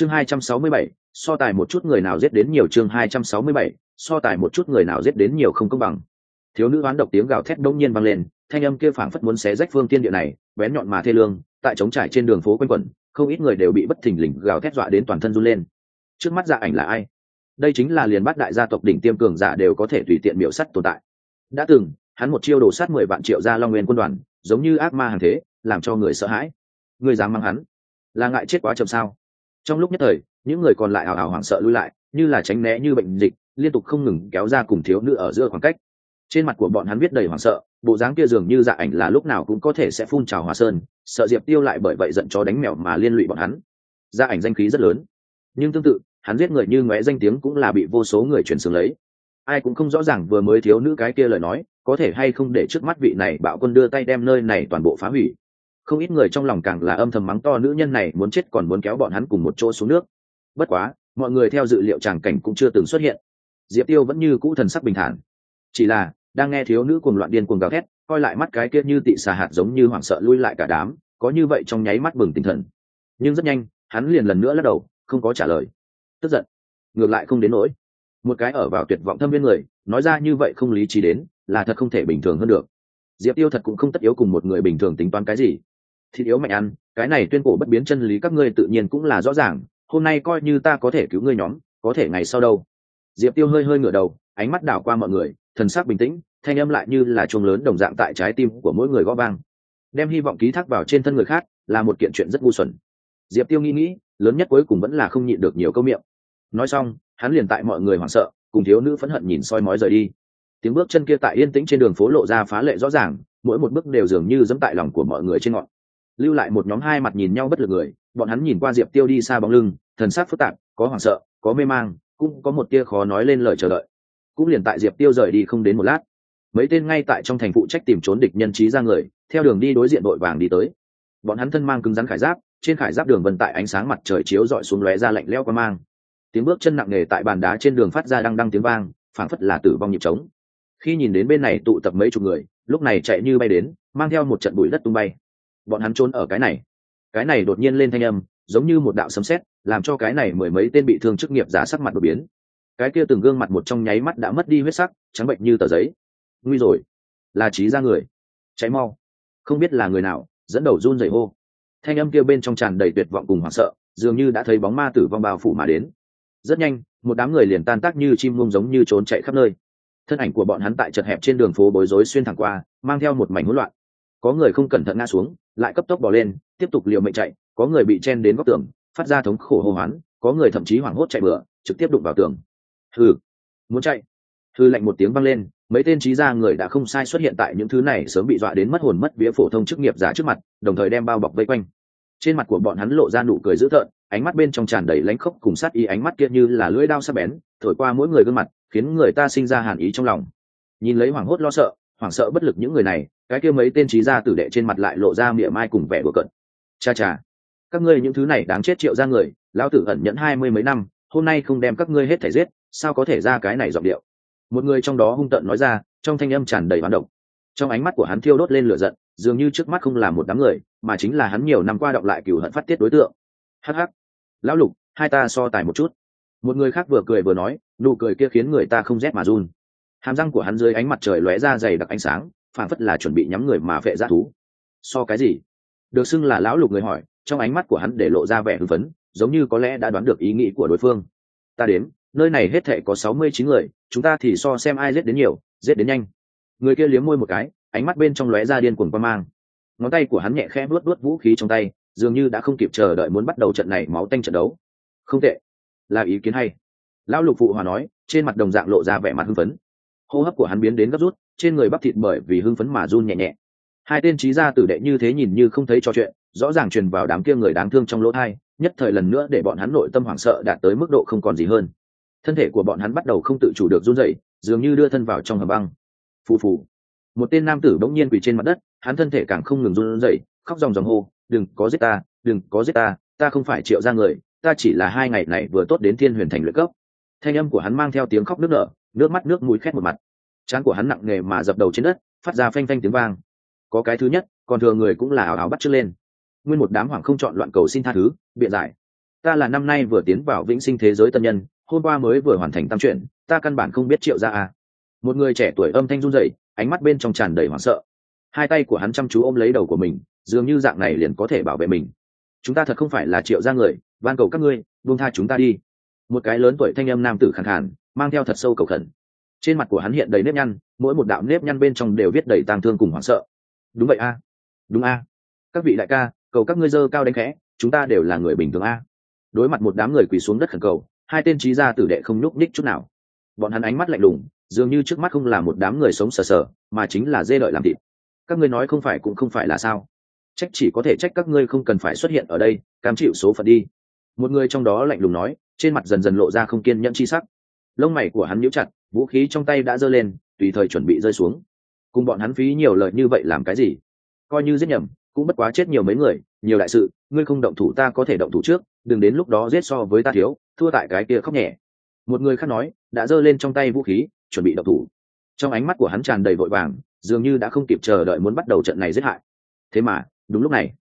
chương hai trăm sáu mươi bảy, so tài một chút người nào giết đến nhiều chương hai trăm sáu mươi bảy, so tài một chút người nào giết đến nhiều không công bằng. Thiếu nữ oán độc tiếng gào thét đông nhiên vang lên, thanh âm kia phảng phất muốn xé rách phương tiên địa này, bén nhọn mà thê lương, tại trống trải trên đường phố quanh quẩn, không ít người đều bị bất thình lình gào thét dọa đến toàn thân run lên. Trước mắt dạ ảnh là ai? Đây chính là liền bát đại gia tộc đỉnh tiêm cường giả đều có thể tùy tiện miểu sắt tồn tại. Đã từng, hắn một chiêu đổ sát mười vạn triệu gia long nguyên quân đoàn, giống như ác ma hàng thế, làm cho người sợ hãi. Người dám mang hắn? Là ngại chết quá chậm sao? Trong lúc nhất thời, những người còn lại ảo ảo hoảng sợ lui lại, như là tránh né như bệnh dịch, liên tục không ngừng kéo ra cùng thiếu nữ ở giữa khoảng cách. Trên mặt của bọn hắn viết đầy hoảng sợ, bộ dáng kia dường như dạ ảnh là lúc nào cũng có thể sẽ phun trào hòa sơn, sợ diệp tiêu lại bởi vậy giận chó đánh mèo mà liên lụy bọn hắn. Dạ ảnh danh khí rất lớn. Nhưng tương tự, hắn giết người như ngoé danh tiếng cũng là bị vô số người truyền xướng lấy. Ai cũng không rõ ràng vừa mới thiếu nữ cái kia lời nói, có thể hay không để trước mắt vị này bạo quân đưa tay đem nơi này toàn bộ phá hủy không ít người trong lòng càng là âm thầm mắng to nữ nhân này muốn chết còn muốn kéo bọn hắn cùng một chỗ xuống nước. Bất quá, mọi người theo dự liệu tràng cảnh cũng chưa từng xuất hiện. Diệp tiêu vẫn như cũ thần sắc bình thản. Chỉ là, đang nghe thiếu nữ cuồng loạn điên cuồng gào thét, coi lại mắt cái kia như tị xà hạt giống như hoảng sợ lui lại cả đám, có như vậy trong nháy mắt bừng tinh thần. Nhưng rất nhanh, hắn liền lần nữa lắc đầu, không có trả lời. Tức giận. Ngược lại không đến nỗi. Một cái ở vào tuyệt vọng thâm viên người, nói ra như vậy không lý trí đến, là thật không thể bình thường hơn được. Diệp tiêu thật cũng không tất yếu cùng một người bình thường tính toán cái gì thịt yếu mạnh ăn, cái này tuyên cổ bất biến chân lý các ngươi tự nhiên cũng là rõ ràng, hôm nay coi như ta có thể cứu ngươi nhóm, có thể ngày sau đâu. Diệp tiêu hơi hơi ngửa đầu, ánh mắt đảo qua mọi người, thần sắc bình tĩnh, thanh âm lại như là chuông lớn đồng dạng tại trái tim của mỗi người gõ vang. Đem hy vọng ký thác vào trên thân người khác, là một kiện chuyện rất ngu xuẩn. Diệp tiêu nghĩ nghĩ, lớn nhất cuối cùng vẫn là không nhịn được nhiều câu miệng. Nói xong, hắn liền tại mọi người hoảng sợ, cùng thiếu nữ phẫn hận nhìn soi mói rời đi. Tiếng bước chân kia tại yên tĩnh trên đường phố lộ ra phá lệ rõ ràng, mỗi một bước đều dường như dẫm tại lòng của mọi người trên ngọn lưu lại một nhóm hai mặt nhìn nhau bất lực người, bọn hắn nhìn qua diệp tiêu đi xa bóng lưng, thần sắc phức tạp, có hoảng sợ, có mê mang, cũng có một tia khó nói lên lời chờ đợi. Cũng liền tại diệp tiêu rời đi không đến một lát, mấy tên ngay tại trong thành phụ trách tìm trốn địch nhân trí ra người, theo đường đi đối diện đội vàng đi tới. Bọn hắn thân mang cứng rắn khải giáp, trên khải giáp đường vân tại ánh sáng mặt trời chiếu dọi xuống lóe ra lạnh leo qua mang. Tiếng bước chân nặng nề tại bàn đá trên đường phát ra đăng đăng tiếng vang, phảng phất là tử vong nhịp trống. Khi nhìn đến bên này tụ tập mấy chục người, lúc này chạy như bay đến, mang theo một trận bụi đất tung bay bọn hắn trốn ở cái này. Cái này đột nhiên lên thanh âm, giống như một đạo sấm sét, làm cho cái này mười mấy tên bị thương chức nghiệp giá sắc mặt đột biến. Cái kia từng gương mặt một trong nháy mắt đã mất đi huyết sắc, trắng bệnh như tờ giấy. Nguy rồi. Là trí ra người. Cháy mau. Không biết là người nào, dẫn đầu run rẩy hô. Thanh âm kia bên trong tràn đầy tuyệt vọng cùng hoảng sợ, dường như đã thấy bóng ma tử vong bao phủ mà đến. Rất nhanh, một đám người liền tan tác như chim mông giống như trốn chạy khắp nơi. Thân ảnh của bọn hắn tại chật hẹp trên đường phố bối rối xuyên thẳng qua, mang theo một mảnh hỗn loạn. Có người không cẩn thận ngã xuống lại cấp tốc bỏ lên, tiếp tục liều mệnh chạy, có người bị chen đến góc tường, phát ra thống khổ hô hoán, có người thậm chí hoảng hốt chạy bựa trực tiếp đụng vào tường. Hừ, muốn chạy. Hư lạnh một tiếng vang lên, mấy tên trí gia người đã không sai xuất hiện tại những thứ này sớm bị dọa đến mất hồn mất vía phổ thông chức nghiệp giả trước mặt, đồng thời đem bao bọc vây quanh. Trên mặt của bọn hắn lộ ra nụ cười dữ tợn, ánh mắt bên trong tràn đầy lãnh khốc cùng sát ý, ánh mắt kia như là lưỡi đao sắc bén, thổi qua mỗi người gương mặt, khiến người ta sinh ra hàn ý trong lòng. Nhìn lấy hoảng hốt lo sợ hoảng sợ bất lực những người này, cái kia mấy tên trí gia tử đệ trên mặt lại lộ ra mỉa mai cùng vẻ bừa cận cha cha, các ngươi những thứ này đáng chết triệu ra người, lão tử ẩn nhẫn hai mươi mấy năm, hôm nay không đem các ngươi hết thể giết, sao có thể ra cái này giọng điệu? Một người trong đó hung tợn nói ra, trong thanh âm tràn đầy hoán động trong ánh mắt của hắn thiêu đốt lên lửa giận, dường như trước mắt không là một đám người, mà chính là hắn nhiều năm qua đọc lại cửu hận phát tiết đối tượng. Hh lão lục, hai ta so tài một chút. Một người khác vừa cười vừa nói, nụ cười kia khiến người ta không rét mà run hàm răng của hắn dưới ánh mặt trời lóe ra dày đặc ánh sáng phản phất là chuẩn bị nhắm người mà vệ ra thú. So cái gì? Được xưng là lão lục người hỏi, trong ánh mắt của hắn để lộ ra vẻ hưng phấn, giống như có lẽ đã đoán được ý nghĩ của đối phương. Ta đến, nơi này hết thể có sáu mươi chín người, chúng ta thì so xem ai giết đến nhiều, giết đến nhanh. Người kia liếm môi một cái, ánh mắt bên trong lóe ra điên cuồng qua mang. Ngón tay của hắn nhẹ khẽ luốt luốt vũ khí trong tay, dường như đã không kịp chờ đợi muốn bắt đầu trận này máu tanh trận đấu. Không tệ. Là ý kiến hay. Lão lục phụ hòa nói, trên mặt đồng dạng lộ ra vẻ mặt hưng phấn hô hấp của hắn biến đến gấp rút, trên người bắp thịt bởi vì hưng phấn mà run nhẹ nhẹ. Hai tên trí gia tử đệ như thế nhìn như không thấy trò chuyện, rõ ràng truyền vào đám kia người đáng thương trong lỗ thai, nhất thời lần nữa để bọn hắn nội tâm hoảng sợ đạt tới mức độ không còn gì hơn. Thân thể của bọn hắn bắt đầu không tự chủ được run rẩy, dường như đưa thân vào trong hầm băng. Phù phù. Một tên nam tử bỗng nhiên quỳ trên mặt đất, hắn thân thể càng không ngừng run rẩy, khóc dòng dòng hô, đừng có giết ta, đừng có giết ta ta không phải triệu ra người, ta chỉ là hai ngày này vừa tốt đến thiên huyền thành luyện cấp. Thanh âm của hắn mang theo tiếng khóc nức nở nước mắt nước mũi khét một mặt. Trán của hắn nặng nề mà dập đầu trên đất, phát ra phanh phanh tiếng vang. Có cái thứ nhất, còn thừa người cũng là ảo ảo bắt trước lên. Nguyên một đám hoàng không chọn loạn cầu xin tha thứ, biện giải. Ta là năm nay vừa tiến vào vĩnh sinh thế giới tân nhân, hôm qua mới vừa hoàn thành tam chuyện, ta căn bản không biết triệu ra à một người trẻ tuổi âm thanh run rẩy, ánh mắt bên trong tràn đầy hoảng sợ. Hai tay của hắn chăm chú ôm lấy đầu của mình, dường như dạng này liền có thể bảo vệ mình. Chúng ta thật không phải là triệu ra người, van cầu các ngươi, buông tha chúng ta đi. Một cái lớn tuổi thanh âm nam tử khẳng khàn mang theo thật sâu cầu khẩn. Trên mặt của hắn hiện đầy nếp nhăn, mỗi một đạo nếp nhăn bên trong đều viết đầy tang thương cùng hoảng sợ. Đúng vậy a. Đúng a. Các vị đại ca, cầu các ngươi dơ cao đánh khẽ, chúng ta đều là người bình thường a. Đối mặt một đám người quỳ xuống đất khẩn cầu, hai tên trí gia tử đệ không nhúc nhích chút nào. Bọn hắn ánh mắt lạnh lùng, dường như trước mắt không là một đám người sống sờ sờ, mà chính là dê đợi làm thịt. Các ngươi nói không phải cũng không phải là sao? Trách chỉ có thể trách các ngươi không cần phải xuất hiện ở đây, cam chịu số phận đi. Một người trong đó lạnh lùng nói, trên mặt dần dần lộ ra không kiên nhẫn chi sắc lông mày của hắn nhíu chặt, vũ khí trong tay đã giơ lên, tùy thời chuẩn bị rơi xuống. Cùng bọn hắn phí nhiều lời như vậy làm cái gì? Coi như giết nhầm, cũng bất quá chết nhiều mấy người, nhiều đại sự, ngươi không động thủ ta có thể động thủ trước, đừng đến lúc đó giết so với ta thiếu, thua tại cái kia khóc nhẹ. Một người khác nói, đã giơ lên trong tay vũ khí, chuẩn bị động thủ. Trong ánh mắt của hắn tràn đầy vội vàng, dường như đã không kịp chờ đợi muốn bắt đầu trận này giết hại. Thế mà, đúng lúc này,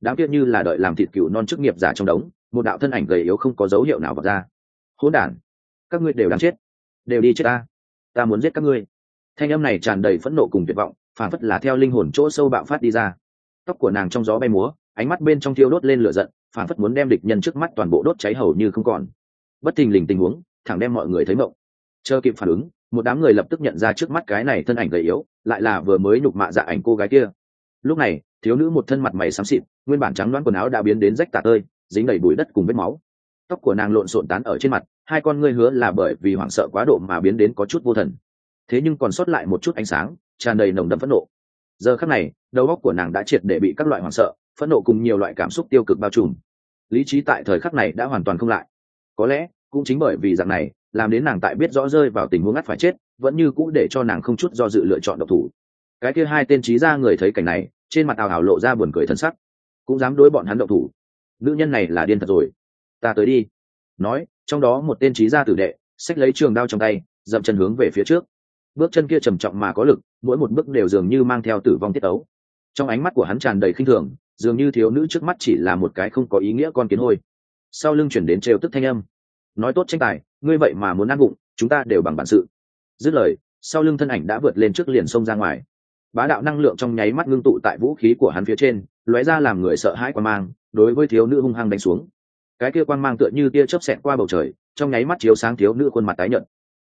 đám tiếc như là đợi làm thịt cựu non chức nghiệp giả trong đống, một đạo thân ảnh gầy yếu không có dấu hiệu nào vào ra. Hỗn đản các ngươi đều đáng chết. Đều đi chết ta. Ta muốn giết các ngươi. Thanh âm này tràn đầy phẫn nộ cùng tuyệt vọng phản phất là theo linh hồn chỗ sâu bạo phát đi ra. Tóc của nàng trong gió bay múa, ánh mắt bên trong thiêu đốt lên lửa giận phản phất muốn đem địch nhân trước mắt toàn bộ đốt cháy hầu như không còn. Bất thình lình tình huống, thẳng đem mọi người thấy mộng. Chờ kịp phản ứng, một đám người lập tức nhận ra trước mắt cái này thân ảnh gầy yếu, lại là vừa mới nhục mạ dạ ảnh cô gái kia. Lúc này, thiếu nữ một thân mặt mày xám xịt, nguyên bản trắng loãng quần áo đã biến đến rách tả tơi, dính đầy bụi đất cùng vết máu tóc của nàng lộn xộn tán ở trên mặt, hai con ngươi hứa là bởi vì hoảng sợ quá độ mà biến đến có chút vô thần. Thế nhưng còn sót lại một chút ánh sáng, tràn đầy nồng đậm phẫn nộ. Giờ khắc này, đầu óc của nàng đã triệt để bị các loại hoảng sợ, phẫn nộ cùng nhiều loại cảm xúc tiêu cực bao trùm. Lý trí tại thời khắc này đã hoàn toàn không lại. Có lẽ, cũng chính bởi vì dạng này, làm đến nàng tại biết rõ rơi vào tình huống ngắt phải chết, vẫn như cũ để cho nàng không chút do dự lựa chọn độc thủ. Cái kia hai tên trí ra người thấy cảnh này, trên mặt tào hào lộ ra buồn cười thân sắc. Cũng dám đối bọn hắn độc thủ. Nữ nhân này là điên thật rồi ta tới đi. Nói, trong đó một tên trí gia tử đệ, xách lấy trường đao trong tay, dậm chân hướng về phía trước. Bước chân kia trầm trọng mà có lực, mỗi một bước đều dường như mang theo tử vong tiết ấu. Trong ánh mắt của hắn tràn đầy khinh thường, dường như thiếu nữ trước mắt chỉ là một cái không có ý nghĩa con kiến hôi. Sau lưng chuyển đến trêu tức thanh âm. Nói tốt tranh tài, ngươi vậy mà muốn ăn bụng, chúng ta đều bằng bản sự. Dứt lời, sau lưng thân ảnh đã vượt lên trước liền sông ra ngoài. Bá đạo năng lượng trong nháy mắt ngưng tụ tại vũ khí của hắn phía trên, lóe ra làm người sợ hãi qua mang, đối với thiếu nữ hung hăng đánh xuống cái kia quang mang tựa như tia chớp xẹt qua bầu trời, trong nháy mắt chiếu sáng thiếu nữ khuôn mặt tái nhợt.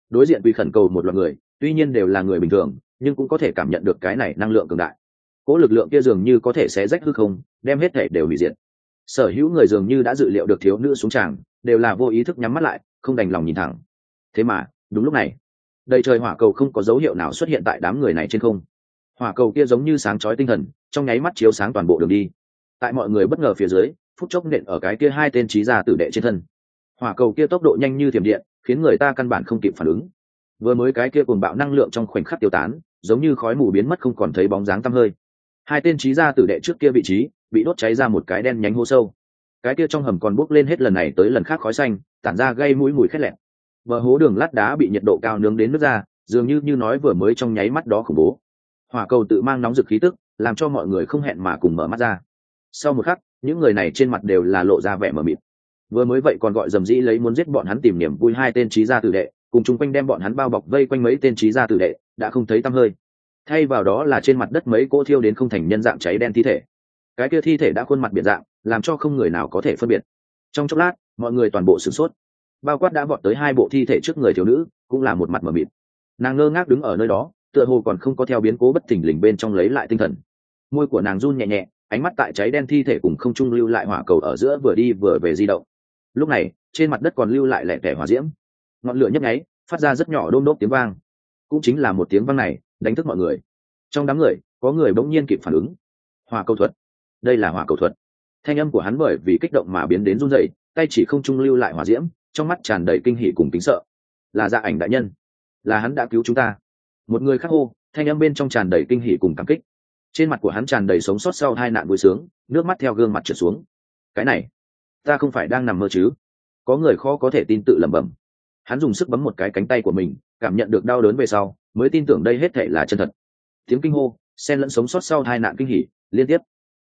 Đối diện vì khẩn cầu một loạt người, tuy nhiên đều là người bình thường, nhưng cũng có thể cảm nhận được cái này năng lượng cường đại. Cỗ lực lượng kia dường như có thể xé rách hư không, đem hết thể đều hủy diệt. Sở hữu người dường như đã dự liệu được thiếu nữ xuống tràng, đều là vô ý thức nhắm mắt lại, không đành lòng nhìn thẳng. Thế mà, đúng lúc này, đầy trời hỏa cầu không có dấu hiệu nào xuất hiện tại đám người này trên không. Hỏa cầu kia giống như sáng chói tinh thần, trong nháy mắt chiếu sáng toàn bộ đường đi. Tại mọi người bất ngờ phía dưới phút chốc nện ở cái kia hai tên trí gia tử đệ trên thân. Hỏa cầu kia tốc độ nhanh như thiểm điện, khiến người ta căn bản không kịp phản ứng. Vừa mới cái kia cùng bạo năng lượng trong khoảnh khắc tiêu tán, giống như khói mù biến mất không còn thấy bóng dáng tăm hơi. Hai tên trí gia tử đệ trước kia vị trí, bị đốt cháy ra một cái đen nhánh hô sâu. Cái kia trong hầm còn bốc lên hết lần này tới lần khác khói xanh, tản ra gây mũi mùi khét lẹn vợ hố đường lát đá bị nhiệt độ cao nướng đến nước ra dường như như nói vừa mới trong nháy mắt đó khủng bố. Hỏa cầu tự mang nóng rực khí tức, làm cho mọi người không hẹn mà cùng mở mắt ra. Sau một khắc những người này trên mặt đều là lộ ra vẻ mờ mịt. Vừa mới vậy còn gọi dầm dĩ lấy muốn giết bọn hắn tìm niềm vui hai tên trí gia tử đệ, cùng chung quanh đem bọn hắn bao bọc vây quanh mấy tên trí gia tử đệ, đã không thấy tăm hơi. Thay vào đó là trên mặt đất mấy cỗ thiêu đến không thành nhân dạng cháy đen thi thể. Cái kia thi thể đã khuôn mặt biệt dạng, làm cho không người nào có thể phân biệt. Trong chốc lát, mọi người toàn bộ sửng sốt. Bao quát đã vọt tới hai bộ thi thể trước người thiếu nữ, cũng là một mặt mờ mịt. Nàng ngơ ngác đứng ở nơi đó, tựa hồ còn không có theo biến cố bất thình lình bên trong lấy lại tinh thần. Môi của nàng run nhẹ nhẹ ánh mắt tại cháy đen thi thể cùng không trung lưu lại hỏa cầu ở giữa vừa đi vừa về di động. Lúc này, trên mặt đất còn lưu lại lẻ tẻ hỏa diễm. Ngọn lửa nhấp nháy, phát ra rất nhỏ đôm đốp tiếng vang. Cũng chính là một tiếng vang này, đánh thức mọi người. Trong đám người, có người bỗng nhiên kịp phản ứng. Hỏa cầu thuật. Đây là hỏa cầu thuật. Thanh âm của hắn bởi vì kích động mà biến đến run rẩy, tay chỉ không trung lưu lại hỏa diễm, trong mắt tràn đầy kinh hỉ cùng kính sợ. Là gia dạ ảnh đại nhân. Là hắn đã cứu chúng ta. Một người khác hô, thanh âm bên trong tràn đầy kinh hỉ cùng cảm kích trên mặt của hắn tràn đầy sống sót sau hai nạn vui sướng, nước mắt theo gương mặt trượt xuống. Cái này, ta không phải đang nằm mơ chứ? Có người khó có thể tin tự lẩm bẩm. Hắn dùng sức bấm một cái cánh tay của mình, cảm nhận được đau đớn về sau, mới tin tưởng đây hết thể là chân thật. Tiếng kinh hô sen lẫn sống sót sau hai nạn kinh hỉ, liên tiếp.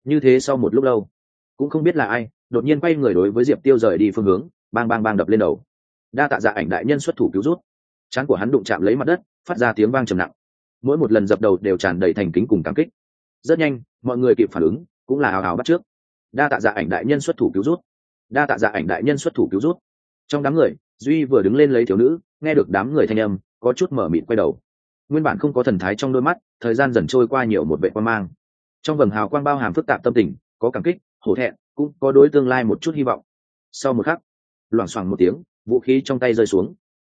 Như thế sau một lúc lâu, cũng không biết là ai, đột nhiên quay người đối với diệp tiêu rời đi phương hướng, bang bang bang đập lên đầu. Đa tạ dạ ảnh đại nhân xuất thủ cứu rút chán của hắn đụng chạm lấy mặt đất, phát ra tiếng vang trầm nặng. Mỗi một lần dập đầu đều tràn đầy thành kính cùng cảm kích rất nhanh, mọi người kịp phản ứng, cũng là hào hào bắt trước. Đa tạ dạ ảnh đại nhân xuất thủ cứu rút đa tạ dạ ảnh đại nhân xuất thủ cứu rút trong đám người, duy vừa đứng lên lấy thiếu nữ, nghe được đám người thanh âm, có chút mở mịt quay đầu. Nguyên bản không có thần thái trong đôi mắt, thời gian dần trôi qua nhiều một vệ quan mang. Trong vầng hào quang bao hàm phức tạp tâm tình, có cảm kích, hổ thẹn, cũng có đối tương lai một chút hy vọng. Sau một khắc, loảng xoảng một tiếng, vũ khí trong tay rơi xuống.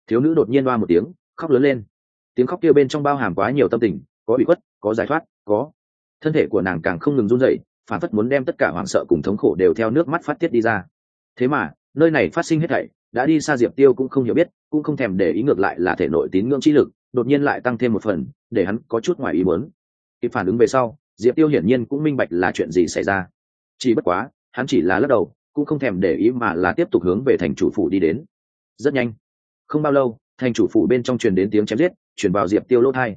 Thiếu nữ đột nhiên đoa một tiếng, khóc lớn lên. Tiếng khóc kia bên trong bao hàm quá nhiều tâm tình, có bị khuất, có giải thoát, có thân thể của nàng càng không ngừng run rẩy, phản phất muốn đem tất cả hoảng sợ cùng thống khổ đều theo nước mắt phát tiết đi ra. Thế mà, nơi này phát sinh hết thảy, đã đi xa diệp tiêu cũng không hiểu biết, cũng không thèm để ý ngược lại là thể nội tín ngưỡng trí lực, đột nhiên lại tăng thêm một phần, để hắn có chút ngoài ý muốn. Kịp phản ứng về sau, diệp tiêu hiển nhiên cũng minh bạch là chuyện gì xảy ra. Chỉ bất quá, hắn chỉ là lắc đầu, cũng không thèm để ý mà là tiếp tục hướng về thành chủ phủ đi đến. Rất nhanh, không bao lâu, thành chủ phủ bên trong truyền đến tiếng chém giết, chuyển vào diệp tiêu lỗ thai.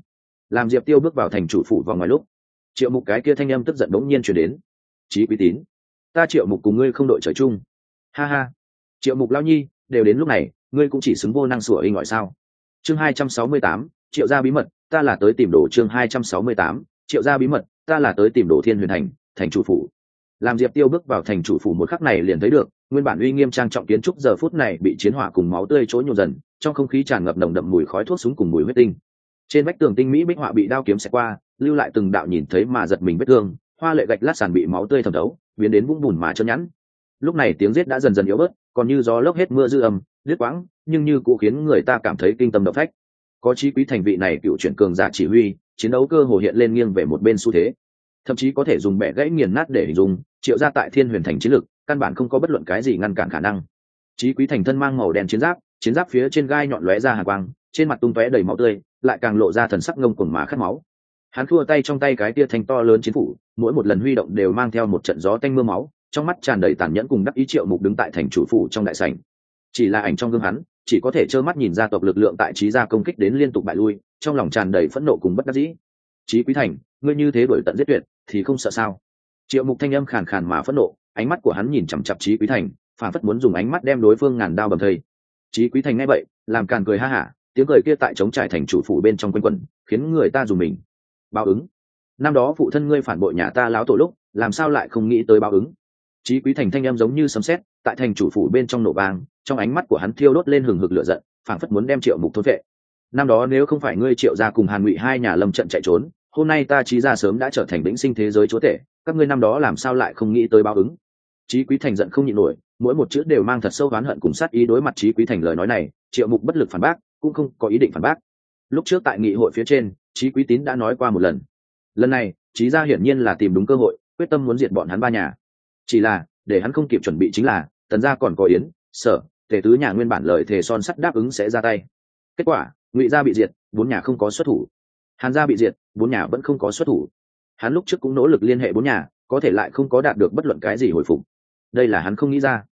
Làm diệp tiêu bước vào thành chủ phủ vào ngoài lúc triệu mục cái kia thanh âm tức giận đống nhiên chuyển đến. Chí quý tín, ta triệu mục cùng ngươi không đội trời chung. Ha ha. Triệu mục lao nhi, đều đến lúc này, ngươi cũng chỉ xứng vô năng sủa in gọi sao? Chương hai trăm sáu mươi tám, triệu gia bí mật, ta là tới tìm đồ chương hai trăm sáu mươi tám, triệu gia bí mật, ta là tới tìm đồ thiên huyền thành thành chủ phủ. Làm diệp tiêu bước vào thành chủ phủ một khắc này liền thấy được, nguyên bản uy nghiêm trang trọng kiến trúc giờ phút này bị chiến hỏa cùng máu tươi chối nhộn dần, trong không khí tràn ngập nồng đậm mùi khói thuốc súng cùng mùi huyết tinh. Trên vách tường tinh mỹ bích họa bị đao kiếm xẹt qua lưu lại từng đạo nhìn thấy mà giật mình vết thương, hoa lệ gạch lát sàn bị máu tươi thẩm thấu, biến đến vũng bùn mà chân nhẵn. Lúc này tiếng giết đã dần dần yếu bớt, còn như gió lốc hết mưa dư âm liếc quãng, nhưng như cũng khiến người ta cảm thấy kinh tâm động phách. Có chí quý thành vị này cựu chuyển cường giả chỉ huy, chiến đấu cơ hồ hiện lên nghiêng về một bên xu thế. Thậm chí có thể dùng bẻ gãy nghiền nát để hình dung, triệu ra tại thiên huyền thành chiến lực căn bản không có bất luận cái gì ngăn cản khả năng. Chí quý thành thân mang màu đen chiến giáp chiến giáp phía trên gai nhọn lóe ra hàng quang, trên mặt tung tóe đầy máu tươi, lại càng lộ ra thần sắc ngông cuồng mà khát máu hắn thua tay trong tay cái tia thành to lớn chiến phủ, mỗi một lần huy động đều mang theo một trận gió tanh mưa máu, trong mắt tràn đầy tàn nhẫn cùng đắc ý triệu mục đứng tại thành chủ phủ trong đại sảnh. Chỉ là ảnh trong gương hắn, chỉ có thể trơ mắt nhìn gia tộc lực lượng tại trí gia công kích đến liên tục bại lui, trong lòng tràn đầy phẫn nộ cùng bất đắc dĩ. Trí quý thành, ngươi như thế đổi tận giết tuyệt, thì không sợ sao? Triệu mục thanh âm khàn khàn mà phẫn nộ, ánh mắt của hắn nhìn chằm chặp trí quý thành, phản phất muốn dùng ánh mắt đem đối phương ngàn đao bầm thây. Trí quý thành ngay vậy, làm càn cười ha hả, tiếng cười kia tại chống trải thành chủ phủ bên trong quanh quẩn, khiến người ta dùng mình báo ứng. Năm đó phụ thân ngươi phản bội nhà ta láo tổ lúc, làm sao lại không nghĩ tới báo ứng? Chí quý thành thanh em giống như sấm sét, tại thành chủ phủ bên trong nổ vang, trong ánh mắt của hắn thiêu đốt lên hừng hực lửa giận, phảng phất muốn đem triệu mục thốt vệ. Năm đó nếu không phải ngươi triệu ra cùng hàn ngụy hai nhà lâm trận chạy trốn, hôm nay ta trí ra sớm đã trở thành vĩnh sinh thế giới chúa tể, các ngươi năm đó làm sao lại không nghĩ tới báo ứng? Chí quý thành giận không nhịn nổi, mỗi một chữ đều mang thật sâu oán hận cùng sát ý đối mặt chí quý thành lời nói này, triệu mục bất lực phản bác, cũng không có ý định phản bác. Lúc trước tại nghị hội phía trên trí quý tín đã nói qua một lần. Lần này trí gia hiển nhiên là tìm đúng cơ hội, quyết tâm muốn diệt bọn hắn ba nhà. Chỉ là, để hắn không kịp chuẩn bị chính là, tần gia còn có yến, sở, tề tứ nhà nguyên bản lời thề son sắt đáp ứng sẽ ra tay. Kết quả, ngụy gia bị diệt, bốn nhà không có xuất thủ. Hàn gia bị diệt, bốn nhà vẫn không có xuất thủ. Hắn lúc trước cũng nỗ lực liên hệ bốn nhà, có thể lại không có đạt được bất luận cái gì hồi phục. Đây là hắn không nghĩ ra.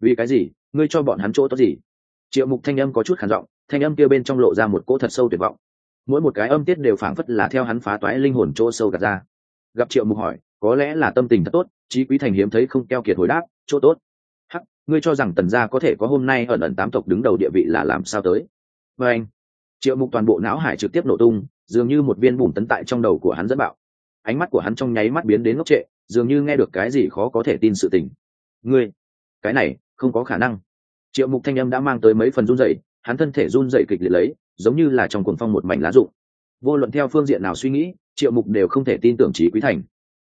Vì cái gì? Ngươi cho bọn hắn chỗ tốt gì? Triệu mục thanh âm có chút khản giọng, thanh âm kia bên trong lộ ra một cỗ thật sâu tuyệt vọng mỗi một cái âm tiết đều phảng phất là theo hắn phá toái linh hồn chỗ sâu gạt ra. Gặp triệu mục hỏi, có lẽ là tâm tình thật tốt, chí quý thành hiếm thấy không keo kiệt hồi đáp, chỗ tốt. Hắc, ngươi cho rằng tần gia có thể có hôm nay ẩn ẩn tám tộc đứng đầu địa vị là làm sao tới? Và anh, triệu mục toàn bộ não hải trực tiếp nổ tung, dường như một viên bùn tấn tại trong đầu của hắn dẫn bạo. Ánh mắt của hắn trong nháy mắt biến đến ngốc trệ, dường như nghe được cái gì khó có thể tin sự tình. Ngươi, cái này không có khả năng. Triệu mục thanh âm đã mang tới mấy phần run rẩy hắn thân thể run dậy kịch liệt lấy, giống như là trong cuồng phong một mảnh lá rụng. Vô luận theo phương diện nào suy nghĩ, triệu mục đều không thể tin tưởng trí quý thành.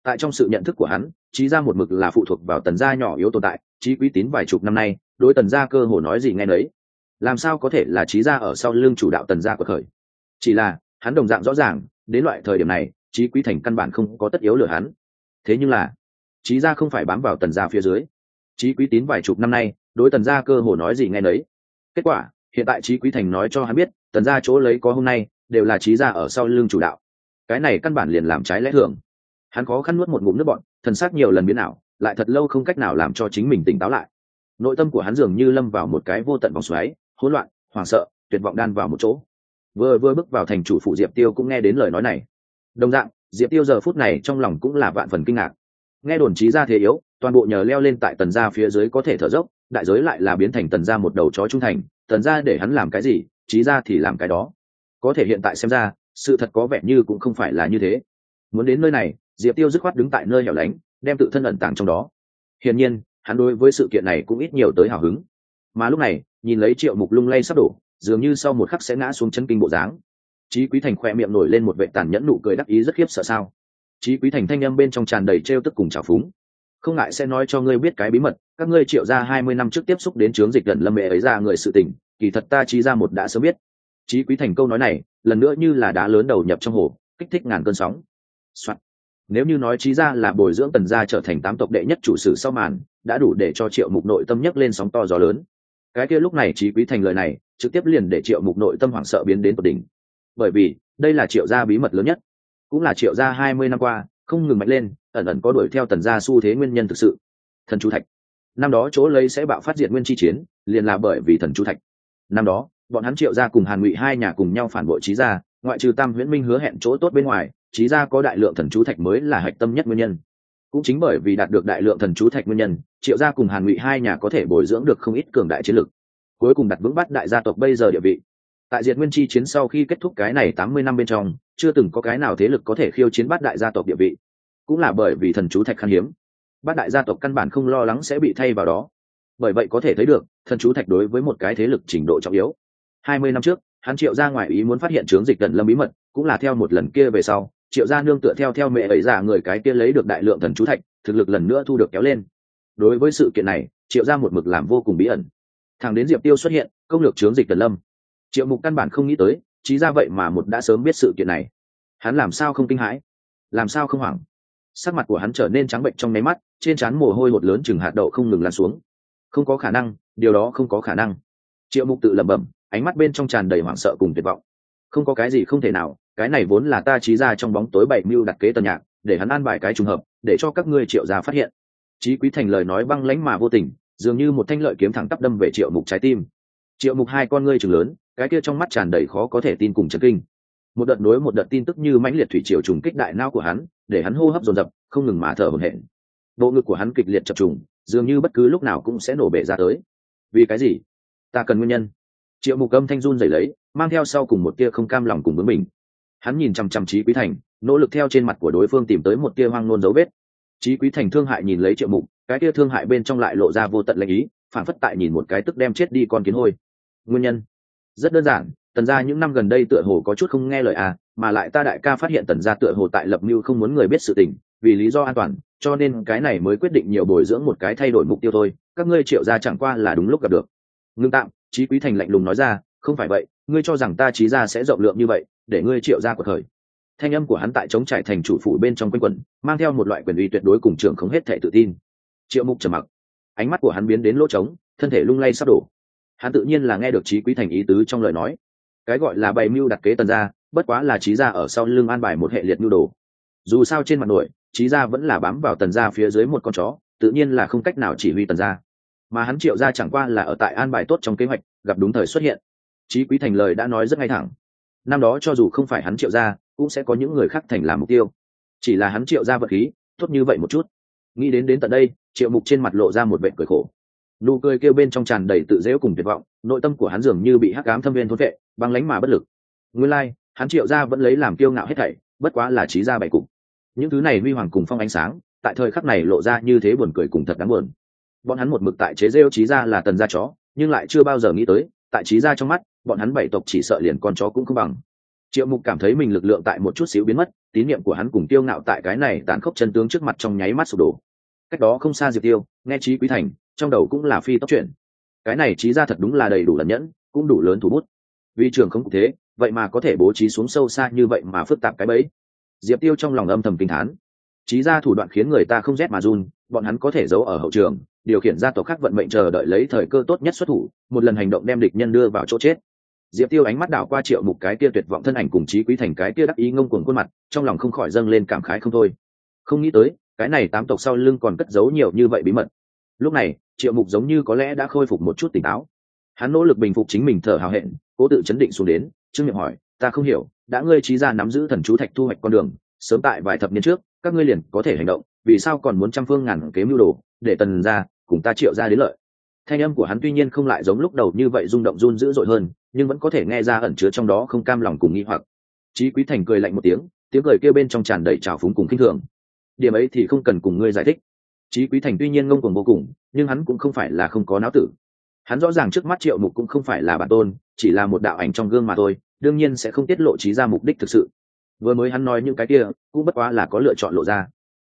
Tại trong sự nhận thức của hắn trí ra một mực là phụ thuộc vào tần gia nhỏ yếu tồn tại trí quý tín vài chục năm nay, đối tần gia cơ hồ nói gì nghe nấy. Làm sao có thể là trí gia ở sau lưng chủ đạo tần gia của khởi? Chỉ là, hắn đồng dạng rõ ràng, đến loại thời điểm này trí quý thành căn bản không có tất yếu lừa hắn. Thế nhưng là trí gia không phải bám vào tần gia phía dưới. Trí quý tín vài chục năm nay, đối tần gia cơ hồ nói gì nghe nấy. Kết quả hiện tại trí quý thành nói cho hắn biết, tần gia chỗ lấy có hôm nay, đều là trí gia ở sau lưng chủ đạo. Cái này căn bản liền làm trái lẽ thường. Hắn khó khăn nuốt một ngụm nước bọn thần sắc nhiều lần biến ảo, lại thật lâu không cách nào làm cho chính mình tỉnh táo lại. Nội tâm của hắn dường như lâm vào một cái vô tận vòng xoáy, hỗn loạn, hoảng sợ, tuyệt vọng đan vào một chỗ. Vừa vừa bước vào thành chủ phụ diệp tiêu cũng nghe đến lời nói này. Đồng dạng, diệp tiêu giờ phút này trong lòng cũng là vạn phần kinh ngạc. Nghe đồn trí gia thế yếu, toàn bộ nhờ leo lên tại tần gia phía dưới có thể thở dốc, đại giới lại là biến thành tần gia một đầu chó trung thành tần gia để hắn làm cái gì trí gia thì làm cái đó. Có thể hiện tại xem ra sự thật có vẻ như cũng không phải là như thế. Muốn đến nơi này diệp tiêu dứt khoát đứng tại nơi hẻo lánh đem tự thân ẩn tàng trong đó. Hiển nhiên hắn đối với sự kiện này cũng ít nhiều tới hào hứng. Mà lúc này nhìn lấy triệu mục lung lay sắp đổ dường như sau một khắc sẽ ngã xuống chân kinh bộ dáng. Chí Quý Thành khoe miệng nổi lên một vệ tàn nhẫn nụ cười đắc ý rất khiếp sợ sao? Chí Quý Thành thanh âm bên trong tràn đầy trêu tức cùng trào phúng. Không ngại sẽ nói cho ngươi biết cái bí mật, các ngươi triệu ra hai mươi năm trước tiếp xúc đến chướng dịch gần lâm mẹ ấy ra người sự tình, kỳ thật ta trí ra một đã sớm biết. Chí Quý Thành câu nói này, lần nữa như là đá lớn đầu nhập trong hồ, kích thích ngàn cơn sóng. Soạn. Nếu như nói trí ra là bồi dưỡng tần gia trở thành tám tộc đệ nhất chủ sử sau màn, đã đủ để cho Triệu Mục nội tâm nhấc lên sóng to gió lớn. Cái kia lúc này Chí Quý Thành lời này, trực tiếp liền để Triệu Mục nội tâm hoảng sợ biến đến tột đỉnh bởi vì đây là triệu gia bí mật lớn nhất cũng là triệu gia hai mươi năm qua không ngừng mạnh lên ẩn ẩn có đuổi theo tần gia xu thế nguyên nhân thực sự thần chú thạch năm đó chỗ lấy sẽ bạo phát diệt nguyên chi chiến, liền là bởi vì thần chú thạch. Năm đó, bọn hắn triệu gia cùng hàn ngụy hai nhà cùng nhau phản bội trí gia, ngoại trừ tam huyễn minh hứa hẹn chỗ tốt bên ngoài trí gia có đại lượng thần chú thạch mới là hạch tâm nhất nguyên nhân. Cũng chính bởi vì đạt được đại lượng thần chú thạch nguyên nhân, triệu gia cùng hàn ngụy hai nhà có thể bồi dưỡng được không ít cường đại chiến lực. Cuối cùng đặt vững bắt đại gia tộc bây giờ địa vị. Tại diệt nguyên chi chiến sau khi kết thúc cái này tám mươi năm bên trong, chưa từng có cái nào thế lực có thể khiêu chiến bắt đại gia tộc địa vị. Cũng là bởi vì thần chú thạch khan hiếm bát đại gia tộc căn bản không lo lắng sẽ bị thay vào đó. Bởi vậy có thể thấy được, thần chú thạch đối với một cái thế lực trình độ trọng yếu. Hai mươi năm trước, hắn triệu ra ngoài ý muốn phát hiện chướng dịch tần lâm bí mật, cũng là theo một lần kia về sau, triệu gia nương tựa theo theo mẹ ấy giả người cái kia lấy được đại lượng thần chú thạch, thực lực lần nữa thu được kéo lên. Đối với sự kiện này, triệu gia một mực làm vô cùng bí ẩn. Thằng đến diệp tiêu xuất hiện, công lược chướng dịch tần lâm. Triệu mục căn bản không nghĩ tới, trí ra vậy mà một đã sớm biết sự kiện này. Hắn làm sao không kinh hãi? Làm sao không hoảng? Sắc mặt của hắn trở nên trắng bệnh trong nháy mắt, trên trán mồ hôi hột lớn chừng hạt đậu không ngừng lan xuống. Không có khả năng, điều đó không có khả năng. Triệu mục tự lẩm bẩm, ánh mắt bên trong tràn đầy hoảng sợ cùng tuyệt vọng. Không có cái gì không thể nào, cái này vốn là ta trí ra trong bóng tối bảy mưu đặt kế tần nhạc, để hắn an bài cái trùng hợp, để cho các ngươi triệu gia phát hiện. Trí quý thành lời nói băng lãnh mà vô tình, dường như một thanh lợi kiếm thẳng tắp đâm về triệu mục trái tim. Triệu mục hai con ngươi chừng lớn, cái kia trong mắt tràn đầy khó có thể tin cùng chấn kinh. Một đợt nối một đợt tin tức như mãnh liệt thủy triều trùng kích đại não của hắn để hắn hô hấp dồn dập, không ngừng mà thở hổn hển. Bộ ngực của hắn kịch liệt chập trùng, dường như bất cứ lúc nào cũng sẽ nổ bể ra tới. Vì cái gì? Ta cần nguyên nhân. Triệu mục âm thanh run rẩy lấy, mang theo sau cùng một tia không cam lòng cùng với mình hắn nhìn chằm chằm trí quý thành, nỗ lực theo trên mặt của đối phương tìm tới một tia hoang nôn dấu vết. Trí quý thành thương hại nhìn lấy triệu mục, cái tia thương hại bên trong lại lộ ra vô tận lệnh ý phản phất tại nhìn một cái tức đem chết đi con kiến hôi. Nguyên nhân? Rất đơn giản, tần gia những năm gần đây tựa hồ có chút không nghe lời à mà lại ta đại ca phát hiện tần gia tựa hồ tại lập mưu không muốn người biết sự tình, vì lý do an toàn, cho nên cái này mới quyết định nhiều bồi dưỡng một cái thay đổi mục tiêu thôi, các ngươi triệu gia chẳng qua là đúng lúc gặp được. Ngưng tạm trí quý thành lạnh lùng nói ra, không phải vậy, ngươi cho rằng ta trí gia sẽ rộng lượng như vậy, để ngươi triệu gia của thời thanh âm của hắn tại chống trải thành chủ phủ bên trong quanh quẩn, mang theo một loại quyền uy tuyệt đối cùng trường không hết thể tự tin. Triệu mục trầm mặc. Ánh mắt của hắn biến đến lỗ trống, thân thể lung lay sắp đổ. Hắn tự nhiên là nghe được trí quý thành ý tứ trong lời nói. Cái gọi là bày mưu đặt kế tần gia bất quá là trí gia ở sau lưng an bài một hệ liệt nhu đồ. Dù sao trên mặt nội trí gia vẫn là bám vào tần gia phía dưới một con chó tự nhiên là không cách nào chỉ huy tần gia. Mà hắn triệu gia chẳng qua là ở tại an bài tốt trong kế hoạch gặp đúng thời xuất hiện. Trí quý thành lời đã nói rất ngay thẳng. Năm đó cho dù không phải hắn triệu gia cũng sẽ có những người khác thành làm mục tiêu. Chỉ là hắn triệu gia vật khí tốt như vậy một chút. Nghĩ đến đến tận đây triệu mục trên mặt lộ ra một vệ cười khổ. Nụ cười kêu bên trong tràn đầy tự dễu cùng tuyệt vọng nội tâm của hắn dường như bị hắc ám thâm viên thốt vệ băng lánh mà bất lực. Nguyên lai、like, hắn triệu ra vẫn lấy làm kiêu ngạo hết thảy, bất quá là trí ra bày cục. Những thứ này huy hoàng cùng phong ánh sáng, tại thời khắc này lộ ra như thế buồn cười cùng thật đáng buồn. Bọn hắn một mực tại chế rêu trí ra là tần gia chó, nhưng lại chưa bao giờ nghĩ tới, tại trí ra trong mắt, bọn hắn bảy tộc chỉ sợ liền con chó cũng không bằng. Triệu mục cảm thấy mình lực lượng tại một chút xíu biến mất, tín nhiệm của hắn cùng tiêu ngạo tại cái này tàn khốc chân tướng trước mặt trong nháy mắt sụp đổ. Cách đó không xa diệp tiêu, nghe trí quý thành, trong đầu cũng là phi tốc chuyển. Cái này trí ra thật đúng là đầy đủ lẫn nhẫn, cũng đủ lớn thủ bút. Vì trường không cụ thế vậy mà có thể bố trí xuống sâu xa như vậy mà phức tạp cái bẫy. Diệp tiêu trong lòng âm thầm kinh thán. Trí ra thủ đoạn khiến người ta không rét mà run, bọn hắn có thể giấu ở hậu trường, điều khiển gia tộc khác vận mệnh chờ đợi lấy thời cơ tốt nhất xuất thủ, một lần hành động đem địch nhân đưa vào chỗ chết. Diệp tiêu ánh mắt đảo qua triệu mục cái kia tuyệt vọng thân ảnh cùng trí quý thành cái kia đắc ý ngông cuồng khuôn mặt, trong lòng không khỏi dâng lên cảm khái không thôi. Không nghĩ tới, cái này tám tộc sau lưng còn cất giấu nhiều như vậy bí mật. Lúc này, triệu mục giống như có lẽ đã khôi phục một chút tỉnh táo. Hắn nỗ lực bình phục chính mình thở hào hẹn, cố tự chấn định xuống đến trương miệng hỏi ta không hiểu đã ngươi trí ra nắm giữ thần chú thạch thu hoạch con đường sớm tại vài thập niên trước các ngươi liền có thể hành động vì sao còn muốn trăm phương ngàn kế mưu đồ để tần ra cùng ta triệu ra đến lợi thanh âm của hắn tuy nhiên không lại giống lúc đầu như vậy rung động run dữ dội hơn nhưng vẫn có thể nghe ra ẩn chứa trong đó không cam lòng cùng nghi hoặc Chí Quý Thành cười lạnh một tiếng, tiếng cười kêu bên trong tràn đầy trào phúng cùng kinh thường. Điểm ấy thì không cần cùng ngươi giải thích. Chí Quý Thành tuy nhiên ngông cuồng vô cùng, nhưng hắn cũng không phải là không có não tử. Hắn rõ ràng trước mắt Triệu Mục cũng không phải là bản tôn, chỉ là một đạo ảnh trong gương mà thôi, đương nhiên sẽ không tiết lộ trí ra mục đích thực sự. Vừa mới hắn nói những cái kia, cũng bất quá là có lựa chọn lộ ra.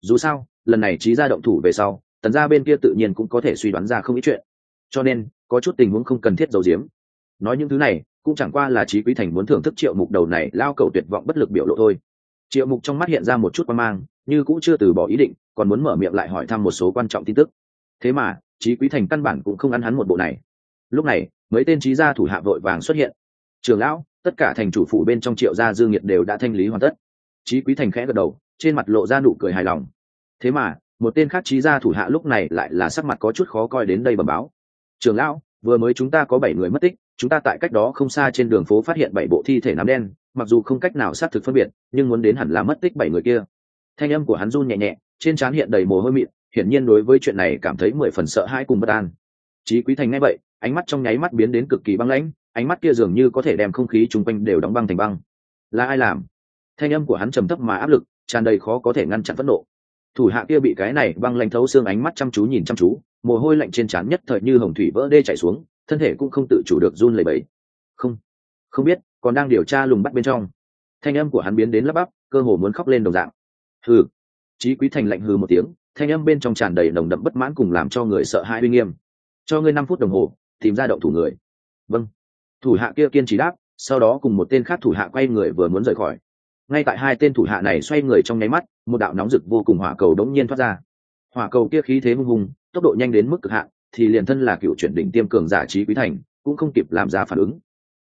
Dù sao, lần này trí ra động thủ về sau, tần gia bên kia tự nhiên cũng có thể suy đoán ra không ít chuyện. Cho nên, có chút tình huống không cần thiết giấu giếm. Nói những thứ này, cũng chẳng qua là trí quý thành muốn thưởng thức triệu mục đầu này lao cầu tuyệt vọng bất lực biểu lộ thôi triệu mục trong mắt hiện ra một chút quan mang như cũng chưa từ bỏ ý định còn muốn mở miệng lại hỏi thăm một số quan trọng tin tức thế mà trí quý thành căn bản cũng không ăn hắn một bộ này lúc này mấy tên trí gia thủ hạ vội vàng xuất hiện trường lão tất cả thành chủ phụ bên trong triệu gia dương nhiệt đều đã thanh lý hoàn tất. Trí quý thành khẽ gật đầu trên mặt lộ ra nụ cười hài lòng. Thế mà một tên khác trí gia thủ hạ lúc này lại là sắc mặt có chút khó coi đến đây bẩm báo. Trường lão vừa mới chúng ta có bảy người mất tích chúng ta tại cách đó không xa trên đường phố phát hiện bảy bộ thi thể nám đen mặc dù không cách nào xác thực phân biệt nhưng muốn đến hẳn là mất tích bảy người kia. Thanh âm của hắn run nhẹ nhẹ trên trán hiện đầy mồ hôi mịn hiển nhiên đối với chuyện này cảm thấy mười phần sợ hãi cùng bất an. Chí Quý Thành nghe vậy, ánh mắt trong nháy mắt biến đến cực kỳ băng lãnh, ánh mắt kia dường như có thể đem không khí chung quanh đều đóng băng thành băng. Là ai làm? Thanh âm của hắn trầm thấp mà áp lực, tràn đầy khó có thể ngăn chặn phẫn nộ. Thủ hạ kia bị cái này băng lạnh thấu xương ánh mắt chăm chú nhìn chăm chú, mồ hôi lạnh trên trán nhất thời như hồng thủy vỡ đê chảy xuống, thân thể cũng không tự chủ được run lẩy bẩy. Không không biết còn đang điều tra lùng bắt bên trong. Thanh âm của hắn biến đến lắp bắp cơ hồ muốn khóc lên đồng dạng. Hừ. Chí quý thành lạnh hừ một tiếng thanh âm bên trong tràn đầy nồng đậm bất mãn cùng làm cho người sợ hãi uy nghiêm. Cho ngươi năm phút đồng hồ tìm ra động thủ người. Vâng thủ hạ kia kiên trì đáp, sau đó cùng một tên khác thủ hạ quay người vừa muốn rời khỏi. Ngay tại hai tên thủ hạ này xoay người trong nháy mắt, một đạo nóng rực vô cùng hỏa cầu đống nhiên thoát ra. Hỏa cầu kia khí thế hung hùng, tốc độ nhanh đến mức cực hạn, thì liền thân là cựu chuyển đỉnh tiêm cường giả trí quý thành, cũng không kịp làm ra phản ứng.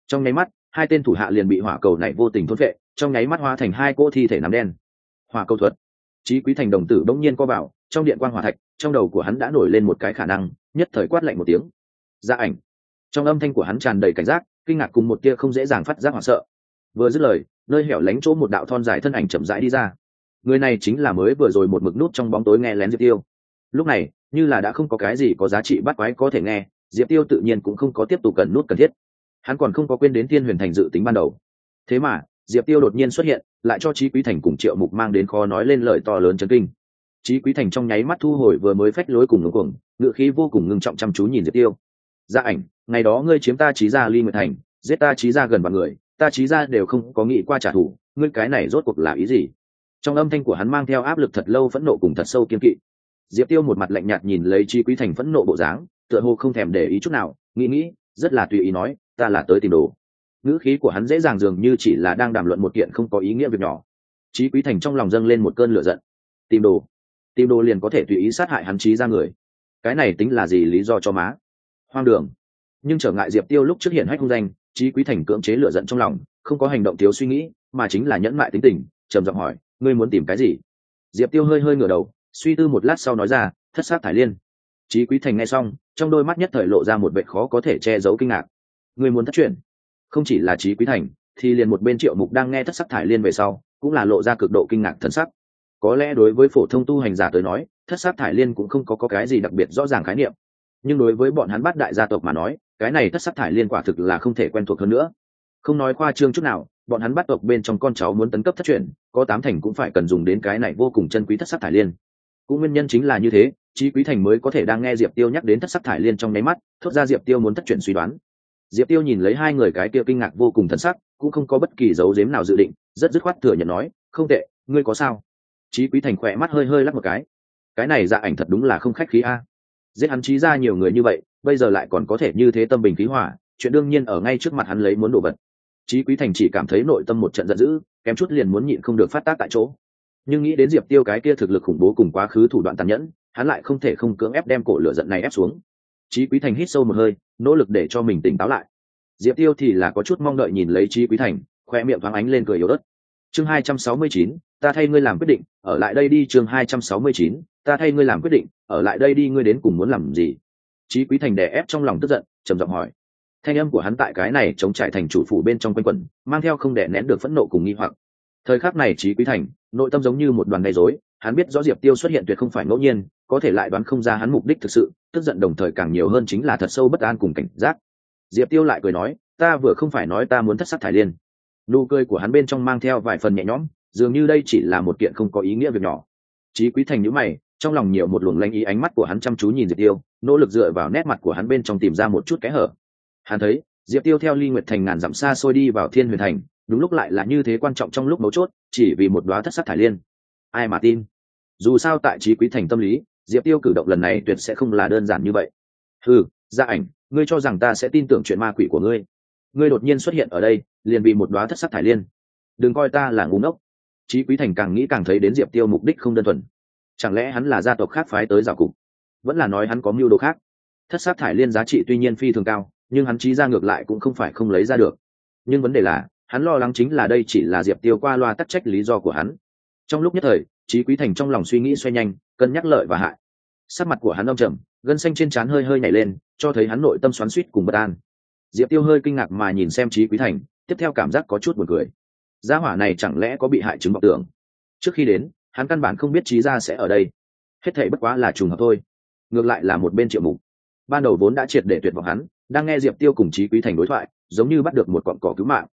Trong nháy mắt, hai tên thủ hạ liền bị hỏa cầu này vô tình thốt vệ trong nháy mắt hóa thành hai cỗ thi thể nắm đen. Hỏa cầu thuật. Trí quý thành đồng tử đống nhiên co bảo trong điện quan hỏa thạch, trong đầu của hắn đã nổi lên một cái khả năng, nhất thời quát lạnh một tiếng. Gia ảnh trong âm thanh của hắn tràn đầy cảnh giác, kinh ngạc cùng một tia không dễ dàng phát giác hoảng sợ. Vừa dứt lời, nơi hẻo lánh chỗ một đạo thon dài thân ảnh chậm rãi đi ra. Người này chính là mới vừa rồi một mực nút trong bóng tối nghe lén diệp tiêu. Lúc này, như là đã không có cái gì có giá trị bắt quái có thể nghe, diệp tiêu tự nhiên cũng không có tiếp tục cần nút cần thiết. Hắn còn không có quên đến thiên huyền thành dự tính ban đầu. Thế mà, diệp tiêu đột nhiên xuất hiện, lại cho trí quý thành cùng triệu mục mang đến khó nói lên lời to lớn chấn kinh. Trí quý thành trong nháy mắt thu hồi vừa mới phách lối cùng ngưng cuồng ngự khí vô cùng ngưng trọng chăm chú nhìn diệp tiêu. Gia ảnh ngày đó ngươi chiếm ta trí ra ly nguyệt thành, giết ta trí ra gần bằng người, ta trí ra đều không có nghĩ qua trả thù, ngươi cái này rốt cuộc là ý gì? Trong âm thanh của hắn mang theo áp lực thật lâu phẫn nộ cùng thật sâu kiên kỵ. Diệp tiêu một mặt lạnh nhạt nhìn lấy chi quý thành phẫn nộ bộ dáng, tựa hồ không thèm để ý chút nào, nghĩ nghĩ, rất là tùy ý nói, ta là tới tìm đồ. Ngữ khí của hắn dễ dàng dường như chỉ là đang đàm luận một kiện không có ý nghĩa việc nhỏ. Chi quý thành trong lòng dâng lên một cơn lửa giận. Tìm đồ? Tìm đồ liền có thể tùy ý sát hại hắn trí ra người. Cái này tính là gì lý do cho má? Hoang đường nhưng trở ngại diệp tiêu lúc trước hiện hách không danh Chí quý thành cưỡng chế lửa giận trong lòng không có hành động thiếu suy nghĩ mà chính là nhẫn mại tính tình trầm giọng hỏi ngươi muốn tìm cái gì? Diệp tiêu hơi hơi ngửa đầu suy tư một lát sau nói ra thất sát thải liên. Trí quý thành nghe xong trong đôi mắt nhất thời lộ ra một vệ khó có thể che giấu kinh ngạc. Ngươi muốn thất truyền không chỉ là trí quý thành thì liền một bên triệu mục đang nghe thất sắc thải liên về sau cũng là lộ ra cực độ kinh ngạc thân sắc. Có lẽ đối với phổ thông tu hành giả tới nói thất sắc thải liên cũng không có, có cái gì đặc biệt rõ ràng khái niệm. Nhưng đối với bọn hắn bắt đại gia tộc mà nói cái này thất sắc thải liên quả thực là không thể quen thuộc hơn nữa. Không nói khoa trương chút nào, bọn hắn bắt tộc bên trong con cháu muốn tấn cấp thất truyền, có tám thành cũng phải cần dùng đến cái này vô cùng chân quý thất sắc thải liên. Cũng nguyên nhân chính là như thế trí quý thành mới có thể đang nghe diệp tiêu nhắc đến thất sắc thải liên trong nháy mắt, thốt ra diệp tiêu muốn thất chuyển suy đoán. Diệp tiêu nhìn lấy hai người cái kia kinh ngạc vô cùng thân sắc, cũng không có bất kỳ dấu dếm nào dự định, rất dứt khoát thừa nhận nói, không tệ, ngươi có sao? Trí quý thành khỏe mắt hơi hơi lắc một cái. Cái này dạ ảnh thật đúng là không khách khí a. Giết hắn trí ra nhiều người như vậy bây giờ lại còn có thể như thế tâm bình khí hỏa chuyện đương nhiên ở ngay trước mặt hắn lấy muốn đổ vật. Chí quý thành chỉ cảm thấy nội tâm một trận giận dữ, kém chút liền muốn nhịn không được phát tác tại chỗ. Nhưng nghĩ đến diệp tiêu cái kia thực lực khủng bố cùng quá khứ thủ đoạn tàn nhẫn, hắn lại không thể không cưỡng ép đem cổ lửa giận này ép xuống. Chí quý thành hít sâu một hơi, nỗ lực để cho mình tỉnh táo lại. Diệp tiêu thì là có chút mong đợi nhìn lấy chí quý thành, khoe miệng thoáng ánh lên cười yếu đất chương hai trăm sáu mươi chín, ta thay ngươi làm quyết định, ở lại đây đi, chương hai trăm sáu mươi chín, ta thay ngươi làm quyết định, ở lại đây đi, ngươi đến cùng muốn làm gì? Chí quý thành đè ép trong lòng tức giận trầm giọng hỏi. Thanh âm của hắn tại cái này chống trải thành chủ phủ bên trong quanh quẩn mang theo không đè nén được phẫn nộ cùng nghi hoặc. Thời khắc này Chí quý thành nội tâm giống như một đoàn gây rối hắn biết rõ diệp tiêu xuất hiện tuyệt không phải ngẫu nhiên có thể lại đoán không ra hắn mục đích thực sự tức giận đồng thời càng nhiều hơn chính là thật sâu bất an cùng cảnh giác. Diệp tiêu lại cười nói ta vừa không phải nói ta muốn thất sát thải liên. Nụ cười của hắn bên trong mang theo vài phần nhẹ nhõm dường như đây chỉ là một kiện không có ý nghĩa việc nhỏ. Chí Quý Thành nhíu mày, trong lòng nhiều một luồng lanh ý ánh mắt của hắn chăm chú nhìn Diệp Tiêu, nỗ lực dựa vào nét mặt của hắn bên trong tìm ra một chút kẽ hở. Hắn thấy, Diệp Tiêu theo Ly Nguyệt Thành ngàn dặm xa xôi đi vào Thiên Huyền Thành, đúng lúc lại là như thế quan trọng trong lúc mấu chốt, chỉ vì một đóa thất sắc thải liên. Ai mà tin? Dù sao tại Chí Quý Thành tâm lý, Diệp Tiêu cử động lần này tuyệt sẽ không là đơn giản như vậy. Hừ, Gia ảnh, ngươi cho rằng ta sẽ tin tưởng chuyện ma quỷ của ngươi? Ngươi đột nhiên xuất hiện ở đây, liền vì một đóa thất sắc thải liên. Đừng coi ta là ngu ngốc Chí Quý Thành càng nghĩ càng thấy đến Diệp Tiêu mục đích không đơn thuần. Chẳng lẽ hắn là gia tộc khác phái tới rào cục? Vẫn là nói hắn có mưu đồ khác? Thất sát thải liên giá trị tuy nhiên phi thường cao, nhưng hắn trí ra ngược lại cũng không phải không lấy ra được. Nhưng vấn đề là, hắn lo lắng chính là đây chỉ là Diệp Tiêu qua loa tắc trách lý do của hắn. Trong lúc nhất thời, Chí Quý Thành trong lòng suy nghĩ xoay nhanh, cân nhắc lợi và hại. Sắc mặt của hắn đông trầm, gân xanh trên trán hơi hơi nhảy lên, cho thấy hắn nội tâm xoắn xuýt cùng bất an. Diệp Tiêu hơi kinh ngạc mà nhìn xem Chí Quý Thành, tiếp theo cảm giác có chút buồn cười gia hỏa này chẳng lẽ có bị hại chứng vọng tưởng trước khi đến hắn căn bản không biết trí gia sẽ ở đây. Hết thể bất quá là trùng hợp thôi. Ngược lại là một bên triệu mục. Ban đầu vốn đã triệt để tuyệt vọng hắn, đang nghe diệp tiêu cùng trí quý thành đối thoại, giống như bắt được một cọn cỏ cứu mạng.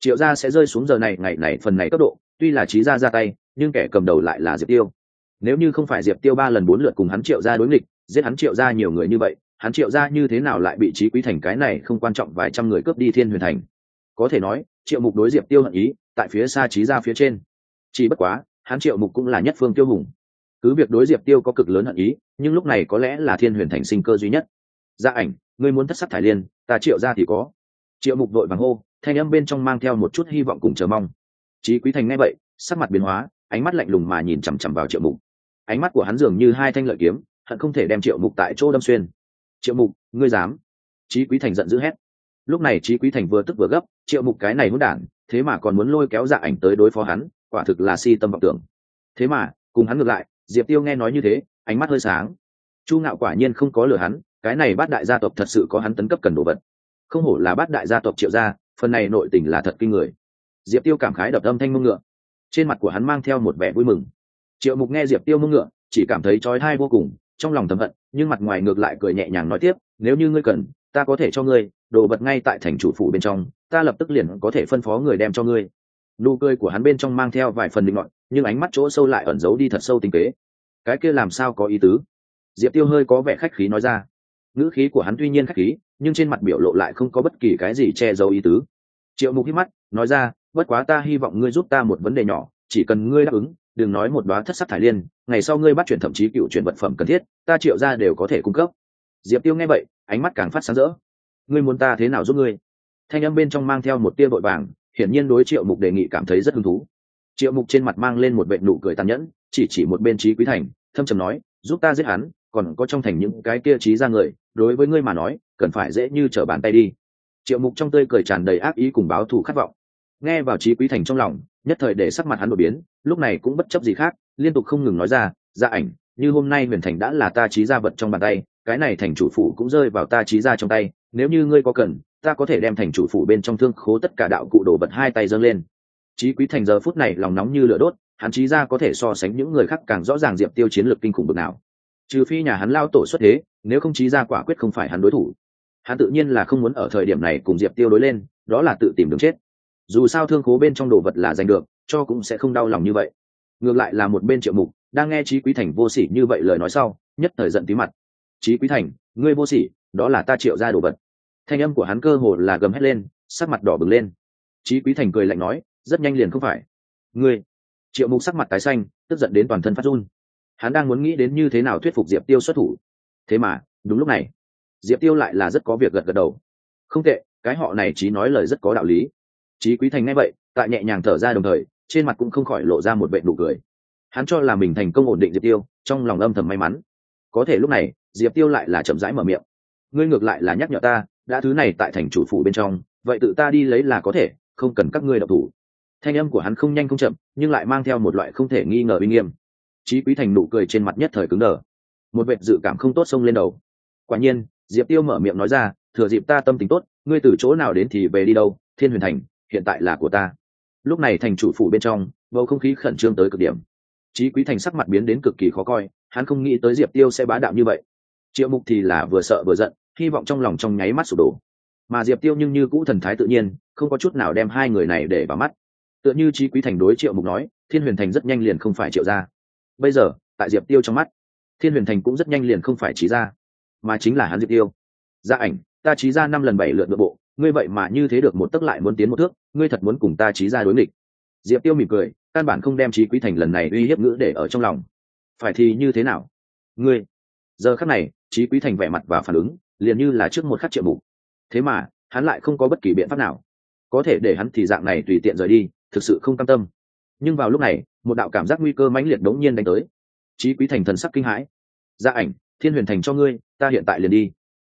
Triệu gia sẽ rơi xuống giờ này, ngày này, phần này cấp độ, tuy là trí gia ra tay, nhưng kẻ cầm đầu lại là diệp tiêu. Nếu như không phải diệp tiêu ba lần bốn lượt cùng hắn triệu gia đối nghịch, giết hắn triệu gia nhiều người như vậy, hắn triệu gia như thế nào lại bị trí quý thành cái này không quan trọng vài trăm người cướp đi thiên huyền thành? Có thể nói, triệu mục đối diệp tiêu hận ý, tại phía xa trí gia phía trên. Chỉ bất quá hắn triệu mục cũng là nhất phương tiêu hùng. Cứ việc đối diệp tiêu có cực lớn hận ý, nhưng lúc này có lẽ là thiên huyền thành sinh cơ duy nhất. Gia ảnh, ngươi muốn thất sắc thải liên, ta triệu ra thì có. Triệu mục đội vàng hô, thanh âm bên trong mang theo một chút hy vọng cùng chờ mong. Chí quý thành nghe vậy, sắc mặt biến hóa, ánh mắt lạnh lùng mà nhìn chằm chằm vào triệu mục. Ánh mắt của hắn dường như hai thanh lợi kiếm, hận không thể đem triệu mục tại chỗ đâm xuyên. Triệu mục, ngươi dám? Chí quý thành giận dữ hét. Lúc này chí quý thành vừa tức vừa gấp, triệu mục cái này muốn đản, thế mà còn muốn lôi kéo dạ ảnh tới đối phó hắn quả thực là si tâm vọng tưởng. Thế mà, cùng hắn ngược lại, diệp tiêu nghe nói như thế, ánh mắt hơi sáng. Chu ngạo quả nhiên không có lừa hắn, cái này bát đại gia tộc thật sự có hắn tấn cấp cần đồ vật. Không hổ là bát đại gia tộc triệu gia, phần này nội tình là thật kinh người. Diệp tiêu cảm khái đập âm thanh mông ngựa. Trên mặt của hắn mang theo một vẻ vui mừng. Triệu mục nghe diệp tiêu mông ngựa, chỉ cảm thấy trói thai vô cùng, trong lòng thầm hận, nhưng mặt ngoài ngược lại cười nhẹ nhàng nói tiếp, nếu như ngươi cần, ta có thể cho ngươi, đồ vật ngay tại thành chủ phủ bên trong, ta lập tức liền có thể phân phó người đem cho ngươi nụ cười của hắn bên trong mang theo vài phần định luận nhưng ánh mắt chỗ sâu lại ẩn giấu đi thật sâu tinh kế cái kia làm sao có ý tứ? Diệp tiêu hơi có vẻ khách khí nói ra. Ngữ khí của hắn tuy nhiên khách khí, nhưng trên mặt biểu lộ lại không có bất kỳ cái gì che giấu ý tứ. Triệu mục hít mắt, nói ra, bất quá ta hy vọng ngươi giúp ta một vấn đề nhỏ, chỉ cần ngươi đáp ứng, đừng nói một đoá thất sắc thải liên, ngày sau ngươi bắt chuyển thậm chí cựu chuyển vật phẩm cần thiết, ta triệu ra đều có thể cung cấp. Diệp tiêu nghe vậy, ánh mắt càng phát sáng rỡ. Ngươi muốn ta thế nào giúp ngươi? Thanh âm bên trong mang theo một tia vội vàng hiển nhiên đối triệu mục đề nghị cảm thấy rất hứng thú. Triệu mục trên mặt mang lên một vệ nụ cười tàn nhẫn, chỉ chỉ một bên trí quý thành, thâm trầm nói, giúp ta giết hắn, còn có trong thành những cái kia trí ra người, đối với ngươi mà nói, cần phải dễ như trở bàn tay đi. Triệu mục trong tươi cười tràn đầy ác ý cùng báo thù khát vọng. Nghe vào trí quý thành trong lòng, nhất thời để sắc mặt hắn đột biến, lúc này cũng bất chấp gì khác, liên tục không ngừng nói ra gia ảnh, như hôm nay huyền thành đã là ta trí ra vật trong bàn tay, cái này thành chủ phủ cũng rơi vào ta trí ra trong tay, nếu như ngươi có cần ta có thể đem thành chủ phủ bên trong thương khố tất cả đạo cụ đồ vật hai tay dâng lên. Chí quý thành giờ phút này lòng nóng như lửa đốt, hắn chí ra có thể so sánh những người khác càng rõ ràng diệp tiêu chiến lược kinh khủng bực nào. Trừ phi nhà hắn lao tổ xuất thế, nếu không chí ra quả quyết không phải hắn đối thủ. Hắn tự nhiên là không muốn ở thời điểm này cùng diệp tiêu đối lên, đó là tự tìm đường chết. Dù sao thương khố bên trong đồ vật là giành được, cho cũng sẽ không đau lòng như vậy. Ngược lại là một bên triệu mục, đang nghe Chí quý thành vô sỉ như vậy lời nói sau, nhất thời giận tí mặt. Chí quý thành, ngươi vô sỉ, đó là ta triệu ra đồ vật thanh âm của hắn cơ hồ là gầm hét lên, sắc mặt đỏ bừng lên. Chí quý thành cười lạnh nói, rất nhanh liền không phải. Ngươi. Triệu mục sắc mặt tái xanh, tức giận đến toàn thân phát run. Hắn đang muốn nghĩ đến như thế nào thuyết phục diệp tiêu xuất thủ. Thế mà, đúng lúc này, diệp tiêu lại là rất có việc gật gật đầu. Không tệ, cái họ này chí nói lời rất có đạo lý. Chí quý thành ngay vậy, tại nhẹ nhàng thở ra đồng thời, trên mặt cũng không khỏi lộ ra một vệ nụ cười. Hắn cho là mình thành công ổn định diệp tiêu, trong lòng âm thầm may mắn. Có thể lúc này, diệp tiêu lại là chậm rãi mở miệng. Ngươi ngược lại là nhắc nhở ta đã thứ này tại thành chủ phủ bên trong vậy tự ta đi lấy là có thể không cần các ngươi đọc thủ. Thanh âm của hắn không nhanh không chậm nhưng lại mang theo một loại không thể nghi ngờ uy nghiêm. Chí quý thành nụ cười trên mặt nhất thời cứng đờ. Một vệt dự cảm không tốt xông lên đầu. Quả nhiên diệp tiêu mở miệng nói ra thừa dịp ta tâm tính tốt ngươi từ chỗ nào đến thì về đi đâu thiên huyền thành hiện tại là của ta. Lúc này thành chủ phủ bên trong bầu không khí khẩn trương tới cực điểm. Chí Quý Thành sắc mặt biến đến cực kỳ khó coi, hắn không nghĩ tới Diệp Tiêu sẽ bá đạo như vậy. Triệu Mục thì là vừa sợ vừa giận, hy vọng trong lòng trong nháy mắt sụp đổ. Mà Diệp Tiêu nhưng như cũ thần thái tự nhiên, không có chút nào đem hai người này để vào mắt. Tựa như trí Quý Thành đối Triệu Mục nói, Thiên Huyền Thành rất nhanh liền không phải Triệu ra. Bây giờ, tại Diệp Tiêu trong mắt, Thiên Huyền Thành cũng rất nhanh liền không phải trí ra, mà chính là hắn Diệp Tiêu. Gia ảnh, ta trí gia năm lần bảy lượt nội bộ, ngươi vậy mà như thế được một tấc lại muốn tiến một thước, ngươi thật muốn cùng ta trí gia đối nghịch. Diệp Tiêu mỉm cười, căn bản không đem trí Quý Thành lần này uy hiếp ngữ để ở trong lòng. Phải thì như thế nào? Ngươi. Giờ khắc này, trí Quý Thành vẻ mặt và phản ứng, liền như là trước một khắc triệu mục. Thế mà, hắn lại không có bất kỳ biện pháp nào. Có thể để hắn thì dạng này tùy tiện rời đi thực sự không cam tâm. Nhưng vào lúc này một đạo cảm giác nguy cơ mãnh liệt đống nhiên đánh tới. Chí quý thành thần sắc kinh hãi. Gia ảnh thiên huyền thành cho ngươi ta hiện tại liền đi.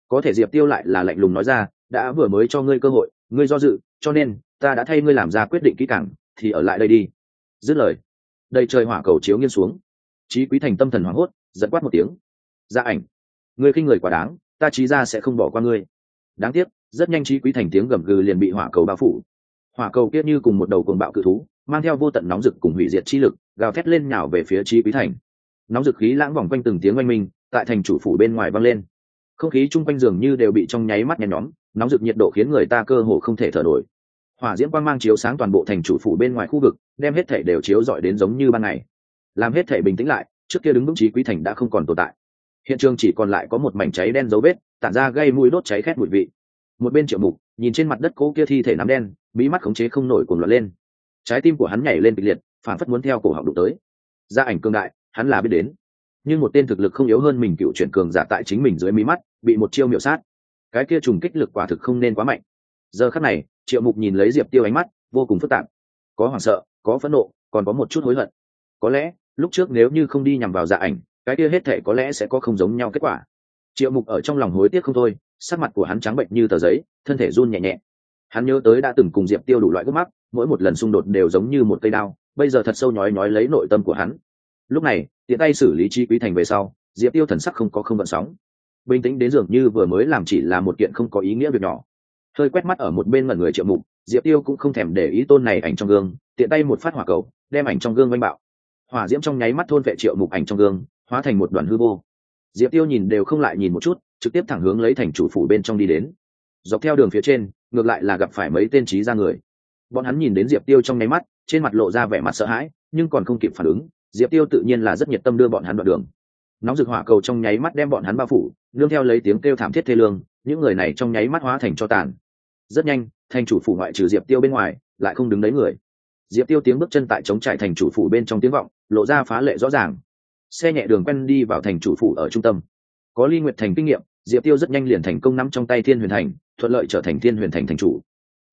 Có thể diệp tiêu lại là lạnh lùng nói ra đã vừa mới cho ngươi cơ hội ngươi do dự cho nên ta đã thay ngươi làm ra quyết định kỹ càng thì ở lại đây đi. Dứt lời đây trời hỏa cầu chiếu nghiêng xuống. Chí quý thành tâm thần hoảng hốt giật quát một tiếng. Gia ảnh ngươi khinh người quá đáng ta trí ra sẽ không bỏ qua ngươi. Đáng tiếc, rất nhanh trí quý thành tiếng gầm gừ liền bị hỏa cầu bao phủ. Hỏa cầu kia như cùng một đầu cuồng bạo cự thú, mang theo vô tận nóng rực cùng hủy diệt chi lực, gào thét lên nhào về phía trí quý thành. Nóng rực khí lãng vòng quanh từng tiếng oanh minh, tại thành chủ phủ bên ngoài vang lên. Không khí chung quanh dường như đều bị trong nháy mắt nhen nhóm, nóng rực nhiệt độ khiến người ta cơ hồ không thể thở nổi. Hỏa diễm quang mang chiếu sáng toàn bộ thành chủ phủ bên ngoài khu vực, đem hết thể đều chiếu rọi đến giống như ban ngày. Làm hết thể bình tĩnh lại, trước kia đứng vững trí quý thành đã không còn tồn tại hiện trường chỉ còn lại có một mảnh cháy đen dấu vết, tản ra gây mùi đốt cháy khét mùi vị. Một bên triệu mục, nhìn trên mặt đất cố kia thi thể nắm đen bí mắt khống chế không nổi cuồng loạn lên. Trái tim của hắn nhảy lên kịch liệt phản phất muốn theo cổ họng đụng tới. Gia ảnh cương đại, hắn là biết đến. Nhưng một tên thực lực không yếu hơn mình cựu chuyển cường giả tại chính mình dưới mí mắt, bị một chiêu miểu sát. Cái kia trùng kích lực quả thực không nên quá mạnh. Giờ khắc này, triệu mục nhìn lấy diệp tiêu ánh mắt, vô cùng phức tạp. Có hoảng sợ, có phẫn nộ, còn có một chút hối hận. Có lẽ, lúc trước nếu như không đi nhằm vào dạ ảnh cái kia hết thể có lẽ sẽ có không giống nhau kết quả. Triệu mục ở trong lòng hối tiếc không thôi, sắc mặt của hắn trắng bệnh như tờ giấy, thân thể run nhẹ nhẹ. Hắn nhớ tới đã từng cùng diệp tiêu đủ loại gốc mắc mỗi một lần xung đột đều giống như một cây đao, bây giờ thật sâu nhói nhói lấy nội tâm của hắn. Lúc này, tiện tay xử lý chi quý thành về sau, diệp tiêu thần sắc không có không vận sóng. Bình tĩnh đến dường như vừa mới làm chỉ là một kiện không có ý nghĩa việc nhỏ. Hơi quét mắt ở một bên ngẩn người triệu mục, diệp tiêu cũng không thèm để ý tôn này ảnh trong gương, tiện tay một phát hỏa cầu, đem ảnh trong gương oanh bạo. Hỏa diễm trong nháy mắt thôn vệ triệu mục ảnh trong gương hóa thành một đoàn hư vô. Diệp tiêu nhìn đều không lại nhìn một chút, trực tiếp thẳng hướng lấy thành chủ phủ bên trong đi đến. Dọc theo đường phía trên, ngược lại là gặp phải mấy tên trí ra người. Bọn hắn nhìn đến diệp tiêu trong nháy mắt, trên mặt lộ ra vẻ mặt sợ hãi, nhưng còn không kịp phản ứng, diệp tiêu tự nhiên là rất nhiệt tâm đưa bọn hắn đoạn đường. Nóng rực hỏa cầu trong nháy mắt đem bọn hắn bao phủ, nương theo lấy tiếng kêu thảm thiết thê lương, những người này trong nháy mắt hóa thành cho tàn. Rất nhanh, thành chủ phủ ngoại trừ diệp tiêu bên ngoài, lại không đứng đấy người. Diệp tiêu tiếng bước chân tại chống trại thành chủ phủ bên trong tiếng vọng, lộ ra phá lệ rõ ràng xe nhẹ đường quen đi vào thành chủ phủ ở trung tâm. Có ly nguyệt thành kinh nghiệm, diệp tiêu rất nhanh liền thành công nắm trong tay thiên huyền thành, thuận lợi trở thành thiên huyền thành thành chủ.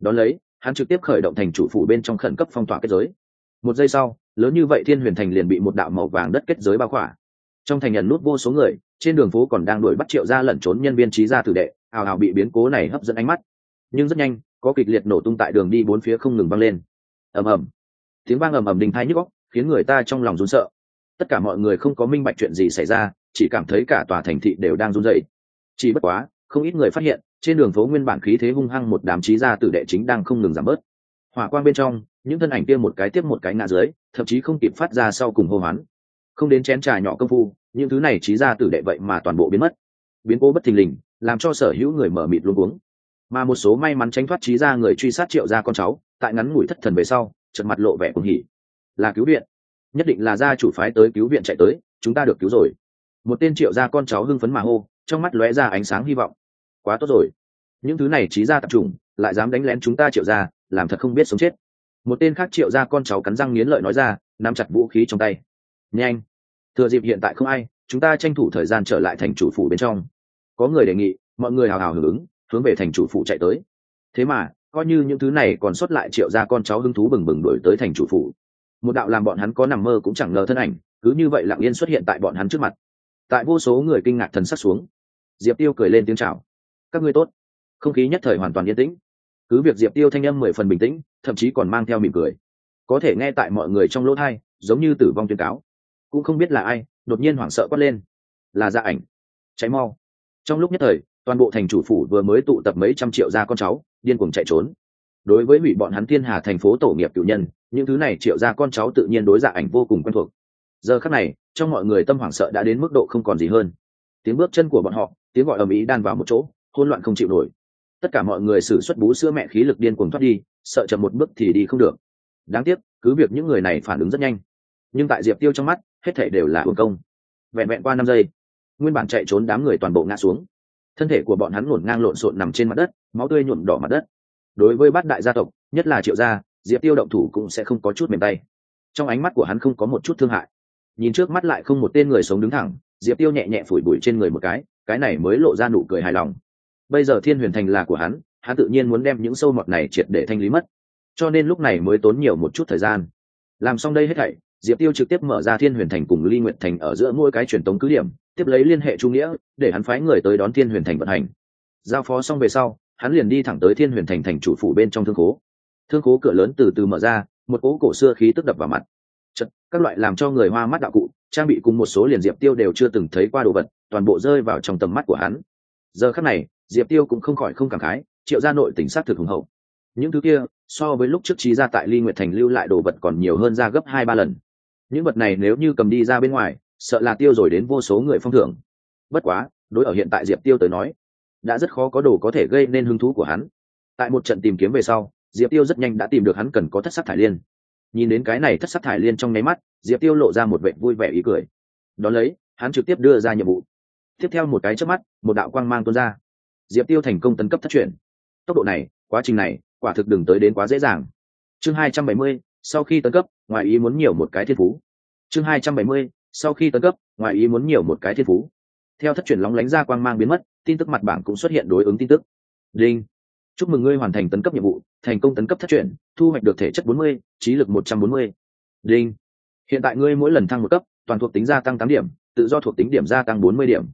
Đón lấy, hắn trực tiếp khởi động thành chủ phủ bên trong khẩn cấp phong tỏa kết giới. Một giây sau, lớn như vậy thiên huyền thành liền bị một đạo màu vàng đất kết giới bao khỏa. Trong thành nhận nút vô số người, trên đường phố còn đang đuổi bắt triệu ra lẩn trốn nhân viên trí gia tử đệ, ào ào bị biến cố này hấp dẫn ánh mắt. Nhưng rất nhanh, có kịch liệt nổ tung tại đường đi bốn phía không ngừng vang lên. Ầm ầm. Tiếng vang ầm ầm đình thai nhức góc khiến người ta trong lòng run sợ tất cả mọi người không có minh bạch chuyện gì xảy ra, chỉ cảm thấy cả tòa thành thị đều đang run rẩy. Chỉ bất quá, không ít người phát hiện, trên đường phố nguyên bản khí thế hung hăng một đám trí gia tử đệ chính đang không ngừng giảm bớt. Hỏa quang bên trong, những thân ảnh kia một cái tiếp một cái ngã dưới, thậm chí không kịp phát ra sau cùng hô hoán. Không đến chén trà nhỏ công phu, những thứ này trí gia tử đệ vậy mà toàn bộ biến mất. Biến cố bất thình lình, làm cho sở hữu người mở mịt luôn uống mà một số may mắn tránh thoát trí gia người truy sát triệu gia con cháu, tại ngắn ngủi thất thần về sau trận mặt lộ vẻ cuồng hỉ. Là cứu viện nhất định là gia chủ phái tới cứu viện chạy tới, chúng ta được cứu rồi. Một tên triệu gia con cháu hưng phấn mà hô, trong mắt lóe ra ánh sáng hy vọng. Quá tốt rồi. Những thứ này trí ra tập trung lại dám đánh lén chúng ta triệu gia, làm thật không biết sống chết. Một tên khác triệu gia con cháu cắn răng nghiến lợi nói ra, nắm chặt vũ khí trong tay. Nhanh. Thừa dịp hiện tại không ai, chúng ta tranh thủ thời gian trở lại thành chủ phủ bên trong. Có người đề nghị, mọi người hào hào hưởng ứng, hướng về thành chủ phủ chạy tới. Thế mà, coi như những thứ này còn sót lại triệu gia con cháu hứng thú bừng bừng đổi tới thành chủ phủ một đạo làm bọn hắn có nằm mơ cũng chẳng ngờ thân ảnh, cứ như vậy lặng yên xuất hiện tại bọn hắn trước mặt. Tại vô số người kinh ngạc thần sắc xuống, diệp tiêu cười lên tiếng chào. Các ngươi tốt. Không khí nhất thời hoàn toàn yên tĩnh. Cứ việc diệp tiêu thanh âm mười phần bình tĩnh, thậm chí còn mang theo mỉm cười. Có thể nghe tại mọi người trong lỗ thai, giống như tử vong tuyên cáo. Cũng không biết là ai, đột nhiên hoảng sợ quát lên. Là gia ảnh. Cháy mau. Trong lúc nhất thời, toàn bộ thành chủ phủ vừa mới tụ tập mấy trăm triệu gia con cháu, điên cuồng chạy trốn đối với hủy bọn hắn thiên hà thành phố tổ nghiệp cựu nhân, những thứ này triệu gia con cháu tự nhiên đối dạ ảnh vô cùng quen thuộc. Giờ khắc này, trong mọi người tâm hoảng sợ đã đến mức độ không còn gì hơn. Tiếng bước chân của bọn họ, tiếng gọi ầm ĩ đan vào một chỗ, hỗn loạn không chịu nổi. Tất cả mọi người xử xuất bú sữa mẹ khí lực điên cuồng thoát đi, sợ chậm một bước thì đi không được. Đáng tiếc, cứ việc những người này phản ứng rất nhanh, nhưng tại diệp tiêu trong mắt, hết thể đều là hưởng công. Vẹn vẹn qua năm giây, nguyên bản chạy trốn đám người toàn bộ ngã xuống. Thân thể của bọn hắn ngổn ngang lộn xộn nằm trên mặt đất, máu tươi nhuộm đỏ mặt đất đối với bát đại gia tộc, nhất là triệu gia, diệp tiêu động thủ cũng sẽ không có chút mềm tay. Trong ánh mắt của hắn không có một chút thương hại. Nhìn trước mắt lại không một tên người sống đứng thẳng, diệp tiêu nhẹ nhẹ phủi bụi trên người một cái cái này mới lộ ra nụ cười hài lòng. Bây giờ thiên huyền thành là của hắn hắn tự nhiên muốn đem những sâu mọt này triệt để thanh lý mất. Cho nên lúc này mới tốn nhiều một chút thời gian. Làm xong đây hết thảy, diệp tiêu trực tiếp mở ra thiên huyền thành cùng ly nguyện thành ở giữa mỗi cái truyền tống cứ điểm, tiếp lấy liên hệ trung nghĩa, để hắn phái người tới đón thiên huyền thành vận hành. Giao phó xong về sau hắn liền đi thẳng tới thiên huyền thành thành chủ phủ bên trong thương khố. Thương khố cửa lớn từ từ mở ra một cỗ cổ xưa khí tức đập vào mặt. Chật, các loại làm cho người hoa mắt đạo cụ trang bị cùng một số liền diệp tiêu đều chưa từng thấy qua đồ vật toàn bộ rơi vào trong tầm mắt của hắn. Giờ khắc này diệp tiêu cũng không khỏi không cảm khái triệu gia nội tỉnh sát thực hùng hậu. Những thứ kia so với lúc trước trí ra tại ly nguyệt thành lưu lại đồ vật còn nhiều hơn ra gấp hai ba lần. Những vật này nếu như cầm đi ra bên ngoài sợ là tiêu rồi đến vô số người phong thưởng. Bất quá đối ở hiện tại diệp tiêu tới nói đã rất khó có đồ có thể gây nên hứng thú của hắn. Tại một trận tìm kiếm về sau, diệp tiêu rất nhanh đã tìm được hắn cần có thất sắc thải liên. Nhìn đến cái này thất sắc thải liên trong nháy mắt, diệp tiêu lộ ra một vệ vui vẻ ý cười. Đón lấy, hắn trực tiếp đưa ra nhiệm vụ. Tiếp theo một cái trước mắt, một đạo quang mang tuôn ra. Diệp tiêu thành công tấn cấp thất truyền. Tốc độ này, quá trình này, quả thực đừng tới đến quá dễ dàng. Chương hai trăm bảy mươi, sau khi tấn cấp, ngoài ý muốn nhiều một cái thiên phú. Chương hai trăm bảy mươi, sau khi tấn cấp, ngoài ý muốn nhiều một cái thiên phú theo thất truyền lóng lánh ra quang mang biến mất, tin tức mặt bảng cũng xuất hiện đối ứng tin tức. Đinh. Chúc mừng ngươi hoàn thành tấn cấp nhiệm vụ, thành công tấn cấp thất truyền, thu hoạch được thể chất bốn mươi, trí lực một trăm bốn mươi. Đinh. Hiện tại ngươi mỗi lần thăng một cấp, toàn thuộc tính gia tăng tám điểm, tự do thuộc tính điểm gia tăng bốn mươi điểm.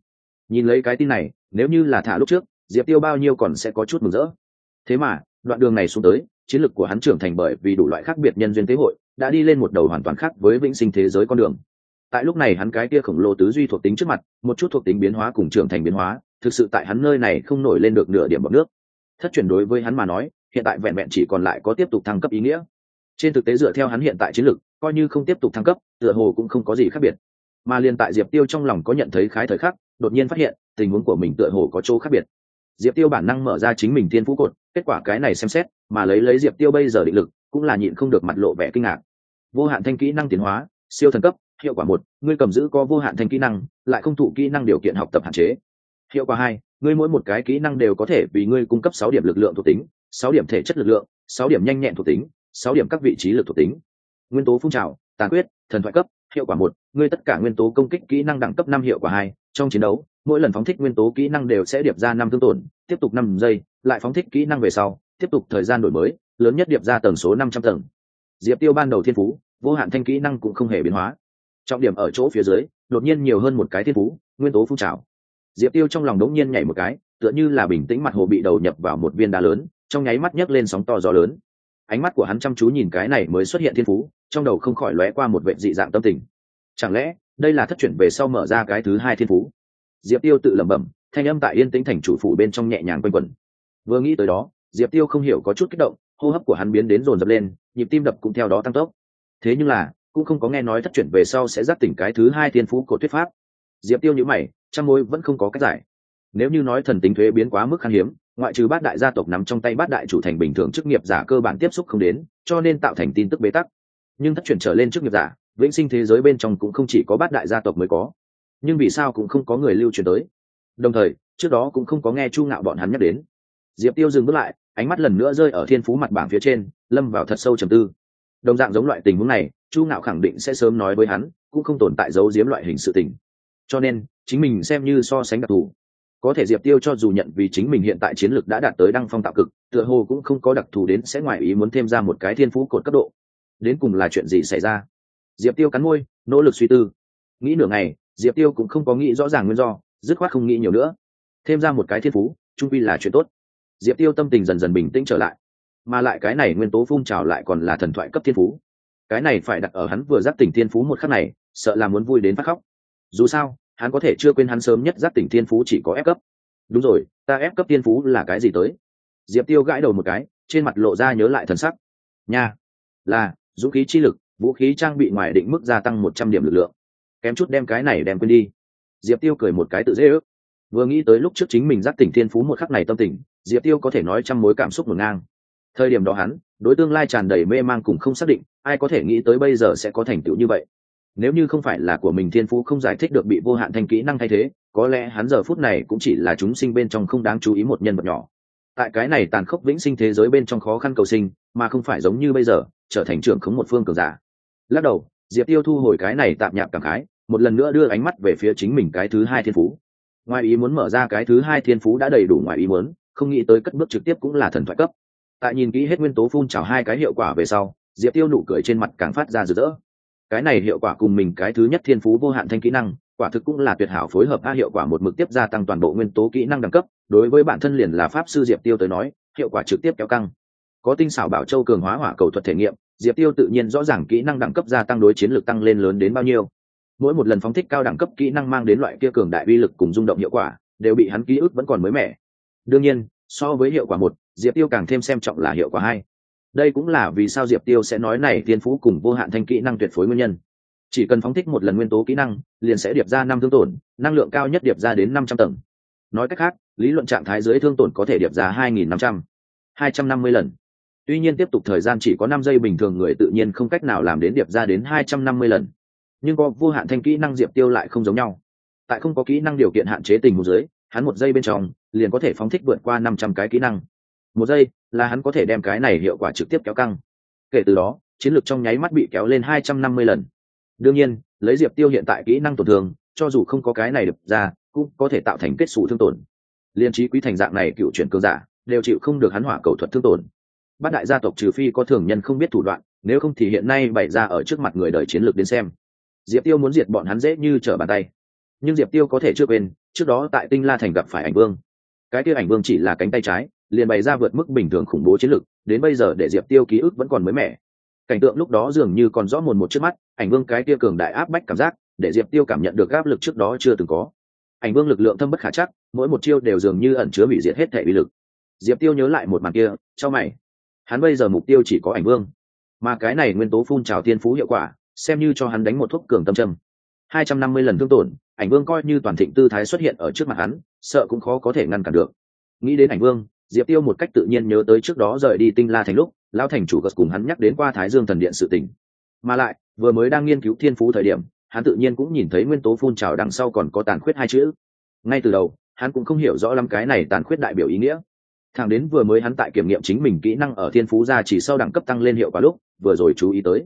Nhìn lấy cái tin này, nếu như là thả lúc trước, diệp tiêu bao nhiêu còn sẽ có chút mừng rỡ. Thế mà, đoạn đường này xuống tới, chiến lược của hắn trưởng thành bởi vì đủ loại khác biệt nhân duyên tế hội, đã đi lên một đầu hoàn toàn khác với vĩnh sinh thế giới con đường tại lúc này hắn cái kia khổng lồ tứ duy thuộc tính trước mặt, một chút thuộc tính biến hóa cùng trưởng thành biến hóa, thực sự tại hắn nơi này không nổi lên được nửa điểm bọc nước. Thất chuyển đối với hắn mà nói, hiện tại vẹn vẹn chỉ còn lại có tiếp tục thăng cấp ý nghĩa. Trên thực tế dựa theo hắn hiện tại chiến lược, coi như không tiếp tục thăng cấp, tựa hồ cũng không có gì khác biệt. Mà liền tại diệp tiêu trong lòng có nhận thấy khái thời khắc, đột nhiên phát hiện, tình huống của mình tựa hồ có chỗ khác biệt. Diệp tiêu bản năng mở ra chính mình thiên phú cột, kết quả cái này xem xét, mà lấy lấy diệp tiêu bây giờ định lực, cũng là nhịn không được mặt lộ vẻ kinh ngạc. Vô hạn thanh kỹ năng tiến hóa, siêu thần cấp hiệu quả một, ngươi cầm giữ có vô hạn thanh kỹ năng, lại không thụ kỹ năng điều kiện học tập hạn chế. Hiệu quả hai, ngươi mỗi một cái kỹ năng đều có thể vì ngươi cung cấp sáu điểm lực lượng thuộc tính, sáu điểm thể chất lực lượng, sáu điểm nhanh nhẹn thuộc tính, sáu điểm các vị trí lực thuộc tính. Nguyên tố phun trào, tàn quyết thần thoại cấp, hiệu quả một, ngươi tất cả nguyên tố công kích kỹ năng đẳng cấp năm hiệu quả hai, trong chiến đấu, mỗi lần phóng thích nguyên tố kỹ năng đều sẽ điệp ra năm thương tổn, tiếp tục năm giây, lại phóng thích kỹ năng về sau, tiếp tục thời gian đổi mới, lớn nhất điệp ra tần số năm trăm tầng. Diệp tiêu ban đầu thiên phú, vô hạn thanh kỹ năng cũng không hề biến hóa trọng điểm ở chỗ phía dưới, đột nhiên nhiều hơn một cái thiên phú, nguyên tố phun trào. Diệp tiêu trong lòng đống nhiên nhảy một cái, tựa như là bình tĩnh mặt hồ bị đầu nhập vào một viên đá lớn, trong nháy mắt nhấc lên sóng to gió lớn. Ánh mắt của hắn chăm chú nhìn cái này mới xuất hiện thiên phú, trong đầu không khỏi lóe qua một vệ dị dạng tâm tình. Chẳng lẽ, đây là thất chuyển về sau mở ra cái thứ hai thiên phú? Diệp tiêu tự lẩm bẩm, thanh âm tại yên tĩnh thành chủ phủ bên trong nhẹ nhàng quanh quẩn. Vừa nghĩ tới đó, diệp tiêu không hiểu có chút kích động, hô hấp của hắn biến đến rồn rập lên, nhịp tim đập cũng theo đó tăng tốc. Thế nhưng là cũng không có nghe nói thất chuyển về sau sẽ giác tỉnh cái thứ hai thiên phú của thuyết pháp. Diệp tiêu nhữ mày trong môi vẫn không có cách giải. Nếu như nói thần tính thuế biến quá mức khan hiếm, ngoại trừ bát đại gia tộc nắm trong tay bát đại chủ thành bình thường chức nghiệp giả cơ bản tiếp xúc không đến, cho nên tạo thành tin tức bế tắc. Nhưng thất chuyển trở lên chức nghiệp giả, vĩnh sinh thế giới bên trong cũng không chỉ có bát đại gia tộc mới có. Nhưng vì sao cũng không có người lưu truyền tới? Đồng thời, trước đó cũng không có nghe chu ngạo bọn hắn nhắc đến. Diệp tiêu dừng bước lại, ánh mắt lần nữa rơi ở thiên phú mặt bảng phía trên, lâm vào thật sâu trầm tư đồng dạng giống loại tình huống này, chu ngạo khẳng định sẽ sớm nói với hắn, cũng không tồn tại giấu giếm loại hình sự tình. Cho nên, chính mình xem như so sánh đặc thù. Có thể diệp tiêu cho dù nhận vì chính mình hiện tại chiến lược đã đạt tới đăng phong tạo cực, tựa hồ cũng không có đặc thù đến sẽ ngoài ý muốn thêm ra một cái thiên phú cột cấp độ. Đến cùng là chuyện gì xảy ra? Diệp tiêu cắn môi, nỗ lực suy tư. Nghĩ nửa ngày, diệp tiêu cũng không có nghĩ rõ ràng nguyên do, dứt khoát không nghĩ nhiều nữa. Thêm ra một cái thiên phú trung vi là chuyện tốt. Diệp tiêu tâm tình dần dần bình tĩnh trở lại mà lại cái này nguyên tố phun trào lại còn là thần thoại cấp thiên phú. Cái này phải đặt ở hắn vừa giác tỉnh thiên phú một khắc này, sợ là muốn vui đến phát khóc. Dù sao, hắn có thể chưa quên hắn sớm nhất giác tỉnh thiên phú chỉ có ép cấp. Đúng rồi, ta ép cấp thiên phú là cái gì tới? Diệp tiêu gãi đầu một cái, trên mặt lộ ra nhớ lại thần sắc. Nha, là, dũng khí chi lực, vũ khí trang bị ngoài định mức gia tăng một trăm điểm lực lượng. Kém chút đem cái này đem quên đi. Diệp tiêu cười một cái tự dễ ước. Vừa nghĩ tới lúc trước chính mình giác tỉnh thiên phú một khắc này tâm tình, diệp tiêu có thể nói trăm mối cảm xúc ngổn ngang thời điểm đó hắn, đối tương lai tràn đầy mê mang cùng không xác định, ai có thể nghĩ tới bây giờ sẽ có thành tựu như vậy. Nếu như không phải là của mình thiên phú không giải thích được bị vô hạn thành kỹ năng thay thế, có lẽ hắn giờ phút này cũng chỉ là chúng sinh bên trong không đáng chú ý một nhân vật nhỏ. Tại cái này tàn khốc vĩnh sinh thế giới bên trong khó khăn cầu sinh, mà không phải giống như bây giờ, trở thành trưởng khống một phương cường giả. Lắc đầu, diệp tiêu thu hồi cái này tạm nhạc cảm khái, một lần nữa đưa ánh mắt về phía chính mình cái thứ hai thiên phú. Ngoài ý muốn mở ra cái thứ hai thiên phú đã đầy đủ ngoài ý muốn, không nghĩ tới cất bước trực tiếp cũng là thần thoại cấp tại nhìn kỹ hết nguyên tố phun trào hai cái hiệu quả về sau, diệp tiêu nụ cười trên mặt càng phát ra rực rỡ. Cái này hiệu quả cùng mình cái thứ nhất thiên phú vô hạn thanh kỹ năng, quả thực cũng là tuyệt hảo phối hợp a hiệu quả một mực tiếp gia tăng toàn bộ nguyên tố kỹ năng đẳng cấp, đối với bản thân liền là pháp sư diệp tiêu tới nói, hiệu quả trực tiếp kéo căng. Có tinh xảo bảo châu cường hóa hỏa cầu thuật thể nghiệm, diệp tiêu tự nhiên rõ ràng kỹ năng đẳng cấp gia tăng đối chiến lược tăng lên lớn đến bao nhiêu. Mỗi một lần phóng thích cao đẳng cấp kỹ năng mang đến loại kia cường đại uy lực cùng rung động hiệu quả, đều bị hắn ký ức vẫn còn mới mẻ. Đương nhiên, so với hiệu quả một diệp tiêu càng thêm xem trọng là hiệu quả hay. đây cũng là vì sao diệp tiêu sẽ nói này tiên phú cùng vô hạn thanh kỹ năng tuyệt phối nguyên nhân. Chỉ cần phóng thích một lần nguyên tố kỹ năng, liền sẽ điệp ra năm thương tổn, năng lượng cao nhất điệp ra đến năm trăm tầng. Nói cách khác, lý luận trạng thái dưới thương tổn có thể điệp ra hai nghìn năm trăm, hai trăm năm mươi lần. Tuy nhiên tiếp tục thời gian chỉ có năm giây bình thường người tự nhiên không cách nào làm đến điệp ra đến hai trăm năm mươi lần. Nhưng có vô hạn thanh kỹ năng diệp tiêu lại không giống nhau. Tại không có kỹ năng điều kiện hạn chế tình hồ dưới, hắn một giây bên trong, liền có thể phóng thích vượt qua năm trăm cái kỹ năng một giây là hắn có thể đem cái này hiệu quả trực tiếp kéo căng. Kể từ đó, chiến lược trong nháy mắt bị kéo lên hai trăm năm mươi lần. Đương nhiên, lấy diệp tiêu hiện tại kỹ năng tổn thương, cho dù không có cái này được ra, cũng có thể tạo thành kết xù thương tổn. Liên trí quý thành dạng này cựu chuyển cường giả, đều chịu không được hắn hỏa cầu thuật thương tổn. Bát đại gia tộc trừ phi có thường nhân không biết thủ đoạn, nếu không thì hiện nay bày ra ở trước mặt người đời chiến lược đến xem. Diệp tiêu muốn diệt bọn hắn dễ như trở bàn tay. Nhưng diệp tiêu có thể chưa quên, trước đó tại tinh la thành gặp phải ảnh vương. Cái kia ảnh vương chỉ là cánh tay trái liền bày ra vượt mức bình thường khủng bố chiến lược, đến bây giờ để diệp tiêu ký ức vẫn còn mới mẻ. Cảnh tượng lúc đó dường như còn rõ mồn một trước mắt, ảnh vương cái kia cường đại áp bách cảm giác, để diệp tiêu cảm nhận được áp lực trước đó chưa từng có. Ảnh vương lực lượng thâm bất khả chắc, mỗi một chiêu đều dường như ẩn chứa hủy diệt hết thể uy lực. Diệp tiêu nhớ lại một màn kia, cho mày. Hắn bây giờ mục tiêu chỉ có ảnh vương. Mà cái này nguyên tố phun trào tiên phú hiệu quả, xem như cho hắn đánh một thuốc cường tâm trầm. hai trăm năm mươi lần thương tổn, ảnh vương coi như toàn thịnh tư thái xuất hiện ở trước mặt hắn, sợ cũng khó có thể ngăn cản được. Nghĩ đến ảnh vương diệp tiêu một cách tự nhiên nhớ tới trước đó rời đi tinh la thành lúc, lão thành chủ gật cùng hắn nhắc đến qua thái dương thần điện sự tình. Mà lại, vừa mới đang nghiên cứu thiên phú thời điểm, hắn tự nhiên cũng nhìn thấy nguyên tố phun trào đằng sau còn có tàn khuyết hai chữ. Ngay từ đầu, hắn cũng không hiểu rõ lắm cái này tàn khuyết đại biểu ý nghĩa. Thẳng đến vừa mới hắn tại kiểm nghiệm chính mình kỹ năng ở thiên phú ra chỉ sau đẳng cấp tăng lên hiệu quả lúc, vừa rồi chú ý tới.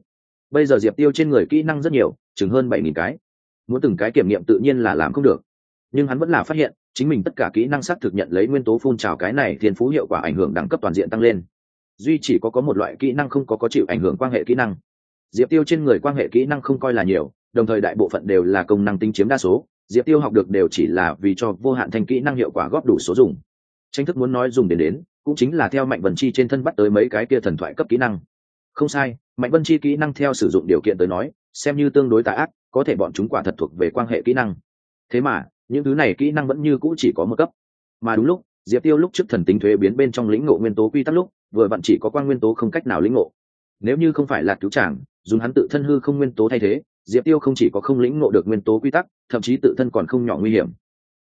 Bây giờ diệp tiêu trên người kỹ năng rất nhiều, chừng hơn bảy nghìn cái. Muốn từng cái kiểm nghiệm tự nhiên là làm không được. Nhưng hắn vẫn là phát hiện chính mình tất cả kỹ năng xác thực nhận lấy nguyên tố phun trào cái này thiên phú hiệu quả ảnh hưởng đẳng cấp toàn diện tăng lên. Duy chỉ có có một loại kỹ năng không có có chịu ảnh hưởng quan hệ kỹ năng. Diệp tiêu trên người quan hệ kỹ năng không coi là nhiều, đồng thời đại bộ phận đều là công năng tính chiếm đa số. Diệp tiêu học được đều chỉ là vì cho vô hạn thành kỹ năng hiệu quả góp đủ số dùng. Tranh thức muốn nói dùng đến đến, cũng chính là theo mạnh vần chi trên thân bắt tới mấy cái kia thần thoại cấp kỹ năng. Không sai, mạnh vân chi kỹ năng theo sử dụng điều kiện tới nói, xem như tương đối tà ác, có thể bọn chúng quả thật thuộc về quan hệ kỹ năng. Thế mà những thứ này kỹ năng vẫn như cũ chỉ có một cấp. Mà đúng lúc, diệp tiêu lúc trước thần tính thuế biến bên trong lĩnh ngộ nguyên tố quy tắc lúc, vừa vặn chỉ có quan nguyên tố không cách nào lĩnh ngộ. Nếu như không phải là cứu tràng dùng hắn tự thân hư không nguyên tố thay thế, diệp tiêu không chỉ có không lĩnh ngộ được nguyên tố quy tắc, thậm chí tự thân còn không nhỏ nguy hiểm.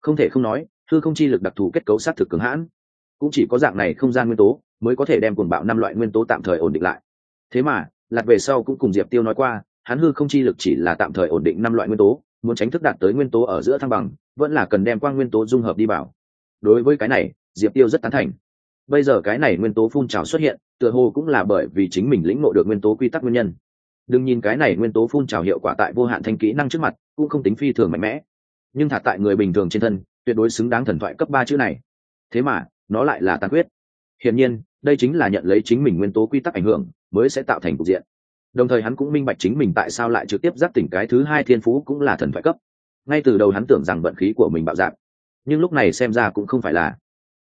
Không thể không nói, hư không chi lực đặc thù kết cấu sát thực cứng hãn. Cũng chỉ có dạng này không gian nguyên tố mới có thể đem cuồng bạo năm loại nguyên tố tạm thời ổn định lại. Thế mà, lạc về sau cũng cùng diệp tiêu nói qua, hắn hư không chi lực chỉ là tạm thời ổn định năm loại nguyên tố, muốn tránh thức đạt tới nguyên tố ở giữa thăng bằng vẫn là cần đem quang nguyên tố dung hợp đi vào. Đối với cái này, diệp tiêu rất tán thành. Bây giờ cái này nguyên tố phun trào xuất hiện, tựa hồ cũng là bởi vì chính mình lĩnh ngộ được nguyên tố quy tắc nguyên nhân. Đừng nhìn cái này nguyên tố phun trào hiệu quả tại vô hạn thanh kỹ năng trước mặt, cũng không tính phi thường mạnh mẽ. Nhưng thả tại người bình thường trên thân, tuyệt đối xứng đáng thần thoại cấp ba chữ này. Thế mà, nó lại là tàn quyết hiển nhiên, đây chính là nhận lấy chính mình nguyên tố quy tắc ảnh hưởng, mới sẽ tạo thành cục diện. Đồng thời hắn cũng minh bạch chính mình tại sao lại trực tiếp giác tỉnh cái thứ hai thiên phú cũng là thần thoại cấp ngay từ đầu hắn tưởng rằng vận khí của mình bạo dạng, nhưng lúc này xem ra cũng không phải là.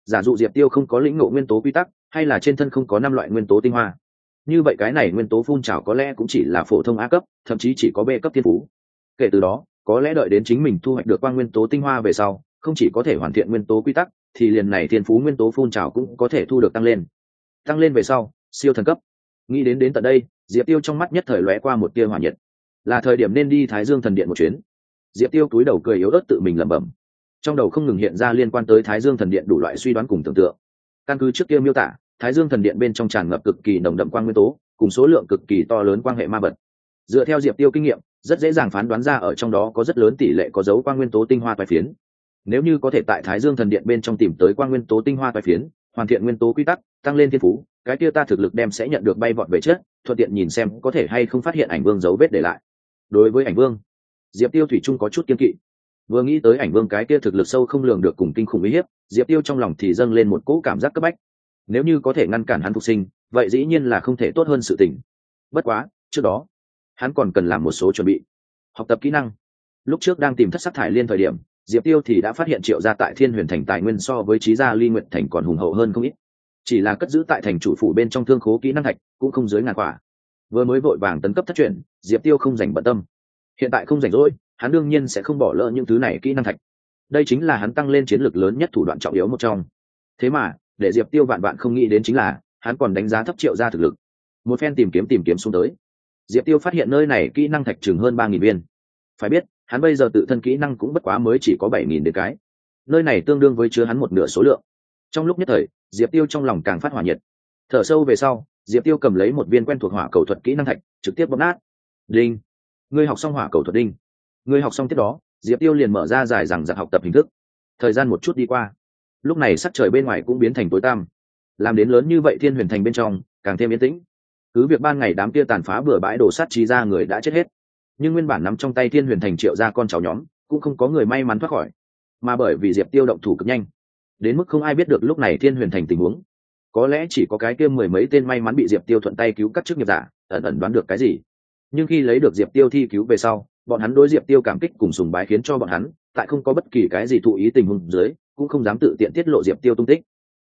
Giả dụ diệp tiêu không có lĩnh ngộ nguyên tố quy tắc, hay là trên thân không có năm loại nguyên tố tinh hoa, như vậy cái này nguyên tố phun trào có lẽ cũng chỉ là phổ thông a cấp, thậm chí chỉ có b cấp thiên phú. Kể từ đó, có lẽ đợi đến chính mình thu hoạch được quan nguyên tố tinh hoa về sau, không chỉ có thể hoàn thiện nguyên tố quy tắc, thì liền này thiên phú nguyên tố phun trào cũng có thể thu được tăng lên. Tăng lên về sau, siêu thần cấp. Nghĩ đến đến tận đây, diệp tiêu trong mắt nhất thời lóe qua một tia hỏa nhiệt. Là thời điểm nên đi thái dương thần điện một chuyến diệp tiêu túi đầu cười yếu ớt tự mình lẩm bẩm. Trong đầu không ngừng hiện ra liên quan tới thái dương thần điện đủ loại suy đoán cùng tưởng tượng. Căn cứ trước kia miêu tả, thái dương thần điện bên trong tràn ngập cực kỳ nồng đậm quan nguyên tố, cùng số lượng cực kỳ to lớn quan hệ ma vật. Dựa theo diệp tiêu kinh nghiệm, rất dễ dàng phán đoán ra ở trong đó có rất lớn tỷ lệ có dấu quan nguyên tố tinh hoa tài phiến. Nếu như có thể tại thái dương thần điện bên trong tìm tới quan nguyên tố tinh hoa tài phiến, hoàn thiện nguyên tố quy tắc, tăng lên thiên phú, cái kia ta thực lực đem sẽ nhận được bay vọt về chết thuận tiện nhìn xem có thể hay không phát hiện ảnh vương dấu vết để lại. Đối với ảnh vương diệp tiêu thủy trung có chút kiên kỵ. Vừa nghĩ tới ảnh vương cái kia thực lực sâu không lường được cùng kinh khủng uy hiếp, diệp tiêu trong lòng thì dâng lên một cỗ cảm giác cấp bách. Nếu như có thể ngăn cản hắn phục sinh, vậy dĩ nhiên là không thể tốt hơn sự tình. Bất quá, trước đó, hắn còn cần làm một số chuẩn bị. Học tập kỹ năng. Lúc trước đang tìm thất sắc thải liên thời điểm, diệp tiêu thì đã phát hiện triệu gia tại thiên huyền thành tài nguyên so với trí gia ly nguyện thành còn hùng hậu hơn không ít. Chỉ là cất giữ tại thành chủ phủ bên trong thương khố kỹ năng thạch cũng không dưới ngàn quả. Vừa mới vội vàng tấn cấp thất truyền, diệp tiêu không dành bận tâm hiện tại không rảnh rỗi, hắn đương nhiên sẽ không bỏ lỡ những thứ này kỹ năng thạch. Đây chính là hắn tăng lên chiến lược lớn nhất thủ đoạn trọng yếu một trong. Thế mà, để diệp tiêu vạn vạn không nghĩ đến chính là, hắn còn đánh giá thấp triệu gia thực lực. Một phen tìm kiếm tìm kiếm xuống tới. Diệp tiêu phát hiện nơi này kỹ năng thạch chừng hơn ba nghìn viên. Phải biết, hắn bây giờ tự thân kỹ năng cũng bất quá mới chỉ có bảy nghìn đến cái. Nơi này tương đương với chứa hắn một nửa số lượng. Trong lúc nhất thời, diệp tiêu trong lòng càng phát hỏa nhiệt. Thở sâu về sau, diệp tiêu cầm lấy một viên quen thuộc hỏa cầu thuật kỹ năng thạch, trực tiếp bóp nát. Đinh! Ngươi học xong hỏa cầu thuật đinh. Ngươi học xong tiếp đó, diệp tiêu liền mở ra dài rằng giặc học tập hình thức. Thời gian một chút đi qua. Lúc này sắc trời bên ngoài cũng biến thành tối tăm. Làm đến lớn như vậy thiên huyền thành bên trong, càng thêm yên tĩnh. Cứ việc ban ngày đám kia tàn phá bừa bãi đổ sát trí ra người đã chết hết. Nhưng nguyên bản nắm trong tay thiên huyền thành triệu ra con cháu nhóm, cũng không có người may mắn thoát khỏi. Mà bởi vì diệp tiêu động thủ cực nhanh, đến mức không ai biết được lúc này thiên huyền thành tình huống. Có lẽ chỉ có cái kia mười mấy tên may mắn bị diệp tiêu thuận tay cứu các chức nghiệp giả, ẩn ẩn đoán được cái gì nhưng khi lấy được diệp tiêu thi cứu về sau, bọn hắn đối diệp tiêu cảm kích cùng sùng bái khiến cho bọn hắn, tại không có bất kỳ cái gì thụ ý tình huống dưới, cũng không dám tự tiện tiết lộ diệp tiêu tung tích.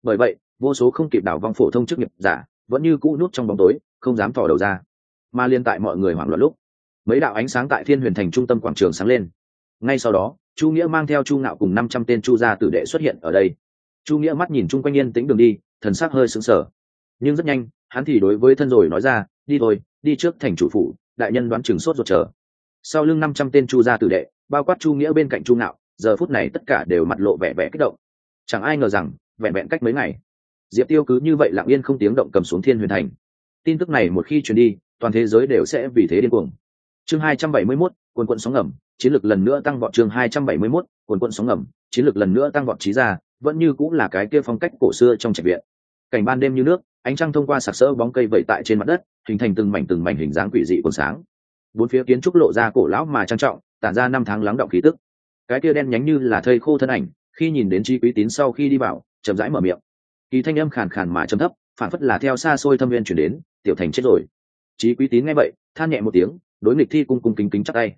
Bởi vậy, vô số không kịp đảo vong phổ thông chức nghiệp giả vẫn như cũ nút trong bóng tối, không dám tỏ đầu ra. Mà liên tại mọi người hoảng loạn lúc, mấy đạo ánh sáng tại thiên huyền thành trung tâm quảng trường sáng lên. Ngay sau đó, chu nghĩa mang theo chu ngạo cùng năm trăm tên chu gia tử đệ xuất hiện ở đây. Chu nghĩa mắt nhìn chung quanh yên tĩnh đường đi, thần sắc hơi sững sờ. Nhưng rất nhanh, hắn thì đối với thân rồi nói ra, đi thôi, đi trước thành chủ phủ đại nhân đoán chừng sốt ruột chờ. Sau lưng năm trăm tên chu gia tử đệ bao quát chu nghĩa bên cạnh chu ngạo giờ phút này tất cả đều mặt lộ vẻ vẻ kích động. Chẳng ai ngờ rằng vẹn vẹn cách mấy ngày diệp tiêu cứ như vậy lặng yên không tiếng động cầm xuống thiên huyền thành. Tin tức này một khi truyền đi toàn thế giới đều sẽ vì thế điên cuồng. Chương hai trăm bảy mươi 271, quần quận sóng ngầm chiến lược lần nữa tăng vọt chương hai trăm bảy mươi 271, quần quận sóng ngầm chiến lược lần nữa tăng vọt trí ra vẫn như cũng là cái kia phong cách cổ xưa trong trạch viện cảnh ban đêm như nước, ánh trăng thông qua sặc sỡ bóng cây vẩy tại trên mặt đất, hình thành từng mảnh từng mảnh hình dáng quỷ dị còn sáng. Bốn phía kiến trúc lộ ra cổ lão mà trang trọng, tản ra năm tháng lắng động khí tức. Cái kia đen nhánh như là thây khô thân ảnh, khi nhìn đến chi quý tín sau khi đi vào, chậm rãi mở miệng. Kỳ thanh âm khàn khàn mà chấm thấp, phản phất là theo xa xôi thâm viên chuyển đến, tiểu thành chết rồi. Chí quý tín nghe vậy, than nhẹ một tiếng, đối nghịch thi cung cung kính kính chắc tay.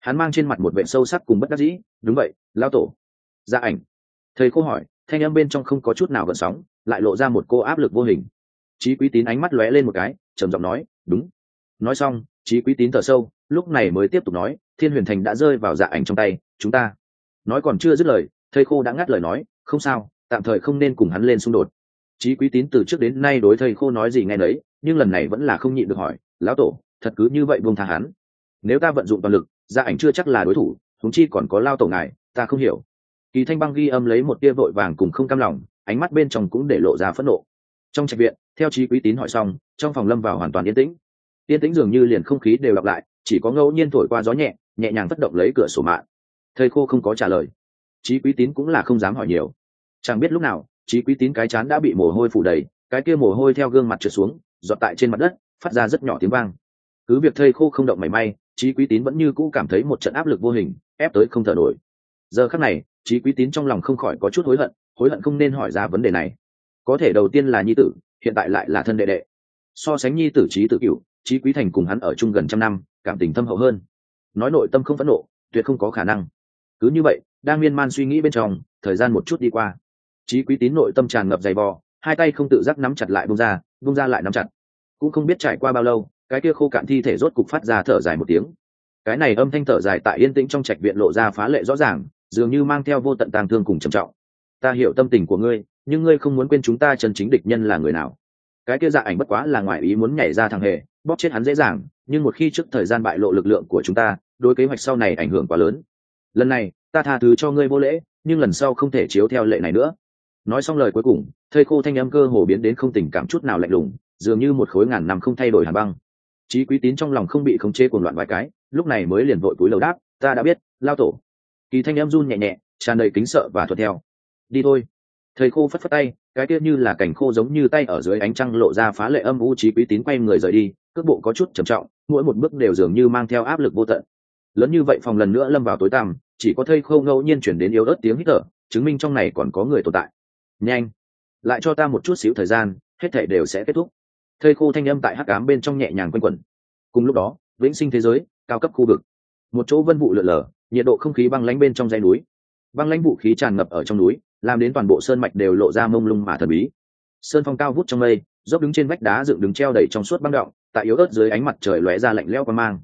Hắn mang trên mặt một vệ sâu sắc cùng bất đắc dĩ, đúng vậy lao tổ. Gia ảnh. Thầy cô hỏi, thanh âm bên trong không có chút nào gợn sóng lại lộ ra một cô áp lực vô hình. Chí quý tín ánh mắt lóe lên một cái, trầm giọng nói, đúng. Nói xong, chí quý tín thở sâu, lúc này mới tiếp tục nói, thiên huyền thành đã rơi vào dạ ảnh trong tay, chúng ta nói còn chưa dứt lời, thầy khô đã ngắt lời nói, không sao, tạm thời không nên cùng hắn lên xung đột. Chí quý tín từ trước đến nay đối thầy khô nói gì nghe nấy, nhưng lần này vẫn là không nhịn được hỏi, lão tổ, thật cứ như vậy buông tha hắn? Nếu ta vận dụng toàn lực gia ảnh chưa chắc là đối thủ thúng chi còn có lao tổ ngài, ta không hiểu. Kỳ thanh băng ghi âm lấy một tia vội vàng cùng không cam lòng ánh mắt bên trong cũng để lộ ra phẫn nộ. Trong trạch viện, theo chí quý tín hỏi xong, trong phòng lâm vào hoàn toàn yên tĩnh. Yên tĩnh dường như liền không khí đều lặp lại, chỉ có ngẫu nhiên thổi qua gió nhẹ nhẹ nhàng bất động lấy cửa sổ mạng. Thầy khô không có trả lời. Chí quý tín cũng là không dám hỏi nhiều. Chẳng biết lúc nào, chí quý tín cái chán đã bị mồ hôi phủ đầy, cái kia mồ hôi theo gương mặt trượt xuống dọt tại trên mặt đất, phát ra rất nhỏ tiếng vang. Cứ việc thầy khô không động mảy may, chí quý tín vẫn như cũ cảm thấy một trận áp lực vô hình, ép tới không thở nổi. Giờ khắc này, chí quý tín trong lòng không khỏi có chút hối hận hối hận không nên hỏi ra vấn đề này. Có thể đầu tiên là nhi tử, hiện tại lại là thân đệ đệ. So sánh nhi tử trí tự cựu trí quý thành cùng hắn ở chung gần trăm năm, cảm tình thâm hậu hơn. Nói nội tâm không phẫn nộ, tuyệt không có khả năng. Cứ như vậy, đang miên man suy nghĩ bên trong, thời gian một chút đi qua. Trí quý tín nội tâm tràn ngập dày vò, hai tay không tự giác nắm chặt lại bông ra bông ra lại nắm chặt. Cũng không biết trải qua bao lâu, cái kia khô cạn thi thể rốt cục phát ra thở dài một tiếng. Cái này âm thanh thở dài tại yên tĩnh trong trạch viện lộ ra phá lệ rõ ràng, dường như mang theo vô tận tàng thương cùng trầm trọng ta hiểu tâm tình của ngươi, nhưng ngươi không muốn quên chúng ta chân chính địch nhân là người nào. Cái kia dạ ảnh bất quá là ngoại ý muốn nhảy ra thằng hề, bóp chết hắn dễ dàng, nhưng một khi trước thời gian bại lộ lực lượng của chúng ta, đối kế hoạch sau này ảnh hưởng quá lớn. Lần này, ta tha thứ cho ngươi vô lễ, nhưng lần sau không thể chiếu theo lệ này nữa. Nói xong lời cuối cùng, thầy khô thanh âm cơ hồ biến đến không tình cảm chút nào lạnh lùng, dường như một khối ngàn năm không thay đổi hàn băng. Chí quý tín trong lòng không bị khống chế cuồng loạn vài cái, lúc này mới liền vội túi lầu đáp, ta đã biết, lao tổ. Kỳ thanh âm run nhẹ nhẹ, tràn đầy kính sợ và thuận theo đi thôi. Thầy khô phất phất tay, cái kia như là cảnh khô giống như tay ở dưới ánh trăng lộ ra phá lệ âm u trí quý tín quay người rời đi, cước bộ có chút trầm trọng, mỗi một bước đều dường như mang theo áp lực vô tận. Lớn như vậy phòng lần nữa lâm vào tối tăm, chỉ có thây khô ngẫu nhiên chuyển đến yếu ớt tiếng hít thở, chứng minh trong này còn có người tồn tại. Nhanh, lại cho ta một chút xíu thời gian, hết thể đều sẽ kết thúc. Thây khô thanh âm tại hắc ám bên trong nhẹ nhàng quanh quẩn. Cùng lúc đó, vĩnh sinh thế giới, cao cấp khu vực. Một chỗ vân vụ lượn lờ, nhiệt độ không khí băng lánh bên trong dãy núi. Băng lãnh vũ khí tràn ngập ở trong núi làm đến toàn bộ sơn mạch đều lộ ra mông lung mà thần bí. Sơn phong cao vút trong mây, dốc đứng trên vách đá dựng đứng treo đầy trong suốt băng động, tại yếu ớt dưới ánh mặt trời lóe ra lạnh lẽo qua mang.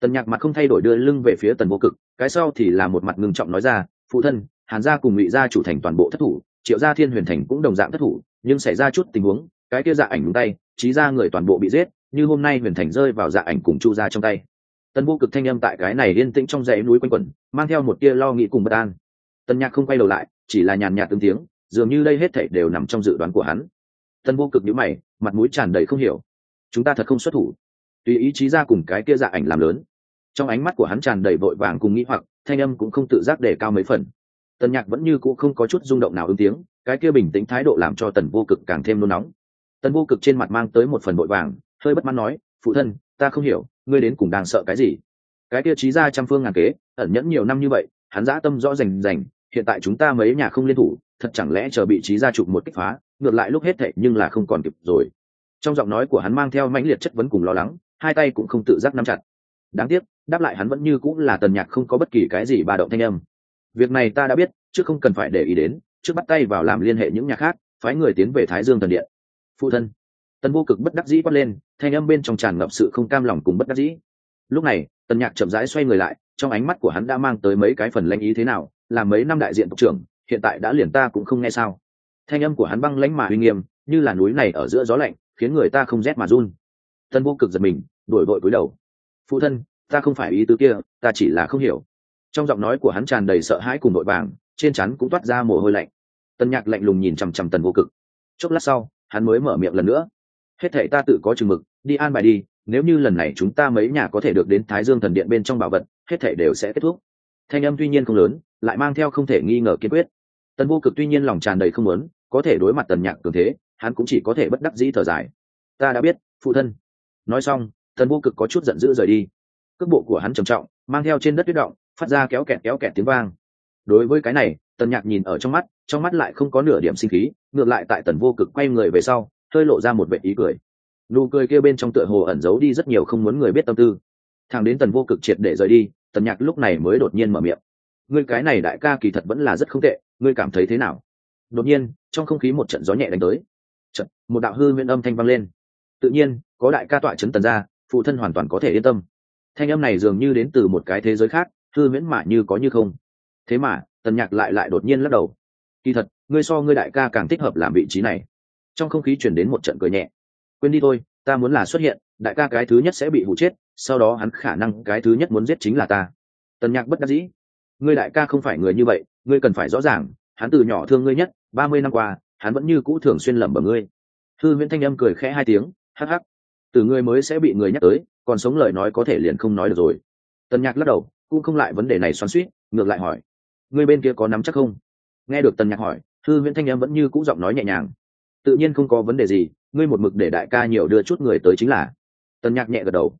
Tần nhạc mặt không thay đổi đưa lưng về phía tần vô cực, cái sau thì là một mặt ngưng trọng nói ra, phụ thân, hàn gia cùng ngụy gia chủ thành toàn bộ thất thủ, triệu gia thiên huyền thành cũng đồng dạng thất thủ, nhưng xảy ra chút tình huống, cái kia dạ ảnh đúng tay trí ra người toàn bộ bị giết, như hôm nay huyền thành rơi vào dạ ảnh cùng chu ra trong tay. Tần vô cực thanh âm tại cái này yên tĩnh trong dãy núi quanh quẩn, mang theo một tia lo nghĩ cùng bất an. Tần nhạc không quay đầu lại chỉ là nhàn nhạt tương tiếng, dường như đây hết thảy đều nằm trong dự đoán của hắn. Tần vô cực nhíu mày, mặt mũi tràn đầy không hiểu. Chúng ta thật không xuất thủ. Tùy ý chí ra cùng cái kia dạ ảnh làm lớn. Trong ánh mắt của hắn tràn đầy vội vàng cùng nghĩ hoặc, thanh âm cũng không tự giác đề cao mấy phần. Tần nhạc vẫn như cũ không có chút rung động nào ứng tiếng, cái kia bình tĩnh thái độ làm cho tần vô cực càng thêm nôn nóng. Tần vô cực trên mặt mang tới một phần vội vàng, hơi bất mãn nói, phụ thân, ta không hiểu, ngươi đến cùng đang sợ cái gì? Cái kia trí ra trăm phương ngàn kế, ẩn nhẫn nhiều năm như vậy, hắn dã tâm rõ rành rành hiện tại chúng ta mấy nhà không liên thủ, thật chẳng lẽ chờ bị trí gia trục một kích phá, ngược lại lúc hết thệ nhưng là không còn kịp rồi. Trong giọng nói của hắn mang theo mãnh liệt chất vấn cùng lo lắng, hai tay cũng không tự giác nắm chặt. Đáng tiếc, đáp lại hắn vẫn như cũng là tần nhạc không có bất kỳ cái gì ba động thanh âm. Việc này ta đã biết, chứ không cần phải để ý đến, trước bắt tay vào làm liên hệ những nhà khác, phái người tiến về thái dương thần điện. Phụ thân. Tần vô cực bất đắc dĩ quát lên, thanh âm bên trong tràn ngập sự không cam lòng cùng bất đắc dĩ. Lúc này, tần nhạc chậm rãi xoay người lại, trong ánh mắt của hắn đã mang tới mấy cái phần lanh ý thế nào là mấy năm đại diện tộc trưởng, hiện tại đã liền ta cũng không nghe sao. Thanh âm của hắn băng lãnh mà uy nghiêm, như là núi này ở giữa gió lạnh, khiến người ta không rét mà run. Tân vô cực giật mình, đổi vội cúi đầu. Phụ thân, ta không phải ý tứ kia, ta chỉ là không hiểu. Trong giọng nói của hắn tràn đầy sợ hãi cùng nội vàng, trên chắn cũng toát ra mồ hôi lạnh. Tân nhạc lạnh lùng nhìn chằm chằm tần vô cực. Chốc lát sau, hắn mới mở miệng lần nữa. Hết thệ ta tự có chừng mực, đi an bài đi, nếu như lần này chúng ta mấy nhà có thể được đến thái dương thần điện bên trong bảo vật, hết thệ đều sẽ kết thúc. Thanh âm tuy nhiên không lớn lại mang theo không thể nghi ngờ kiên quyết. Tần vô cực tuy nhiên lòng tràn đầy không muốn, có thể đối mặt tần nhạc cường thế, hắn cũng chỉ có thể bất đắc dĩ thở dài. Ta đã biết, phụ thân. Nói xong, tần vô cực có chút giận dữ rời đi. Cước bộ của hắn trầm trọng, mang theo trên đất tuyết động, phát ra kéo kẹt kéo kẹt tiếng vang. Đối với cái này, tần nhạc nhìn ở trong mắt trong mắt lại không có nửa điểm sinh khí, ngược lại tại tần vô cực quay người về sau, hơi lộ ra một vệ ý cười. Nụ cười kia bên trong tựa hồ ẩn giấu đi rất nhiều không muốn người biết tâm tư. Thằng đến tần vô cực triệt để rời đi, tần nhạc lúc này mới đột nhiên mở miệng ngươi cái này đại ca kỳ thật vẫn là rất không tệ, ngươi cảm thấy thế nào? Đột nhiên, trong không khí một trận gió nhẹ đánh tới. Trận một đạo hư nguyên âm thanh vang lên. Tự nhiên, có đại ca tọa chấn tần ra phụ thân hoàn toàn có thể yên tâm. Thanh âm này dường như đến từ một cái thế giới khác, hư miễn mạ như có như không. Thế mà, tần nhạc lại lại đột nhiên lắc đầu. Kỳ thật, ngươi so ngươi đại ca càng thích hợp làm vị trí này. Trong không khí chuyển đến một trận cười nhẹ. Quên đi thôi, ta muốn là xuất hiện, đại ca cái thứ nhất sẽ bị hụ chết, sau đó hắn khả năng cái thứ nhất muốn giết chính là ta. Tần nhạc bất đắc dĩ ngươi đại ca không phải người như vậy, ngươi cần phải rõ ràng, hắn từ nhỏ thương ngươi nhất, ba mươi năm qua, hắn vẫn như cũ thường xuyên lẩm bẩm ngươi. Thư viễn thanh âm cười khẽ hai tiếng, hắc hắc. Từ ngươi mới sẽ bị người nhắc tới, còn sống lời nói có thể liền không nói được rồi. Tần nhạc lắc đầu, cũng không lại vấn đề này xoắn suýt ngược lại hỏi, ngươi bên kia có nắm chắc không? Nghe được tần nhạc hỏi, thư viễn thanh âm vẫn như cũ giọng nói nhẹ nhàng, tự nhiên không có vấn đề gì, ngươi một mực để đại ca nhiều đưa chút người tới chính là. Tần nhạc nhẹ gật đầu.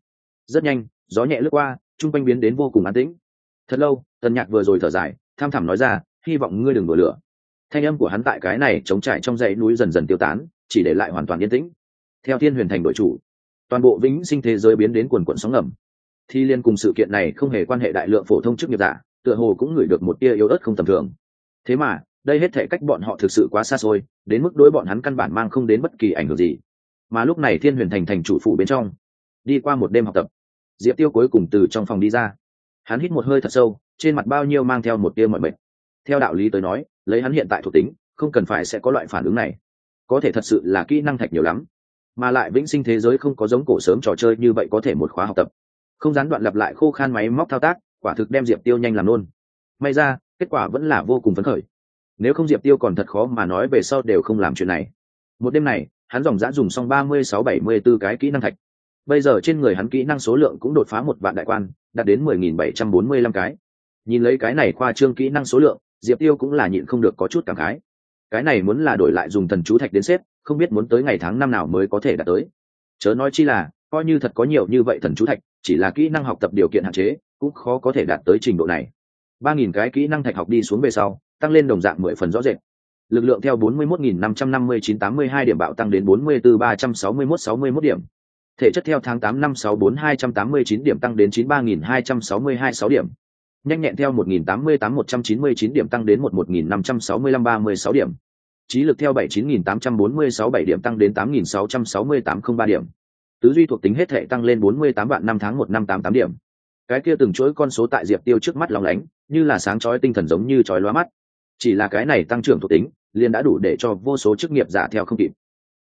Rất nhanh, gió nhẹ lướt qua, chung quanh biến đến vô cùng an tĩnh. Thật lâu tần nhạc vừa rồi thở dài, tham thẳm nói ra, hy vọng ngươi đừng đổ lửa. Thanh âm của hắn tại cái này chống trải trong dãy núi dần dần tiêu tán, chỉ để lại hoàn toàn yên tĩnh. Theo thiên huyền thành đội chủ, toàn bộ vĩnh sinh thế giới biến đến quần quận sóng ngầm. Thi liên cùng sự kiện này không hề quan hệ đại lượng phổ thông chức nghiệp giả, tựa hồ cũng ngửi được một tia yếu ớt không tầm thường. Thế mà, đây hết thể cách bọn họ thực sự quá xa xôi, đến mức đối bọn hắn căn bản mang không đến bất kỳ ảnh hưởng gì. Mà lúc này thiên huyền thành thành chủ phủ bên trong, đi qua một đêm học tập, diệp tiêu cuối cùng từ trong phòng đi ra. Hắn hít một hơi thật sâu trên mặt bao nhiêu mang theo một tia mọi mệt. Theo đạo lý tới nói, lấy hắn hiện tại thuộc tính, không cần phải sẽ có loại phản ứng này. Có thể thật sự là kỹ năng thạch nhiều lắm. Mà lại vĩnh sinh thế giới không có giống cổ sớm trò chơi như vậy có thể một khóa học tập. Không gián đoạn lặp lại khô khan máy móc thao tác, quả thực đem diệp tiêu nhanh làm nôn. May ra, kết quả vẫn là vô cùng phấn khởi. Nếu không diệp tiêu còn thật khó mà nói về sau đều không làm chuyện này. Một đêm này, hắn dòng dã dùng xong ba mươi sáu bảy mươi b ố cái kỹ năng thạch. Bây giờ trên người hắn kỹ năng số lượng cũng đột phá một vạn đại quan, đạt đến mười nghìn bảy trăm bốn mươi lăm cái nhìn lấy cái này khoa trương kỹ năng số lượng, diệp tiêu cũng là nhịn không được có chút cảm khái. Cái này muốn là đổi lại dùng thần chú thạch đến xếp, không biết muốn tới ngày tháng năm nào mới có thể đạt tới. Chớ nói chi là, coi như thật có nhiều như vậy thần chú thạch, chỉ là kỹ năng học tập điều kiện hạn chế, cũng khó có thể đạt tới trình độ này. Ba nghìn cái kỹ năng thạch học đi xuống về sau, tăng lên đồng dạng mười phần rõ rệt. Lực lượng theo bốn mươi mốt nghìn năm trăm năm mươi chín tám mươi hai điểm bạo tăng đến bốn mươi bốn ba trăm sáu mươi mốt sáu mươi mốt điểm. Thể chất theo tháng tám năm sáu bốn hai trăm tám mươi chín điểm tăng đến chín ba nghìn hai trăm sáu mươi hai sáu điểm nhanh nhẹn theo một nghìn tám mươi tám một trăm chín mươi chín điểm tăng đến một một nghìn năm trăm sáu mươi lăm ba mươi sáu điểm. Trí lực theo bảy chín nghìn tám trăm bốn mươi sáu bảy điểm tăng đến tám nghìn sáu trăm sáu mươi tám không ba điểm. Tứ duy thuộc tính hết thể tăng lên bốn mươi tám vạn năm tháng một năm tám tám điểm. Cái kia từng chuỗi con số tại diệp tiêu trước mắt lòng lánh, như là sáng chói tinh thần giống như chói lóa mắt. Chỉ là cái này tăng trưởng thuộc tính, liền đã đủ để cho vô số chức nghiệp giả theo không kịp.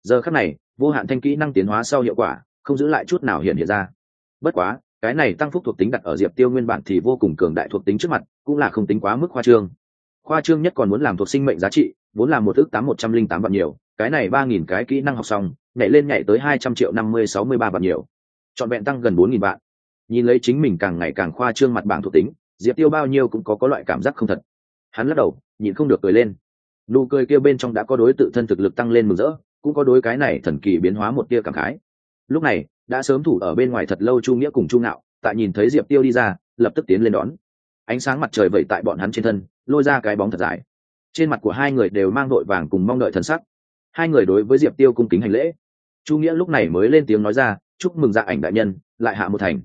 Giờ khắc này, vô hạn thanh kỹ năng tiến hóa sau hiệu quả, không giữ lại chút nào hiện hiện ra. Bất quá cái này tăng phúc thuộc tính đặt ở diệp tiêu nguyên bản thì vô cùng cường đại thuộc tính trước mặt, cũng là không tính quá mức khoa trương. Khoa trương nhất còn muốn làm thuộc sinh mệnh giá trị, vốn là một ước tám một trăm linh tám vạn nhiều, cái này ba nghìn cái kỹ năng học xong, nhảy lên nhảy tới hai trăm triệu năm mươi sáu mươi ba vạn nhiều. Trọn vẹn tăng gần bốn nghìn vạn. Nhìn lấy chính mình càng ngày càng khoa trương mặt bảng thuộc tính, diệp tiêu bao nhiêu cũng có có loại cảm giác không thật. Hắn lắc đầu, nhịn không được cười lên. Nụ cười kia bên trong đã có đối tự thân thực lực tăng lên mừng rỡ, cũng có đối cái này thần kỳ biến hóa một tia cảm khái lúc này, đã sớm thủ ở bên ngoài thật lâu chu nghĩa cùng chu ngạo, tại nhìn thấy diệp tiêu đi ra, lập tức tiến lên đón. Ánh sáng mặt trời vẩy tại bọn hắn trên thân, lôi ra cái bóng thật dài. Trên mặt của hai người đều mang đội vàng cùng mong đợi thần sắc. Hai người đối với diệp tiêu cung kính hành lễ. Chu nghĩa lúc này mới lên tiếng nói ra, chúc mừng dạ ảnh đại nhân, lại hạ một thành.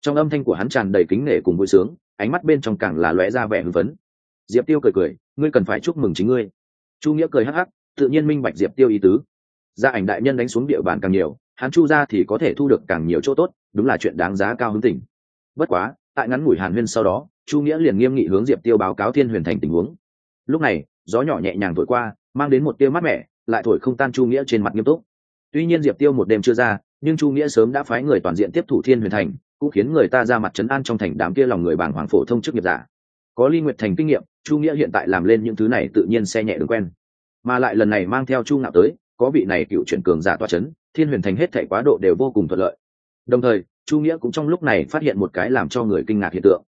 Trong âm thanh của hắn tràn đầy kính nể cùng vui sướng, ánh mắt bên trong càng là lóe ra vẻ hưng phấn. Diệp tiêu cười cười, ngươi cần phải chúc mừng chính ngươi. Chu nghĩa cười hắc hắc, tự nhiên minh bạch diệp tiêu ý tứ. Gia ảnh đại nhân đánh xuống địa bàn càng nhiều hắn chu ra thì có thể thu được càng nhiều chỗ tốt, đúng là chuyện đáng giá cao hứng tỉnh bất quá, tại ngắn ngủi hàn huyên sau đó, chu nghĩa liền nghiêm nghị hướng diệp tiêu báo cáo thiên huyền thành tình huống. Lúc này, gió nhỏ nhẹ nhàng thổi qua, mang đến một tiêu mát mẻ, lại thổi không tan chu nghĩa trên mặt nghiêm túc. Tuy nhiên diệp tiêu một đêm chưa ra, nhưng chu nghĩa sớm đã phái người toàn diện tiếp thủ thiên huyền thành, cũng khiến người ta ra mặt trấn an trong thành đám kia lòng người bảng hoàng phổ thông chức nghiệp giả. Có ly nguyệt thành kinh nghiệm, chu nghĩa hiện tại làm lên những thứ này tự nhiên xe nhẹ đường quen. Mà lại lần này mang theo chu ngạo tới, có vị này cựu chuyển cường giả toa c h ấ n thiên huyền thành hết thể quá độ đều vô cùng thuận lợi. Đồng thời, chu nghĩa cũng trong lúc này phát hiện một cái làm cho người kinh ngạc hiện tượng.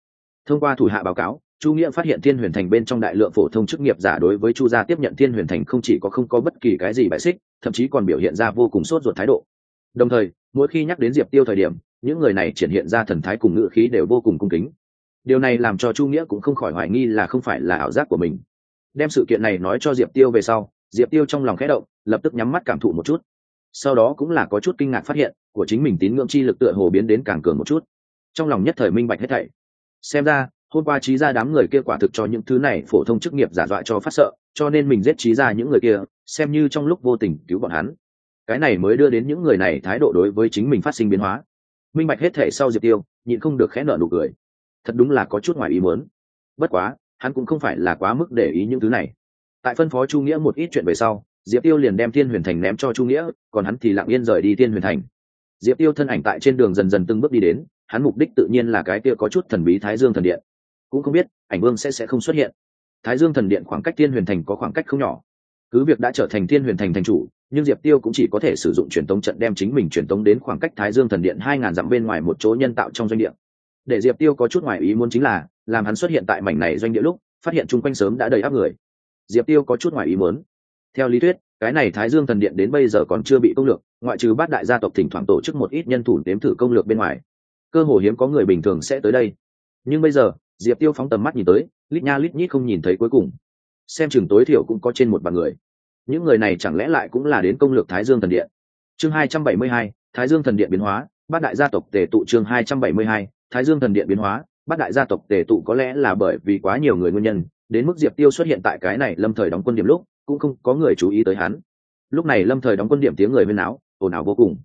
Thông qua thủ hạ báo cáo, chu nghĩa phát hiện thiên huyền thành bên trong đại lượng phổ thông chức nghiệp giả đối với chu gia tiếp nhận thiên huyền thành không chỉ có không có bất kỳ cái gì bại xích, thậm chí còn biểu hiện ra vô cùng sốt ruột thái độ. Đồng thời, mỗi khi nhắc đến diệp tiêu thời điểm, những người này triển hiện ra thần thái cùng ngữ khí đều vô cùng cung kính. Điều này làm cho chu nghĩa cũng không khỏi hoài nghi là không phải là ảo giác của mình. Đem sự kiện này nói cho diệp tiêu về sau, diệp tiêu trong lòng khẽ động, lập tức nhắm mắt cảm thụ một chút sau đó cũng là có chút kinh ngạc phát hiện, của chính mình tín ngưỡng chi lực tựa hồ biến đến càng cường một chút. Trong lòng nhất thời minh bạch hết thảy. Xem ra, hôm qua trí ra đám người kia quả thực cho những thứ này phổ thông chức nghiệp giả dọa cho phát sợ, cho nên mình giết trí ra những người kia, xem như trong lúc vô tình cứu bọn hắn. Cái này mới đưa đến những người này thái độ đối với chính mình phát sinh biến hóa. Minh bạch hết thể sau diệp tiêu, nhịn không được khẽ nợ nụ cười. Thật đúng là có chút ngoài ý muốn. Bất quá, hắn cũng không phải là quá mức để ý những thứ này. Tại phân phó chu nghĩa một ít chuyện về sau diệp tiêu liền đem thiên huyền thành ném cho chu nghĩa, còn hắn thì lặng yên rời đi thiên huyền thành. Diệp tiêu thân ảnh tại trên đường dần dần từng bước đi đến, hắn mục đích tự nhiên là cái kia có chút thần bí thái dương thần điện. Cũng không biết, ảnh vương sẽ sẽ không xuất hiện. Thái dương thần điện khoảng cách thiên huyền thành có khoảng cách không nhỏ. Cứ việc đã trở thành thiên huyền thành thành chủ, nhưng diệp tiêu cũng chỉ có thể sử dụng truyền tống trận đem chính mình truyền tống đến khoảng cách thái dương thần điện hai ngàn dặm bên ngoài một chỗ nhân tạo trong doanh địa. Để diệp tiêu có chút ngoài ý muốn chính là, làm hắn xuất hiện tại mảnh này doanh địa lúc, phát hiện chung quanh sớm đã đầy áp người. Diệp tiêu có chút ngoài ý muốn theo lý thuyết, cái này thái dương thần điện đến bây giờ còn chưa bị công lược, ngoại trừ bát đại gia tộc thỉnh thoảng tổ chức một ít nhân thủ đếm thử công lược bên ngoài. Cơ hồ hiếm có người bình thường sẽ tới đây. Nhưng bây giờ, diệp tiêu phóng tầm mắt nhìn tới, lít nha lít nhít không nhìn thấy cuối cùng. Xem chừng tối thiểu cũng có trên một bàn người. Những người này chẳng lẽ lại cũng là đến công lược thái dương thần điện? Chương hai trăm bảy mươi hai, thái dương thần điện biến hóa, bát đại gia tộc tề tụ chương hai trăm bảy mươi hai, thái dương thần điện biến hóa, bát đại gia tộc tề tụ có lẽ là bởi vì quá nhiều người nguyên nhân, đến mức diệp tiêu xuất hiện tại cái này lâm thời đóng quân điểm lúc cũng không có người chú ý tới hắn. Lúc này lâm thời đóng quân điểm tiếng người huyên áo ồn ào vô cùng.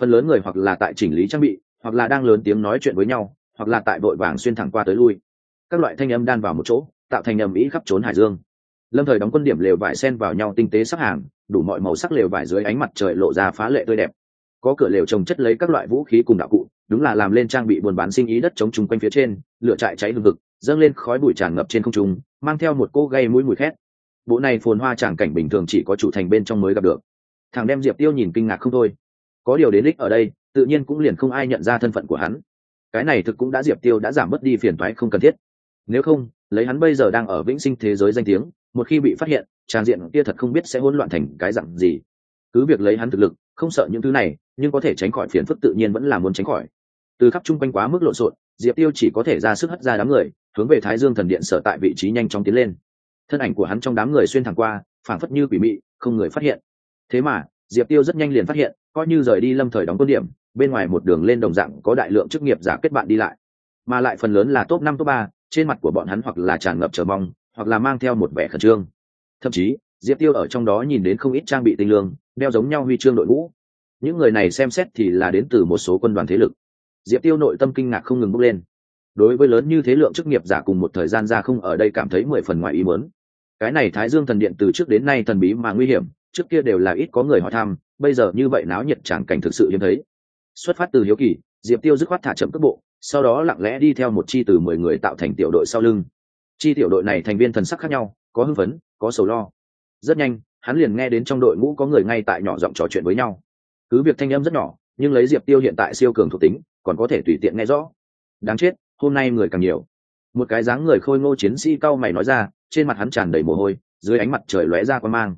Phần lớn người hoặc là tại chỉnh lý trang bị, hoặc là đang lớn tiếng nói chuyện với nhau, hoặc là tại vội vàng xuyên thẳng qua tới lui. Các loại thanh âm đan vào một chỗ, tạo thành ầm ĩ khắp trốn hải dương. Lâm thời đóng quân điểm lều vải sen vào nhau tinh tế sắc hàng, đủ mọi màu sắc lều vải dưới ánh mặt trời lộ ra phá lệ tươi đẹp. Có cửa lều trồng chất lấy các loại vũ khí cùng đạo cụ, đúng là làm lên trang bị buôn bán sinh ý đất chống chung quanh phía trên, lửa trại cháy lương vực dâng lên khói bụi tràn ngập trên không trung, mang theo một cô gây mũi mùi khét bộ này phồn hoa tràng cảnh bình thường chỉ có chủ thành bên trong mới gặp được. Thằng đem diệp tiêu nhìn kinh ngạc không thôi. Có điều đến đích ở đây, tự nhiên cũng liền không ai nhận ra thân phận của hắn. Cái này thực cũng đã diệp tiêu đã giảm bớt đi phiền toái không cần thiết. Nếu không, lấy hắn bây giờ đang ở vĩnh sinh thế giới danh tiếng, một khi bị phát hiện, trang diện kia thật không biết sẽ hỗn loạn thành cái dặn gì. Cứ việc lấy hắn thực lực, không sợ những thứ này, nhưng có thể tránh khỏi phiền phức tự nhiên vẫn là muốn tránh khỏi. Từ khắp chung quanh quá mức lộn xộn, diệp tiêu chỉ có thể ra sức hất ra đám người, hướng về thái dương thần điện sở tại vị trí nhanh chóng tiến lên thân ảnh của hắn trong đám người xuyên thẳng qua, phảng phất như quỷ mị, không người phát hiện. Thế mà, diệp tiêu rất nhanh liền phát hiện, coi như rời đi lâm thời đóng quân điểm, bên ngoài một đường lên đồng dạng có đại lượng chức nghiệp giả kết bạn đi lại. Mà lại phần lớn là top năm, top ba, trên mặt của bọn hắn hoặc là tràn ngập chờ mong, hoặc là mang theo một vẻ khẩn trương. Thậm chí, diệp tiêu ở trong đó nhìn đến không ít trang bị tinh lương, đeo giống nhau huy chương đội ngũ. Những người này xem xét thì là đến từ một số quân đoàn thế lực. Diệp tiêu nội tâm kinh ngạc không ngừng bốc lên. Đối với lớn như thế lượng chức nghiệp giả cùng một thời gian ra không ở đây cảm thấy mười phần ngoài ý muốn cái này thái dương thần điện từ trước đến nay thần bí mà nguy hiểm, trước kia đều là ít có người hỏi thăm, bây giờ như vậy náo nhiệt tràng cảnh thực sự hiếm thấy. Xuất phát từ hiếu kỳ, diệp tiêu dứt khoát thả chậm cước bộ, sau đó lặng lẽ đi theo một chi từ mười người tạo thành tiểu đội sau lưng. Chi tiểu đội này thành viên thần sắc khác nhau, có hưng phấn, có sầu lo. Rất nhanh, hắn liền nghe đến trong đội ngũ có người ngay tại nhỏ giọng trò chuyện với nhau. Cứ việc thanh âm rất nhỏ, nhưng lấy diệp tiêu hiện tại siêu cường thuộc tính, còn có thể tùy tiện nghe rõ. Đáng chết, hôm nay người càng nhiều một cái dáng người khôi ngô chiến sĩ cao mày nói ra, trên mặt hắn tràn đầy mồ hôi, dưới ánh mặt trời lóe ra quan mang.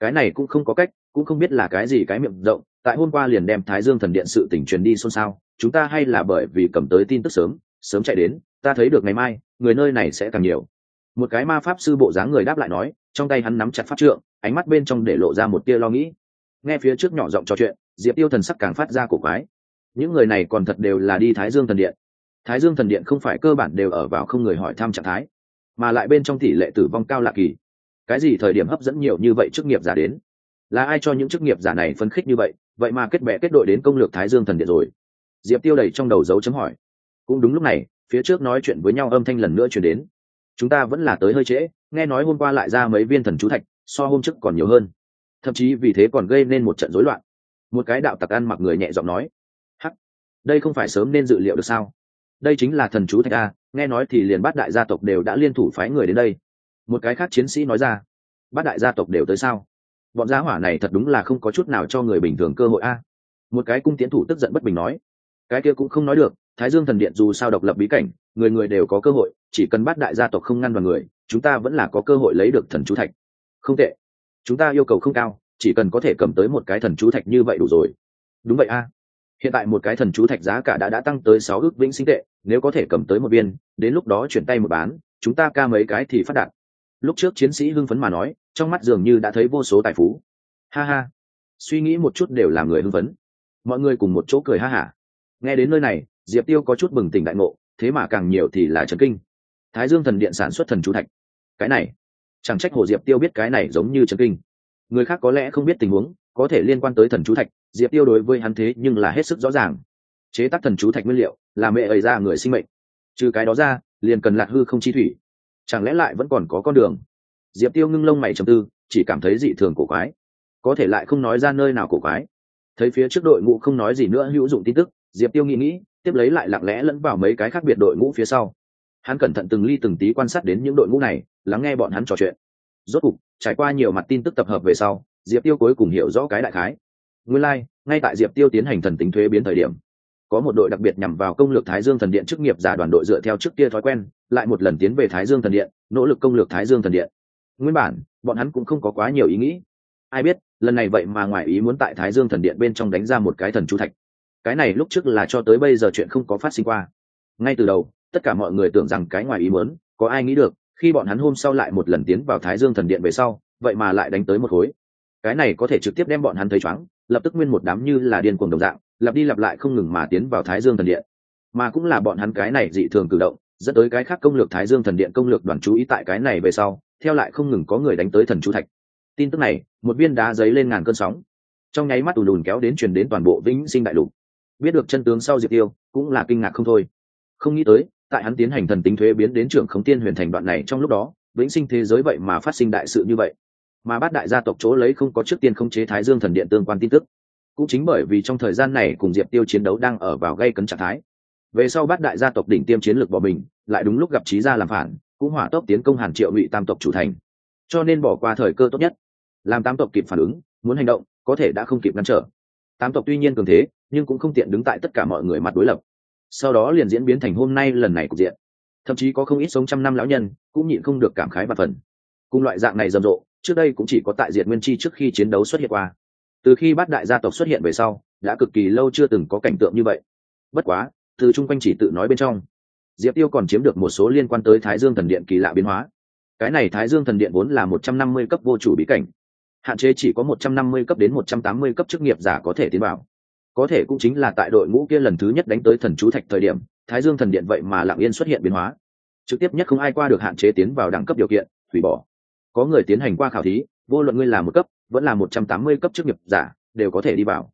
Cái này cũng không có cách, cũng không biết là cái gì cái miệng rộng, tại hôm qua liền đem thái dương thần điện sự tỉnh truyền đi xôn xao, chúng ta hay là bởi vì cầm tới tin tức sớm sớm chạy đến, ta thấy được ngày mai, người nơi này sẽ càng nhiều. Một cái ma pháp sư bộ dáng người đáp lại nói, trong tay hắn nắm chặt pháp trượng, ánh mắt bên trong để lộ ra một tia lo nghĩ. Nghe phía trước nhỏ giọng trò chuyện, diệp tiêu thần sắc càng phát ra cổ quái. Những người này còn thật đều là đi thái dương thần điện thái dương thần điện không phải cơ bản đều ở vào không người hỏi thăm trạng thái, mà lại bên trong tỷ lệ tử vong cao lạ kỳ. Cái gì thời điểm hấp dẫn nhiều như vậy chức nghiệp giả đến? Là ai cho những chức nghiệp giả này phấn khích như vậy vậy mà kết bè kết đội đến công lược thái dương thần điện rồi? Diệp tiêu đầy trong đầu dấu chấm hỏi. Cũng đúng lúc này, phía trước nói chuyện với nhau âm thanh lần nữa chuyển đến. Chúng ta vẫn là tới hơi trễ, nghe nói hôm qua lại ra mấy viên thần chú thạch, so hôm trước còn nhiều hơn. Thậm chí vì thế còn gây nên một trận rối loạn. Một cái đạo tặc ăn mặc người nhẹ giọng nói. Hắc, đây không phải sớm nên dự liệu được sao? Đây chính là thần chú thạch a, nghe nói thì liền bát đại gia tộc đều đã liên thủ phái người đến đây. Một cái khác chiến sĩ nói ra, bát đại gia tộc đều tới sao? Bọn gia hỏa này thật đúng là không có chút nào cho người bình thường cơ hội a. Một cái cung tiến thủ tức giận bất bình nói, cái kia cũng không nói được, thái dương thần điện dù sao độc lập bí cảnh, người người đều có cơ hội, chỉ cần bắt đại gia tộc không ngăn vào người, chúng ta vẫn là có cơ hội lấy được thần chú thạch. Không tệ. Chúng ta yêu cầu không cao, chỉ cần có thể cầm tới một cái thần chú thạch như vậy đủ rồi. Đúng vậy a hiện tại một cái thần chú thạch giá cả đã đã tăng tới sáu ước vĩnh sinh tệ, nếu có thể cầm tới một viên, đến lúc đó chuyển tay một bán, chúng ta ca mấy cái thì phát đạt. Lúc trước chiến sĩ hưng phấn mà nói, trong mắt dường như đã thấy vô số tài phú. Ha ha. Suy nghĩ một chút đều là người hưng phấn. Mọi người cùng một chỗ cười ha hả. Nghe đến nơi này, diệp tiêu có chút bừng tỉnh đại ngộ, thế mà càng nhiều thì là trần kinh. Thái dương thần điện sản xuất thần chú thạch. Cái này, chẳng trách hồ diệp tiêu biết cái này giống như trần kinh. Người khác có lẽ không biết tình huống có thể liên quan tới thần chú thạch, diệp tiêu đối với hắn thế nhưng là hết sức rõ ràng. Chế tác thần chú thạch nguyên liệu, là mẹ ấy ra người sinh mệnh. Trừ cái đó ra, liền cần lạc hư không chi thủy. Chẳng lẽ lại vẫn còn có con đường? Diệp tiêu ngưng lông mày trầm tư, chỉ cảm thấy dị thường cổ quái. Có thể lại không nói ra nơi nào cổ quái. Thấy phía trước đội ngũ không nói gì nữa hữu dụng tin tức, diệp tiêu nghĩ nghĩ, tiếp lấy lại lặng lẽ lẫn vào mấy cái khác biệt đội ngũ phía sau. Hắn cẩn thận từng ly từng tí quan sát đến những đội ngũ này, lắng nghe bọn hắn trò chuyện. Rốt cục, trải qua nhiều mặt tin tức tập hợp về sau diệp tiêu cuối cùng hiểu rõ cái đại khái. Nguyên lai、like, ngay tại diệp tiêu tiến hành thần tính thuế biến thời điểm có một đội đặc biệt nhằm vào công lược thái dương thần điện chức nghiệp giả đoàn đội dựa theo trước kia thói quen lại một lần tiến về thái dương thần điện nỗ lực công lược thái dương thần điện. Nguyên bản bọn hắn cũng không có quá nhiều ý nghĩ. Ai biết lần này vậy mà ngoài ý muốn tại thái dương thần điện bên trong đánh ra một cái thần chú thạch. Cái này lúc trước là cho tới bây giờ chuyện không có phát sinh qua. Ngay từ đầu tất cả mọi người tưởng rằng cái ngoài ý muốn có ai nghĩ được khi bọn hắn hôm sau lại một lần tiến vào thái dương thần điện về sau vậy mà lại đánh tới một khối cái này có thể trực tiếp đem bọn hắn thấy chóng lập tức nguyên một đám như là điên cuồng đồng dạng, lặp đi lặp lại không ngừng mà tiến vào thái dương thần điện. Mà cũng là bọn hắn cái này dị thường cử động, dẫn tới cái khác công lược thái dương thần điện công lược đoàn chú ý tại cái này về sau, theo lại không ngừng có người đánh tới thần chú thạch. Tin tức này, một viên đá giấy lên ngàn cơn sóng. Trong nháy mắt ùn ùn kéo đến truyền đến toàn bộ vĩnh sinh đại lục. Biết được chân tướng sau diệp tiêu, cũng là kinh ngạc không thôi. Không nghĩ tới, tại hắn tiến hành thần tính thuế biến đến trưởng khống tiên huyền thành đoạn này trong lúc đó, vĩnh sinh thế giới vậy mà phát sinh đại sự như vậy mà bát đại gia tộc chỗ lấy không có trước tiên khống chế thái dương thần điện tương quan tin tức. Cũng chính bởi vì trong thời gian này cùng diệp tiêu chiến đấu đang ở vào gây cấn trạng thái. Về sau bát đại gia tộc đỉnh tiêm chiến lược bỏ mình, lại đúng lúc gặp trí gia làm phản, cũng hỏa tốc tiến công hàn triệu ngụy tam tộc chủ thành. Cho nên bỏ qua thời cơ tốt nhất. Làm tam tộc kịp phản ứng, muốn hành động, có thể đã không kịp ngăn trở. Tam tộc tuy nhiên cường thế, nhưng cũng không tiện đứng tại tất cả mọi người mặt đối lập. Sau đó liền diễn biến thành hôm nay lần này cục diện. Thậm chí có không ít sống trăm năm lão nhân, cũng nhịn không được cảm khái và phần. Cùng loại dạng này rầm rộ trước đây cũng chỉ có tại diệt nguyên chi trước khi chiến đấu xuất hiện qua. Từ khi bát đại gia tộc xuất hiện về sau, đã cực kỳ lâu chưa từng có cảnh tượng như vậy. Bất quá, từ chung quanh chỉ tự nói bên trong, diệp tiêu còn chiếm được một số liên quan tới thái dương thần điện kỳ lạ biến hóa. Cái này thái dương thần điện vốn là một trăm năm mươi cấp vô chủ bí cảnh. Hạn chế chỉ có một trăm năm mươi cấp đến một trăm tám mươi cấp chức nghiệp giả có thể tiến vào. Có thể cũng chính là tại đội ngũ kia lần thứ nhất đánh tới thần chú thạch thời điểm, thái dương thần điện vậy mà lặng yên xuất hiện biến hóa. Trực tiếp nhất không ai qua được hạn chế tiến vào đẳng cấp điều kiện, hủy bỏ có người tiến hành qua khảo thí, vô luận ngươi là một cấp, vẫn là một trăm tám mươi cấp chức nghiệp giả, đều có thể đi vào.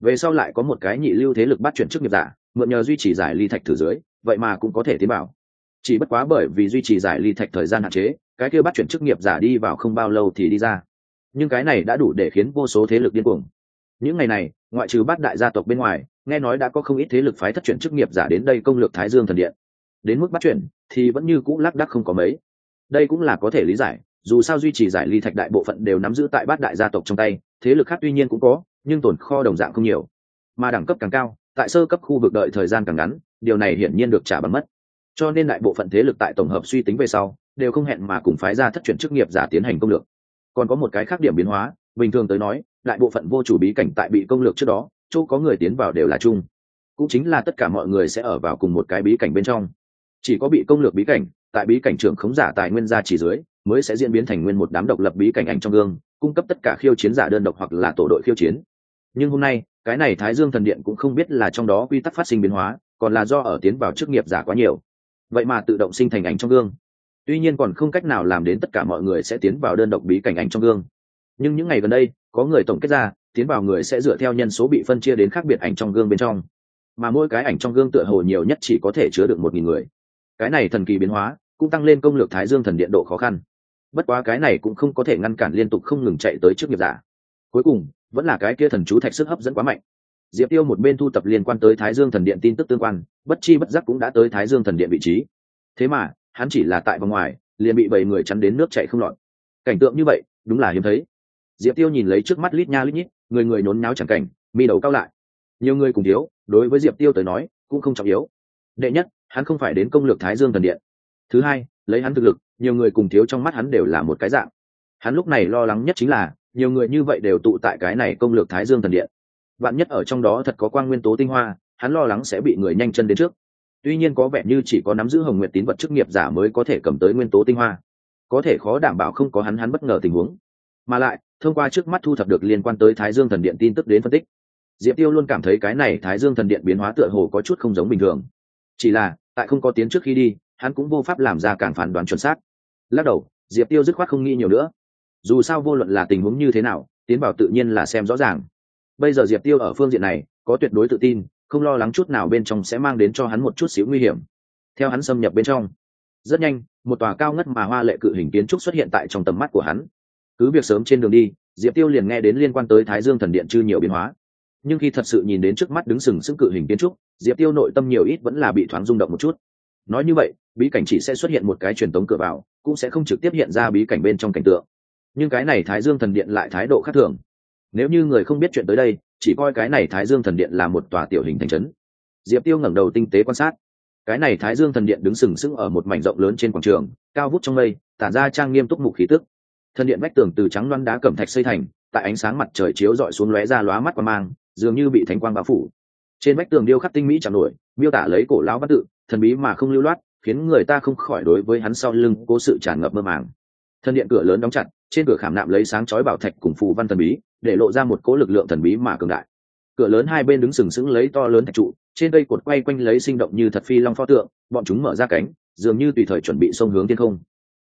Về sau lại có một cái nhị lưu thế lực bắt chuyển chức nghiệp giả, mượn nhờ duy trì giải ly thạch thử dưới, vậy mà cũng có thể tiến vào. Chỉ bất quá bởi vì duy trì giải ly thạch thời gian hạn chế, cái kia bắt chuyển chức nghiệp giả đi vào không bao lâu thì đi ra. Nhưng cái này đã đủ để khiến vô số thế lực điên cuồng. Những ngày này, ngoại trừ bát đại gia tộc bên ngoài, nghe nói đã có không ít thế lực phái thất chuyển chức nghiệp giả đến đây công lược thái dương thần điện. Đến mức bắt chuyển, thì vẫn như cũ lác đắc không có mấy. Đây cũng là có thể lý giải dù sao duy trì giải ly thạch đại bộ phận đều nắm giữ tại bát đại gia tộc trong tay, thế lực khác tuy nhiên cũng có, nhưng tồn kho đồng dạng không nhiều. Mà đẳng cấp càng cao, tại sơ cấp khu vực đợi thời gian càng ngắn, điều này hiển nhiên được trả bằng mất. Cho nên đại bộ phận thế lực tại tổng hợp suy tính về sau, đều không hẹn mà cùng phái ra thất chuyển chức nghiệp giả tiến hành công lược. Còn có một cái khác điểm biến hóa, bình thường tới nói, đại bộ phận vô chủ bí cảnh tại bị công lược trước đó, chỗ có người tiến vào đều là chung. Cũng chính là tất cả mọi người sẽ ở vào cùng một cái bí cảnh bên trong. Chỉ có bị công lược bí cảnh, tại bí cảnh trưởng khống giả tài nguyên gia chỉ dưới mới sẽ diễn biến thành nguyên một đám độc lập bí cảnh ảnh trong gương, cung cấp tất cả khiêu chiến giả đơn độc hoặc là tổ đội khiêu chiến. Nhưng hôm nay, cái này thái dương thần điện cũng không biết là trong đó quy tắc phát sinh biến hóa, còn là do ở tiến vào chức nghiệp giả quá nhiều. Vậy mà tự động sinh thành ảnh trong gương. Tuy nhiên còn không cách nào làm đến tất cả mọi người sẽ tiến vào đơn độc bí cảnh ảnh trong gương. Nhưng những ngày gần đây, có người tổng kết ra, tiến vào người sẽ dựa theo nhân số bị phân chia đến khác biệt ảnh trong gương bên trong. Mà mỗi cái ảnh trong gương tựa hồ nhiều nhất chỉ có thể chứa được một nghìn người. Cái này thần kỳ biến hóa, cũng tăng lên công lược thái dương thần điện độ khó khăn bất quá cái này cũng không có thể ngăn cản liên tục không ngừng chạy tới trước nghiệp giả. Cuối cùng, vẫn là cái kia thần chú thạch sức hấp dẫn quá mạnh. Diệp tiêu một bên thu tập liên quan tới thái dương thần điện tin tức tương quan, bất chi bất giác cũng đã tới thái dương thần điện vị trí. Thế mà, hắn chỉ là tại vòng ngoài, liền bị bảy người chắn đến nước chạy không lọt. Cảnh tượng như vậy, đúng là hiếm thấy. Diệp tiêu nhìn lấy trước mắt lít nha lít nhít, người người nhốn nháo chẳng cảnh, mi đầu cao lại. Nhiều người cùng thiếu, đối với diệp tiêu tới nói, cũng không trọng yếu. Đệ nhất, hắn không phải đến công lược thái dương thần điện. Thứ hai lấy hắn thực lực, nhiều người cùng thiếu trong mắt hắn đều là một cái dạng. Hắn lúc này lo lắng nhất chính là, nhiều người như vậy đều tụ tại cái này công lược thái dương thần điện. Bạn nhất ở trong đó thật có quang nguyên tố tinh hoa, hắn lo lắng sẽ bị người nhanh chân đến trước. Tuy nhiên có vẻ như chỉ có nắm giữ hồng nguyện tín vật chức nghiệp giả mới có thể cầm tới nguyên tố tinh hoa. Có thể khó đảm bảo không có hắn hắn bất ngờ tình huống. Mà lại, thông qua trước mắt thu thập được liên quan tới thái dương thần điện tin tức đến phân tích, diệp tiêu luôn cảm thấy cái này thái dương thần điện biến hóa tựa hồ có chút không giống bình thường. Chỉ là, tại không có tiến trước khi đi hắn cũng vô pháp làm ra càng phán đoán chuẩn xác. Lắc đầu, diệp tiêu dứt khoát không nghĩ nhiều nữa. Dù sao vô luận là tình huống như thế nào, tiến vào tự nhiên là xem rõ ràng. Bây giờ diệp tiêu ở phương diện này, có tuyệt đối tự tin, không lo lắng chút nào bên trong sẽ mang đến cho hắn một chút xíu nguy hiểm. Theo hắn xâm nhập bên trong, rất nhanh, một tòa cao ngất mà hoa lệ cự hình kiến trúc xuất hiện tại trong tầm mắt của hắn. Cứ việc sớm trên đường đi, diệp tiêu liền nghe đến liên quan tới thái dương thần điện chư nhiều biến hóa. Nhưng khi thật sự nhìn đến trước mắt đứng sừng sững cự hình kiến trúc, diệp tiêu nội tâm nhiều ít vẫn là bị thoáng rung động một chút nói như vậy, bí cảnh chỉ sẽ xuất hiện một cái truyền tống cửa vào, cũng sẽ không trực tiếp hiện ra bí cảnh bên trong cảnh tượng. Nhưng cái này thái dương thần điện lại thái độ khác thường. Nếu như người không biết chuyện tới đây, chỉ coi cái này thái dương thần điện là một tòa tiểu hình thành trấn. Diệp tiêu ngẩng đầu tinh tế quan sát. Cái này thái dương thần điện đứng sừng sững ở một mảnh rộng lớn trên quảng trường, cao vút trong mây, tản ra trang nghiêm túc mục khí tức. Thần điện vách tường từ trắng loăn đá cẩm thạch xây thành, tại ánh sáng mặt trời chiếu rọi xuống lóe ra lóa mắt qua mang, dường như bị thánh quang bao phủ. Trên vách tường điêu khắc tinh mỹ chẳng nổi, miêu tả lấy cổ lão văn tự thần bí mà không lưu loát, khiến người ta không khỏi đối với hắn sau lưng cố sự tràn ngập mơ màng. Thân điện cửa lớn đóng chặt, trên cửa khảm nạm lấy sáng chói bảo thạch cùng phù văn thần bí, để lộ ra một cố lực lượng thần bí mà cường đại. Cửa lớn hai bên đứng sừng sững lấy to lớn thạch trụ, trên cây cột quay quanh lấy sinh động như thật phi long pho tượng, bọn chúng mở ra cánh, dường như tùy thời chuẩn bị xông hướng thiên không.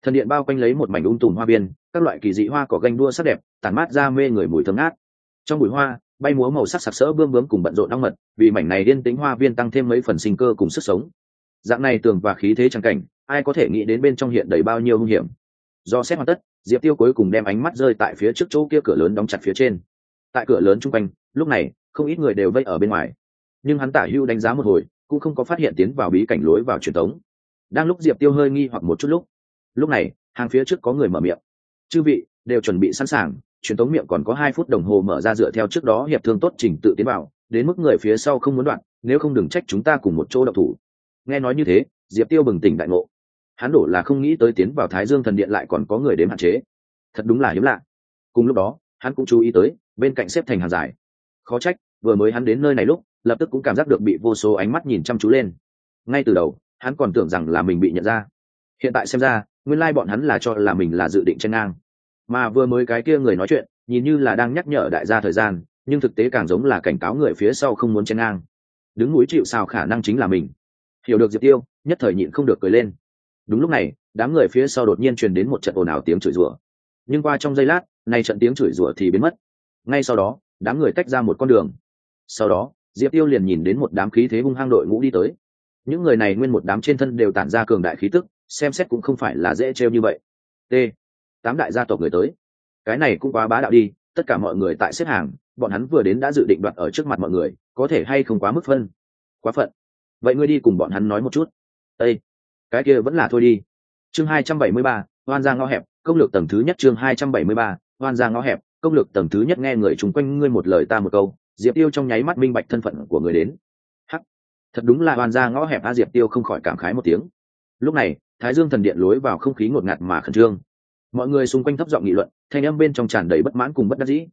Thần điện bao quanh lấy một mảnh ung tùm hoa biên các loại kỳ dị hoa cỏ ganh đua sắc đẹp, tản mát ra mê người mùi thơm ngát. Trong bụi hoa, bay múa màu sắc sặc sỡ bươm bướm cùng bận rộn đong mật, vì mảnh này điên tính hoa viên tăng thêm mấy phần sinh cơ cùng sức sống dạng này tường và khí thế chẳng cảnh, ai có thể nghĩ đến bên trong hiện đầy bao nhiêu hung hiểm. Do xét hoàn tất, diệp tiêu cuối cùng đem ánh mắt rơi tại phía trước chỗ kia cửa lớn đóng chặt phía trên. Tại cửa lớn chung quanh, lúc này, không ít người đều vây ở bên ngoài. Nhưng hắn tả hưu đánh giá một hồi, cũng không có phát hiện tiến vào bí cảnh lối vào truyền thống. Đang lúc diệp tiêu hơi nghi hoặc một chút lúc lúc này, hàng phía trước có người mở miệng. Chư vị, đều chuẩn bị sẵn sàng, truyền thống miệng còn có hai phút đồng hồ mở ra dựa theo trước đó hiệp thương tốt trình tự tiến vào, đến mức người phía sau không muốn đoạn, nếu không đừng trách chúng ta cùng một chỗ độc thủ nghe nói như thế, diệp tiêu bừng tỉnh đại ngộ. Hắn đổ là không nghĩ tới tiến vào thái dương thần điện lại còn có người đếm hạn chế. Thật đúng là hiếm lạ. Cùng lúc đó, hắn cũng chú ý tới, bên cạnh xếp thành hàng dài. Khó trách, vừa mới hắn đến nơi này lúc, lập tức cũng cảm giác được bị vô số ánh mắt nhìn chăm chú lên. Ngay từ đầu, hắn còn tưởng rằng là mình bị nhận ra. Hiện tại xem ra, nguyên lai、like、bọn hắn là cho là mình là dự định tranh ngang. Mà vừa mới cái kia người nói chuyện, nhìn như là đang nhắc nhở đại gia thời gian, nhưng thực tế càng giống là cảnh cáo người phía sau không muốn chen ngang. Đứng núi chịu sao khả năng chính là mình hiểu được diệp tiêu, nhất thời nhịn không được cười lên. Đúng lúc này, đám người phía sau đột nhiên truyền đến một trận ồn ào tiếng chửi rủa. Nhưng qua trong giây lát, nay trận tiếng chửi rủa thì biến mất. Ngay sau đó, đám người tách ra một con đường. Sau đó, diệp tiêu liền nhìn đến một đám khí thế hung hăng đội ngũ đi tới. Những người này nguyên một đám trên thân đều tản ra cường đại khí tức, xem xét cũng không phải là dễ trêu như vậy. T. Tám đại gia tộc người tới. Cái này cũng quá bá đạo đi, tất cả mọi người tại xếp hàng, bọn hắn vừa đến đã dự định đoạt ở trước mặt mọi người, có thể hay không quá mức phân. Quá phận vậy ngươi đi cùng bọn hắn nói một chút. Ây cái kia vẫn là thôi đi. Chương hai trăm bảy mươi ba hoan ra ngõ hẹp, công lược tầng thứ nhất chương hai trăm bảy mươi ba hoan ra ngõ hẹp, công lược tầng thứ nhất nghe người chung quanh ngươi một lời ta một câu, diệp tiêu trong nháy mắt minh bạch thân phận của người đến. Hắc, thật đúng là hoan ra ngõ hẹp a diệp tiêu không khỏi cảm khái một tiếng. Lúc này, thái dương thần điện lối vào không khí ngột ngạt mà khẩn trương. Mọi người xung quanh thấp giọng nghị luận, thanh âm bên trong tràn đầy bất mãn cùng bất đắc dĩ.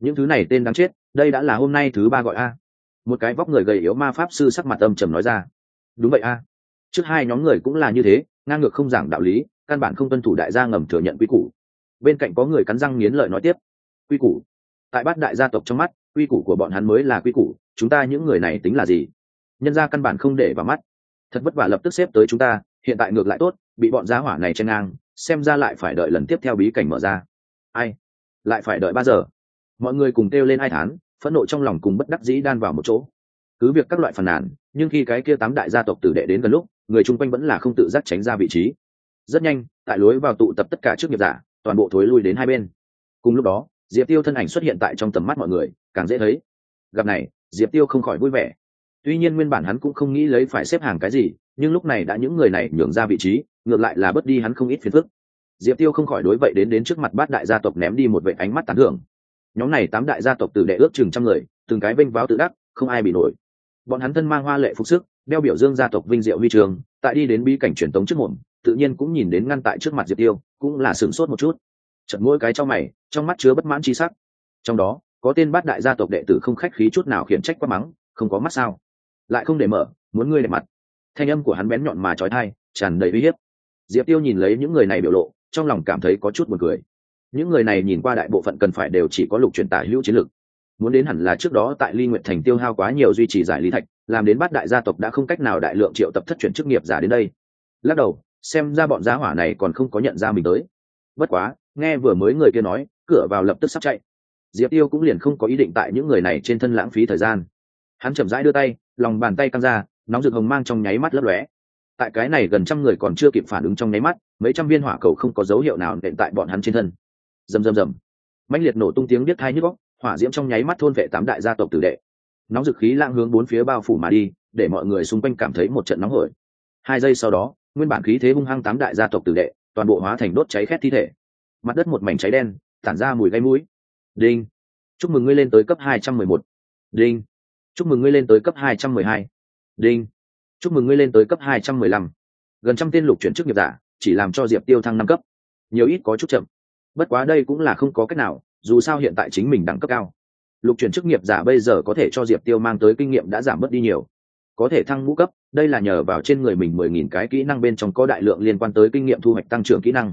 Những thứ này tên đáng chết, đây đã là hôm nay thứ ba gọi a một cái vóc người gầy yếu ma pháp sư sắc mặt âm trầm nói ra. Đúng vậy a. Trước hai nhóm người cũng là như thế, ngang ngược không giảng đạo lý, căn bản không tuân thủ đại gia ngầm thừa nhận quy củ. Bên cạnh có người cắn răng nghiến lợi nói tiếp. Quy củ. Tại bát đại gia tộc trong mắt, quy củ của bọn hắn mới là quy củ, chúng ta những người này tính là gì? Nhân ra căn bản không để vào mắt. Thật vất vả lập tức xếp tới chúng ta, hiện tại ngược lại tốt, bị bọn giá hỏa này chen ngang, xem ra lại phải đợi lần tiếp theo bí cảnh mở ra. Ai? Lại phải đợi ba giờ. Mọi người cùng kêu lên ai thán phẫn nộ trong lòng cùng bất đắc dĩ đan vào một chỗ. Cứ việc các loại phàn nàn, nhưng khi cái kia tám đại gia tộc tử đệ đến gần lúc, người chung quanh vẫn là không tự giác tránh ra vị trí. Rất nhanh, tại lối vào tụ tập tất cả trước nghiệp giả, toàn bộ thối lui đến hai bên. Cùng lúc đó, diệp tiêu thân ảnh xuất hiện tại trong tầm mắt mọi người, càng dễ thấy. Gặp này, diệp tiêu không khỏi vui vẻ. Tuy nhiên nguyên bản hắn cũng không nghĩ lấy phải xếp hàng cái gì, nhưng lúc này đã những người này nhường ra vị trí, ngược lại là bớt đi hắn không ít phiền phức. Diệp tiêu không khỏi đối vậy đến đến trước mặt bát đại gia tộc ném đi một vệ ánh mắt tán thưởng nhóm này tám đại gia tộc từ đệ ước chừng trăm người, từng cái vinh váo tự đắc, không ai bị nổi. Bọn hắn thân mang hoa lệ phục sức, đeo biểu dương gia tộc vinh diệu huy trường, tại đi đến bi cảnh truyền tống trước mồm, tự nhiên cũng nhìn đến ngăn tại trước mặt diệp tiêu, cũng là sửng sốt một chút. Chật mỗi cái trong mày, trong mắt chứa bất mãn tri sắc. Trong đó, có tên bát đại gia tộc đệ tử không khách khí chút nào khiển trách quá mắng, không có mắt sao. Lại không để mở, muốn ngươi để mặt. Thanh âm của hắn bén nhọn mà trói thai, tràn đầy uy hiếp. Diệp tiêu nhìn lấy những người này biểu lộ, trong lòng cảm thấy có chút buồn cười những người này nhìn qua đại bộ phận cần phải đều chỉ có lục truyền tả hữu chiến lược. Muốn đến hẳn là trước đó tại ly nguyện thành tiêu hao quá nhiều duy trì giải lý thạch, làm đến bát đại gia tộc đã không cách nào đại lượng triệu tập thất chuyển chức nghiệp giả đến đây. Lắc đầu, xem ra bọn gia hỏa này còn không có nhận ra mình tới. Bất quá, nghe vừa mới người kia nói, cửa vào lập tức sắp chạy. Diệp tiêu cũng liền không có ý định tại những người này trên thân lãng phí thời gian. Hắn chậm rãi đưa tay, lòng bàn tay căng ra, nóng rực hồng mang trong nháy mắt lấp lóe. Tại cái này gần trăm người còn chưa kịp phản ứng trong nháy mắt, mấy trăm viên hỏa cầu không có dấu hiệu nào nện tại bọn hắn trên thân rầm rầm rầm. Mãnh liệt nổ tung tiếng biết thai nhức góc hỏa diễm trong nháy mắt thôn vệ tám đại gia tộc tử đệ. Nóng dực khí lang hướng bốn phía bao phủ mà đi, để mọi người xung quanh cảm thấy một trận nóng hổi. Hai giây sau đó, nguyên bản khí thế hung hăng tám đại gia tộc tử đệ, toàn bộ hóa thành đốt cháy khét thi thể. Mặt đất một mảnh cháy đen, tản ra mùi gây mũi. Đinh. Chúc mừng ngươi lên tới cấp hai trăm mười một. Đinh. Chúc mừng ngươi lên tới cấp hai trăm mười hai. Đinh. Chúc mừng ngươi lên tới cấp hai trăm mười lăm. Gần trăm tên lục chuyển chức nghiệp giả, chỉ làm cho diệp tiêu thăng năm cấp. Nhiều ít có chút chậm bất quá đây cũng là không có cách nào, dù sao hiện tại chính mình đẳng cấp cao. Lục chuyển chức nghiệp giả bây giờ có thể cho diệp tiêu mang tới kinh nghiệm đã giảm bớt đi nhiều. Có thể thăng ngũ cấp, đây là nhờ vào trên người mình mười nghìn cái kỹ năng bên trong có đại lượng liên quan tới kinh nghiệm thu hoạch tăng trưởng kỹ năng.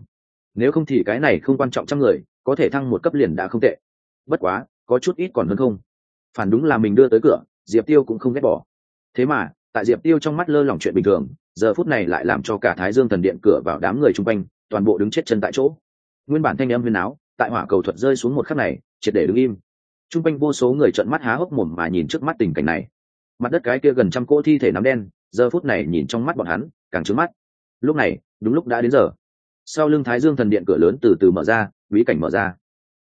Nếu không thì cái này không quan trọng trăm người, có thể thăng một cấp liền đã không tệ. Bất quá, có chút ít còn hơn không. Phản đúng là mình đưa tới cửa, diệp tiêu cũng không ghét bỏ. Thế mà, tại diệp tiêu trong mắt lơ lỏng chuyện bình thường, giờ phút này lại làm cho cả thái dương thần điện cửa vào đám người chung quanh, toàn bộ đứng chết chân tại chỗ nguyên bản thanh âm huyền áo tại hỏa cầu thuật rơi xuống một khắc này triệt để đứng im. Chung quanh vô số người trợn mắt há hốc mồm mà nhìn trước mắt tình cảnh này. Mặt đất cái kia gần trăm cỗ thi thể nắm đen giờ phút này nhìn trong mắt bọn hắn càng trứng mắt. Lúc này đúng lúc đã đến giờ. Sau lưng thái dương thần điện cửa lớn từ từ mở ra bí cảnh mở ra.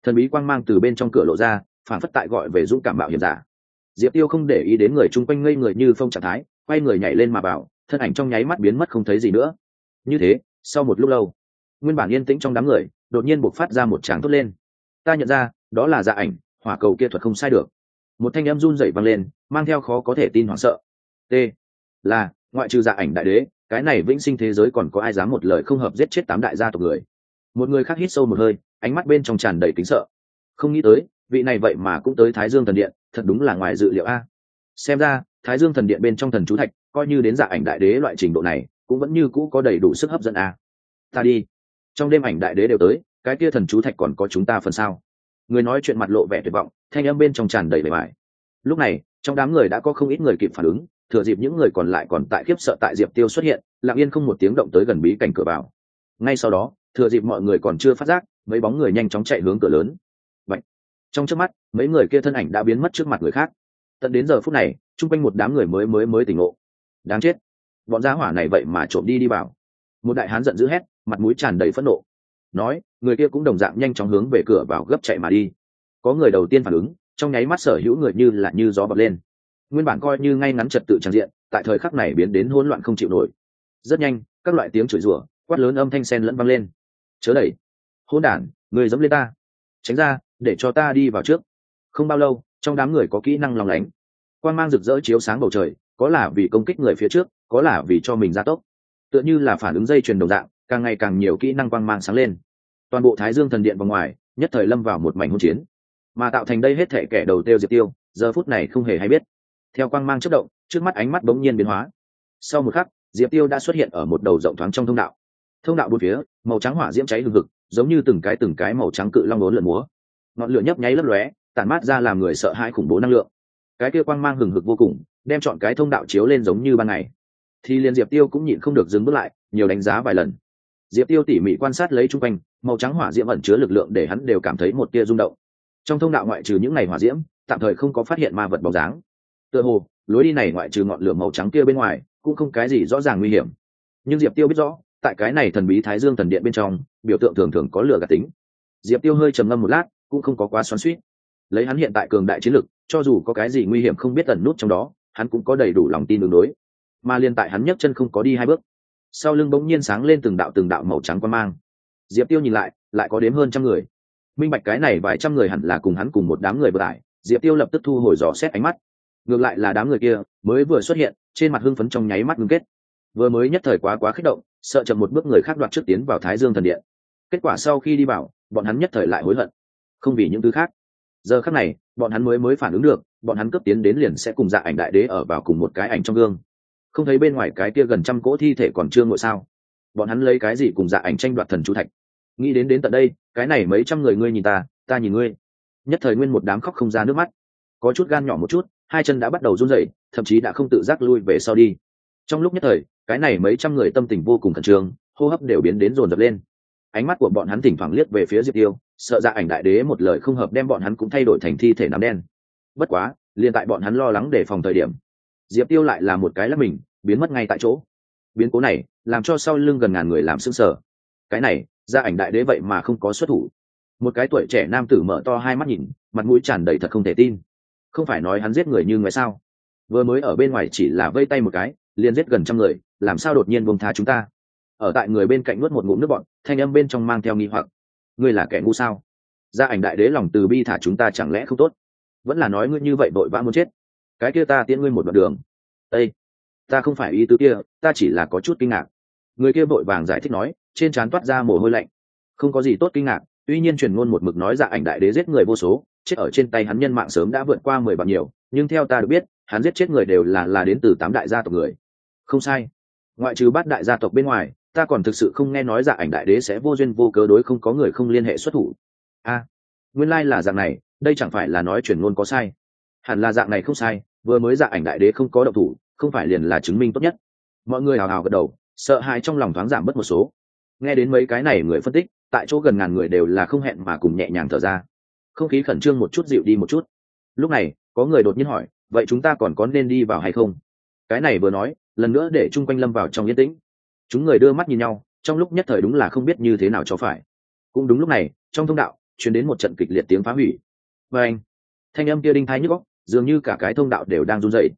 Thần bí quang mang từ bên trong cửa lộ ra phản phất tại gọi về dũng cảm bạo hiểm giả. Diệp tiêu không để ý đến người chung quanh ngây người như phong trạng thái quay người nhảy lên mà bảo, thân ảnh trong nháy mắt biến mất không thấy gì nữa. Như thế sau một lúc lâu nguyên bản yên tĩnh trong đám người đột nhiên buộc phát ra một tràng thốt lên. Ta nhận ra, đó là dạ ảnh, hỏa cầu kia thuật không sai được. Một thanh em run rẩy vang lên, mang theo khó có thể tin hoảng sợ. T. Là, ngoại trừ dạ ảnh đại đế, cái này vĩnh sinh thế giới còn có ai dám một lời không hợp giết chết tám đại gia tộc người? Một người khác hít sâu một hơi, ánh mắt bên trong tràn đầy kính sợ. Không nghĩ tới, vị này vậy mà cũng tới thái dương thần điện, thật đúng là ngoài dự liệu a. Xem ra, thái dương thần điện bên trong thần chú thạch, coi như đến dạ ảnh đại đế loại trình độ này, cũng vẫn như cũ có đầy đủ sức hấp dẫn a. Ta đi trong đêm ảnh đại đế đều tới, cái kia thần chú thạch còn có chúng ta phần sao? Người nói chuyện mặt lộ vẻ tuyệt vọng, thanh âm bên trong tràn đầy bề mại lúc này, trong đám người đã có không ít người kịp phản ứng, thừa dịp những người còn lại còn tại khiếp sợ tại diệp tiêu xuất hiện, lặng yên không một tiếng động tới gần bí cảnh cửa vào. Ngay sau đó, thừa dịp mọi người còn chưa phát giác, mấy bóng người nhanh chóng chạy hướng cửa lớn. Bạch. trong trước mắt, mấy người kia thân ảnh đã biến mất trước mặt người khác. Tận đến giờ phút này, chung quanh một đám người mới mới mới tỉnh ngộ. Đáng chết! Bọn gia hỏa này vậy mà trộm đi đi vào. Một đại hán giận dữ hét mặt mũi tràn đầy phẫn nộ. Nói, người kia cũng đồng dạng nhanh chóng hướng về cửa vào gấp chạy mà đi. Có người đầu tiên phản ứng, trong nháy mắt sở hữu người như là như gió bật lên. Nguyên bản coi như ngay ngắn trật tự trang diện, tại thời khắc này biến đến hỗn loạn không chịu nổi. Rất nhanh, các loại tiếng chửi rủa, quát lớn âm thanh sen lẫn vang lên. Chớ đẩy. Hôn đản, người dẫm lên ta. Tránh ra, để cho ta đi vào trước. Không bao lâu, trong đám người có kỹ năng lòng lánh. Quan g mang rực rỡ chiếu sáng bầu trời, có là vì công kích người phía trước, có là vì cho mình gia tốc. Tựa như là phản ứng dây chuyền đồng dạng càng ngày càng nhiều kỹ năng quang mang sáng lên. Toàn bộ thái dương thần điện vào ngoài, nhất thời lâm vào một mảnh hỗn chiến. Mà tạo thành đây hết thể kẻ đầu tiêu diệt tiêu, giờ phút này không hề hay biết. Theo quang mang chất động, trước mắt ánh mắt bỗng nhiên biến hóa. Sau một khắc, diệp tiêu đã xuất hiện ở một đầu rộng thoáng trong thông đạo. Thông đạo bốn phía, màu trắng hỏa diễm cháy hừng hực, giống như từng cái từng cái màu trắng cự long lốn lượn múa. Ngọn lửa nhấp nháy lấp lóe, tản mát ra làm người sợ hãi khủng bố năng lượng. Cái kia quang mang hừng hực vô cùng, đem chọn cái thông đạo chiếu lên giống như ban ngày. Thì liền diệp tiêu cũng nhịn không được dừng bước lại, nhiều đánh giá vài lần diệp tiêu tỉ mỉ quan sát lấy chung quanh, màu trắng hỏa diễm ẩn chứa lực lượng để hắn đều cảm thấy một tia rung động. Trong thông đạo ngoại trừ những ngày hỏa diễm, tạm thời không có phát hiện ma vật bóng dáng. Tựa hồ, lối đi này ngoại trừ ngọn lửa màu trắng kia bên ngoài, cũng không cái gì rõ ràng nguy hiểm. Nhưng diệp tiêu biết rõ, tại cái này thần bí thái dương thần điện bên trong, biểu tượng thường thường có lửa gạt tính. Diệp tiêu hơi trầm ngâm một lát, cũng không có quá xoắn suýt lấy hắn hiện tại cường đại chiến lực, cho dù có cái gì nguy hiểm không biết ẩn nút trong đó, hắn cũng có đầy đủ lòng tin đường đối. Mà liên tại hắn nhấc chân không có đi hai bước sau lưng bỗng nhiên sáng lên từng đạo từng đạo màu trắng quan mang. Diệp tiêu nhìn lại lại có đếm hơn trăm người. Minh bạch cái này vài trăm người hẳn là cùng hắn cùng một đám người vừa tải diệp tiêu lập tức thu hồi dò xét ánh mắt. Ngược lại là đám người kia, mới vừa xuất hiện, trên mặt hưng phấn trong nháy mắt ngưng kết. Vừa mới nhất thời quá quá kích động, sợ chậm một bước người khác đoạt trước tiến vào thái dương thần điện. Kết quả sau khi đi vào, bọn hắn nhất thời lại hối hận. Không vì những thứ khác. Giờ khác này, bọn hắn mới mới phản ứng được, bọn hắn cấp tiến đến liền sẽ cùng dạ ảnh đại đế ở vào cùng một cái ảnh trong gương không thấy bên ngoài cái kia gần trăm cỗ thi thể còn chưa ngồi sao? Bọn hắn lấy cái gì cùng dạ ảnh tranh đoạt thần chú thạch? Nghĩ đến đến tận đây, cái này mấy trăm người ngươi nhìn ta ta nhìn ngươi. Nhất thời nguyên một đám khóc không ra nước mắt. Có chút gan nhỏ một chút, hai chân đã bắt đầu run rẩy, thậm chí đã không tự giác lui về sau đi. Trong lúc nhất thời, cái này mấy trăm người tâm tình vô cùng khẩn trương, hô hấp đều biến đến rồn rập lên. Ánh mắt của bọn hắn thỉnh thoảng liếc về phía diệp tiêu, sợ ra ảnh đại đế một lời không hợp đem bọn hắn cũng thay đổi thành thi thể nắm đen. Bất quá, liền tại bọn hắn lo lắng để phòng thời điểm diệp tiêu lại là một cái lắp mình, biến mất ngay tại chỗ. Biến cố này làm cho sau lưng gần ngàn người làm sững sờ. Cái này, gia ảnh đại đế vậy mà không có xuất thủ. Một cái tuổi trẻ nam tử mở to hai mắt nhìn, mặt mũi tràn đầy thật không thể tin. Không phải nói hắn giết người như ngoài sao? Vừa mới ở bên ngoài chỉ là vây tay một cái, liền giết gần trăm người, làm sao đột nhiên buông tha chúng ta? Ở tại người bên cạnh nuốt một ngụm nước bọn thanh âm bên trong mang theo nghi hoặc. Ngươi là kẻ ngu sao? Gia ảnh đại đế lòng từ bi thả chúng ta chẳng lẽ không tốt? Vẫn là nói ngươi như vậy vội vã muốn chết cái kia ta tiễn ngươi một đoạn đường. Ây ta không phải ý tứ kia, ta chỉ là có chút kinh ngạc. Người kia vội vàng giải thích nói, trên trán toát ra mồ hôi lạnh. Không có gì tốt kinh ngạc, tuy nhiên truyền ngôn một mực nói dạ ảnh đại đế giết người vô số, chết ở trên tay hắn nhân mạng sớm đã vượt qua mười bằng nhiều, nhưng theo ta được biết, hắn giết chết người đều là là đến từ tám đại gia tộc người. Không sai. Ngoại trừ bát đại gia tộc bên ngoài, ta còn thực sự không nghe nói dạ ảnh đại đế sẽ vô duyên vô cớ đối không có người không liên hệ xuất thủ. A, nguyên lai là dạng này, đây chẳng phải là nói truyền ngôn có sai hẳn là dạng này không sai, vừa mới dạ ảnh đại đế không có động thủ, không phải liền là chứng minh tốt nhất. Mọi người hào hào gật đầu, sợ hãi trong lòng thoáng giảm bớt một số. Nghe đến mấy cái này người phân tích, tại chỗ gần ngàn người đều là không hẹn mà cùng nhẹ nhàng thở ra. Không khí khẩn trương một chút dịu đi một chút. Lúc này, có người đột nhiên hỏi, vậy chúng ta còn có nên đi vào hay không? Cái này vừa nói, lần nữa để chung quanh lâm vào trong yên tĩnh. Chúng người đưa mắt nhìn nhau, trong lúc nhất thời đúng là không biết như thế nào cho phải. Cũng đúng lúc này, trong thông đạo chuyển đến một trận kịch liệt tiếng phá hủy. Và anh, thanh âm kia đinh thái nhức góc dường như cả cái thông đạo đều đang run rẩy.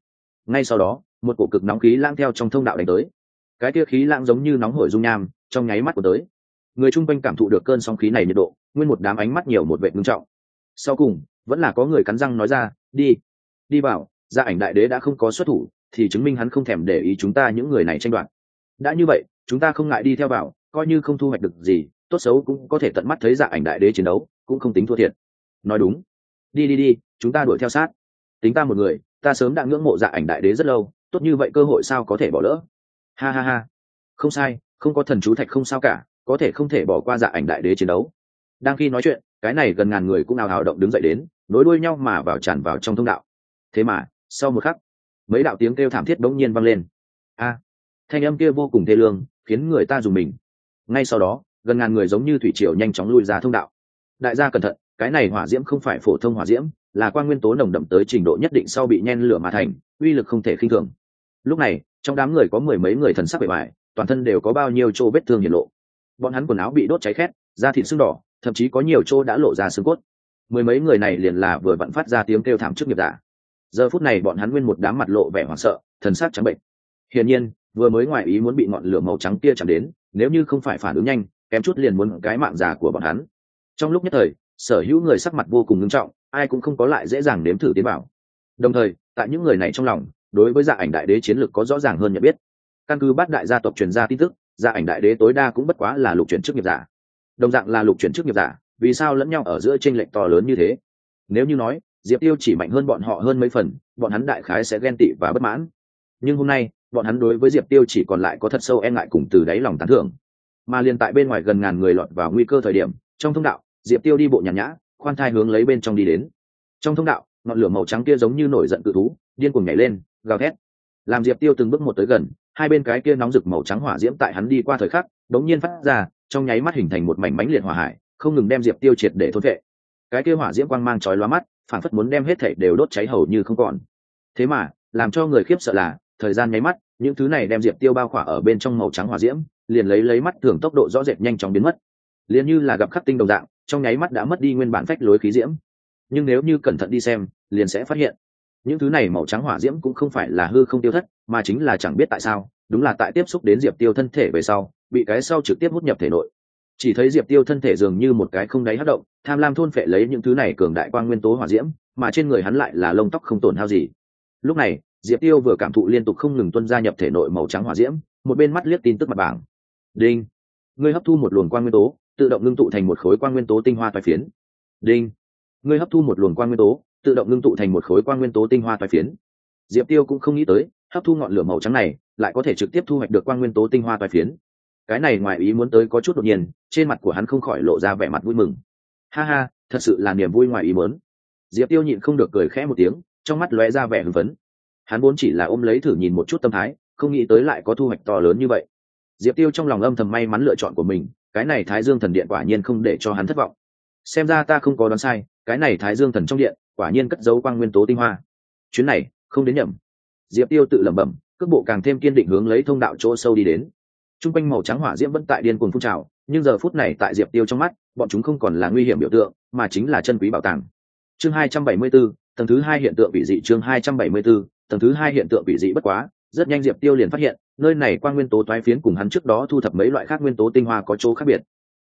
Ngay sau đó, một cổ cực nóng khí lang theo trong thông đạo đánh tới. Cái kia khí lãng giống như nóng hổi dung nham, trong nháy mắt của tới. Người chung quanh cảm thụ được cơn sóng khí này nhiệt độ, nguyên một đám ánh mắt nhiều một vệ ngưng trọng. Sau cùng, vẫn là có người cắn răng nói ra, đi đi vào, gia ảnh đại đế đã không có xuất thủ, thì chứng minh hắn không thèm để ý chúng ta những người này tranh đoạt. Đã như vậy, chúng ta không ngại đi theo vào, coi như không thu hoạch được gì, tốt xấu cũng có thể tận mắt thấy dạ ảnh đại đế chiến đấu, cũng không tính thua thiệt. Nói đúng. Đi đi đi, chúng ta đuổi theo sát tính ta một người, ta sớm đã ngưỡng mộ dạ ảnh đại đế rất lâu, tốt như vậy cơ hội sao có thể bỏ lỡ? Ha ha ha. Không sai, không có thần chú thạch không sao cả, có thể không thể bỏ qua dạ ảnh đại đế chiến đấu. Đang khi nói chuyện, cái này gần ngàn người cũng nào hào động đứng dậy đến, nối đuôi nhau mà vào tràn vào trong thông đạo. Thế mà, sau một khắc, mấy đạo tiếng kêu thảm thiết bỗng nhiên vang lên. A, thanh âm kia vô cùng thê lương, khiến người ta dùng mình. Ngay sau đó, gần ngàn người giống như thủy triều nhanh chóng lui ra thông đạo. Đại gia cẩn thận, cái này hỏa diễm không phải phổ thông hỏa diễm là quan nguyên tố nồng đậm tới trình độ nhất định sau bị nhen lửa mà thành, uy lực không thể khinh thường. Lúc này, trong đám người có mười mấy người thần sắc bề ngoài, toàn thân đều có bao nhiêu chỗ vết thương hiển lộ. Bọn hắn quần áo bị đốt cháy khét, da thịt sưng đỏ, thậm chí có nhiều chỗ đã lộ ra xương cốt. Mười mấy người này liền là vừa vặn phát ra tiếng kêu thảm trước nghiệp giả. Giờ phút này bọn hắn nguyên một đám mặt lộ vẻ hoảng sợ, thần sắc trắng bệnh. Hiển nhiên, vừa mới ngoài ý muốn bị ngọn lửa màu trắng kia chạm đến, nếu như không phải phản ứng nhanh, kém chút liền muốn cái mạng già của bọn hắn. Trong lúc nhất thời sở hữu người sắc mặt vô cùng nghiêm trọng, ai cũng không có lại dễ dàng nếm thử tiến bảo đồng thời, tại những người này trong lòng, đối với dạ ảnh đại đế chiến lược có rõ ràng hơn nhận biết. Căn cứ bát đại gia tộc truyền ra tin tức dạ ảnh đại đế tối đa cũng bất quá là lục chuyển chức nghiệp giả. Đồng dạng là lục chuyển chức nghiệp giả, vì sao lẫn nhau ở giữa tranh lệch to lớn như thế? Nếu như nói, diệp tiêu chỉ mạnh hơn bọn họ hơn mấy phần, bọn hắn đại khái sẽ ghen tị và bất mãn. Nhưng hôm nay, bọn hắn đối với diệp tiêu chỉ còn lại có thật sâu e ngại cùng từ đáy lòng tán thưởng. Mà liền tại bên ngoài gần ngàn người lọt vào nguy cơ thời điểm, trong thông đạo diệp tiêu đi bộ nhàn nhã, khoan thai hướng lấy bên trong đi đến. Trong thông đạo, ngọn lửa màu trắng kia giống như nổi giận cự thú, điên cuồng nhảy lên, gào thét. Làm diệp tiêu từng bước một tới gần, hai bên cái kia nóng rực màu trắng hỏa diễm tại hắn đi qua thời khắc, đống nhiên phát ra, trong nháy mắt hình thành một mảnh mánh liệt hỏa hải, không ngừng đem diệp tiêu triệt để thôn vệ. Cái kia hỏa diễm quang mang chói lóa mắt phản phất muốn đem hết thảy đều đốt cháy hầu như không còn. Thế mà, làm cho người khiếp sợ là, thời gian nháy mắt, những thứ này đem diệp tiêu bao khỏa ở bên trong màu trắng hỏa diễm, liền lấy lấy mắt thường tốc độ rõ rệt nhanh chóng biến mất. Liền như là gặp khắc tinh đồng dạng trong nháy mắt đã mất đi nguyên bản phách lối khí diễm. Nhưng nếu như cẩn thận đi xem, liền sẽ phát hiện, những thứ này màu trắng hỏa diễm cũng không phải là hư không tiêu thất, mà chính là chẳng biết tại sao, đúng là tại tiếp xúc đến diệp tiêu thân thể về sau, bị cái sau trực tiếp hút nhập thể nội. Chỉ thấy diệp tiêu thân thể dường như một cái không đáy hát động, tham lam thôn phệ lấy những thứ này cường đại quan nguyên tố hỏa diễm, mà trên người hắn lại là lông tóc không tổn hao gì. Lúc này, diệp tiêu vừa cảm thụ liên tục không ngừng tuân gia nhập thể nội màu trắng hỏa diễm, một bên mắt liếc tin tức mặt bảng. Đinh, ngươi hấp thu một luồng quan nguyên tố tự động ngưng tụ thành một khối quan nguyên tố tinh hoa toái phiến. Đinh. Ngươi hấp thu một luồng quan nguyên tố, tự động ngưng tụ thành một khối quan nguyên tố tinh hoa toái phiến. Diệp tiêu cũng không nghĩ tới, hấp thu ngọn lửa màu trắng này, lại có thể trực tiếp thu hoạch được quan nguyên tố tinh hoa toái phiến. Cái này ngoài ý muốn tới có chút đột nhiên, trên mặt của hắn không khỏi lộ ra vẻ mặt vui mừng. Ha ha, thật sự là niềm vui ngoài ý muốn. Diệp tiêu nhịn không được cười khẽ một tiếng, trong mắt lóe ra vẻ hưng phấn. Hắn vốn chỉ là ôm lấy thử nhìn một chút tâm thái, không nghĩ tới lại có thu hoạch to lớn như vậy diệp tiêu trong lòng âm thầm may mắn lựa chọn của mình cái này thái dương thần điện quả nhiên không để cho hắn thất vọng. Xem ra ta không có đoán sai cái này thái dương thần trong điện quả nhiên cất dấu quang nguyên tố tinh hoa. Chuyến này không đến nhầm. Diệp tiêu tự lẩm bẩm cước bộ càng thêm kiên định hướng lấy thông đạo chỗ sâu đi đến. T r u n g quanh màu trắng hỏa diễm vẫn tại điên cuồng phun trào nhưng giờ phút này tại diệp tiêu trong mắt bọn chúng không còn là nguy hiểm biểu tượng mà chính là chân quý bảo tàng. Chương hai trăm bảy mươi 274, tầng thứ hai hiện tượng bị dị chương hai trăm bảy mươi 274, tầng thứ hai hiện tượng bị dị bất quá rất nhanh diệp tiêu liền phát hiện, nơi này qua nguyên tố toái phiến cùng hắn trước đó thu thập mấy loại khác nguyên tố tinh hoa có chỗ khác biệt.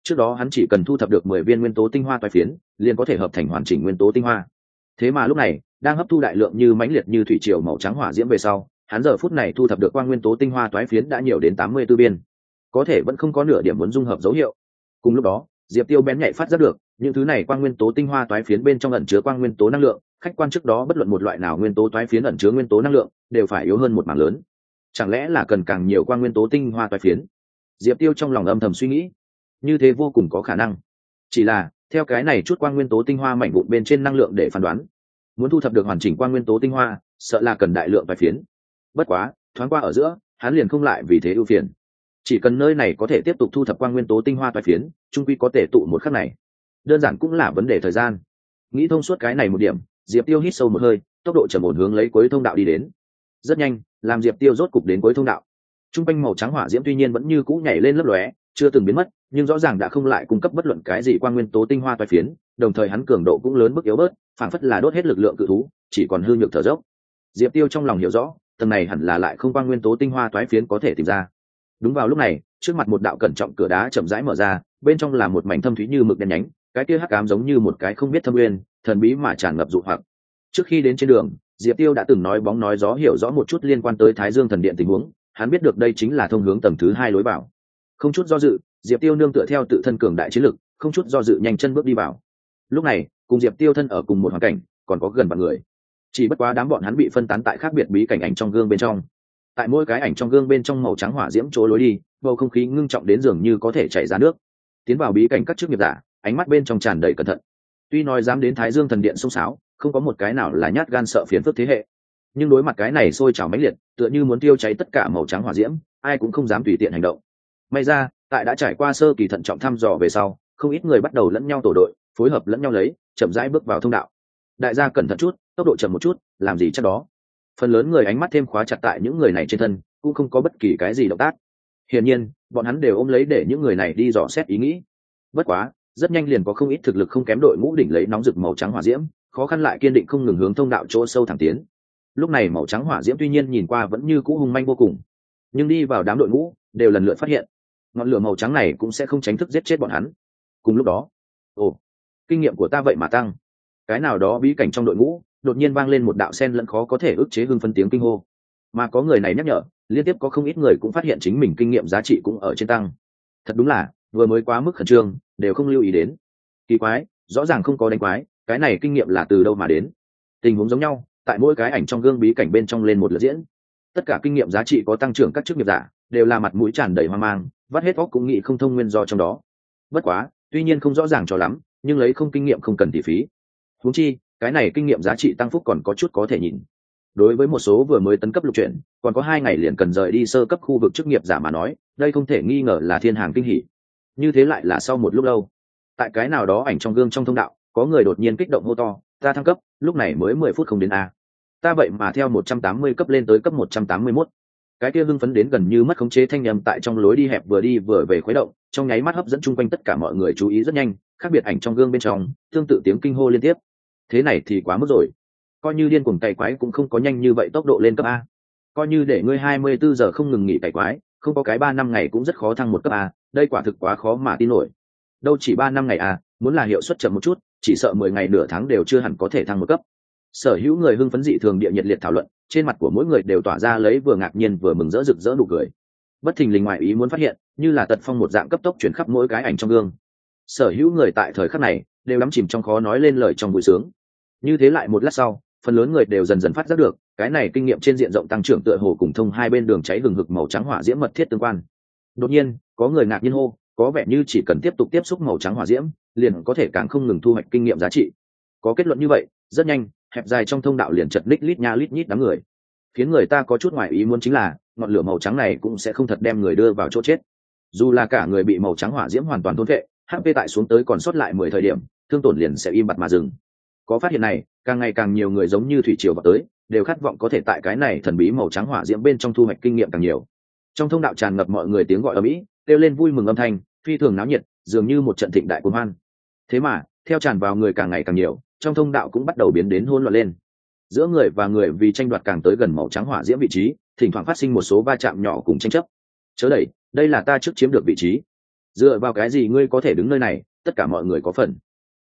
Trước đó hắn chỉ cần thu thập được mười viên nguyên tố tinh hoa toái phiến, liền có thể hợp thành hoàn chỉnh nguyên tố tinh hoa. Thế mà lúc này, đang hấp thu đại lượng như mãnh liệt như thủy triều màu trắng hỏa diễm về sau, hắn giờ phút này thu thập được qua nguyên tố tinh hoa toái phiến đã nhiều đến tám mươi tư biên có thể vẫn không có nửa điểm muốn dung hợp dấu hiệu. Cùng lúc đó, diệp tiêu bén nhạy phát giác được, những thứ này quang nguyên tố tinh hoa toái phiến bên trong ẩn chứa quang nguyên tố năng lượng khách quan trước đó bất luận một loại nào nguyên tố toái phiến ẩn chứa nguyên tố năng lượng đều phải yếu hơn một mảng lớn. Chẳng lẽ là cần càng nhiều quan nguyên tố tinh hoa toái phiến? Diệp tiêu trong lòng âm thầm suy nghĩ. Như thế vô cùng có khả năng. Chỉ là, theo cái này chút quan nguyên tố tinh hoa mảnh vụn bên trên năng lượng để phán đoán, muốn thu thập được hoàn chỉnh quan nguyên tố tinh hoa, sợ là cần đại lượng vài phiến. Bất quá, thoáng qua ở giữa, hắn liền không lại vì thế ưu phiền. Chỉ cần nơi này có thể tiếp tục thu thập quan nguyên tố tinh hoa toái phiến, trung quy có thể tụ một khắc này. Đơn giản cũng là vấn đề thời gian. Nghĩ thông suốt cái này một điểm diệp tiêu hít sâu một hơi, tốc độ chầm ổn hướng lấy cuối thông đạo đi đến. Rất nhanh, làm diệp tiêu rốt cục đến cuối thông đạo. T r u n g quanh màu trắng hỏa diễm tuy nhiên vẫn như cũ nhảy lên lấp lóe, chưa từng biến mất, nhưng rõ ràng đã không lại cung cấp bất luận cái gì qua nguyên tố tinh hoa toái phiến, đồng thời hắn cường độ cũng lớn mức yếu bớt, phản phất là đốt hết lực lượng cự thú, chỉ còn hư nhược thở dốc. Diệp tiêu trong lòng hiểu rõ, tầng này hẳn là lại không qua nguyên tố tinh hoa toái phiến có thể tìm ra. Đúng vào lúc này, trước mặt một đạo cẩn trọng cửa đá chậm rãi mở ra, bên trong là một mảnh thâm thúy như mực đen nhánh, cái kia hắc ám giống như một cái không biết thâm uyên thần bí mà tràn ngập dụ hoặc. Trước khi đến trên đường, diệp tiêu đã từng nói bóng nói gió hiểu rõ một chút liên quan tới thái dương thần điện tình huống, hắn biết được đây chính là thông hướng tầng thứ hai lối vào. Không chút do dự, diệp tiêu nương tựa theo tự thân cường đại chiến lực, không chút do dự nhanh chân bước đi vào. Lúc này, cùng diệp tiêu thân ở cùng một hoàn cảnh, còn có gần vạn người. Chỉ bất quá đám bọn hắn bị phân tán tại khác biệt bí cảnh ảnh trong gương bên trong. Tại mỗi cái ảnh trong gương bên trong màu trắng hỏa diễm chỗ lối đi, bầu không khí ngưng trọng đến dường như có thể chảy ra nước. Tiến vào bí cảnh các chức nghiệp giả, ánh mắt bên trong tràn đầy cẩn thận tuy nói dám đến thái dương thần điện xông xáo, không có một cái nào là nhát gan sợ phiền phức thế hệ. Nhưng đối mặt cái này sôi trào mãnh liệt tựa như muốn tiêu cháy tất cả màu trắng hỏa diễm ai cũng không dám tùy tiện hành động. May ra tại đã trải qua sơ kỳ thận trọng thăm dò về sau không ít người bắt đầu lẫn nhau tổ đội phối hợp lẫn nhau lấy chậm rãi bước vào thông đạo. Đại gia cẩn thận chút tốc độ chậm một chút làm gì chắc đó. Phần lớn người ánh mắt thêm khóa chặt tại những người này trên thân cũng không có bất kỳ cái gì động tác. Hiển nhiên bọn hắn đều ôm lấy để những người này đi dò xét ý nghĩ. Bất quá rất nhanh liền có không ít thực lực không kém đội ngũ đỉnh lấy nóng rực màu trắng hỏa diễm, khó khăn lại kiên định không ngừng hướng thông đạo chỗ sâu thẳng tiến. Lúc này màu trắng hỏa diễm tuy nhiên nhìn qua vẫn như cũ hung manh vô cùng, nhưng đi vào đám đội ngũ đều lần lượt phát hiện, ngọn lửa màu trắng này cũng sẽ không tránh thức giết chết bọn hắn. Cùng lúc đó, ồ, kinh nghiệm của ta vậy mà tăng. Cái nào đó bí cảnh trong đội ngũ đột nhiên vang lên một đạo sen lẫn khó có thể ức chế hưng phân tiếng kinh hô. Mà có người này nhắc nhở, liên tiếp có không ít người cũng phát hiện chính mình kinh nghiệm giá trị cũng ở trên tăng. Thật đúng là, vừa mới quá mức khẩn trương đều không lưu ý đến. Kỳ quái, rõ ràng không có đánh quái, cái này kinh nghiệm là từ đâu mà đến? Tình huống giống nhau, tại mỗi cái ảnh trong gương bí cảnh bên trong lên một lượt diễn. Tất cả kinh nghiệm giá trị có tăng trưởng các chức nghiệp giả, đều là mặt mũi tràn đầy hoang mang, vắt hết óc cũng nghĩ không thông nguyên do trong đó. Bất quá, tuy nhiên không rõ ràng cho lắm, nhưng lấy không kinh nghiệm không cần tỷ phí. Húng chi, cái này kinh nghiệm giá trị tăng phúc còn có chút có thể nhìn. Đối với một số vừa mới tấn cấp lục chuyển còn có hai ngày liền cần rời đi sơ cấp khu vực chức nghiệp giả mà nói, đây không thể nghi ngờ là thiên hàng kinh hỷ như thế lại là sau một lúc lâu. Tại cái nào đó ảnh trong gương trong thông đạo, có người đột nhiên kích động hô to, ta thăng cấp, lúc này mới mười phút không đến a. Ta vậy mà theo một trăm tám mươi cấp lên tới cấp một trăm tám mươi mốt. Cái kia hưng phấn đến gần như mất khống chế thanh nhầm tại trong lối đi hẹp vừa đi vừa về khuấy động, trong nháy mắt hấp dẫn chung quanh tất cả mọi người chú ý rất nhanh, khác biệt ảnh trong gương bên trong, tương tự tiếng kinh hô liên tiếp. Thế này thì quá mức rồi. Coi như điên cuồng cày quái cũng không có nhanh như vậy tốc độ lên cấp a. Coi như để ngươi hai mươi bốn giờ không ngừng nghỉ cày quái không có cái ba năm ngày cũng rất khó thăng một cấp a, đây quả thực quá khó mà tin nổi. Đâu chỉ ba năm ngày à? muốn là hiệu suất chậm một chút, chỉ sợ mười ngày nửa tháng đều chưa hẳn có thể thăng một cấp. Sở hữu người hưng phấn dị thường địa nhiệt liệt thảo luận, trên mặt của mỗi người đều tỏa ra lấy vừa ngạc nhiên vừa mừng rỡ rực rỡ nụ cười. Bất thình lình ngoại ý muốn phát hiện, như là tật phong một dạng cấp tốc chuyển khắp mỗi cái ảnh trong gương. Sở hữu người tại thời khắc này, đều đắm chìm trong khó nói lên lời trong vui sướng. Như thế lại một lát sau phần lớn người đều dần dần phát giác được, cái này kinh nghiệm trên diện rộng tăng trưởng tựa hồ cùng thông hai bên đường cháy hừng hực màu trắng hỏa diễm mật thiết tương quan. Đột nhiên, có người ngạc nhiên hô, có vẻ như chỉ cần tiếp tục tiếp xúc màu trắng hỏa diễm, liền có thể càng không ngừng thu hoạch kinh nghiệm giá trị. Có kết luận như vậy, rất nhanh, hẹp dài trong thông đạo liền chật lít lít nha lít nhít đám người. Khiến người ta có chút ngoài ý muốn chính là, ngọn lửa màu trắng này cũng sẽ không thật đem người đưa vào chỗ chết. Dù là cả người bị màu trắng hỏa diễm hoàn toàn thôn vệ hp tại xuống tới còn sót lại mười thời điểm, thương tổn liền sẽ im bặt mà dừng có phát hiện này, càng ngày càng nhiều người giống như thủy triều vào tới, đều khát vọng có thể tại cái này thần bí màu trắng hỏa diễm bên trong thu hoạch kinh nghiệm càng nhiều. Trong thông đạo tràn ngập mọi người tiếng gọi ở mỹ kêu lên vui mừng âm thanh, phi thường náo nhiệt, dường như một trận thịnh đại cuồng hoan. Thế mà, theo tràn vào người càng ngày càng nhiều, trong thông đạo cũng bắt đầu biến đến hôn loạn lên. Giữa người và người vì tranh đoạt càng tới gần màu trắng hỏa diễm vị trí, thỉnh thoảng phát sinh một số va chạm nhỏ cùng tranh chấp. Chớ đẩy, đây là ta trước chiếm được vị trí. Dựa vào cái gì ngươi có thể đứng nơi này, tất cả mọi người có phần.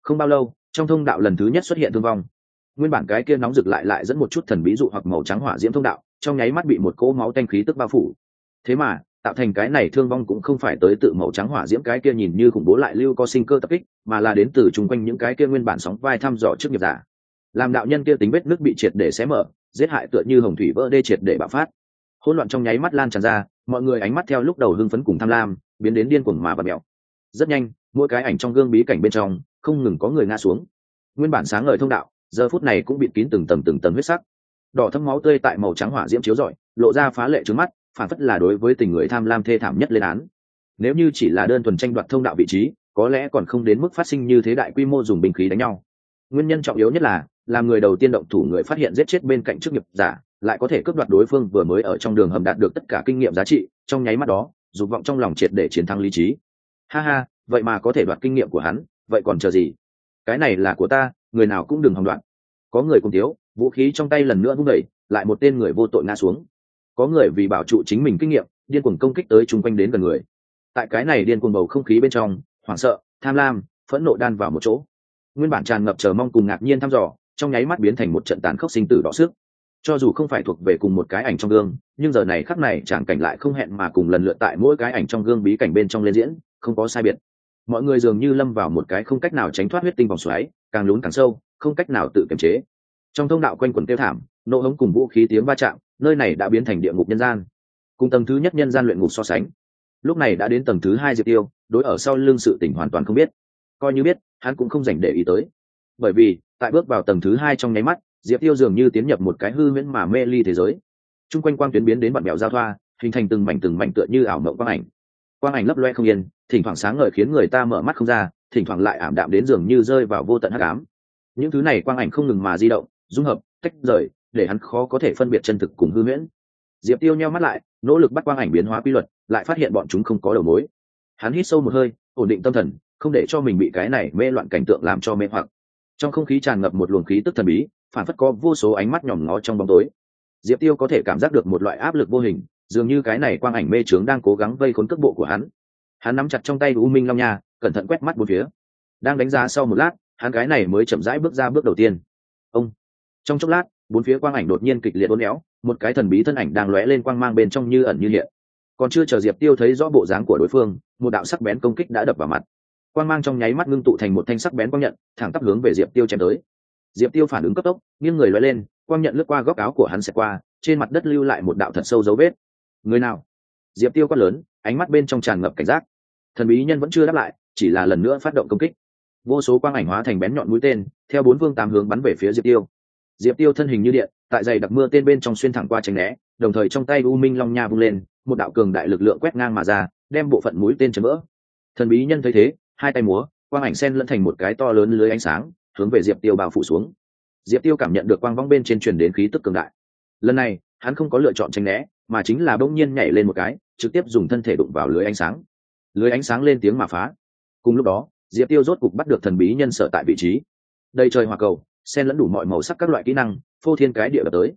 Không bao lâu trong thông đạo lần thứ nhất xuất hiện thương vong, nguyên bản cái kia nóng rực lại lại dẫn một chút thần bí dụ hoặc màu trắng hỏa diễm thông đạo, trong nháy mắt bị một cỗ máu tanh khí tức bao phủ. Thế mà, tạo thành cái này thương vong cũng không phải tới tự màu trắng hỏa diễm cái kia nhìn như khủng bố lại lưu có sinh cơ tập kích, mà là đến từ chung quanh những cái kia nguyên bản sóng vai thăm dò trước nghiệp giả. Làm đạo nhân kia tính vết nước bị triệt để xé mở, giết hại tựa như hồng thủy vỡ đê triệt để bạo phát. Hỗn loạn trong nháy mắt lan tràn ra, mọi người ánh mắt theo lúc đầu hưng phấn cùng tham lam, biến đến điên cuồng mà và mẹo rất nhanh, mỗi cái ảnh trong gương bí cảnh bên trong không ngừng có người ngã xuống. Nguyên bản sáng ngời thông đạo, giờ phút này cũng bị kín từng tầng từng tầng huyết sắc. Đỏ thâm máu tươi tại màu trắng hỏa diễm chiếu rọi, lộ ra phá lệ trứng mắt, phản phất là đối với tình người tham lam thê thảm nhất lên án. Nếu như chỉ là đơn thuần tranh đoạt thông đạo vị trí, có lẽ còn không đến mức phát sinh như thế đại quy mô dùng binh khí đánh nhau. Nguyên nhân trọng yếu nhất là, làm người đầu tiên động thủ người phát hiện giết chết bên cạnh chức nghiệp giả, lại có thể cướp đoạt đối phương vừa mới ở trong đường hầm đạt được tất cả kinh nghiệm giá trị, trong nháy mắt đó, dục vọng trong lòng triệt để chiến thắng lý trí. Ha ha, vậy mà có thể đoạt kinh nghiệm của hắn vậy còn chờ gì? Cái này là của ta, người nào cũng đừng hòng đoạn. Có người cùng thiếu, vũ khí trong tay lần nữa vung đẩy lại một tên người vô tội ngã xuống. Có người vì bảo trụ chính mình kinh nghiệm, điên cuồng công kích tới chung quanh đến gần người. Tại cái này điên cuồng bầu không khí bên trong, hoảng sợ, tham lam, phẫn nộ đan vào một chỗ. Nguyên bản tràn ngập chờ mong cùng ngạc nhiên thăm dò, trong nháy mắt biến thành một trận tàn khốc sinh tử đỏ sức. Cho dù không phải thuộc về cùng một cái ảnh trong gương, nhưng giờ này khắc này chẳng cảnh lại không hẹn mà cùng lần lượt tại mỗi cái ảnh trong gương bí cảnh bên trong lên diễn, không có sai biệt mọi người dường như lâm vào một cái không cách nào tránh thoát huyết tinh vòng xoáy, càng lún càng sâu, không cách nào tự kiềm chế. Trong thông đạo quanh quần tiêu thảm, nộ hống cùng vũ khí tiếng va chạm, nơi này đã biến thành địa ngục nhân gian. Cùng tầng thứ nhất nhân gian luyện ngục so sánh. Lúc này đã đến tầng thứ hai diệp tiêu, đối ở sau lưng sự tỉnh hoàn toàn không biết. Coi như biết, hắn cũng không dành để ý tới. Bởi vì, tại bước vào tầng thứ hai trong nháy mắt, diệp tiêu dường như tiến nhập một cái hư miễn mà mê ly thế giới. T r u n g quanh quang tuyến biến đến bọn mèo giao thoa, hình thành từng mảnh từng mảnh tựa như ảo mộng quang ảnh quang ảnh lấp loe không yên, thỉnh thoảng sáng ngời khiến người ta mở mắt không ra, thỉnh thoảng lại ảm đạm đến dường như rơi vào vô tận hắc ám. Những thứ này quang ảnh không ngừng mà di động, dung hợp, tách rời, để hắn khó có thể phân biệt chân thực cùng hư huyễn. Diệp tiêu nheo mắt lại, nỗ lực bắt quang ảnh biến hóa quy luật, lại phát hiện bọn chúng không có đầu mối. Hắn hít sâu một hơi, ổn định tâm thần, không để cho mình bị cái này mê loạn cảnh tượng làm cho mê hoặc. Trong không khí tràn ngập một luồng khí tức thần bí, phản phất có vô số ánh mắt nhòm ngó trong bóng tối. Diệp tiêu có thể cảm giác được một loại áp lực vô hình dường như cái này quang ảnh mê trướng đang cố gắng vây khốn cước bộ của hắn. Hắn nắm chặt trong tay u minh long nha, cẩn thận quét mắt bốn phía. Đang đánh giá sau một lát, hắn cái này mới chậm rãi bước ra bước đầu tiên. Ông! Trong chốc lát, bốn phía quang ảnh đột nhiên kịch liệt uốn éo, một cái thần bí thân ảnh đang lóe lên quang mang bên trong như ẩn như hiện. Còn chưa chờ diệp tiêu thấy rõ bộ dáng của đối phương, một đạo sắc bén công kích đã đập vào mặt. Quang mang trong nháy mắt ngưng tụ thành một thanh sắc bén quang nhận, thẳng tắp hướng về diệp tiêu chém tới. Diệp tiêu phản ứng cấp tốc, nghiêng người lóe lên, quang nhận lướt qua góc áo của hắn xẹt qua, trên mặt đất lưu lại một đạo thật sâu dấu vết người nào? Diệp tiêu quát lớn, ánh mắt bên trong tràn ngập cảnh giác. Thần bí nhân vẫn chưa đáp lại, chỉ là lần nữa phát động công kích. Vô số quang ảnh hóa thành bén nhọn mũi tên, theo bốn phương tám hướng bắn về phía diệp tiêu. Diệp tiêu thân hình như điện, tại dày đặc mưa tên bên trong xuyên thẳng qua tránh né, đồng thời trong tay u minh long nha vung lên, một đạo cường đại lực lượng quét ngang mà ra, đem bộ phận mũi tên chấm vỡ. Thần bí nhân thấy thế, hai tay múa, quang ảnh sen lẫn thành một cái to lớn lưới ánh sáng, hướng về diệp tiêu bao phủ xuống. Diệp tiêu cảm nhận được quang vong bên trên truyền đến khí tức cường đại. Lần này, hắn không có lựa chọn tranh né mà chính là bỗng nhiên nhảy lên một cái, trực tiếp dùng thân thể đụng vào lưới ánh sáng. Lưới ánh sáng lên tiếng mà phá. Cùng lúc đó, diệp tiêu rốt cục bắt được thần bí nhân sở tại vị trí. Đây trời hòa cầu xen lẫn đủ mọi màu sắc các loại kỹ năng, phô thiên cái địa đập tới.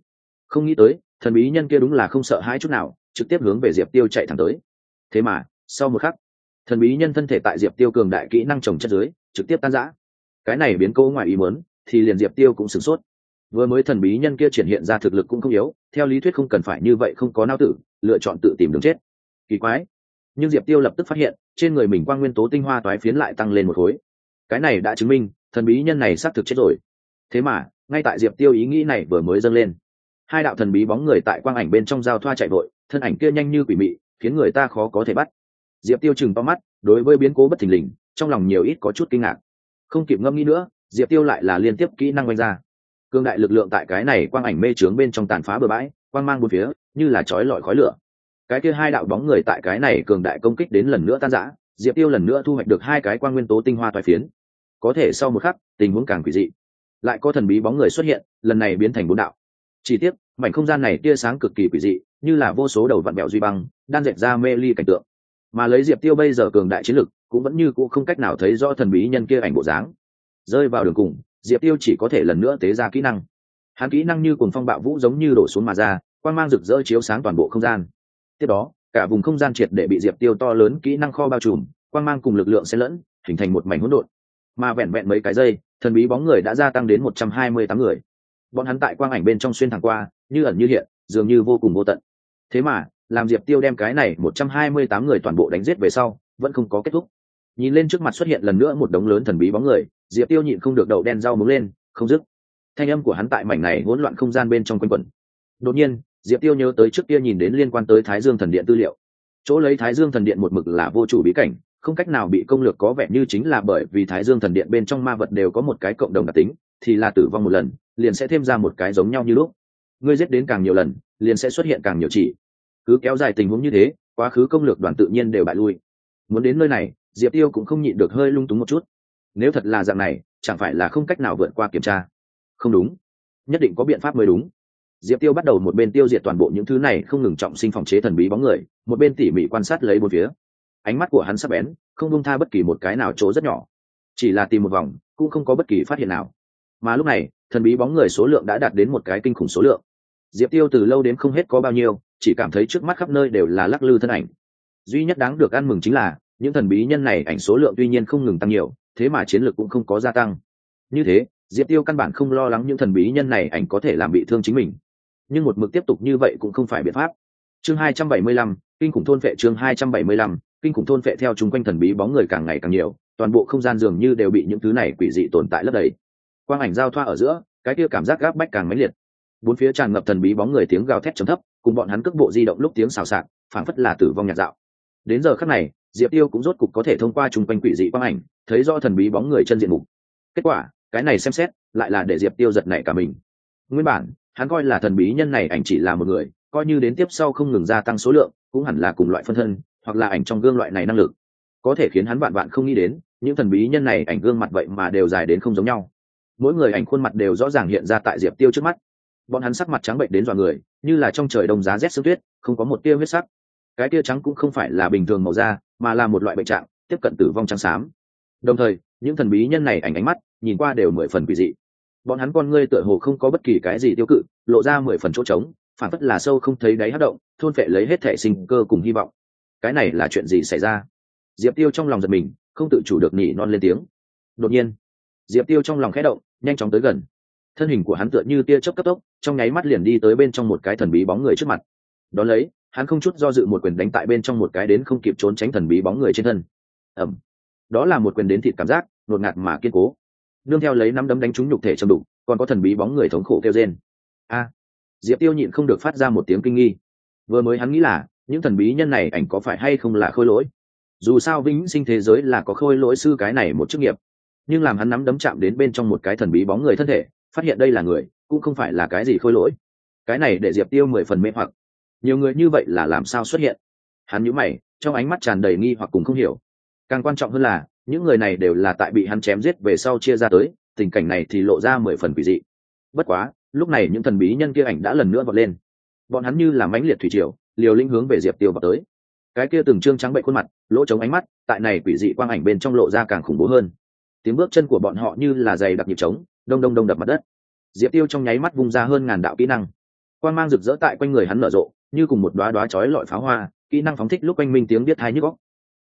Không nghĩ tới, thần bí nhân kia đúng là không sợ hãi chút nào, trực tiếp hướng về diệp tiêu chạy thẳng tới. Thế mà, sau một khắc, thần bí nhân thân thể tại diệp tiêu cường đại kỹ năng trồng chất dưới, trực tiếp tan giã cái này biến cố ngoài ý muốn, thì liền diệp tiêu cũng sửng sốt vừa mới thần bí nhân kia triển hiện ra thực lực cũng không yếu, theo lý thuyết không cần phải như vậy không có nao tử, lựa chọn tự tìm đường chết. Kỳ quái. Nhưng diệp tiêu lập tức phát hiện, trên người mình quang nguyên tố tinh hoa toái phiến lại tăng lên một khối. Cái này đã chứng minh, thần bí nhân này xác thực chết rồi. Thế mà, ngay tại diệp tiêu ý nghĩ này vừa mới dâng lên, hai đạo thần bí bóng người tại quang ảnh bên trong giao thoa chạy vội, thân ảnh kia nhanh như quỷ mị, khiến người ta khó có thể bắt. Diệp tiêu chừng to mắt, đối với biến cố bất thình lình, trong lòng nhiều ít có chút kinh ngạc. Không kịp ngâm nghĩ nữa, diệp tiêu lại là liên tiếp kỹ năng oanh ra cương đại lực lượng tại cái này quang ảnh mê trướng bên trong tàn phá bờ bãi, quang mang bốn phía, như là trói lọi khói lửa. Cái kia hai đạo bóng người tại cái này cường đại công kích đến lần nữa tan rã, diệp tiêu lần nữa thu hoạch được hai cái quang nguyên tố tinh hoa toài phiến. Có thể sau một khắc, tình huống càng quỷ dị. Lại có thần bí bóng người xuất hiện, lần này biến thành bốn đạo. Chỉ tiếc, mảnh không gian này tia sáng cực kỳ quỷ dị, như là vô số đầu vặn bẹo duy băng, đang dẹp ra mê ly cảnh tượng. Mà lấy diệp tiêu bây giờ cường đại chiến lực, cũng vẫn như cũ không cách nào thấy rõ thần bí nhân kia ảnh bộ dáng. Rơi vào đường cùng diệp tiêu chỉ có thể lần nữa tế ra kỹ năng. Hắn kỹ năng như cùng phong bạo vũ giống như đổ xuống mà ra quan g mang rực rỡ chiếu sáng toàn bộ không gian. Tiếp đó, cả vùng không gian triệt để bị diệp tiêu to lớn kỹ năng kho bao trùm quan g mang cùng lực lượng xen lẫn, hình thành một mảnh hỗn độn. Mà vẹn vẹn mấy cái giây, thần bí bóng người đã gia tăng đến một trăm hai mươi tám người. Bọn hắn tại quang ảnh bên trong xuyên thẳng qua, như ẩn như hiện, dường như vô cùng vô tận. Thế mà, làm diệp tiêu đem cái này một trăm hai mươi tám người toàn bộ đánh giết về sau, vẫn không có kết thúc. Nhìn lên trước mặt xuất hiện lần nữa một đống lớn thần bí bóng người diệp tiêu nhịn không được đậu đen rau muống lên, không dứt. Thanh âm của hắn tại mảnh này hỗn loạn không gian bên trong quanh quẩn. Đột nhiên, diệp tiêu nhớ tới trước kia nhìn đến liên quan tới thái dương thần điện tư liệu. Chỗ lấy thái dương thần điện một mực là vô chủ bí cảnh, không cách nào bị công lược có vẻ như chính là bởi vì thái dương thần điện bên trong ma vật đều có một cái cộng đồng đặc tính, thì là tử vong một lần, liền sẽ thêm ra một cái giống nhau như lúc. Ngươi giết đến càng nhiều lần, liền sẽ xuất hiện càng nhiều chỉ. Cứ kéo dài tình huống như thế, quá khứ công lược đoàn tự nhiên đều bại lui. Muốn đến nơi này, diệp tiêu cũng không nhịn được hơi lung túng một chút nếu thật là dạng này, chẳng phải là không cách nào vượt qua kiểm tra. Không đúng. Nhất định có biện pháp mới đúng. Diệp tiêu bắt đầu một bên tiêu diệt toàn bộ những thứ này không ngừng trọng sinh phòng chế thần bí bóng người, một bên tỉ mỉ quan sát lấy bốn phía. Ánh mắt của hắn sắp bén, không bông tha bất kỳ một cái nào chỗ rất nhỏ. Chỉ là tìm một vòng, cũng không có bất kỳ phát hiện nào. Mà lúc này, thần bí bóng người số lượng đã đạt đến một cái kinh khủng số lượng. Diệp tiêu từ lâu đến không hết có bao nhiêu, chỉ cảm thấy trước mắt khắp nơi đều là lắc lư thân ảnh. Duy nhất đáng được ăn mừng chính là, những thần bí nhân này ảnh số lượng tuy nhiên không ngừng tăng nhiều thế mà chiến lược cũng không có gia tăng. Như thế diệp tiêu căn bản không lo lắng những thần bí nhân này ảnh có thể làm bị thương chính mình. Nhưng một mực tiếp tục như vậy cũng không phải biện pháp. Chương 275, kinh khủng thôn vệ chương 275, kinh khủng thôn vệ theo chung quanh thần bí bóng người càng ngày càng nhiều toàn bộ không gian dường như đều bị những thứ này quỷ dị tồn tại lấp đầy. Quang ảnh giao thoa ở giữa cái kia cảm giác gáp bách càng mãnh liệt. Bốn phía tràn ngập thần bí bóng người tiếng gào thét trầm thấp cùng bọn hắn cước bộ di động lúc tiếng xào xạc phảng phất là tử vong nhạt dạo đến giờ khắc này, diệp tiêu cũng rốt cục có thể thông qua chung quanh quỷ dị quang ảnh, thấy do thần bí bóng người chân diện mục. Kết quả, cái này xem xét, lại là để diệp tiêu giật nảy cả mình. Nguyên bản, hắn coi là thần bí nhân này ảnh chỉ là một người, coi như đến tiếp sau không ngừng gia tăng số lượng, cũng hẳn là cùng loại phân thân, hoặc là ảnh trong gương loại này năng lực. Có thể khiến hắn bạn bạn không nghĩ đến, những thần bí nhân này ảnh gương mặt vậy mà đều dài đến không giống nhau. Mỗi người ảnh khuôn mặt đều rõ ràng hiện ra tại diệp tiêu trước mắt. Bọn hắn sắc mặt trắng bệnh đến dọa người, như là trong trời đông giá rét sương tuyết, không có một tia huyết sắc cái tia trắng cũng không phải là bình thường màu da, mà là một loại bệnh trạng, tiếp cận tử vong trắng xám. Đồng thời, những thần bí nhân này ảnh ánh mắt, nhìn qua đều mười phần quỷ dị. Bọn hắn con ngươi tựa hồ không có bất kỳ cái gì tiêu cự, lộ ra mười phần chỗ trống, phản phất là sâu không thấy đáy hát động, thôn phệ lấy hết thể sinh cơ cùng hy vọng. Cái này là chuyện gì xảy ra? Diệp tiêu trong lòng giật mình, không tự chủ được nỉ non lên tiếng. Đột nhiên, diệp tiêu trong lòng khẽ động, nhanh chóng tới gần. Thân hình của hắn tựa như tia chớp cấp tốc, trong nháy mắt liền đi tới bên trong một cái thần bí bóng người trước mặt. Đón lấy hắn không chút do dự một quyền đánh tại bên trong một cái đến không kịp trốn tránh thần bí bóng người trên thân. Ẩm đó là một quyền đến thịt cảm giác, ngột ngạt mà kiên cố. Nương theo lấy năm đấm đánh trúng nhục thể châm đục, còn có thần bí bóng người thống khổ kêu trên a. Diệp tiêu nhịn không được phát ra một tiếng kinh nghi. Vừa mới hắn nghĩ là, những thần bí nhân này ảnh có phải hay không là khôi lỗi? Dù sao vĩnh sinh thế giới là có khôi lỗi sư cái này một chức nghiệp. Nhưng làm hắn nắm đấm chạm đến bên trong một cái thần bí bóng người thân thể, phát hiện đây là người, cũng không phải là cái gì khôi lỗi. Cái này để diệp tiêu mười phần mê hoặc nhiều người như vậy là làm sao xuất hiện? Hắn nhũ mày, trong ánh mắt tràn đầy nghi hoặc cùng không hiểu. Càng quan trọng hơn là, những người này đều là tại bị hắn chém giết về sau chia ra tới, tình cảnh này thì lộ ra mười phần quỷ dị. Bất quá, lúc này những thần bí nhân kia ảnh đã lần nữa vọt lên. Bọn hắn như là mãnh liệt thủy triều, liều linh hướng về diệp tiêu vào tới. Cái kia từng trương trắng bệnh khuôn mặt, lỗ trống ánh mắt, tại này quỷ dị quang ảnh bên trong lộ ra càng khủng bố hơn. Tiếng bước chân của bọn họ như là giày đặc nhịp trống, đông đông đông đập mặt đất. Diệp tiêu trong nháy mắt vung ra hơn ngàn đạo kỹ năng. Quan mang rực rỡ tại quanh người hắn nở rộ như cùng một đoá đoá chói lọi pháo hoa, kỹ năng phóng thích lúc quanh minh tiếng biết hai nhức góc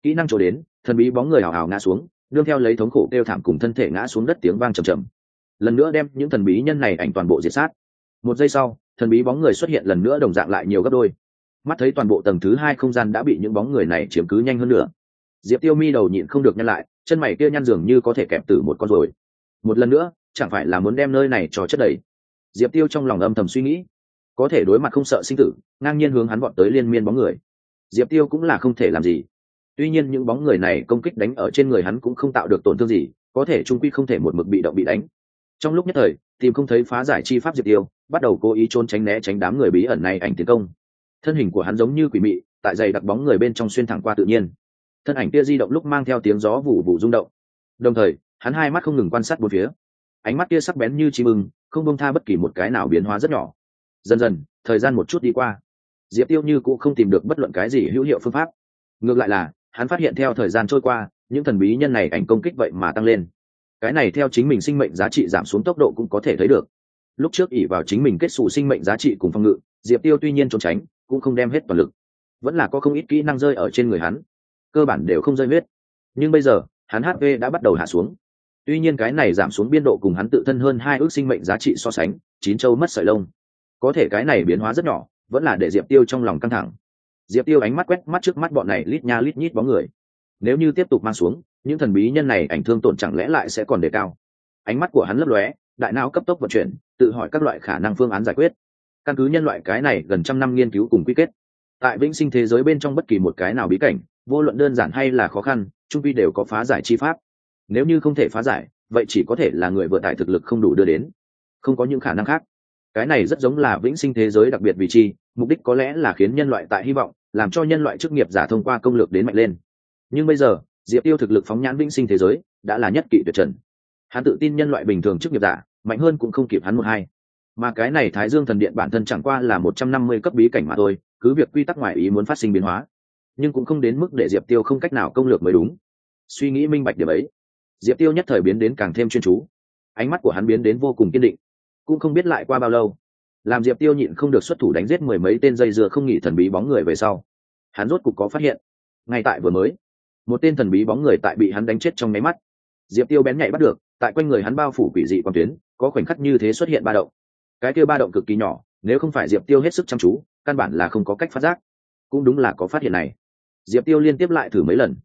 kỹ năng trổ đến, thần bí bóng người hào hào ngã xuống, đương theo lấy thống khổ kêu thảm cùng thân thể ngã xuống đất tiếng vang trầm trầm lần nữa đem những thần bí nhân này ảnh toàn bộ diệt sát. Một giây sau, thần bí bóng người xuất hiện lần nữa đồng dạng lại nhiều gấp đôi. Mắt thấy toàn bộ tầng thứ hai không gian đã bị những bóng người này chiếm cứ nhanh hơn nữa diệp tiêu mi đầu nhịn không được nhăn lại, chân mày kia nhăn dường như có thể kẹp tử một con rồi một lần nữa, chẳng phải là muốn đem nơi này cho chất đầy. Diệp tiêu trong lòng âm thầm suy nghĩ có thể đối mặt không sợ sinh tử, ngang nhiên hướng hắn bọn tới liên miên bóng người. Diệp tiêu cũng là không thể làm gì. Tuy nhiên những bóng người này công kích đánh ở trên người hắn cũng không tạo được tổn thương gì, có thể trung quy không thể một mực bị động bị đánh. Trong lúc nhất thời, tìm không thấy phá giải chi pháp diệp tiêu, bắt đầu cố ý trốn tránh né tránh đám người bí ẩn này ảnh tiến công. Thân hình của hắn giống như quỷ mị, tại dày đặc bóng người bên trong xuyên thẳng qua tự nhiên. Thân ảnh kia di động lúc mang theo tiếng gió vụ vụ rung động. Đồng thời, hắn hai mắt không ngừng quan sát bốn phía. Ánh mắt kia sắc bén như chim ưng, không bông tha bất kỳ một cái nào biến hóa rất nhỏ dần dần, thời gian một chút đi qua. Diệp tiêu như cũng không tìm được bất luận cái gì hữu hiệu phương pháp. Ngược lại là, hắn phát hiện theo thời gian trôi qua, những thần bí nhân này ảnh công kích vậy mà tăng lên. Cái này theo chính mình sinh mệnh giá trị giảm xuống tốc độ cũng có thể thấy được. Lúc trước ỉ vào chính mình kết xù sinh mệnh giá trị cùng phong ngự, diệp tiêu tuy nhiên trốn tránh, cũng không đem hết toàn lực. Vẫn là có không ít kỹ năng rơi ở trên người hắn. Cơ bản đều không rơi huyết. Nhưng bây giờ, hắn hp đã bắt đầu hạ xuống. Tuy nhiên cái này giảm xuống biên độ cùng hắn tự thân hơn hai ước sinh mệnh giá trị so sánh, chín châu mất sợi lông có thể cái này biến hóa rất nhỏ, vẫn là để diệp tiêu trong lòng căng thẳng. Diệp tiêu ánh mắt quét mắt trước mắt bọn này lít nha lít nhít bóng người. Nếu như tiếp tục mang xuống, những thần bí nhân này ảnh thương tổn chẳng lẽ lại sẽ còn đề cao? Ánh mắt của hắn lấp lóe, đại não cấp tốc vận chuyển, tự hỏi các loại khả năng phương án giải quyết. Căn cứ nhân loại cái này gần trăm năm nghiên cứu cùng quy kết, tại vĩnh sinh thế giới bên trong bất kỳ một cái nào bí cảnh, vô luận đơn giản hay là khó khăn, trung vi đều có phá giải chi pháp. Nếu như không thể phá giải, vậy chỉ có thể là người vừa tải thực lực không đủ đưa đến. Không có những khả năng khác cái này rất giống là vĩnh sinh thế giới đặc biệt vị trí mục đích có lẽ là khiến nhân loại tại hy vọng, làm cho nhân loại chức nghiệp giả thông qua công lược đến mạnh lên. Nhưng bây giờ, diệp tiêu thực lực phóng nhãn vĩnh sinh thế giới, đã là nhất kỵ tuyệt trần. Hắn tự tin nhân loại bình thường chức nghiệp giả, mạnh hơn cũng không kịp hắn một hai. Mà cái này thái dương thần điện bản thân chẳng qua là một trăm năm mươi cấp bí cảnh mà thôi, cứ việc quy tắc ngoại ý muốn phát sinh biến hóa, nhưng cũng không đến mức để diệp tiêu không cách nào công lược mới đúng. Suy nghĩ minh bạch điểm ấy, diệp tiêu nhất thời biến đến càng thêm chuyên chú. Ánh mắt của hắn biến đến vô cùng kiên định cũng không biết lại qua bao lâu. Làm diệp tiêu nhịn không được xuất thủ đánh giết mười mấy tên dây dưa không nghỉ thần bí bóng người về sau. Hắn rốt cục có phát hiện. Ngay tại vừa mới, một tên thần bí bóng người tại bị hắn đánh chết trong máy mắt. Diệp tiêu bén nhạy bắt được, tại quanh người hắn bao phủ quỷ dị quang tuyến, có khoảnh khắc như thế xuất hiện ba động. Cái kia ba động cực kỳ nhỏ, nếu không phải diệp tiêu hết sức chăm chú, căn bản là không có cách phát giác. Cũng đúng là có phát hiện này. Diệp tiêu liên tiếp lại thử mấy lần.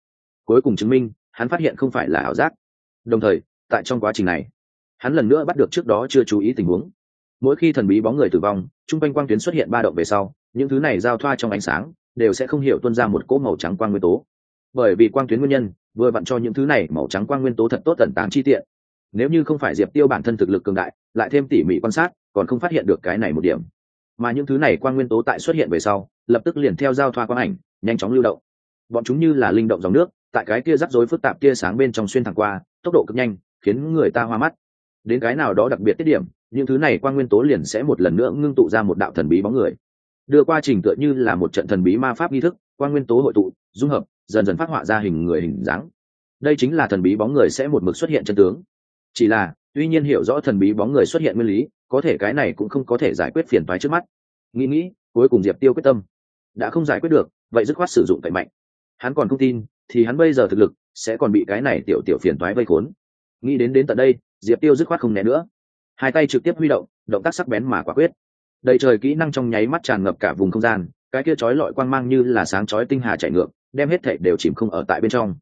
Cuối cùng chứng minh, hắn phát hiện không phải là ảo giác. Đồng thời, tại trong quá trình này hắn lần nữa bắt được trước đó chưa chú ý tình huống. Mỗi khi thần bí bóng người tử vong chung quanh quang tuyến xuất hiện ba động về sau, những thứ này giao thoa trong ánh sáng đều sẽ không hiểu tuân ra một cỗ màu trắng quang nguyên tố. Bởi vì quang tuyến nguyên nhân, vừa vặn cho những thứ này màu trắng quang nguyên tố thật tốt tận tán chi tiện. Nếu như không phải diệp tiêu bản thân thực lực cường đại, lại thêm tỉ mỉ quan sát, còn không phát hiện được cái này một điểm. Mà những thứ này quang nguyên tố tại xuất hiện về sau, lập tức liền theo giao thoa quang ảnh, nhanh chóng lưu động. Bọn chúng như là linh động dòng nước, tại cái kia rắc rối phức tạp kia sáng bên trong xuyên thẳng qua, tốc độ cực nhanh, khiến người ta hoa mắt đến cái nào đó đặc biệt tiết điểm, những thứ này quang nguyên tố liền sẽ một lần nữa ngưng tụ ra một đạo thần bí bóng người. Đưa qua trình tựa như là một trận thần bí ma pháp nghi thức, quang nguyên tố hội tụ, dung hợp, dần dần phát họa ra hình người hình dáng. Đây chính là thần bí bóng người sẽ một mực xuất hiện chân tướng. Chỉ là, tuy nhiên hiểu rõ thần bí bóng người xuất hiện nguyên lý, có thể cái này cũng không có thể giải quyết phiền toái trước mắt. Nghĩ nghĩ, cuối cùng diệp tiêu quyết tâm. Đã không giải quyết được, vậy dứt khoát sử dụng cậy mạnh. Hắn còn không tin, thì hắn bây giờ thực lực sẽ còn bị cái này tiểu tiểu phiền toái vây khốn. Nghĩ đến đến tận đây diệp tiêu dứt khoát không né nữa. Hai tay trực tiếp huy động động tác sắc bén mà quả quyết. Đầy trời kỹ năng trong nháy mắt tràn ngập cả vùng không gian, cái kia chói lọi quang mang như là sáng chói tinh hà chạy ngược, đem hết thể đều chìm không ở tại bên trong.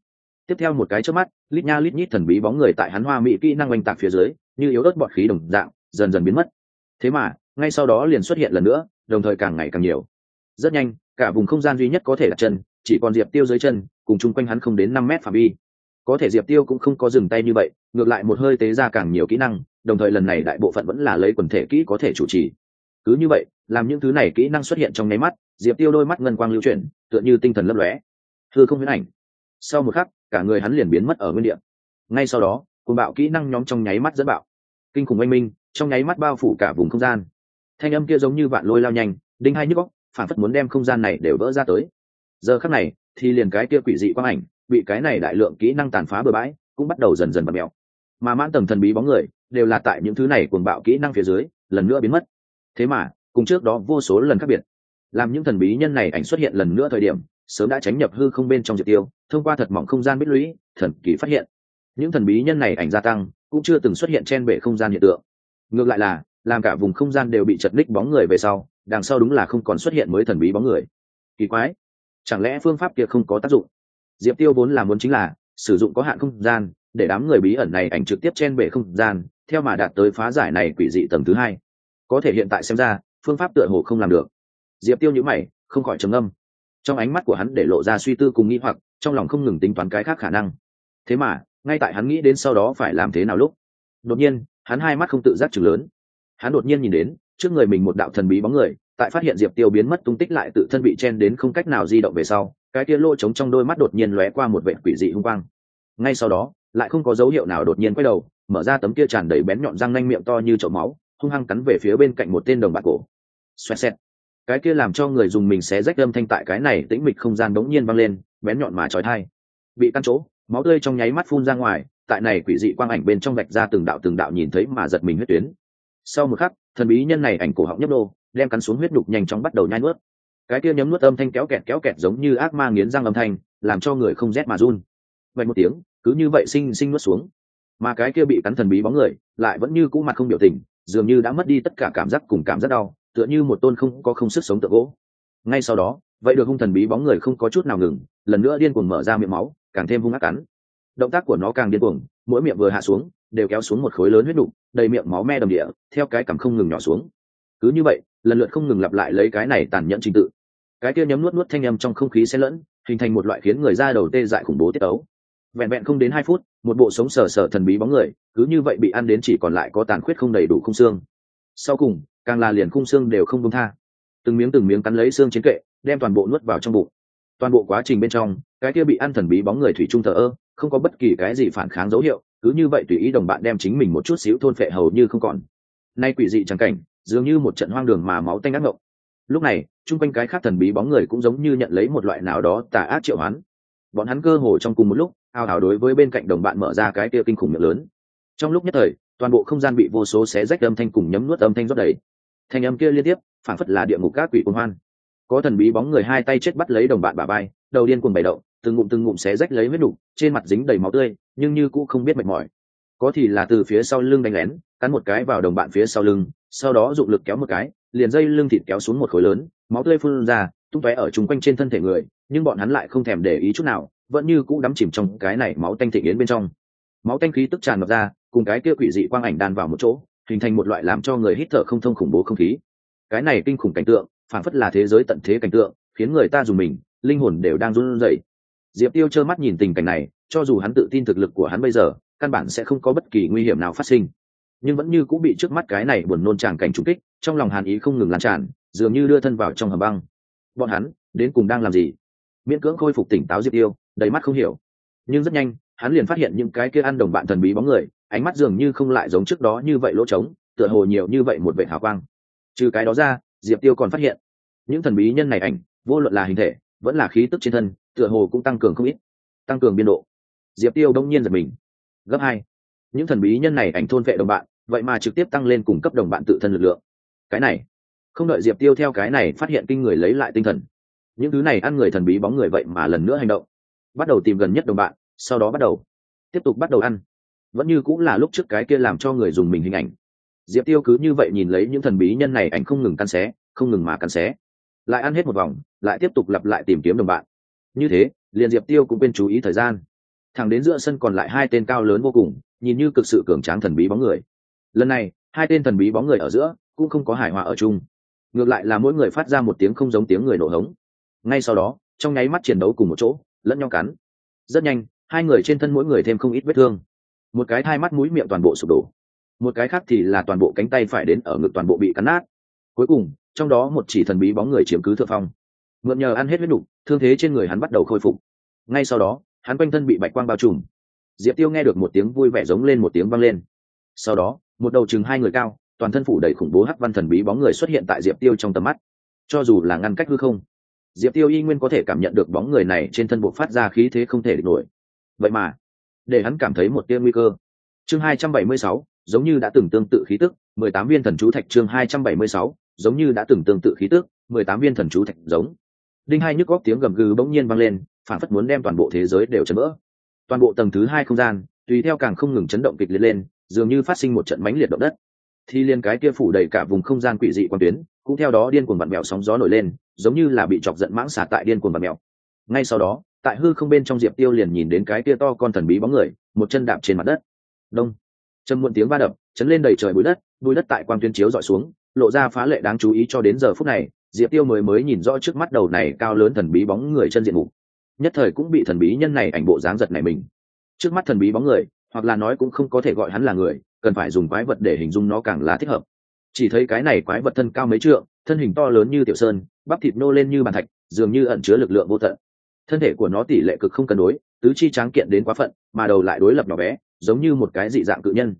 Tiếp theo một cái trước mắt, lít nha lít nhít thần bí bóng người tại hắn hoa mỹ kỹ năng oanh tạc phía dưới, như yếu ớt bọt khí đồng dạng, dần dần biến mất. Thế mà, ngay sau đó liền xuất hiện lần nữa, đồng thời càng ngày càng nhiều. Rất nhanh, cả vùng không gian duy nhất có thể đặt chân, chỉ còn diệp tiêu dưới chân, cùng chung quanh hắn không đến năm mét phạm vi có thể diệp tiêu cũng không có dừng tay như vậy, ngược lại một hơi tế ra càng nhiều kỹ năng, đồng thời lần này đại bộ phận vẫn là lấy quần thể kỹ có thể chủ trì. Cứ như vậy, làm những thứ này kỹ năng xuất hiện trong nháy mắt, diệp tiêu đôi mắt ngân quang lưu chuyển, tựa như tinh thần lấp lóe. Thư không huyễn ảnh. Sau một khắc, cả người hắn liền biến mất ở nguyên địa. Ngay sau đó cùng bạo kỹ năng nhóm trong nháy mắt dẫn bạo. Kinh khủng oanh minh, trong nháy mắt bao phủ cả vùng không gian. Thanh âm kia giống như vạn lôi lao nhanh, đinh hai nhức góc phản phất muốn đem không gian này đều vỡ ra tới. Giờ khắc này, thì liền cái kia quỷ dị quang ảnh bị cái này đại lượng kỹ năng tàn phá bừa bãi, cũng bắt đầu dần dần bật mèo mà mãn tầng thần bí bóng người đều là tại những thứ này cuồng bạo kỹ năng phía dưới, lần nữa biến mất. Thế mà, cùng trước đó vô số lần khác biệt. Làm những thần bí nhân này ảnh xuất hiện lần nữa thời điểm, sớm đã tránh nhập hư không bên trong diệt tiêu, thông qua thật mỏng không gian bích lũy, thần kỳ phát hiện. Những thần bí nhân này ảnh gia tăng, cũng chưa từng xuất hiện trên bể không gian hiện tượng. Ngược lại là, làm cả vùng không gian đều bị chật ních bóng người về sau, đằng sau đúng là không còn xuất hiện mới thần bí bóng người. Kỳ quái, chẳng lẽ phương pháp kia không có tác dụng? Diệp tiêu vốn là muốn chính là sử dụng có hạn không gian để đám người bí ẩn này ảnh trực tiếp trên bể không gian, theo mà đạt tới phá giải này quỷ dị tầng thứ hai. Có thể hiện tại xem ra, phương pháp tựa hồ không làm được. Diệp tiêu nhữ mày, không khỏi trầm âm trong ánh mắt của hắn để lộ ra suy tư cùng nghĩ hoặc, trong lòng không ngừng tính toán cái khác khả năng. Thế mà, ngay tại hắn nghĩ đến sau đó phải làm thế nào lúc, đột nhiên, hắn hai mắt không tự giác chừng lớn. Hắn đột nhiên nhìn đến, trước người mình một đạo thần bí bóng người, tại phát hiện diệp tiêu biến mất tung tích lại tự thân bị chen đến không cách nào di động về sau cái kia lỗ trống trong đôi mắt đột nhiên lóe qua một vệ quỷ dị hung quang. Ngay sau đó, lại không có dấu hiệu nào đột nhiên quay đầu, mở ra tấm kia tràn đầy bén nhọn răng nanh miệng to như chậu máu, hung hăng cắn về phía bên cạnh một tên đồng bạc cổ. Xoẹt xẹt. Cái kia làm cho người dùng mình xé rách âm thanh tại cái này tĩnh mịch không gian đống nhiên văng lên, bén nhọn mà trói thai bị căn chỗ, máu tươi trong nháy mắt phun ra ngoài, tại này quỷ dị quang ảnh bên trong vạch ra từng đạo từng đạo nhìn thấy mà giật mình huyết tuyến. Sau một khắc, thần bí nhân này ảnh cổ họng nhấp đô đem cắn xuống huyết đục nhanh chóng bắt đầu nhai nuốt cái kia nhấm nuốt âm thanh kéo kẹt kéo kẹt giống như ác ma nghiến răng âm thanh, làm cho người không rét mà run. Vậy một tiếng, cứ như vậy sinh sinh nuốt xuống. Mà cái kia bị cắn thần bí bóng người, lại vẫn như cũ mặt không biểu tình, dường như đã mất đi tất cả cảm giác cùng cảm giác đau, tựa như một tôn không có không sức sống tựa gỗ. Ngay sau đó, vậy được hung thần bí bóng người không có chút nào ngừng, lần nữa điên cuồng mở ra miệng máu, càng thêm hung ác cắn. Động tác của nó càng điên cuồng, mỗi miệng vừa hạ xuống, đều kéo xuống một khối lớn huyết đục, đầy miệng máu me đầm địa, theo cái cằm không ngừng nhỏ xuống. Cứ như vậy lần lượt không ngừng lặp lại lấy cái này tàn nhẫn trình tự. Cái kia nhấm nuốt nuốt thanh âm trong không khí xen lẫn, hình thành một loại khiến người ra đầu tê dại khủng bố tiết ấu vẹn vẹn không đến hai phút, một bộ sống sờ sờ thần bí bóng người, cứ như vậy bị ăn đến chỉ còn lại có tàn khuyết không đầy đủ khung xương. Sau cùng, càng là liền khung xương đều không công tha. Từng miếng từng miếng cắn lấy xương chiến kệ, đem toàn bộ nuốt vào trong bụng. Toàn bộ quá trình bên trong, cái kia bị ăn thần bí bóng người thủy trung thờ ơ, không có bất kỳ cái gì phản kháng dấu hiệu, cứ như vậy tùy ý đồng bạn đem chính mình một chút xíu thôn phệ hầu như không còn. Nay quỷ dị chẳng cảnh dường như một trận hoang đường mà máu tanh ác ngộng. Lúc này, chung quanh cái khác thần bí bóng người cũng giống như nhận lấy một loại nào đó tà ác triệu hắn bọn hắn cơ hồ trong cùng một lúc, ao ào đối với bên cạnh đồng bạn mở ra cái kia kinh khủng miệng lớn. Trong lúc nhất thời, toàn bộ không gian bị vô số xé rách âm thanh cùng nhấm nuốt âm thanh rót đầy. Thanh âm kia liên tiếp, phản phất là địa ngục các quỷ quân hoan. Có thần bí bóng người hai tay chết bắt lấy đồng bạn bà bay đầu điên cuồng bày động, từng ngụm từng ngụm xé rách lấy huyết đục, trên mặt dính đầy máu tươi, nhưng như cũng không biết mệt mỏi. Có thì là từ phía sau lưng đánh lén cắn một cái vào đồng bạn phía sau lưng, sau đó dụng lực kéo một cái, liền dây lưng thịt kéo xuống một khối lớn, máu tươi phun ra, tung tóe ở chung quanh trên thân thể người, nhưng bọn hắn lại không thèm để ý chút nào, vẫn như cũ đắm chìm trong cái này máu tanh thịnh yến bên trong. Máu tanh khí tức tràn ngập ra, cùng cái kia quỷ dị quang ảnh đan vào một chỗ, hình thành một loại làm cho người hít thở không thông khủng bố không khí. Cái này kinh khủng cảnh tượng, phản phất là thế giới tận thế cảnh tượng, khiến người ta dùng mình, linh hồn đều đang run rẩy. Diệp tiêu trơ mắt nhìn tình cảnh này, cho dù hắn tự tin thực lực của hắn bây giờ, căn bản sẽ không có bất kỳ nguy hiểm nào phát sinh nhưng vẫn như cũng bị trước mắt cái này buồn nôn tràng cảnh trúng kích, trong lòng hàn ý không ngừng lan tràn, dường như đưa thân vào trong hầm băng. Bọn hắn, đến cùng đang làm gì? Miễn cưỡng khôi phục tỉnh táo diệp tiêu, đầy mắt không hiểu. Nhưng rất nhanh, hắn liền phát hiện những cái kia ăn đồng bạn thần bí bóng người, ánh mắt dường như không lại giống trước đó như vậy lỗ trống, tựa hồ nhiều như vậy một vệ hào quang. Trừ cái đó ra, diệp tiêu còn phát hiện, những thần bí nhân này ảnh, vô luận là hình thể, vẫn là khí tức trên thân, tựa hồ cũng tăng cường không ít, tăng cường biên độ. Diệp tiêu đông nhiên giật mình. Gấp hai những thần bí nhân này ảnh thôn vệ đồng bạn, vậy mà trực tiếp tăng lên cùng cấp đồng bạn tự thân lực lượng. Cái này, không đợi diệp tiêu theo cái này phát hiện kinh người lấy lại tinh thần. Những thứ này ăn người thần bí bóng người vậy mà lần nữa hành động. Bắt đầu tìm gần nhất đồng bạn, sau đó bắt đầu. Tiếp tục bắt đầu ăn. Vẫn như cũng là lúc trước cái kia làm cho người dùng mình hình ảnh. Diệp tiêu cứ như vậy nhìn lấy những thần bí nhân này ảnh không ngừng căn xé, không ngừng mà căn xé. Lại ăn hết một vòng, lại tiếp tục lặp lại tìm kiếm đồng bạn. Như thế, liền diệp tiêu cũng quên chú ý thời gian thẳng đến giữa sân còn lại hai tên cao lớn vô cùng nhìn như cực sự cường tráng thần bí bóng người. Lần này hai tên thần bí bóng người ở giữa cũng không có hài hòa ở chung. Ngược lại là mỗi người phát ra một tiếng không giống tiếng người nổ hống. Ngay sau đó trong nháy mắt chiến đấu cùng một chỗ lẫn nhau cắn. Rất nhanh hai người trên thân mỗi người thêm không ít vết thương. Một cái thai mắt mũi miệng toàn bộ sụp đổ. Một cái khác thì là toàn bộ cánh tay phải đến ở ngực toàn bộ bị cắn nát. Cuối cùng trong đó một chỉ thần bí bóng người chiếm cứ thượng phong. Mượn nhờ ăn hết huyết đủ, thương thế trên người hắn bắt đầu khôi phục. Ngay sau đó hắn quanh thân bị bạch quang bao trùm. Diệp tiêu nghe được một tiếng vui vẻ giống lên một tiếng vang lên. Sau đó, một đầu chừng hai người cao, toàn thân phủ đầy khủng bố hắc văn thần bí bóng người xuất hiện tại diệp tiêu trong tầm mắt. Cho dù là ngăn cách hư không, diệp tiêu y nguyên có thể cảm nhận được bóng người này trên thân bộ phát ra khí thế không thể địch nổi. Vậy mà, để hắn cảm thấy một tia nguy cơ. Chương hai trăm bảy mươi sáu, giống như đã từng tương tự khí tức, mười tám viên thần chú thạch chương hai trăm bảy mươi sáu, giống như đã từng tương tự khí tức, mười tám viên thần chú thạch giống. Đinh hai nhức góc tiếng gầm gừ bỗng nhiên vang lên phản phất muốn đem toàn bộ thế giới đều chấn vỡ. Toàn bộ tầng thứ hai không gian, tùy theo càng không ngừng chấn động kịch liệt lên, dường như phát sinh một trận mãnh liệt động đất. Thì liên cái kia phủ đầy cả vùng không gian quỷ dị quan tuyến, cũng theo đó điên cuồng vặn mèo sóng gió nổi lên, giống như là bị chọc giận mãng xả tại điên cuồng vặn mèo ngay sau đó, tại hư không bên trong diệp tiêu liền nhìn đến cái kia to con thần bí bóng người, một chân đạp trên mặt đất. Đông. Châm muộn tiếng va đập, chấn lên đầy trời bụi đất bụi đất tại quang tuyến chiếu dọi xuống, lộ ra phá lệ đáng chú ý cho đến giờ phút này, diệp tiêu mới mới nhìn rõ trước mắt đầu này cao lớn thần bí bóng người chân diện mục nhất thời cũng bị thần bí nhân này ảnh bộ dáng giật này mình. Trước mắt thần bí bóng người, hoặc là nói cũng không có thể gọi hắn là người, cần phải dùng quái vật để hình dung nó càng là thích hợp. Chỉ thấy cái này quái vật thân cao mấy trượng, thân hình to lớn như tiểu sơn, bắp thịt nô lên như bàn thạch, dường như ẩn chứa lực lượng vô tận. Thân thể của nó tỷ lệ cực không cân đối, tứ chi tráng kiện đến quá phận, mà đầu lại đối lập nhỏ bé, giống như một cái dị dạng cự nhân.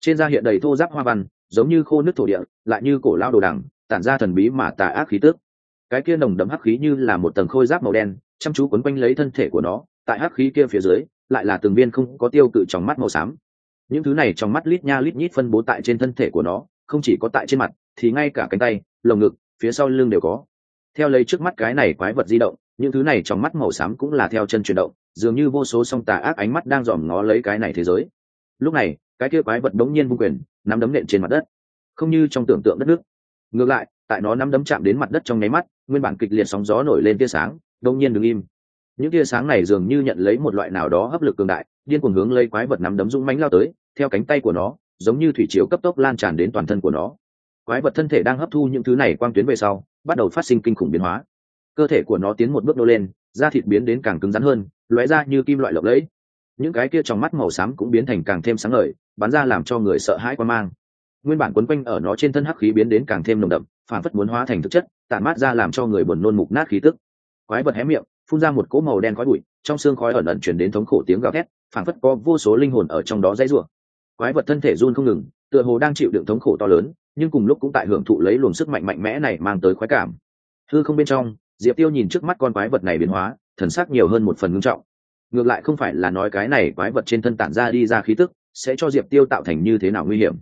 Trên da hiện đầy thô giáp hoa văn, giống như khô nước thổ địa, lại như cổ lao đồ đằng, tản ra thần bí mà tà ác khí tước cái kia nồng đậm hắc khí như là một tầng khôi giáp màu đen chăm chú quấn quanh lấy thân thể của nó, tại hắc khí kia phía dưới, lại là từng viên không có tiêu cự trong mắt màu xám. Những thứ này trong mắt lít nha lít nhít phân bố tại trên thân thể của nó, không chỉ có tại trên mặt, thì ngay cả cánh tay, lồng ngực, phía sau lưng đều có. Theo lấy trước mắt cái này quái vật di động, những thứ này trong mắt màu xám cũng là theo chân chuyển động, dường như vô số song tà ác ánh mắt đang dòm ngó lấy cái này thế giới. Lúc này, cái kia quái vật đống nhiên vung quyền, nắm đấm nện trên mặt đất. Không như trong tưởng tượng đất nước. Ngược lại, tại nó nắm đấm chạm đến mặt đất trong nháy mắt, nguyên bản kịch liệt sóng gió nổi lên tia sáng đống nhiên đứng im. Những tia sáng này dường như nhận lấy một loại nào đó hấp lực cường đại, điên cuồng hướng lấy quái vật nắm đấm dũng mánh lao tới, theo cánh tay của nó, giống như thủy chiếu cấp tốc lan tràn đến toàn thân của nó. Quái vật thân thể đang hấp thu những thứ này quang tuyến về sau, bắt đầu phát sinh kinh khủng biến hóa. Cơ thể của nó tiến một bước nô lên, da thịt biến đến càng cứng rắn hơn, lóe ra như kim loại lộng lẫy. Những cái kia trong mắt màu xám cũng biến thành càng thêm sáng ngời, bắn ra làm cho người sợ hãi quan mang. Nguyên bản quấn quanh ở nó trên thân hắc khí biến đến càng thêm nồng đậm, phản phất muốn hóa thành thực chất, tản mát ra làm cho người buồn nôn mục nát khí tức quái vật hé miệng, phun ra một cỗ màu đen khói bụi, trong xương khói ẩn ẩn chuyển đến thống khổ tiếng gào thét phản phất có vô số linh hồn ở trong đó dãy rủa. Quái vật thân thể run không ngừng, tựa hồ đang chịu đựng thống khổ to lớn, nhưng cùng lúc cũng tại hưởng thụ lấy luồng sức mạnh mạnh mẽ này mang tới khoái cảm. Hư không bên trong, diệp tiêu nhìn trước mắt con quái vật này biến hóa, thần sắc nhiều hơn một phần ngưng trọng. Ngược lại không phải là nói cái này quái vật trên thân tản ra đi ra khí tức, sẽ cho diệp tiêu tạo thành như thế nào nguy hiểm.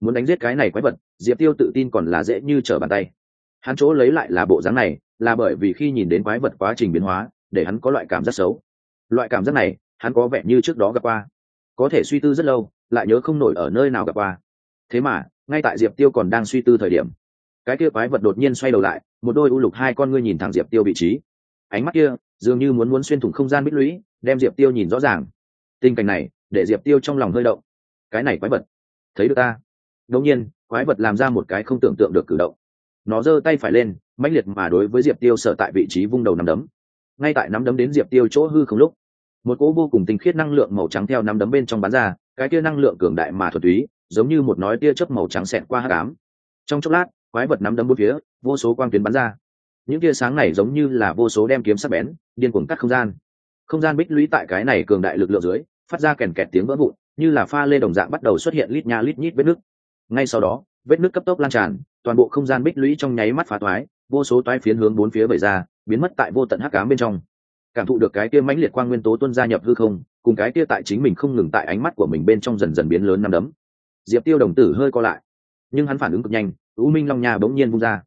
Muốn đánh giết cái này quái vật, diệp tiêu tự tin còn là dễ như trở bàn tay hắn chỗ lấy lại là bộ dáng này, là bởi vì khi nhìn đến quái vật quá trình biến hóa, để hắn có loại cảm giác xấu. Loại cảm giác này, hắn có vẻ như trước đó gặp qua. Có thể suy tư rất lâu, lại nhớ không nổi ở nơi nào gặp qua. Thế mà, ngay tại diệp tiêu còn đang suy tư thời điểm, cái kia quái vật đột nhiên xoay đầu lại, một đôi u lục hai con ngươi nhìn thẳng diệp tiêu vị trí. Ánh mắt kia, dường như muốn muốn xuyên thủng không gian bích lũy, đem diệp tiêu nhìn rõ ràng. Tình cảnh này, để diệp tiêu trong lòng hơi động. Cái này quái vật, thấy được ta. Đột nhiên, quái vật làm ra một cái không tưởng tượng được cử động nó giơ tay phải lên, mãnh liệt mà đối với diệp tiêu sợ tại vị trí vung đầu nắm đấm. Ngay tại nắm đấm đến diệp tiêu chỗ hư không lúc, một cỗ vô cùng tinh khiết năng lượng màu trắng theo nắm đấm bên trong bán ra, cái tia năng lượng cường đại mà thuật túy, giống như một nói tia chớp màu trắng xẹt qua hát cám trong chốc lát, quái vật nắm đấm bốn phía, vô số quang tuyến bắn ra. Những tia sáng này giống như là vô số đem kiếm sắc bén, điên cuồng cắt không gian. Không gian bích lũy tại cái này cường đại lực lượng dưới, phát ra kèn kẹt tiếng vỡ vụn, như là pha lê đồng dạng bắt đầu xuất hiện lít nha lít nhít vết nước ngay sau đó, vết nước cấp tốc lan tràn toàn bộ không gian bích lũy trong nháy mắt phá toái, vô số toái phiến hướng bốn phía vẩy ra, biến mất tại vô tận hắc ám bên trong. Cảm thụ được cái kia mãnh liệt quang nguyên tố tuân gia nhập hư không, cùng cái kia tại chính mình không ngừng tại ánh mắt của mình bên trong dần dần biến lớn năm đấm. Diệp tiêu đồng tử hơi co lại, nhưng hắn phản ứng cực nhanh, u minh long nha bỗng nhiên vung ra.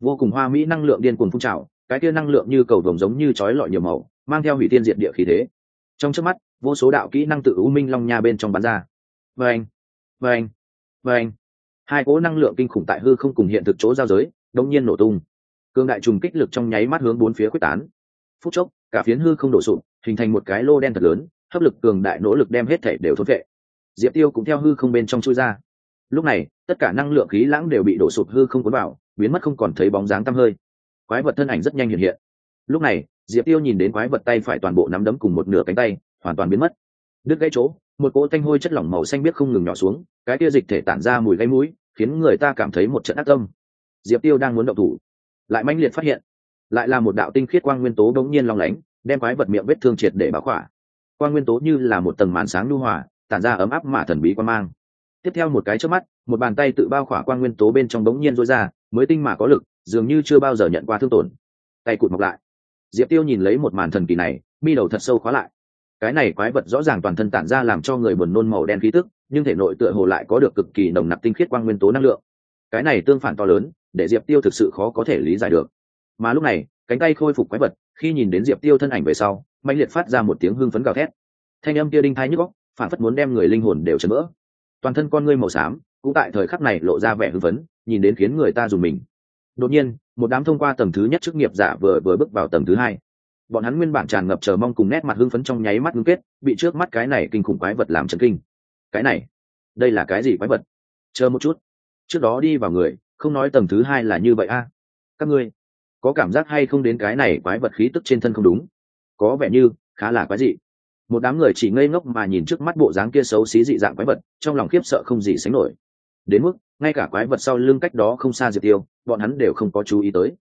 Vô cùng hoa mỹ năng lượng điên cuồng phun trào, cái kia năng lượng như cầu vồng giống như chói lọi nhiều màu, mang theo hủy tiên diệt địa khí thế. Trong trước mắt, vô số đạo kỹ năng tự u minh long nha bên trong bắn ra. Vâng vâng vâng hai cỗ năng lượng kinh khủng tại hư không cùng hiện thực chỗ giao giới đông nhiên nổ tung. Cương đại trùng kích lực trong nháy mắt hướng bốn phía quyết tán. Phút chốc, cả phiến hư không đổ sụp, hình thành một cái lô đen thật lớn, hấp lực cường đại nỗ lực đem hết thể đều thốt vệ. Diệp tiêu cũng theo hư không bên trong chui ra. Lúc này, tất cả năng lượng khí lãng đều bị đổ sụp hư không cuốn vào, biến mất không còn thấy bóng dáng tăm hơi. Quái vật thân ảnh rất nhanh hiện hiện. Lúc này, diệp tiêu nhìn đến quái vật tay phải toàn bộ nắm đấm cùng một nửa cánh tay, hoàn toàn biến mất. Đứt gãy chỗ, một cỗ tanh hôi chất lỏng màu xanh biết không ngừng nhỏ xuống, cái kia dịch thể tản ra mùi gáy mũi khiến người ta cảm thấy một trận ác tâm diệp tiêu đang muốn động thủ, lại mãnh liệt phát hiện, lại là một đạo tinh khiết quang nguyên tố đống nhiên long lánh, đem quái vật miệng vết thương triệt để báo khỏa. Quang nguyên tố như là một tầng màn sáng lưu hòa, tản ra ấm áp mà thần bí quan mang. Tiếp theo một cái trước mắt, một bàn tay tự bao khỏa quang nguyên tố bên trong đống nhiên rối ra, mới tinh mà có lực, dường như chưa bao giờ nhận qua thương tổn. Tay cụt mọc lại. Diệp tiêu nhìn lấy một màn thần kỳ này, mi đầu thật sâu khóa lại. Cái này quái vật rõ ràng toàn thân tản ra làm cho người buồn nôn màu đen khí tức nhưng thể nội tựa hồ lại có được cực kỳ nồng nặc tinh khiết quang nguyên tố năng lượng. Cái này tương phản to lớn, để diệp tiêu thực sự khó có thể lý giải được. Mà lúc này, cánh tay khôi phục quái vật, khi nhìn đến diệp tiêu thân ảnh về sau mạnh liệt phát ra một tiếng hưng phấn gào thét. Thanh âm kia đinh thái nhức góc phản phất muốn đem người linh hồn đều chấn vỡ. Toàn thân con ngươi màu xám, cũng tại thời khắc này lộ ra vẻ hưng phấn, nhìn đến khiến người ta dùng mình. Đột nhiên, một đám thông qua tầng thứ nhất chức nghiệp giả vừa vừa bước vào tầng thứ hai. Bọn hắn nguyên bản tràn ngập chờ mong cùng nét mặt hưng phấn trong nháy mắt ngưng kết, bị trước mắt cái này kinh khủng quái vật làm chấn kinh cái này, đây là cái gì quái vật? Chờ một chút. Trước đó đi vào người, không nói tầng thứ hai là như vậy a. Các ngươi, có cảm giác hay không đến cái này quái vật khí tức trên thân không đúng? Có vẻ như, khá là quái dị. Một đám người chỉ ngây ngốc mà nhìn trước mắt bộ dáng kia xấu xí dị dạng quái vật, trong lòng khiếp sợ không gì sánh nổi. Đến mức, ngay cả quái vật sau lưng cách đó không xa diệt tiêu, bọn hắn đều không có chú ý tới.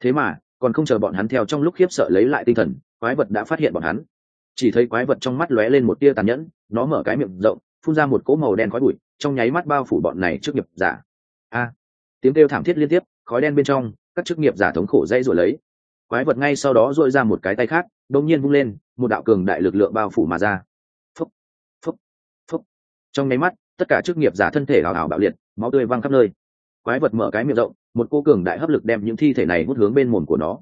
Thế mà, còn không chờ bọn hắn theo trong lúc khiếp sợ lấy lại tinh thần, quái vật đã phát hiện bọn hắn. Chỉ thấy quái vật trong mắt lóe lên một tia tàn nhẫn, nó mở cái miệng rộng phun ra một cỗ màu đen khói bụi, trong nháy mắt bao phủ bọn này trước nghiệp giả. A, tiếng kêu thảm thiết liên tiếp, khói đen bên trong, các chức nghiệp giả thống khổ dây rồi lấy. Quái vật ngay sau đó dội ra một cái tay khác đông nhiên vung lên, một đạo cường đại lực lượng bao phủ mà ra. Phúc phúc phúc trong nháy mắt, tất cả chức nghiệp giả thân thể hào hào bạo liệt, máu tươi văng khắp nơi. Quái vật mở cái miệng rộng, một cô cường đại hấp lực đem những thi thể này hút hướng bên mồm của nó.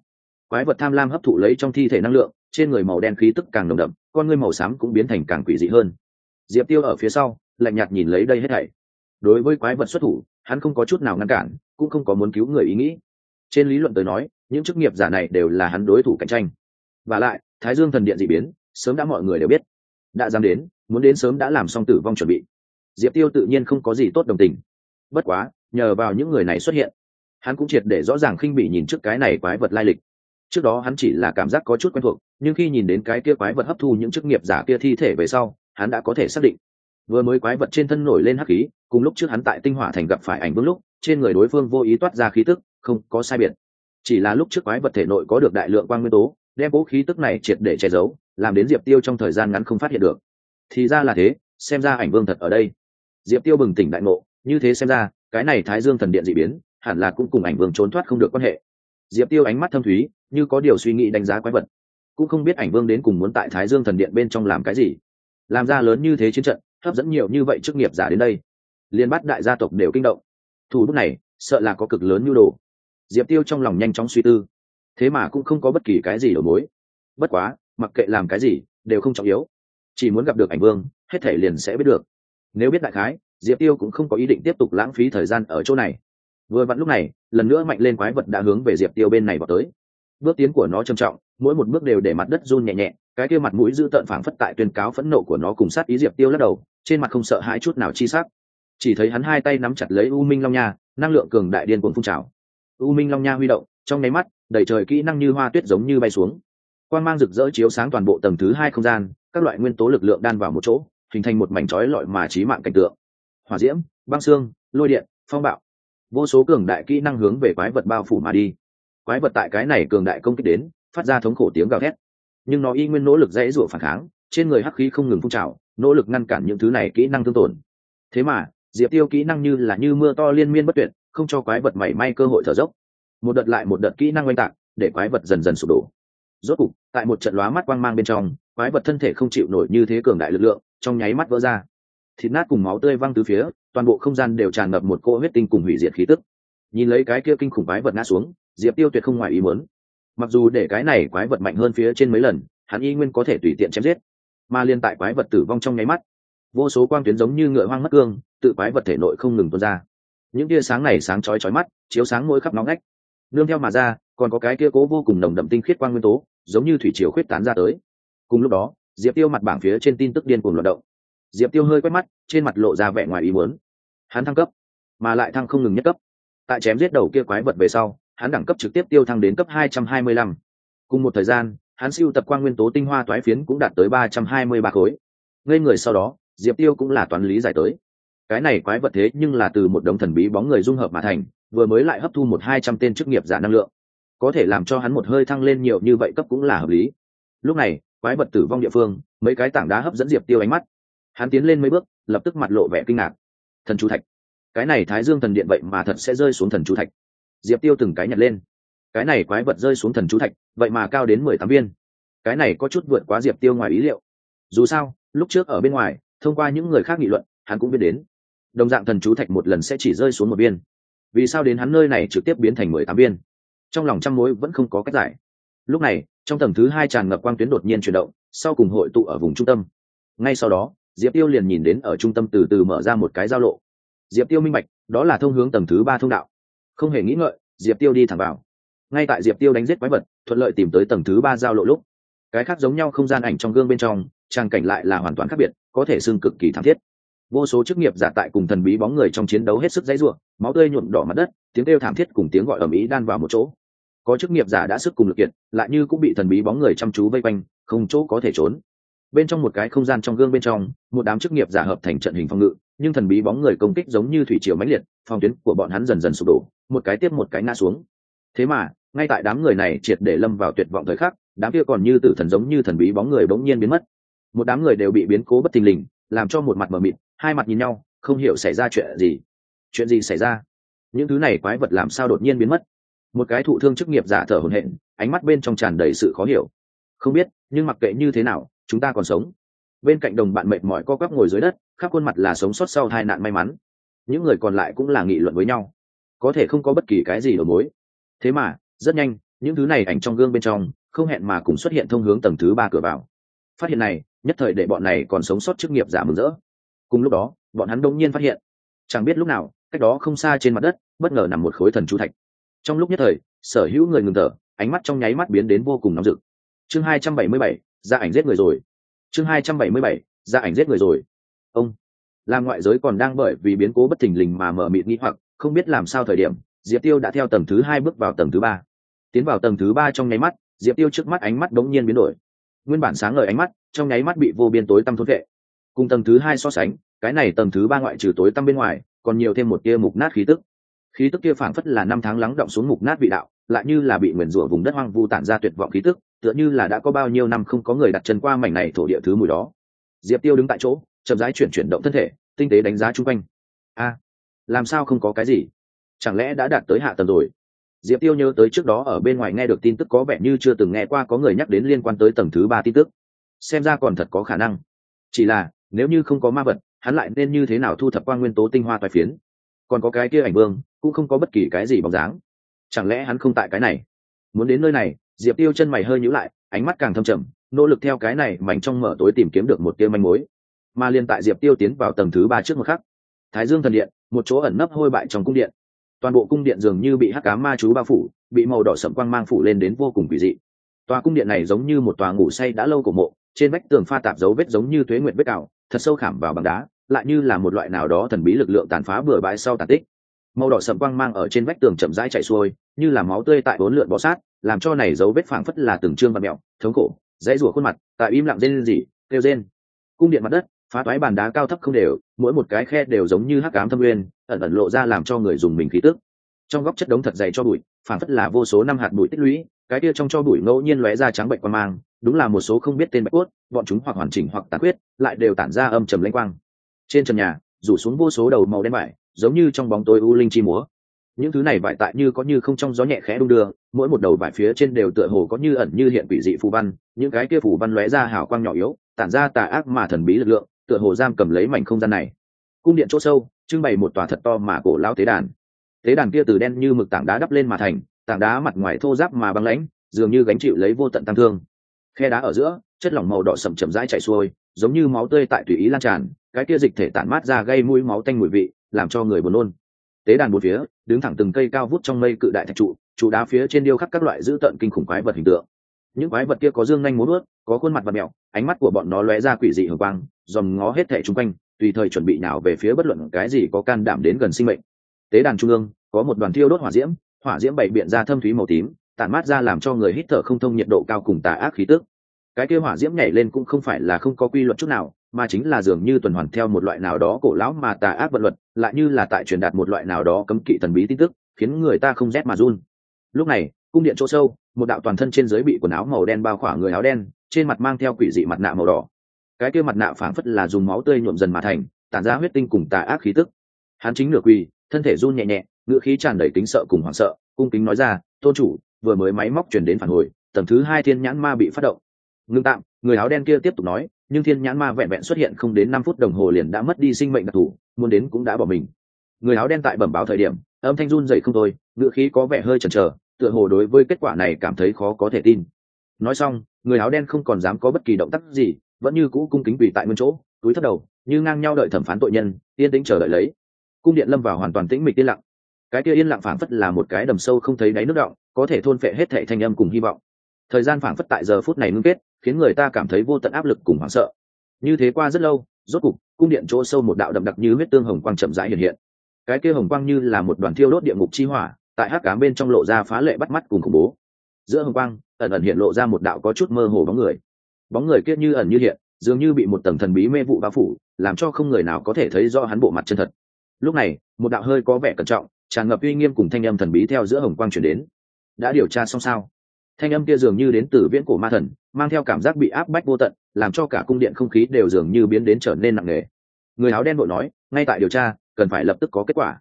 Quái vật tham lam hấp thụ lấy trong thi thể năng lượng, trên người màu đen khí tức càng nồng đậm, con ngươi màu xám cũng biến thành càng quỷ dị hơn diệp tiêu ở phía sau, lạnh nhạt nhìn lấy đây hết thảy. Đối với quái vật xuất thủ, hắn không có chút nào ngăn cản, cũng không có muốn cứu người ý nghĩ. Trên lý luận tới nói, những chức nghiệp giả này đều là hắn đối thủ cạnh tranh. Và lại, thái dương thần điện d ị biến, sớm đã mọi người đều biết. Đã dám đến, muốn đến sớm đã làm xong tử vong chuẩn bị. Diệp tiêu tự nhiên không có gì tốt đồng tình. Bất quá, nhờ vào những người này xuất hiện, hắn cũng triệt để rõ ràng khinh bị nhìn trước cái này quái vật lai lịch. Trước đó hắn chỉ là cảm giác có chút quen thuộc, nhưng khi nhìn đến cái kia quái vật hấp thu những chức nghiệp giả kia thi thể về sau hắn đã có thể xác định. Vừa mới quái vật trên thân nổi lên hắc khí, cùng lúc trước hắn tại tinh hỏa thành gặp phải ảnh vương lúc, trên người đối phương vô ý toát ra khí tức, không có sai biệt. Chỉ là lúc trước quái vật thể nội có được đại lượng quan nguyên tố, đem cố khí tức này triệt để che giấu, làm đến diệp tiêu trong thời gian ngắn không phát hiện được. Thì ra là thế, xem ra ảnh vương thật ở đây. Diệp tiêu bừng tỉnh đại ngộ, như thế xem ra, cái này thái dương thần điện d ị biến, hẳn là cũng cùng ảnh vương trốn thoát không được quan hệ. Diệp tiêu ánh mắt thâm thúy, như có điều suy nghĩ đánh giá quái vật. Cũng không biết ảnh vương đến cùng muốn tại thái dương thần điện bên trong làm cái gì làm ra lớn như thế chiến trận, hấp dẫn nhiều như vậy chức nghiệp giả đến đây. Liên bắt đại gia tộc đều kinh động. Thủ bút này, sợ là có cực lớn nhu đồ. Diệp tiêu trong lòng nhanh chóng suy tư. Thế mà cũng không có bất kỳ cái gì đầu mối. Bất quá, mặc kệ làm cái gì, đều không trọng yếu. Chỉ muốn gặp được ảnh vương, hết thể liền sẽ biết được. Nếu biết đại khái, diệp tiêu cũng không có ý định tiếp tục lãng phí thời gian ở chỗ này. Vừa vặn lúc này, lần nữa mạnh lên quái vật đã hướng về diệp tiêu bên này vào tới. Bước tiến của nó trầm trọng mỗi một bước đều để mặt đất run nhẹ nhẹ, cái kia mặt mũi dữ tợn phảng phất tại tuyên cáo phẫn nộ của nó cùng sát ý diệp tiêu lắc đầu, trên mặt không sợ hãi chút nào chi sắc. Chỉ thấy hắn hai tay nắm chặt lấy u minh long nha, năng lượng cường đại điên cuồng phun trào. U minh long nha huy động, trong nháy mắt, đầy trời kỹ năng như hoa tuyết giống như bay xuống. Quan mang rực rỡ chiếu sáng toàn bộ tầng thứ hai không gian, các loại nguyên tố lực lượng đan vào một chỗ, hình thành một mảnh trói lọi mà trí mạng cảnh tượng. Hỏa diễm, băng xương, lôi điện, phong bạo. Vô số cường đại kỹ năng hướng về quái vật bao phủ mà đi. Quái vật tại cái này cường đại công kích đến phát ra thống khổ tiếng gào thét. Nhưng nó y nguyên nỗ lực dãy rủa phản kháng, trên người hắc khí không ngừng phun trào, nỗ lực ngăn cản những thứ này kỹ năng thương tổn. Thế mà, diệp tiêu kỹ năng như là như mưa to liên miên bất tuyệt, không cho quái vật mảy may cơ hội thở dốc. Một đợt lại một đợt kỹ năng oanh tạc, để quái vật dần dần sụp đổ. Rốt cục, tại một trận lóa mắt quang mang bên trong, quái vật thân thể không chịu nổi như thế cường đại lực lượng, trong nháy mắt vỡ ra. Thịt nát cùng máu tươi văng từ phía, toàn bộ không gian đều tràn ngập một cỗ huyết tinh cùng hủy diệt khí tức. Nhìn lấy cái kia kinh khủng quái vật ngã xuống, diệp tiêu tuyệt không ngoài ý muốn mặc dù để cái này quái vật mạnh hơn phía trên mấy lần, hắn y nguyên có thể tùy tiện chém giết. Mà liên tại quái vật tử vong trong nháy mắt, vô số quang tuyến giống như ngựa hoang mất cương, tự quái vật thể nội không ngừng tuôn ra. Những tia sáng này sáng chói chói mắt, chiếu sáng mỗi khắp nóng ngách. Nương theo mà ra, còn có cái kia cố vô cùng nồng đậm tinh khiết quang nguyên tố, giống như thủy chiều khuyết tán ra tới. Cùng lúc đó, diệp tiêu mặt bảng phía trên tin tức điên cuồng loạt động. Diệp tiêu hơi quét mắt, trên mặt lộ ra vẻ ngoài ý muốn. Hắn thăng cấp, mà lại thăng không ngừng nhất cấp. Tại chém giết đầu kia quái vật về sau hắn đẳng cấp trực tiếp tiêu thăng đến cấp 225. cùng một thời gian, hắn siêu tập quang nguyên tố tinh hoa toái phiến cũng đạt tới 323 khối. Ngay người sau đó, diệp tiêu cũng là toán lý giải tới. Cái này quái vật thế nhưng là từ một đống thần bí bóng người dung hợp mà thành, vừa mới lại hấp thu một hai trăm tên chức nghiệp giả năng lượng. Có thể làm cho hắn một hơi thăng lên nhiều như vậy cấp cũng là hợp lý. Lúc này, quái vật tử vong địa phương, mấy cái tảng đá hấp dẫn diệp tiêu ánh mắt. Hắn tiến lên mấy bước, lập tức mặt lộ vẻ kinh ngạc. Thần chú thạch. Cái này thái dương thần điện vậy mà thật sẽ rơi xuống thần chú thạch diệp tiêu từng cái nhặt lên cái này quái vật rơi xuống thần chú thạch vậy mà cao đến mười tám viên cái này có chút vượt quá diệp tiêu ngoài ý liệu dù sao lúc trước ở bên ngoài thông qua những người khác nghị luận hắn cũng biết đến đồng dạng thần chú thạch một lần sẽ chỉ rơi xuống một viên vì sao đến hắn nơi này trực tiếp biến thành mười tám viên trong lòng trăm mối vẫn không có cách giải lúc này trong tầng thứ hai tràn ngập quang tuyến đột nhiên chuyển động sau cùng hội tụ ở vùng trung tâm ngay sau đó diệp tiêu liền nhìn đến ở trung tâm từ từ mở ra một cái giao lộ diệp tiêu minh bạch đó là thông hướng tầng thứ ba thông đạo không hề nghĩ ngợi, diệp tiêu đi thẳng vào. Ngay tại diệp tiêu đánh giết quái vật, thuận lợi tìm tới tầng thứ ba giao lộ lúc. Cái khác giống nhau không gian ảnh trong gương bên trong trang cảnh lại là hoàn toàn khác biệt, có thể xưng cực kỳ thảm thiết. Vô số chức nghiệp giả tại cùng thần bí bóng người trong chiến đấu hết sức dãy ruộng máu tươi nhuộm đỏ mặt đất, tiếng kêu thảm thiết cùng tiếng gọi ở mỹ đan vào một chỗ. Có chức nghiệp giả đã sức cùng lực kiện lại như cũng bị thần bí bóng người chăm chú vây quanh, không chỗ có thể trốn bên trong một cái không gian trong gương bên trong, một đám chức nghiệp giả hợp thành trận hình phòng ngự, nhưng thần bí bóng người công kích giống như thủy triều mãnh liệt, phòng tuyến của bọn hắn dần dần sụp đổ, một cái tiếp một cái ngã xuống. Thế mà, ngay tại đám người này triệt để lâm vào tuyệt vọng thời khắc, đám kia còn như tử thần giống như thần bí bóng người bỗng nhiên biến mất. Một đám người đều bị biến cố bất thình lình, làm cho một mặt mờ mịt, hai mặt nhìn nhau, không hiểu xảy ra chuyện gì. Chuyện gì xảy ra? Những thứ này quái vật làm sao đột nhiên biến mất? Một cái thụ thương chức nghiệp giả thở hổn hển, ánh mắt bên trong tràn đầy sự khó hiểu. Không biết, nhưng mặc kệ như thế nào chúng ta còn sống. Bên cạnh đồng bạn mệt mỏi co quắp ngồi dưới đất, khắp khuôn mặt là sống sót sau hai nạn may mắn. Những người còn lại cũng là nghị luận với nhau. Có thể không có bất kỳ cái gì đầu mối. Thế mà, rất nhanh, những thứ này ảnh trong gương bên trong, không hẹn mà cùng xuất hiện thông hướng tầng thứ ba cửa vào. Phát hiện này, nhất thời để bọn này còn sống sót chức nghiệp giả mừng rỡ. Cùng lúc đó, bọn hắn đông nhiên phát hiện. Chẳng biết lúc nào, cách đó không xa trên mặt đất, bất ngờ nằm một khối thần chú thạch. Trong lúc nhất thời, sở hữu người ngừng thở, ánh mắt trong nháy mắt biến đến vô cùng nóng rực. Chương hai trăm bảy mươi bảy ra ảnh giết người rồi. Chương hai trăm bảy mươi bảy, ra ảnh giết người rồi. Ông, là ngoại giới còn đang bởi vì biến cố bất thình lình mà mở mịt nghĩ hoặc, không biết làm sao thời điểm, diệp tiêu đã theo tầng thứ hai bước vào tầng thứ ba. Tiến vào tầng thứ ba trong nháy mắt, diệp tiêu trước mắt ánh mắt đống nhiên biến đổi. Nguyên bản sáng ngời ánh mắt, trong nháy mắt bị vô biên tối tăm thốt vệ. Cùng tầng thứ hai so sánh, cái này tầng thứ ba ngoại trừ tối tăm bên ngoài, còn nhiều thêm một tia mục nát khí tức. Khí tức kia phảng phất là năm tháng lắng động xuống mục nát vị đạo, lại như là bị nguyền rủa vùng đất hoang vu tản ra tuyệt vọng khí tức tựa như là đã có bao nhiêu năm không có người đặt chân qua mảnh này thổ địa thứ mùi đó. Diệp tiêu đứng tại chỗ, chậm rãi chuyển chuyển động thân thể, tinh tế đánh giá chung quanh. A, làm sao không có cái gì? Chẳng lẽ đã đạt tới hạ tầng rồi? Diệp tiêu nhớ tới trước đó ở bên ngoài nghe được tin tức có vẻ như chưa từng nghe qua có người nhắc đến liên quan tới tầng thứ ba tin tức. Xem ra còn thật có khả năng. Chỉ là, nếu như không có ma vật, hắn lại nên như thế nào thu thập quang nguyên tố tinh hoa toài phiến? Còn có cái kia ảnh vương, cũng không có bất kỳ cái gì bóng dáng. Chẳng lẽ hắn không tại cái này? Muốn đến nơi này diệp tiêu chân mày hơi nhíu lại, ánh mắt càng thâm trầm, nỗ lực theo cái này mảnh trong mở tối tìm kiếm được một tia manh mối. Mà liên tại diệp tiêu tiến vào tầng thứ ba trước một khắc, thái dương thần điện, một chỗ ẩn nấp hôi bại trong cung điện. Toàn bộ cung điện dường như bị hắc cá ma chú bao phủ, bị màu đỏ sậm quang mang phủ lên đến vô cùng quỷ dị. Tòa cung điện này giống như một tòa ngủ say đã lâu của mộ, trên vách tường pha tạp dấu vết giống như thuế nguyện vết cào, thật sâu khảm vào bằng đá, lại như là một loại nào đó thần bí lực lượng tàn phá bừa bãi sau tàn tích màu đỏ sậm quang mang ở trên vách tường chậm rãi chạy xuôi như là máu tươi tại bốn lượn bọ sát làm cho này dấu vết phảng phất là từng trương và mẹo thống cổ, dãy rủa khuôn mặt tại im lặng rên rỉ kêu rên. Cung điện mặt đất phá toái bàn đá cao thấp không đều mỗi một cái khe đều giống như hắc ám thâm nguyên ẩn ẩn lộ ra làm cho người dùng mình khí tức. Trong góc chất đống thật dày cho bụi phảng phất là vô số năm hạt bụi tích lũy cái kia trong cho bụi ngẫu nhiên lóe ra trắng bệnh quan mang đúng là một số không biết tên bạch cốt bọn chúng hoặc hoàn chỉnh hoặc tàn huyết lại đều tản ra âm trầm lanh quang. Trên trần nhà rủ xuống vô số đầu màu đen vải giống như trong bóng tối u linh chi múa. Những thứ này vải tại như có như không trong gió nhẹ khẽ đung đưa, mỗi một đầu vải phía trên đều tựa hồ có như ẩn như hiện quỷ dị phù văn, những cái kia phù văn lóe ra hào quang nhỏ yếu, tản ra tà ác mà thần bí lực lượng, tựa hồ giam cầm lấy mảnh không gian này. Cung điện chỗ sâu, trưng bày một tòa thật to mà cổ lao tế đàn. Tế đàn kia từ đen như mực tảng đá đắp lên mà thành, tảng đá mặt ngoài thô giáp mà băng lãnh, dường như gánh chịu lấy vô tận tăng thương. Khe đá ở giữa, chất lỏng màu đỏ sầm chậm rãi chảy xuôi, giống như máu tươi tại tùy ý lan tràn, cái kia dịch thể tản mát ra gây mũi máu tanh mùi vị làm cho người buồn nôn. Tế đàn bốn phía, đứng thẳng từng cây cao vút trong mây cự đại thạch trụ trụ đá phía trên điêu khắc các loại dữ tợn kinh khủng quái vật hình tượng. Những quái vật kia có dương nhanh muốn ướt có khuôn mặt và mẹo ánh mắt của bọn nó lóe ra quỷ dị hờ quang, dòm ngó hết thẻ chung quanh, tùy thời chuẩn bị nào về phía bất luận cái gì có can đảm đến gần sinh mệnh. Tế đàn trung ương, có một đoàn thiêu đốt hỏa diễm hỏa diễm bày biện ra thâm thúy màu tím, tản mát ra làm cho người hít thở không thông nhiệt độ cao cùng tà ác khí tức. Cái kia hỏa diễm nhảy lên cũng không phải là không có quy luật chút nào mà chính là dường như tuần hoàn theo một loại nào đó cổ lão mà tà ác vận luật, lại như là tại truyền đạt một loại nào đó cấm kỵ thần bí tin tức, khiến người ta không rét mà run. Lúc này, cung điện chỗ sâu, một đạo toàn thân trên dưới bị quần áo màu đen bao khỏa người áo đen, trên mặt mang theo quỷ dị mặt nạ màu đỏ. Cái kia mặt nạ phảng phất là dùng máu tươi nhuộm dần mà thành, tản ra huyết tinh cùng tà ác khí tức. Hắn chính nửa quỳ, thân thể run nhẹ nhẹ ngựa khí tràn đầy kính sợ cùng hoảng sợ, cung kính nói ra, tôn chủ, vừa mới máy móc chuyển đến phản hồi, tầng thứ hai thiên nhãn ma bị phát động. Ngưng tạm, người áo đen kia tiếp tục nói nhưng thiên nhãn ma vẹn vẹn xuất hiện không đến năm phút đồng hồ liền đã mất đi sinh mệnh đặc thù, muốn đến cũng đã bỏ mình. Người áo đen tại bẩm báo thời điểm, âm thanh run dậy không thôi ngựa khí có vẻ hơi chần chờ, tựa hồ đối với kết quả này cảm thấy khó có thể tin. Nói xong, người áo đen không còn dám có bất kỳ động tác gì, vẫn như cũ cung kính quỳ tại nguyên chỗ, túi thất đầu, như ngang nhau đợi thẩm phán tội nhân, yên tĩnh chờ đợi lấy. Cung điện lâm vào hoàn toàn tĩnh mịch yên lặng. Cái kia yên lặng phảng phất là một cái đầm sâu không thấy đáy nước động, có thể thôn phệ hết thệ thanh âm cùng hy vọng. Thời gian phảng phất tại giờ phút này ngưng kết khiến người ta cảm thấy vô tận áp lực cùng hoảng sợ. Như thế qua rất lâu, rốt cục, cung điện chỗ sâu một đạo đậm đặc như huyết tương hồng quang chậm rãi hiện hiện. Cái kia hồng quang như là một đoàn thiêu đốt địa ngục chi hỏa, tại hát cám bên trong lộ ra phá lệ bắt mắt cùng khủng bố. Giữa hồng quang, ẩn ẩn hiện lộ ra một đạo có chút mơ hồ bóng người. Bóng người kia như ẩn như hiện, dường như bị một tầng thần bí mê vụ bao phủ, làm cho không người nào có thể thấy rõ hắn bộ mặt chân thật. Lúc này, một đạo hơi có vẻ cẩn trọng, tràn ngập uy nghiêm cùng thanh âm thần bí theo giữa hồng quang chuyển đến. Đã điều tra xong sao? Thanh âm kia dường như đến từ viễn cổ ma thần, mang theo cảm giác bị áp bách vô tận, làm cho cả cung điện không khí đều dường như biến đến trở nên nặng nề. Người áo đen vội nói, ngay tại điều tra, cần phải lập tức có kết quả.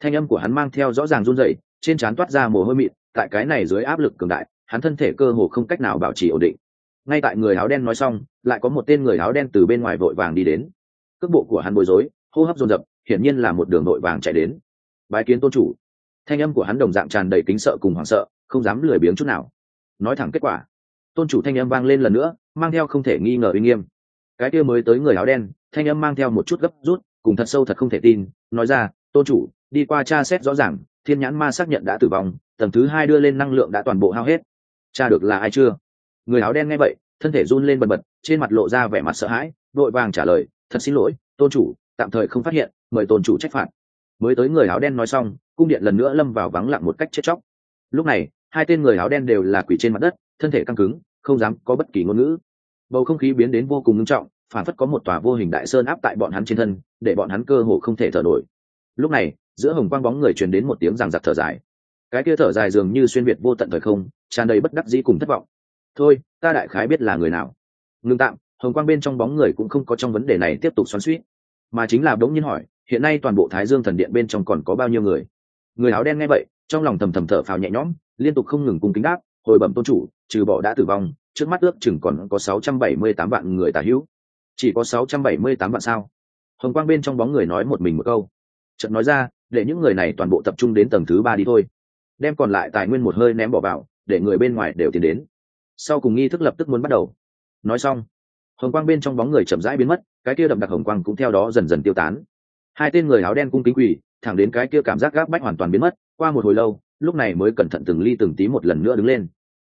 Thanh âm của hắn mang theo rõ ràng run rẩy, trên trán toát ra mồ hôi mịn, tại cái này dưới áp lực cường đại, hắn thân thể cơ hồ không cách nào bảo trì ổn định. Ngay tại người áo đen nói xong, lại có một tên người áo đen từ bên ngoài vội vàng đi đến. Cước bộ của hắn bối rối, hô hấp dồn dập, hiển nhiên là một đường vội vàng chạy đến. Bái kiến tôn chủ. Thanh âm của hắn đồng dạng tràn đầy kính sợ cùng hoảng sợ, không dám lười biếng chút nào nói thẳng kết quả. Tôn chủ thanh âm vang lên lần nữa, mang theo không thể nghi ngờ uy nghiêm. Cái kia mới tới người áo đen, thanh âm mang theo một chút gấp rút, cùng thật sâu thật không thể tin, nói ra, tôn chủ, đi qua tra xét rõ ràng, thiên nhãn ma xác nhận đã tử vong, tầng thứ hai đưa lên năng lượng đã toàn bộ hao hết. Cha được là ai chưa? Người áo đen nghe vậy, thân thể run lên bần bật, trên mặt lộ ra vẻ mặt sợ hãi, vội vàng trả lời, thật xin lỗi, tôn chủ, tạm thời không phát hiện, mời tôn chủ trách phạt. Mới tới người áo đen nói xong, cung điện lần nữa lâm vào vắng lặng một cách chết chóc. Lúc này hai tên người áo đen đều là quỷ trên mặt đất, thân thể căng cứng, không dám có bất kỳ ngôn ngữ. Bầu không khí biến đến vô cùng nghiêm trọng, phản phất có một tòa vô hình đại sơn áp tại bọn hắn trên thân, để bọn hắn cơ hồ không thể thở nổi. Lúc này, giữa hồng quang bóng người truyền đến một tiếng rằng giặc thở dài. Cái kia thở dài dường như xuyên việt vô tận thời không, tràn đầy bất đắc dĩ cùng thất vọng. Thôi, ta đại khái biết là người nào. Ngưng tạm, hồng quang bên trong bóng người cũng không có trong vấn đề này tiếp tục xoắn suýt mà chính là đống nhiên hỏi, hiện nay toàn bộ thái dương thần điện bên trong còn có bao nhiêu người? Người áo đen nghe vậy, trong lòng thầm thầm thở phào nhẹ nhõm liên tục không ngừng cung kính đáp, hồi bẩm tôn chủ, trừ bỏ đã tử vong, trước mắt ước chừng còn có sáu trăm bảy mươi tám vạn người tả hữu. Chỉ có sáu trăm bảy mươi tám vạn sao? Hồng quang bên trong bóng người nói một mình một câu. Chợt nói ra, để những người này toàn bộ tập trung đến tầng thứ ba đi thôi. Đem còn lại tài nguyên một hơi ném bỏ vào, để người bên ngoài đều tiến đến. Sau cùng nghi thức lập tức muốn bắt đầu. Nói xong, hồng quang bên trong bóng người chậm rãi biến mất, cái kia đậm đặc hồng quang cũng theo đó dần dần tiêu tán. Hai tên người áo đen cung kính quỳ, thẳng đến cái kia cảm giác gác bách hoàn toàn biến mất, qua một hồi lâu lúc này mới cẩn thận từng ly từng tí một lần nữa đứng lên.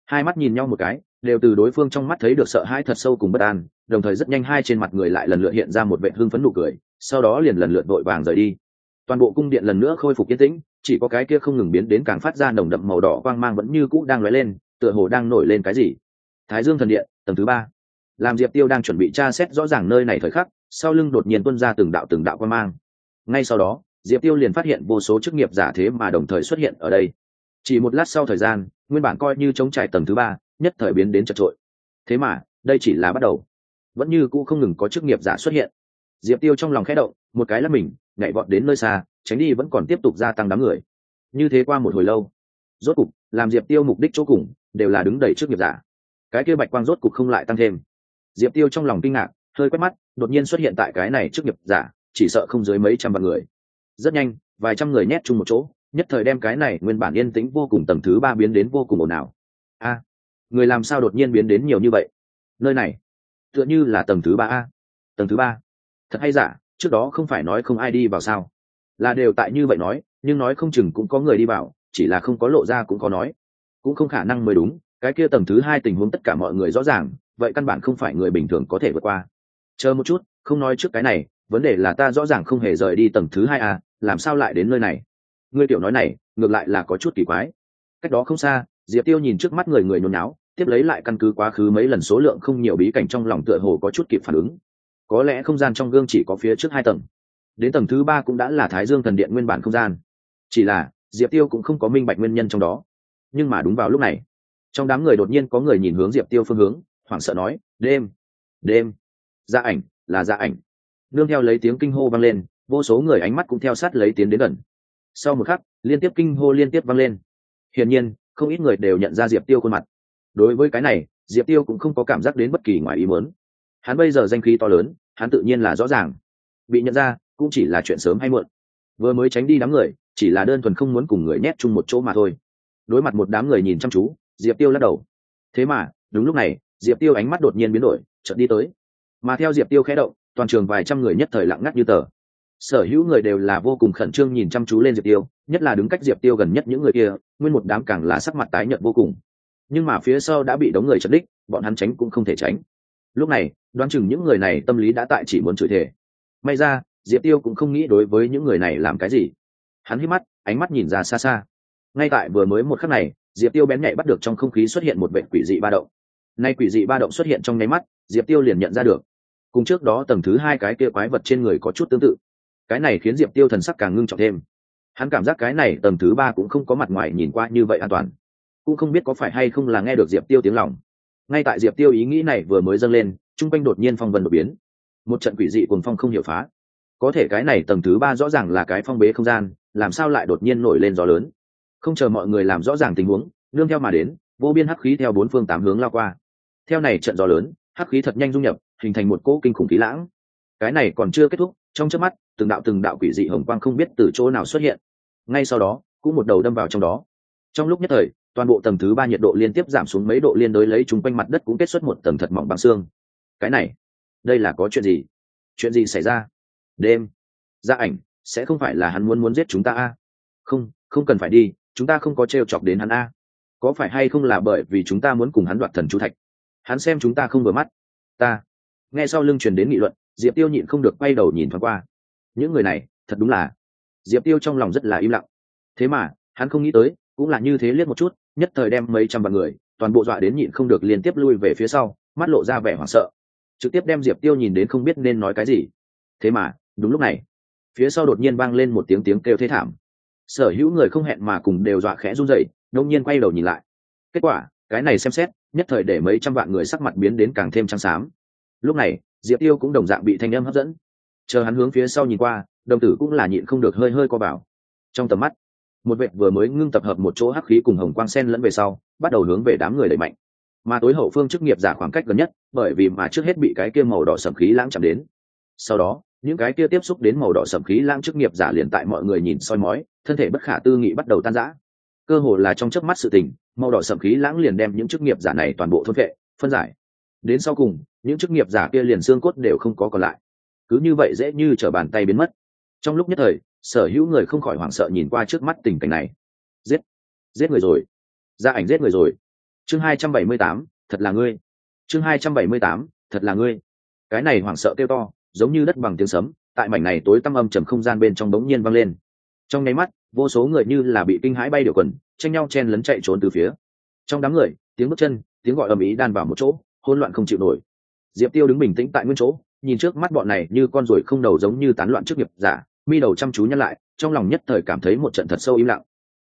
Hai mắt nhìn nhau một cái, đều từ đối phương trong mắt thấy được sợ hãi thật sâu cùng bất an, đồng thời rất nhanh hai trên mặt người lại lần lượt hiện ra một vệ hưng phấn nụ cười, sau đó liền lần lượt vội vàng rời đi. Toàn bộ cung điện lần nữa khôi phục yên tĩnh, chỉ có cái kia không ngừng biến đến càng phát ra nồng đậm màu đỏ quang mang vẫn như cũ đang lóe lên, tựa hồ đang nổi lên cái gì. Thái dương thần điện, tầng thứ ba. Làm diệp tiêu đang chuẩn bị tra xét rõ ràng nơi này thời khắc, sau lưng đột nhiên tuân ra từng đạo từng đạo quang mang. Ngay sau đó diệp tiêu liền phát hiện vô số chức nghiệp giả thế mà đồng thời xuất hiện ở đây. Chỉ một lát sau thời gian, nguyên bản coi như chống trải tầng thứ ba, nhất thời biến đến chật trội. Thế mà, đây chỉ là bắt đầu. Vẫn như cũ không ngừng có chức nghiệp giả xuất hiện. Diệp tiêu trong lòng khẽ động, một cái là mình, nhảy vọt đến nơi xa, tránh đi vẫn còn tiếp tục gia tăng đám người. Như thế qua một hồi lâu, rốt cục, làm diệp tiêu mục đích chỗ cùng, đều là đứng đầy trước nghiệp giả. Cái kia bạch quang rốt cục không lại tăng thêm. Diệp tiêu trong lòng kinh ngạc, hơi quét mắt, đột nhiên xuất hiện tại cái này trước nghiệp giả, chỉ sợ không dưới mấy trăm vạn người rất nhanh, vài trăm người nhét chung một chỗ, nhất thời đem cái này nguyên bản yên tĩnh vô cùng tầng thứ ba biến đến vô cùng ồn ào. A, người làm sao đột nhiên biến đến nhiều như vậy? Nơi này, tựa như là tầng thứ ba a. Tầng thứ ba. Thật hay giả, trước đó không phải nói không ai đi vào sao? Là đều tại như vậy nói, nhưng nói không chừng cũng có người đi vào, chỉ là không có lộ ra cũng có nói. Cũng không khả năng mới đúng, cái kia tầng thứ hai tình huống tất cả mọi người rõ ràng, vậy căn bản không phải người bình thường có thể vượt qua. Chờ một chút, không nói trước cái này, vấn đề là ta rõ ràng không hề rời đi tầng thứ hai a làm sao lại đến nơi này? Ngươi tiểu nói này, ngược lại là có chút kỳ quái. Cách đó không xa, diệp tiêu nhìn trước mắt người người nhốn náo tiếp lấy lại căn cứ quá khứ mấy lần số lượng không nhiều bí cảnh trong lòng tựa hồ có chút kịp phản ứng. Có lẽ không gian trong gương chỉ có phía trước hai tầng. Đến tầng thứ ba cũng đã là thái dương thần điện nguyên bản không gian. Chỉ là, diệp tiêu cũng không có minh bạch nguyên nhân trong đó. Nhưng mà đúng vào lúc này, trong đám người đột nhiên có người nhìn hướng diệp tiêu phương hướng, hoảng sợ nói, đêm đêm gia ảnh, là gia ảnh. Nương theo lấy tiếng kinh hô vang lên vô số người ánh mắt cũng theo sát lấy tiến đến gần. Sau một khắc, liên tiếp kinh hô liên tiếp vang lên. Hiển nhiên, không ít người đều nhận ra diệp tiêu khuôn mặt. Đối với cái này, diệp tiêu cũng không có cảm giác đến bất kỳ ngoài ý mớn hắn bây giờ danh khí to lớn, hắn tự nhiên là rõ ràng. Bị nhận ra, cũng chỉ là chuyện sớm hay muộn. Vừa mới tránh đi đám người, chỉ là đơn thuần không muốn cùng người nhét chung một chỗ mà thôi. Đối mặt một đám người nhìn chăm chú, diệp tiêu lắc đầu. Thế mà, đúng lúc này, diệp tiêu ánh mắt đột nhiên biến đổi, chợt đi tới. Mà theo diệp tiêu khẽ động, toàn trường vài trăm người nhất thời lặng ngắt như tờ sở hữu người đều là vô cùng khẩn trương nhìn chăm chú lên diệp tiêu, nhất là đứng cách diệp tiêu gần nhất những người kia, nguyên một đám càng là sắc mặt tái nhợt vô cùng. Nhưng mà phía sau đã bị đống người chật đích bọn hắn tránh cũng không thể tránh. Lúc này, đoán chừng những người này tâm lý đã tại chỉ muốn chửi thề. may ra, diệp tiêu cũng không nghĩ đối với những người này làm cái gì. Hắn hít mắt, ánh mắt nhìn ra xa xa. Ngay tại vừa mới một khắc này, diệp tiêu bén nhạy bắt được trong không khí xuất hiện một vệ quỷ dị ba động. Nay quỷ dị ba động xuất hiện trong nháy mắt, diệp tiêu liền nhận ra được. Cùng trước đó tầng thứ hai cái kia quái vật trên người có chút tương tự cái này khiến diệp tiêu thần sắc càng ngưng trọng thêm. Hắn cảm giác cái này tầng thứ ba cũng không có mặt ngoài nhìn qua như vậy an toàn. Cũng không biết có phải hay không là nghe được diệp tiêu tiếng lòng. Ngay tại diệp tiêu ý nghĩ này vừa mới dâng lên t r u n g quanh đột nhiên phong vân đột biến. Một trận quỷ dị cùng phong không hiểu phá. Có thể cái này tầng thứ ba rõ ràng là cái phong bế không gian, làm sao lại đột nhiên nổi lên gió lớn? Không chờ mọi người làm rõ ràng tình huống, nương theo mà đến, vô biên hắc khí theo bốn phương tám hướng lao qua. Theo này trận gió lớn, hắc khí thật nhanh dung nhập, hình thành một cỗ kinh khủng khí lãng. Cái này còn chưa kết thúc, trong chớp mắt từng đạo từng đạo quỷ dị hồng quang không biết từ chỗ nào xuất hiện. Ngay sau đó, cũng một đầu đâm vào trong đó. Trong lúc nhất thời, toàn bộ tầng thứ ba nhiệt độ liên tiếp giảm xuống mấy độ liên đối lấy chúng quanh mặt đất cũng kết xuất một tầng thật mỏng bằng xương. Cái này, đây là có chuyện gì? Chuyện gì xảy ra? Đêm. Gia ảnh, sẽ không phải là hắn muốn muốn giết chúng ta a? Không không cần phải đi, chúng ta không có t chọc đến hắn a. Có phải hay không là bởi vì chúng ta muốn cùng hắn đoạt thần chú thạch? Hắn xem chúng ta không vừa mắt. Ta. Nghe sau lưng truyền đến nghị luận, diệp tiêu nhịn không được quay đầu nhìn thoáng qua những người này, thật đúng là diệp tiêu trong lòng rất là im lặng. Thế mà, hắn không nghĩ tới, cũng là như thế liếc một chút, nhất thời đem mấy trăm vạn người, toàn bộ dọa đến nhịn không được liên tiếp lui về phía sau, mắt lộ ra vẻ hoảng sợ. Trực tiếp đem diệp tiêu nhìn đến không biết nên nói cái gì. Thế mà, đúng lúc này, phía sau đột nhiên vang lên một tiếng tiếng kêu thế thảm. Sở hữu người không hẹn mà cùng đều dọa khẽ run rẩy, đông nhiên quay đầu nhìn lại. Kết quả, cái này xem xét, nhất thời để mấy trăm vạn người sắc mặt biến đến càng thêm trắng xám. Lúc này, diệp tiêu cũng đồng dạng bị thanh âm hấp dẫn chờ hắn hướng phía sau nhìn qua, đồng tử cũng là nhịn không được hơi hơi co bảo trong tầm mắt, một vệ vừa mới ngưng tập hợp một chỗ hắc khí cùng hồng quang sen lẫn về sau, bắt đầu hướng về đám người đẩy mạnh. Mà tối hậu phương chức nghiệp giả khoảng cách gần nhất, bởi vì mà trước hết bị cái kia màu đỏ sầm khí lãng chạm đến. Sau đó, những cái kia tiếp xúc đến màu đỏ sẩm khí lãng chức nghiệp giả liền tại mọi người nhìn soi mói, thân thể bất khả tư nghị bắt đầu tan rã. Cơ hồ là trong chớp mắt sự tình, màu đỏ sẩm khí lãng liền đem những chức nghiệp giả này toàn bộ thôn vệ, phân giải. Đến sau cùng, những chức nghiệp giả kia liền xương cốt đều không có còn lại cứ như vậy dễ như t bàn tay biến mất. Trong lúc nhất thời, sở hữu người không khỏi hoảng sợ nhìn qua trước mắt tình cảnh này. Giết! Giết người rồi! Gia ảnh giết người rồi! Chương hai trăm bảy mươi tám, thật là ngươi! Chương hai trăm bảy mươi tám, thật là ngươi! Cái này hoảng sợ kêu to, giống như đất bằng tiếng sấm, tại mảnh này tối tăm âm trầm không gian bên trong bỗng nhiên vang lên. Trong nháy mắt, vô số người như là bị kinh hãi bay điều quần, tranh nhau chen lấn chạy trốn từ phía. Trong đám người, tiếng bước chân, tiếng gọi ầm ĩ đan vào một chỗ, hỗn loạn không chịu nổi. Diệp tiêu đứng bình tĩnh tại nguyên chỗ nhìn trước mắt bọn này như con ruồi không đầu giống như tán loạn trước nghiệp giả, mi đầu chăm chú nhăn lại, trong lòng nhất thời cảm thấy một trận thật sâu im lặng.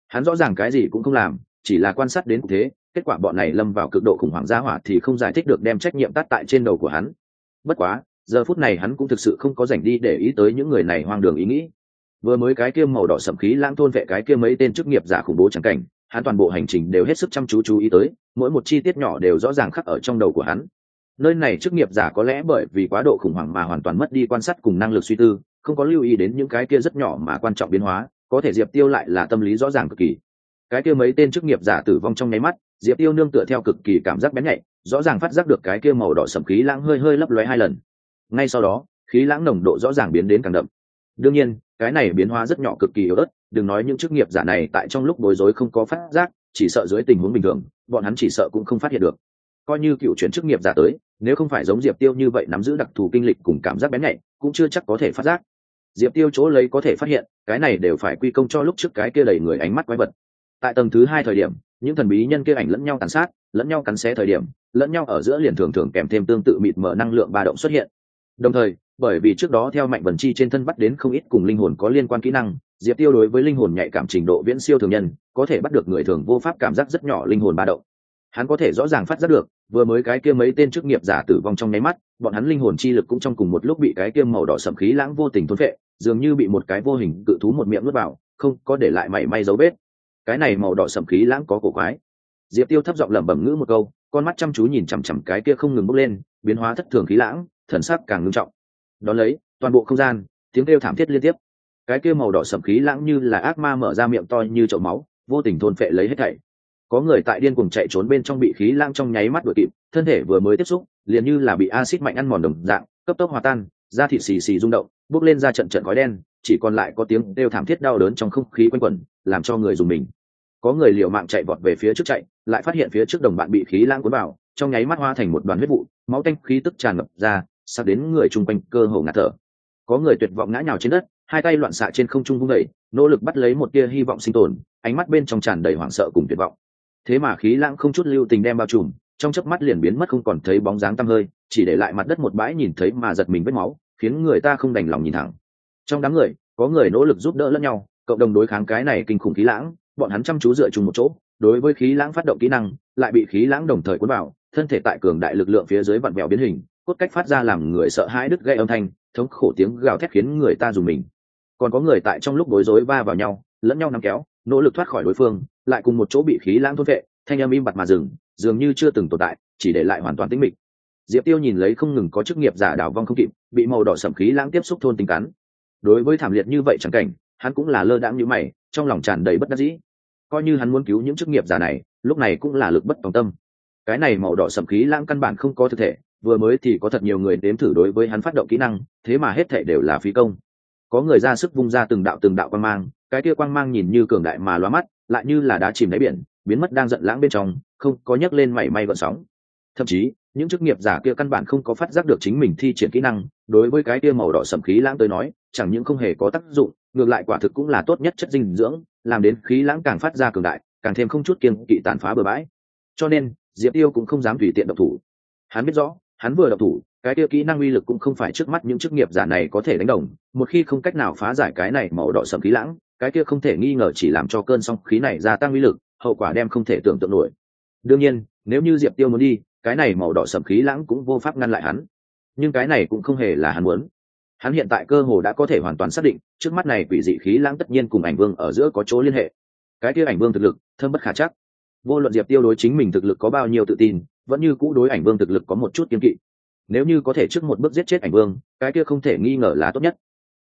Hắn rõ ràng cái gì cũng không làm, chỉ là quan sát đến thế, kết quả bọn này lâm vào cực độ khủng hoảng gia hỏa thì không giải thích được đem trách nhiệm tắt tại trên đầu của hắn. Bất quá, giờ phút này hắn cũng thực sự không có dành đi để ý tới những người này hoang đường ý nghĩ. Vừa mới cái kia màu đỏ sậm khí lãng thôn vệ cái kia mấy tên chức nghiệp giả khủng bố trắng cảnh, hắn toàn bộ hành trình đều hết sức chăm chú chú ý tới, mỗi một chi tiết nhỏ đều rõ ràng khắc ở trong đầu của hắn nơi này chức nghiệp giả có lẽ bởi vì quá độ khủng hoảng mà hoàn toàn mất đi quan sát cùng năng lực suy tư, không có lưu ý đến những cái kia rất nhỏ mà quan trọng biến hóa, có thể diệp tiêu lại là tâm lý rõ ràng cực kỳ. Cái kia mấy tên chức nghiệp giả tử vong trong nháy mắt, diệp tiêu nương tựa theo cực kỳ cảm giác bén nhạy, rõ ràng phát giác được cái kia màu đỏ sầm khí lãng hơi hơi lấp lóe hai lần. Ngay sau đó, khí lãng nồng độ rõ ràng biến đến càng đậm. Đương nhiên, cái này biến hóa rất nhỏ cực kỳ yếu ớt, đừng nói những chức nghiệp giả này tại trong lúc bối rối không có phát giác, chỉ sợ dưới tình huống bình thường, bọn hắn chỉ sợ cũng không phát hiện được coi như cựu chuyển chức nghiệp giả tới, nếu không phải giống diệp tiêu như vậy nắm giữ đặc thù kinh lịch cùng cảm giác bén nhạy, cũng chưa chắc có thể phát giác. Diệp tiêu chỗ lấy có thể phát hiện, cái này đều phải quy công cho lúc trước cái kia đầy người ánh mắt quái vật. Tại tầng thứ hai thời điểm, những thần bí nhân kia ảnh lẫn nhau tàn sát, lẫn nhau cắn xé thời điểm, lẫn nhau ở giữa liền thường thường kèm thêm tương tự mịt mở năng lượng ba động xuất hiện. Đồng thời, bởi vì trước đó theo mạnh vần chi trên thân bắt đến không ít cùng linh hồn có liên quan kỹ năng, diệp tiêu đối với linh hồn nhạy cảm trình độ viễn siêu thường nhân, có thể bắt được người thường vô pháp cảm giác rất nhỏ linh hồn ba động hắn có thể rõ ràng phát giác được, vừa mới cái kia mấy tên chức nghiệp giả tử vong trong nháy mắt, bọn hắn linh hồn chi lực cũng trong cùng một lúc bị cái kia màu đỏ sậm khí lãng vô tình thôn phệ, dường như bị một cái vô hình cự thú một miệng nuốt vào, không có để lại mảy may dấu vết. Cái này màu đỏ sậm khí lãng có cổ quái. Diệp tiêu thấp giọng lẩm bẩm ngữ một câu, con mắt chăm chú nhìn chằm chằm cái kia không ngừng bốc lên, biến hóa thất thường khí lãng, thần sắc càng ngưng trọng. Đón lấy, toàn bộ không gian, tiếng kêu thảm thiết liên tiếp. Cái kia màu đỏ sậm khí lãng như là ác ma mở ra miệng to như chậu máu, vô tình thôn phệ lấy hết thảy có người tại điên cuồng chạy trốn bên trong bị khí lãng trong nháy mắt đuổi kịp, thân thể vừa mới tiếp xúc, liền như là bị axit mạnh ăn mòn đồng dạng, cấp tốc hòa tan, da thịt xì xì rung động, bước lên ra trận trận khói đen, chỉ còn lại có tiếng đều thảm thiết đau đớn trong không khí quanh quẩn, làm cho người dùng mình. Có người liều mạng chạy vọt về phía trước chạy, lại phát hiện phía trước đồng bạn bị khí lãng cuốn vào, trong nháy mắt hoa thành một đoàn huyết vụ, máu tanh khí tức tràn ngập ra, sắp đến người chung quanh cơ hồ ngạt thở. Có người tuyệt vọng ngã nhào trên đất, hai tay loạn xạ trên không trung vung đẩy nỗ lực bắt lấy một tia hy vọng sinh tồn, ánh mắt bên trong tràn đầy hoảng sợ cùng tuyệt vọng thế mà khí lãng không chút lưu tình đem bao trùm, trong chớp mắt liền biến mất không còn thấy bóng dáng tăm hơi, chỉ để lại mặt đất một bãi nhìn thấy mà giật mình vết máu, khiến người ta không đành lòng nhìn thẳng. Trong đám người, có người nỗ lực giúp đỡ lẫn nhau, cộng đồng đối kháng cái này kinh khủng khí lãng, bọn hắn chăm chú dựa chung một chỗ, đối với khí lãng phát động kỹ năng, lại bị khí lãng đồng thời cuốn vào, thân thể tại cường đại lực lượng phía dưới vặn vẹo biến hình, cốt cách phát ra làm người sợ hãi đứt gây âm thanh, thống khổ tiếng gào thét khiến người ta dùng mình. Còn có người tại trong lúc bối rối va vào nhau, lẫn nhau nắm kéo, nỗ lực thoát khỏi đối phương lại cùng một chỗ bị khí lãng thôn vệ, thanh âm im bặt mà dừng, dường như chưa từng tồn tại, chỉ để lại hoàn toàn tĩnh mịch. Diệp tiêu nhìn lấy không ngừng có chức nghiệp giả đào vong không kịp, bị màu đỏ sậm khí lãng tiếp xúc thôn tình cắn. Đối với thảm liệt như vậy chẳng cảnh, hắn cũng là lơ đãng như mày, trong lòng tràn đầy bất đắc dĩ. Coi như hắn muốn cứu những chức nghiệp giả này, lúc này cũng là lực bất tòng tâm. Cái này màu đỏ sậm khí lãng căn bản không có thực thể, vừa mới thì có thật nhiều người đếm thử đối với hắn phát động kỹ năng, thế mà hết thể đều là phí công. Có người ra sức vung ra từng đạo từng đạo quang mang, cái kia quang mang nhìn như cường đại mà loa mắt lại như là đá chìm đáy biển, biến mất đang giận lãng bên trong, không có nhấc lên mảy may gợn sóng. Thậm chí, những chức nghiệp giả kia căn bản không có phát giác được chính mình thi triển kỹ năng, đối với cái kia màu đỏ sầm khí lãng tới nói, chẳng những không hề có tác dụng, ngược lại quả thực cũng là tốt nhất chất dinh dưỡng, làm đến khí lãng càng phát ra cường đại, càng thêm không chút kiên kỵ tàn phá bừa bãi. Cho nên, diệp tiêu cũng không dám tùy tiện độc thủ. Hắn biết rõ, hắn vừa độc thủ, cái tiêu kỹ năng uy lực cũng không phải trước mắt những chức nghiệp giả này có thể đánh đồng, một khi không cách nào phá giải cái này màu đỏ sầm khí lãng cái kia không thể nghi ngờ chỉ làm cho cơn song khí này gia tăng uy lực, hậu quả đem không thể tưởng tượng nổi. Đương nhiên, nếu như diệp tiêu muốn đi, cái này màu đỏ sầm khí lãng cũng vô pháp ngăn lại hắn. Nhưng cái này cũng không hề là hắn muốn. Hắn hiện tại cơ hồ đã có thể hoàn toàn xác định, trước mắt này quỷ dị khí lãng tất nhiên cùng ảnh vương ở giữa có chỗ liên hệ. Cái kia ảnh vương thực lực thơm bất khả chắc. Vô luận diệp tiêu đối chính mình thực lực có bao nhiêu tự tin, vẫn như cũ đối ảnh vương thực lực có một chút kiên kỵ. Nếu như có thể trước một bước giết chết ảnh vương, cái kia không thể nghi ngờ là tốt nhất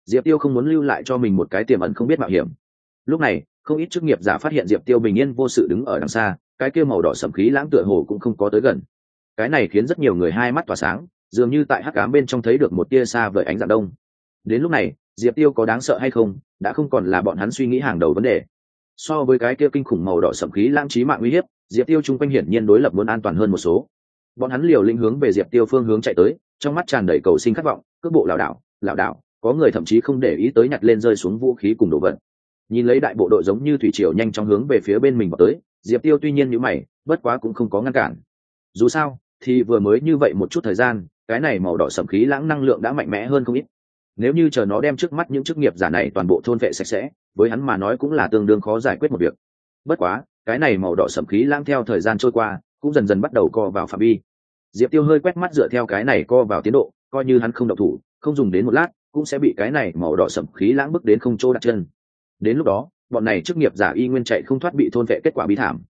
diệp tiêu không muốn lưu lại cho mình một cái tiềm ẩn không biết mạo hiểm. Lúc này, không ít chức nghiệp giả phát hiện diệp tiêu bình yên vô sự đứng ở đằng xa, cái kia màu đỏ sẩm khí lãng tựa hồ cũng không có tới gần. Cái này khiến rất nhiều người hai mắt tỏa sáng, dường như tại hắc cám bên trong thấy được một tia xa vời ánh dạng đông. Đến lúc này, diệp tiêu có đáng sợ hay không, đã không còn là bọn hắn suy nghĩ hàng đầu vấn đề. So với cái kia kinh khủng màu đỏ sẩm khí lãng trí mạng uy hiếp, diệp tiêu chung quanh hiển nhiên đối lập muốn an toàn hơn một số. Bọn hắn liều lĩnh hướng về diệp tiêu phương hướng chạy tới, trong mắt tràn đầy cầu sinh khát vọng, cước bộ lảo đảo lảo đảo có người thậm chí không để ý tới nhặt lên rơi xuống vũ khí cùng đồ vật. Nhìn lấy đại bộ đội giống như thủy triều nhanh chóng hướng về phía bên mình vào tới, diệp tiêu tuy nhiên nhữ mày, bất quá cũng không có ngăn cản. Dù sao, thì vừa mới như vậy một chút thời gian, cái này màu đỏ sẩm khí lãng năng lượng đã mạnh mẽ hơn không ít. Nếu như chờ nó đem trước mắt những chức nghiệp giả này toàn bộ thôn vệ sạch sẽ, với hắn mà nói cũng là tương đương khó giải quyết một việc. Bất quá, cái này màu đỏ sẩm khí lãng theo thời gian trôi qua, cũng dần dần bắt đầu co vào phạm vi. Diệp tiêu hơi quét mắt dựa theo cái này co vào tiến độ, coi như hắn không độc thủ, không dùng đến một lát cũng sẽ bị cái này màu đỏ sẩm khí lãng bức đến không chỗ đặt chân. Đến lúc đó, bọn này chức nghiệp giả y nguyên chạy không thoát bị thôn vệ kết quả bi thảm.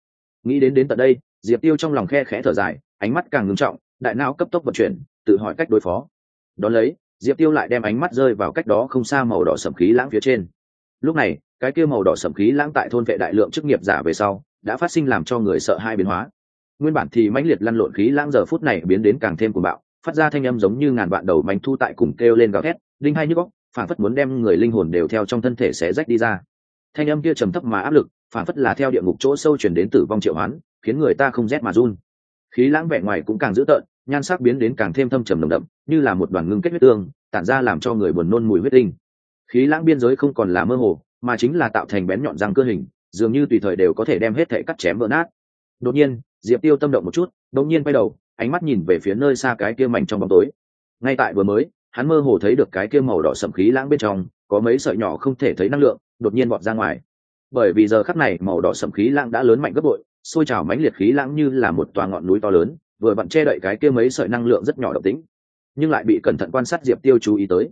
Nghĩ đến đến tận đây, diệp tiêu trong lòng khe khẽ thở dài, ánh mắt càng ngưng trọng, đại não cấp tốc vận chuyển, tự hỏi cách đối phó. Đón lấy, diệp tiêu lại đem ánh mắt rơi vào cách đó không xa màu đỏ sẩm khí lãng phía trên. Lúc này, cái kia màu đỏ sẩm khí lãng tại thôn vệ đại lượng chức nghiệp giả về sau, đã phát sinh làm cho người sợ hai biến hóa. Nguyên bản thì mãnh liệt lăn lộn khí lãng giờ phút này biến đến càng thêm cuồng bạo, phát ra thanh âm giống như ngàn vạn đầu mánh thu tại cùng kêu lên gào thét đinh hai nhức góc phản phất muốn đem người linh hồn đều theo trong thân thể sẽ rách đi ra. Thanh âm kia trầm thấp mà áp lực phản phất là theo địa ngục chỗ sâu chuyển đến tử vong triệu hoán, khiến người ta không rét mà run. Khí lãng vẻ ngoài cũng càng dữ tợn, nhan sắc biến đến càng thêm thâm trầm nồng đậm, như là một đoàn ngưng kết huyết tương, tản ra làm cho người buồn nôn mùi huyết tinh. Khí lãng biên giới không còn là mơ hồ, mà chính là tạo thành bén nhọn răng cơ hình, dường như tùy thời đều có thể đem hết thể cắt chém vỡ nát. Đột nhiên, diệp tiêu tâm động một chút, đột nhiên quay đầu, ánh mắt nhìn về phía nơi xa cái kia mảnh trong bóng tối. Ngay tại vừa mới hắn mơ hồ thấy được cái kia màu đỏ sậm khí lãng bên trong, có mấy sợi nhỏ không thể thấy năng lượng, đột nhiên bọt ra ngoài. Bởi vì giờ khắc này, màu đỏ sậm khí lãng đã lớn mạnh gấp bội sôi trào mãnh liệt khí lãng như là một tòa ngọn núi to lớn, vừa vặn che đậy cái kia mấy sợi năng lượng rất nhỏ độc tính, nhưng lại bị cẩn thận quan sát diệp tiêu chú ý tới.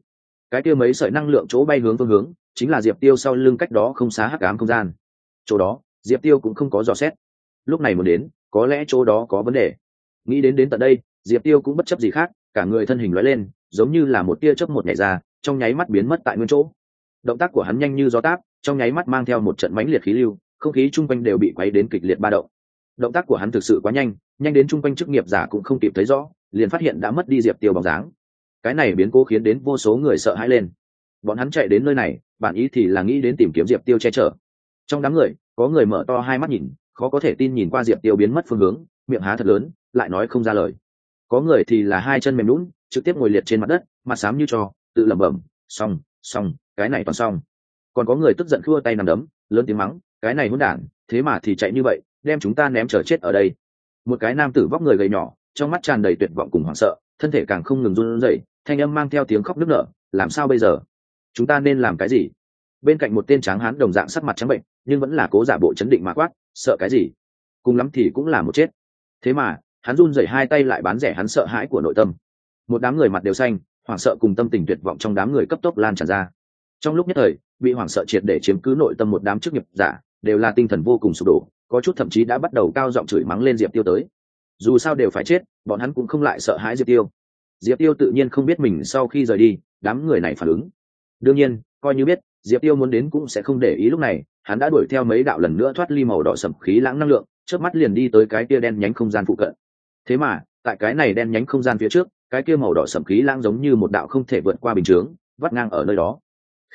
Cái kia mấy sợi năng lượng chỗ bay hướng phương hướng, chính là diệp tiêu sau lưng cách đó không xá hắc ám không gian. Chỗ đó, diệp tiêu cũng không có dò xét. Lúc này muốn đến, có lẽ chỗ đó có vấn đề. Nghĩ đến đến tận đây, diệp tiêu cũng bất chấp gì khác, cả người thân hình lóe lên giống như là một tia chớp một nhảy ra, trong nháy mắt biến mất tại nguyên chỗ. Động tác của hắn nhanh như gió táp, trong nháy mắt mang theo một trận mãnh liệt khí lưu, không khí chung quanh đều bị quấy đến kịch liệt ba động. Động tác của hắn thực sự quá nhanh nhanh đến chung quanh chức nghiệp giả cũng không kịp thấy rõ, liền phát hiện đã mất đi diệp tiêu bóng dáng. Cái này biến cố khiến đến vô số người sợ hãi lên. Bọn hắn chạy đến nơi này, bản ý thì là nghĩ đến tìm kiếm diệp tiêu che chở. Trong đám người, có người mở to hai mắt nhìn, khó có thể tin nhìn qua diệp tiêu biến mất phương hướng, miệng há thật lớn, lại nói không ra lời. Có người thì là hai chân mềm lún trực tiếp ngồi liệt trên mặt đất mặt xám như cho, tự lẩm bẩm xong xong cái này toàn xong. Còn có người tức giận khua tay nằm đấm lớn tiếng mắng cái này hôn đản thế mà thì chạy như vậy đem chúng ta ném chờ chết ở đây. Một cái nam tử vóc người gầy nhỏ trong mắt tràn đầy tuyệt vọng cùng hoảng sợ thân thể càng không ngừng run rẩy thanh âm mang theo tiếng khóc nức nở làm sao bây giờ? Chúng ta nên làm cái gì? Bên cạnh một tên tráng hán đồng dạng sắc mặt trắng bệnh nhưng vẫn là cố giả bộ chấn định mà quát sợ cái gì? Cùng lắm thì cũng là một chết. Thế mà hắn run rẩy hai tay lại bán rẻ hắn sợ hãi của nội tâm một đám người mặt đều xanh, hoảng sợ cùng tâm tình tuyệt vọng trong đám người cấp tốc lan tràn ra. Trong lúc nhất thời, bị hoảng sợ triệt để chiếm cứ nội tâm một đám chức nghiệp giả, đều là tinh thần vô cùng sụp đổ, có chút thậm chí đã bắt đầu cao giọng chửi mắng lên diệp tiêu tới. Dù sao đều phải chết, bọn hắn cũng không lại sợ hãi diệp tiêu. Diệp tiêu tự nhiên không biết mình sau khi rời đi, đám người này phản ứng. Đương nhiên, coi như biết, diệp tiêu muốn đến cũng sẽ không để ý lúc này, hắn đã đuổi theo mấy đạo lần nữa thoát ly màu đỏ sẩm khí lãng năng lượng trước mắt liền đi tới cái kia đen nhánh không gian phụ cận. Thế mà, tại cái này đen nhánh không gian phía trước cái kia màu đỏ sẩm khí lãng giống như một đạo không thể vượt qua bình chướng, vắt ngang ở nơi đó.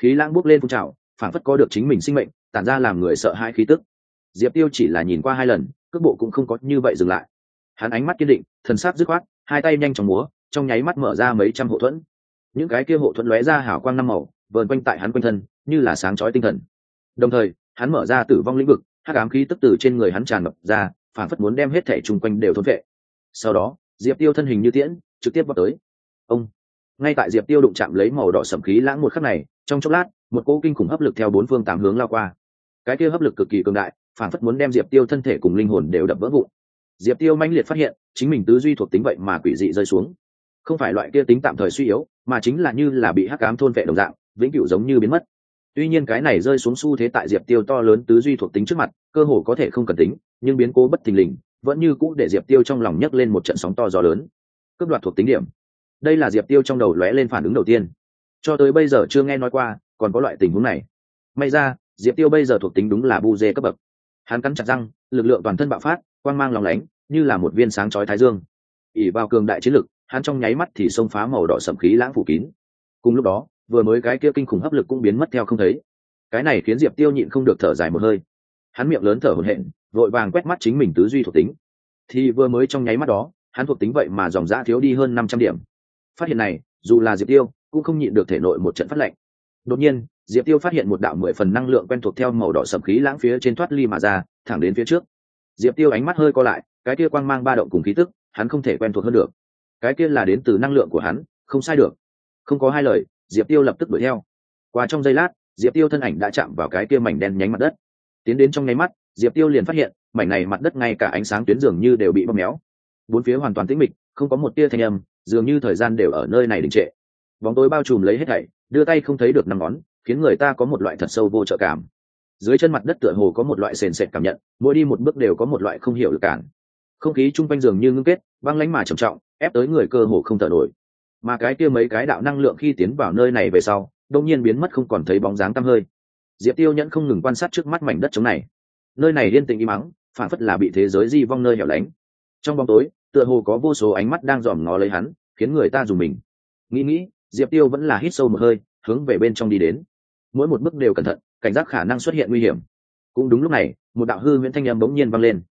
Khí lãng bốc lên phun trào, phản phất có được chính mình sinh mệnh, tản ra làm người sợ hai khí tức. Diệp tiêu chỉ là nhìn qua hai lần, cước bộ cũng không có như vậy dừng lại. Hắn ánh mắt kiên định, thần sát dứt khoát, hai tay nhanh chóng múa, trong nháy mắt mở ra mấy trăm hộ thuẫn. Những cái kia hộ thuẫn lóe ra hảo quang năm màu, vờn quanh tại hắn quanh thân, như là sáng chói tinh thần. Đồng thời, hắn mở ra tử vong lĩnh vực, hắc ám khí tức từ trên người hắn tràn ngập ra, phản phất muốn đem hết thể chung quanh đều thôn vệ sau đó, diệp tiêu thân hình như tiễn trực tiếp vào tới. Ông, ngay tại diệp tiêu đụng chạm lấy màu đỏ sẩm khí lãng một khắc này, trong chốc lát, một cỗ kinh khủng hấp lực theo bốn phương tám hướng lao qua. Cái kia hấp lực cực kỳ cường đại, phản phất muốn đem diệp tiêu thân thể cùng linh hồn đều đập vỡ vụn. Diệp tiêu manh liệt phát hiện, chính mình tứ duy thuộc tính vậy mà quỷ dị rơi xuống. Không phải loại kia tính tạm thời suy yếu, mà chính là như là bị hắc cám thôn vệ đồng dạng, vĩnh cửu giống như biến mất. Tuy nhiên cái này rơi xuống xu thế tại diệp tiêu to lớn tứ duy thuộc tính trước mặt, cơ hồ có thể không cần tính, nhưng biến cố bất thình lình, vẫn như cũ để diệp tiêu trong lòng nhấc lên một trận sóng to gió lớn cướp đoạt thuộc tính điểm. Đây là diệp tiêu trong đầu lóe lên phản ứng đầu tiên. Cho tới bây giờ chưa nghe nói qua, còn có loại tình huống này. May ra, diệp tiêu bây giờ thuộc tính đúng là bu dê cấp bậc. Hắn cắn chặt răng, lực lượng toàn thân bạo phát, quang mang lòng lánh, như là một viên sáng chói thái dương. Ỉ vào cường đại chiến lực, hắn trong nháy mắt thì xông phá màu đỏ sẩm khí lãng phủ kín. Cùng lúc đó, vừa mới cái kia kinh khủng hấp lực cũng biến mất theo không thấy. Cái này khiến diệp tiêu nhịn không được thở dài một hơi. Hắn miệng lớn thở hổn hển, vội vàng quét mắt chính mình tứ duy thuộc tính. Thì vừa mới trong nháy mắt đó hắn thuộc tính vậy mà dòng giã thiếu đi hơn năm trăm điểm. Phát hiện này, dù là diệp tiêu cũng không nhịn được thể nội một trận phát lệnh. Đột nhiên, diệp tiêu phát hiện một đạo mười phần năng lượng quen thuộc theo màu đỏ sầm khí lãng phía trên thoát ly mà ra, thẳng đến phía trước. Diệp tiêu ánh mắt hơi co lại, cái kia quang mang ba động cùng khí tức, hắn không thể quen thuộc hơn được. Cái kia là đến từ năng lượng của hắn, không sai được. Không có hai lời, diệp tiêu lập tức đuổi theo. Qua trong giây lát, diệp tiêu thân ảnh đã chạm vào cái kia mảnh đen nhánh mặt đất. Tiến đến trong nháy mắt, diệp tiêu liền phát hiện, mảnh này mặt đất ngay cả ánh sáng tuyến dường như đều bị bóp méo bốn phía hoàn toàn tĩnh mịch, không có một tia thanh âm, dường như thời gian đều ở nơi này đình trệ. Bóng tối bao trùm lấy hết thảy, đưa tay không thấy được năm ngón, khiến người ta có một loại thật sâu vô trợ cảm. Dưới chân mặt đất tựa hồ có một loại sền sệt cảm nhận, mỗi đi một bước đều có một loại không hiểu được cản không khí chung quanh dường như ngưng kết, băng lánh mà trầm trọng, ép tới người cơ hồ không thở nổi. Mà cái kia mấy cái đạo năng lượng khi tiến vào nơi này về sau đông nhiên biến mất không còn thấy bóng dáng tăm hơi. Diệp tiêu nhẫn không ngừng quan sát trước mắt mảnh đất trống này. Nơi này liên tình im mắng phản phất là bị thế giới di vong nơi hẻo lánh trong bóng tối, tựa hồ có vô số ánh mắt đang dòm ngó lấy hắn, khiến người ta dùng mình. Nghĩ nghĩ, diệp tiêu vẫn là hít sâu một hơi, hướng về bên trong đi đến. Mỗi một bước đều cẩn thận, cảnh giác khả năng xuất hiện nguy hiểm. Cũng đúng lúc này, một đạo hư nguyễn thanh âm bỗng nhiên vang lên.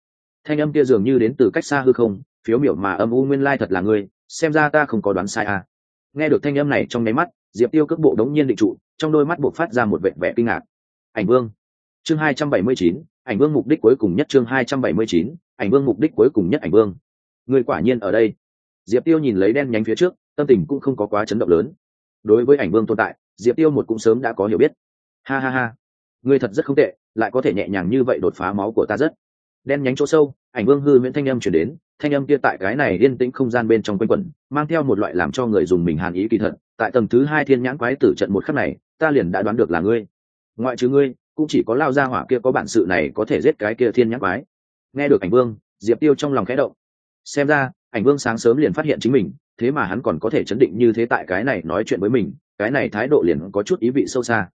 Thanh âm kia dường như đến từ cách xa hư không, phiếu miểu mà âm u nguyên lai thật là ngươi, xem ra ta không có đoán sai à. nghe được thanh âm này trong nháy mắt, diệp tiêu cước bộ đống nhiên định trụ, trong đôi mắt buộc phát ra một vẻ vẻ kinh ngạc. Ảnh vương. Chương hai trăm bảy mươi chín, ảnh vương mục đích cuối cùng nhất chương hai trăm bảy mươi chín ảnh vương mục đích cuối cùng nhất ảnh vương. Người quả nhiên ở đây. Diệp tiêu nhìn lấy đen nhánh phía trước, tâm tình cũng không có quá chấn động lớn. Đối với ảnh vương tồn tại, diệp tiêu một cũng sớm đã có hiểu biết. Ha ha ha. Ngươi thật rất không tệ, lại có thể nhẹ nhàng như vậy đột phá máu của ta rất. Đen nhánh chỗ sâu, ảnh vương hư nguyễn thanh âm chuyển đến, thanh âm kia tại cái này yên tĩnh không gian bên trong quanh quẩn, mang theo một loại làm cho người dùng mình hàn ý kỳ thật. Tại tầng thứ hai thiên nhãn quái tử trận một khắc này, ta liền đã đoán được là ngươi. Ngoại trừ ngươi, cũng chỉ có lao ra hỏa kia có bản sự này có thể giết cái kia thiên nhãn quái nghe được ảnh vương, diệp tiêu trong lòng khẽ động. Xem ra, ảnh vương sáng sớm liền phát hiện chính mình, thế mà hắn còn có thể chấn định như thế tại cái này nói chuyện với mình, cái này thái độ liền có chút ý vị sâu xa.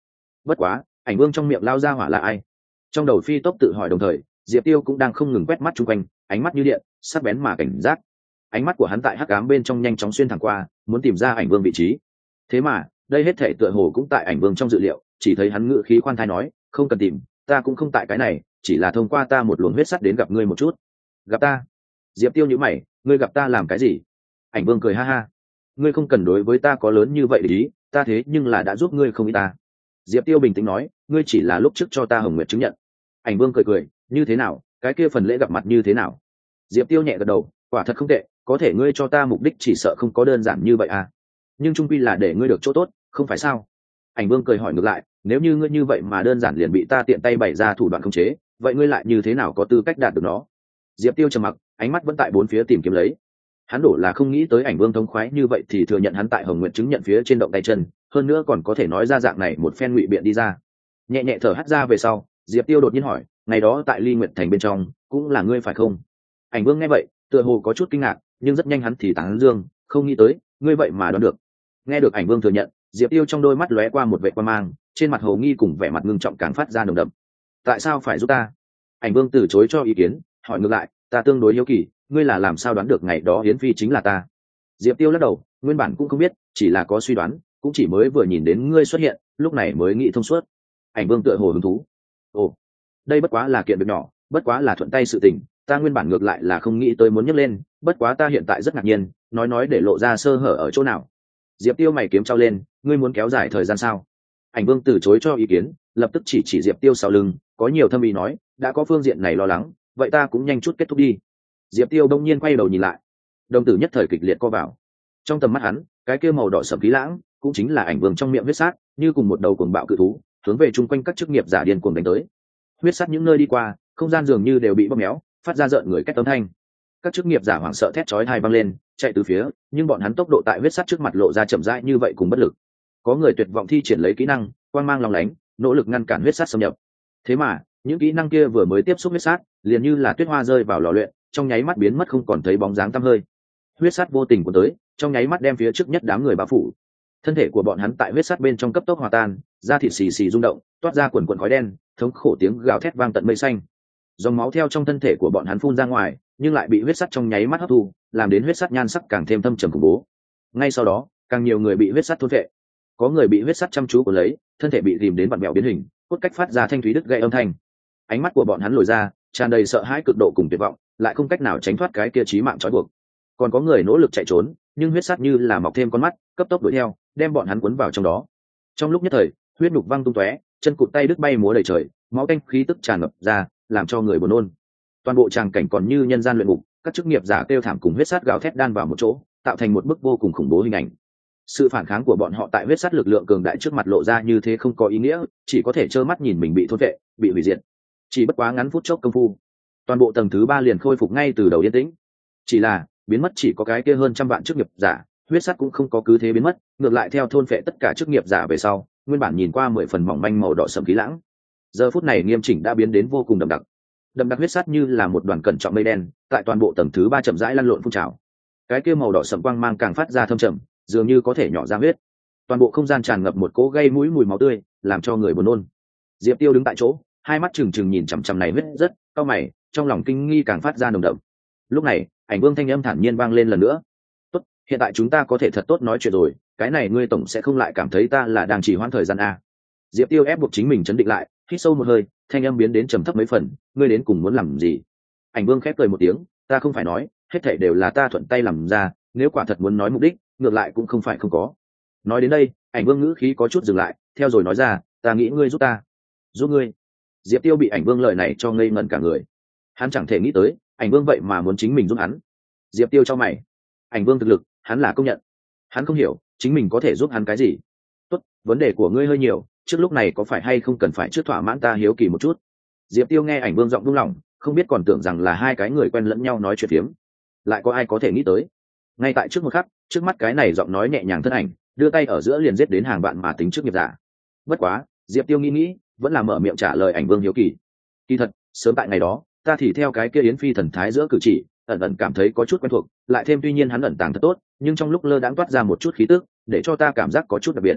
Bất quá, ảnh vương trong miệng lao ra hỏa là ai? Trong đầu phi tốc tự hỏi đồng thời, diệp tiêu cũng đang không ngừng quét mắt chung quanh, ánh mắt như điện, sắc bén mà cảnh giác. Ánh mắt của hắn tại hắc ám bên trong nhanh chóng xuyên thẳng qua, muốn tìm ra ảnh vương vị trí. Thế mà, đây hết thể tựa hồ cũng tại ảnh vương trong dự liệu, chỉ thấy hắn ngự khí khoan thai nói, không cần tìm ta cũng không tại cái này, chỉ là thông qua ta một luồng huyết sắt đến gặp ngươi một chút. Gặp ta? Diệp tiêu nhữ mày, ngươi gặp ta làm cái gì? Ảnh vương cười ha ha. Ngươi không cần đối với ta có lớn như vậy để ý, ta thế nhưng là đã giúp ngươi không ý ta. Diệp tiêu bình tĩnh nói, ngươi chỉ là lúc trước cho ta hồng nguyệt chứng nhận. Ảnh vương cười cười, như thế nào, cái kia phần lễ gặp mặt như thế nào? Diệp tiêu nhẹ gật đầu, quả thật không tệ, có thể ngươi cho ta mục đích chỉ sợ không có đơn giản như vậy à. Nhưng trung quy là để ngươi được chỗ tốt, không phải sao? Ảnh vương cười hỏi ngược lại nếu như ngươi như vậy mà đơn giản liền bị ta tiện tay bày ra thủ đoạn khống chế, vậy ngươi lại như thế nào có tư cách đạt được nó? Diệp tiêu trầm mặc, ánh mắt vẫn tại bốn phía tìm kiếm lấy. Hắn đổ là không nghĩ tới ảnh vương thống khoái như vậy thì thừa nhận hắn tại hồng nguyện chứng nhận phía trên động tay chân, hơn nữa còn có thể nói ra dạng này một phen ngụy biện đi ra. Nhẹ nhẹ thở hắt ra về sau, diệp tiêu đột nhiên hỏi, ngày đó tại ly nguyện thành bên trong, cũng là ngươi phải không? Ảnh vương nghe vậy, tựa hồ có chút kinh ngạc, nhưng rất nhanh hắn thì tán dương, không nghĩ tới, ngươi vậy mà đoán được. Nghe được ảnh vương thừa nhận, diệp tiêu trong đôi mắt lóe qua một vệ quan mang trên mặt hồ nghi cùng vẻ mặt ngưng trọng càng phát ra nồng đậm. Tại sao phải giúp ta? Ảnh vương từ chối cho ý kiến, hỏi ngược lại, ta tương đối hiếu kỳ, ngươi là làm sao đoán được ngày đó hiến phi chính là ta? Diệp tiêu lắc đầu, nguyên bản cũng không biết, chỉ là có suy đoán, cũng chỉ mới vừa nhìn đến ngươi xuất hiện, lúc này mới nghĩ thông suốt. Ảnh vương tựa hồ hứng thú. Ồ, đây bất quá là kiện việc nhỏ, bất quá là thuận tay sự tình, ta nguyên bản ngược lại là không nghĩ tới muốn nhấc lên, bất quá ta hiện tại rất ngạc nhiên, nói nói để lộ ra sơ hở ở chỗ nào. Diệp tiêu mày kiếm trao lên, ngươi muốn kéo dài thời gian sao? Ảnh vương từ chối cho ý kiến, lập tức chỉ chỉ diệp tiêu sau lưng, có nhiều thâm ý nói, đã có phương diện này lo lắng, vậy ta cũng nhanh chút kết thúc đi. Diệp tiêu đông nhiên quay đầu nhìn lại. Đồng tử nhất thời kịch liệt co vào. Trong tầm mắt hắn, cái kia màu đỏ sầm khí lãng, cũng chính là ảnh vương trong miệng huyết sát, như cùng một đầu cuồng bạo cự thú, hướng về chung quanh các chức nghiệp giả điên cuồng đánh tới. Huyết sát những nơi đi qua, không gian dường như đều bị bóp méo, phát ra rợn người cách tấm thanh. Các chức nghiệp giả hoảng sợ thét chói hai văng lên, chạy từ phía, nhưng bọn hắn tốc độ tại huyết sắt trước mặt lộ ra chậm rãi như vậy cùng bất lực có người tuyệt vọng thi triển lấy kỹ năng quan mang lòng lánh, nỗ lực ngăn cản huyết sắt xâm nhập. Thế mà, những kỹ năng kia vừa mới tiếp xúc huyết sắt liền như là tuyết hoa rơi vào lò luyện, trong nháy mắt biến mất không còn thấy bóng dáng tăm hơi. Huyết sắt vô tình của tới, trong nháy mắt đem phía trước nhất đám người bao phủ. Thân thể của bọn hắn tại huyết sắt bên trong cấp tốc hòa tan, da thịt xì xì rung động, toát ra quần quần khói đen, thống khổ tiếng gào thét vang tận mây xanh. Dòng máu theo trong thân thể của bọn hắn phun ra ngoài, nhưng lại bị huyết sắt trong nháy mắt hấp thu, làm đến huyết sắt nhan sắc càng thêm thâm trầm khủng bố. Ngay sau đó, càng nhiều người bị huyết sắt thôn vệ có người bị huyết sắt chăm chú của lấy, thân thể bị dìm đến vặn mẹo biến hình, cốt cách phát ra thanh thúy đứt gây âm thanh. Ánh mắt của bọn hắn lồi ra, tràn đầy sợ hãi cực độ cùng tuyệt vọng, lại không cách nào tránh thoát cái kia trí mạng trói buộc. Còn có người nỗ lực chạy trốn, nhưng huyết sắt như là mọc thêm con mắt, cấp tốc đuổi theo, đem bọn hắn cuốn vào trong đó. Trong lúc nhất thời, huyết đục văng tung tóe, chân cụt tay đứt bay múa đầy trời, máu tanh khí tức tràn ngập ra, làm cho người buồn nôn. Toàn bộ tràng cảnh còn như nhân gian luyện ngục, các chức nghiệp giả kêu thảm cùng huyết sát gào thét đan vào một chỗ, tạo thành một bức vô cùng khủng bố hình ảnh sự phản kháng của bọn họ tại huyết sát lực lượng cường đại trước mặt lộ ra như thế không có ý nghĩa, chỉ có thể trơ mắt nhìn mình bị thốt vệ, bị hủy diệt. Chỉ bất quá ngắn phút chốc công phu, toàn bộ tầng thứ ba liền khôi phục ngay từ đầu yên tĩnh. Chỉ là, biến mất chỉ có cái kia hơn trăm vạn chức nghiệp giả, huyết sắt cũng không có cứ thế biến mất, ngược lại theo thôn phệ tất cả chức nghiệp giả về sau, nguyên bản nhìn qua mười phần mỏng manh màu đỏ sầm khí lãng. Giờ phút này nghiêm chỉnh đã biến đến vô cùng đậm đặc. Đậm đặc huyết sắt như là một đoàn cẩn trọng mây đen, tại toàn bộ tầng thứ ba chậm rãi lăn lộn phun trào. Cái kia màu đỏ sầm quang mang càng phát ra thâm trầm dường như có thể nhỏ ra huyết. Toàn bộ không gian tràn ngập một cỗ gây mũi mùi máu tươi, làm cho người buồn nôn. Diệp tiêu đứng tại chỗ, hai mắt trừng trừng nhìn chằm chằm này huyết rất, cao mày, trong lòng kinh nghi càng phát ra nồng đậm. Lúc này, ảnh vương thanh âm thản nhiên vang lên lần nữa. Tốt, hiện tại chúng ta có thể thật tốt nói chuyện rồi, cái này ngươi tổng sẽ không lại cảm thấy ta là đang chỉ hoãn thời gian a. Diệp tiêu ép buộc chính mình chấn định lại, hít sâu một hơi, thanh âm biến đến trầm thấp mấy phần, ngươi đến cùng muốn làm gì? Ảnh vương khép cười một tiếng, ta không phải nói, hết thảy đều là ta thuận tay làm ra, nếu quả thật muốn nói mục đích ngược lại cũng không phải không có. Nói đến đây, ảnh vương ngữ khí có chút dừng lại, theo rồi nói ra, ta nghĩ ngươi giúp ta, giúp ngươi. Diệp tiêu bị ảnh vương lời này cho ngây ngẩn cả người. Hắn chẳng thể nghĩ tới, ảnh vương vậy mà muốn chính mình giúp hắn. Diệp tiêu cho mày. Ảnh vương thực lực, hắn là công nhận. Hắn không hiểu, chính mình có thể giúp hắn cái gì. Tốt, vấn đề của ngươi hơi nhiều, trước lúc này có phải hay không cần phải trước thỏa mãn ta hiếu kỳ một chút? Diệp tiêu nghe ảnh vương giọng buông lòng không biết còn tưởng rằng là hai cái người quen lẫn nhau nói chuyện phiếm. Lại có ai có thể nghĩ tới? Ngay tại trước một khắc trước mắt cái này giọng nói nhẹ nhàng thân ảnh, đưa tay ở giữa liền giết đến hàng bạn mà tính trước nghiệp giả. Bất quá, diệp tiêu nghĩ nghĩ, vẫn là mở miệng trả lời ảnh vương hiếu kỳ. Kỳ thật, sớm tại ngày đó, ta thì theo cái kia yến phi thần thái giữa cử chỉ, ẩn ẩn cảm thấy có chút quen thuộc, lại thêm tuy nhiên hắn ẩn tàng thật tốt, nhưng trong lúc lơ đãng toát ra một chút khí tức, để cho ta cảm giác có chút đặc biệt.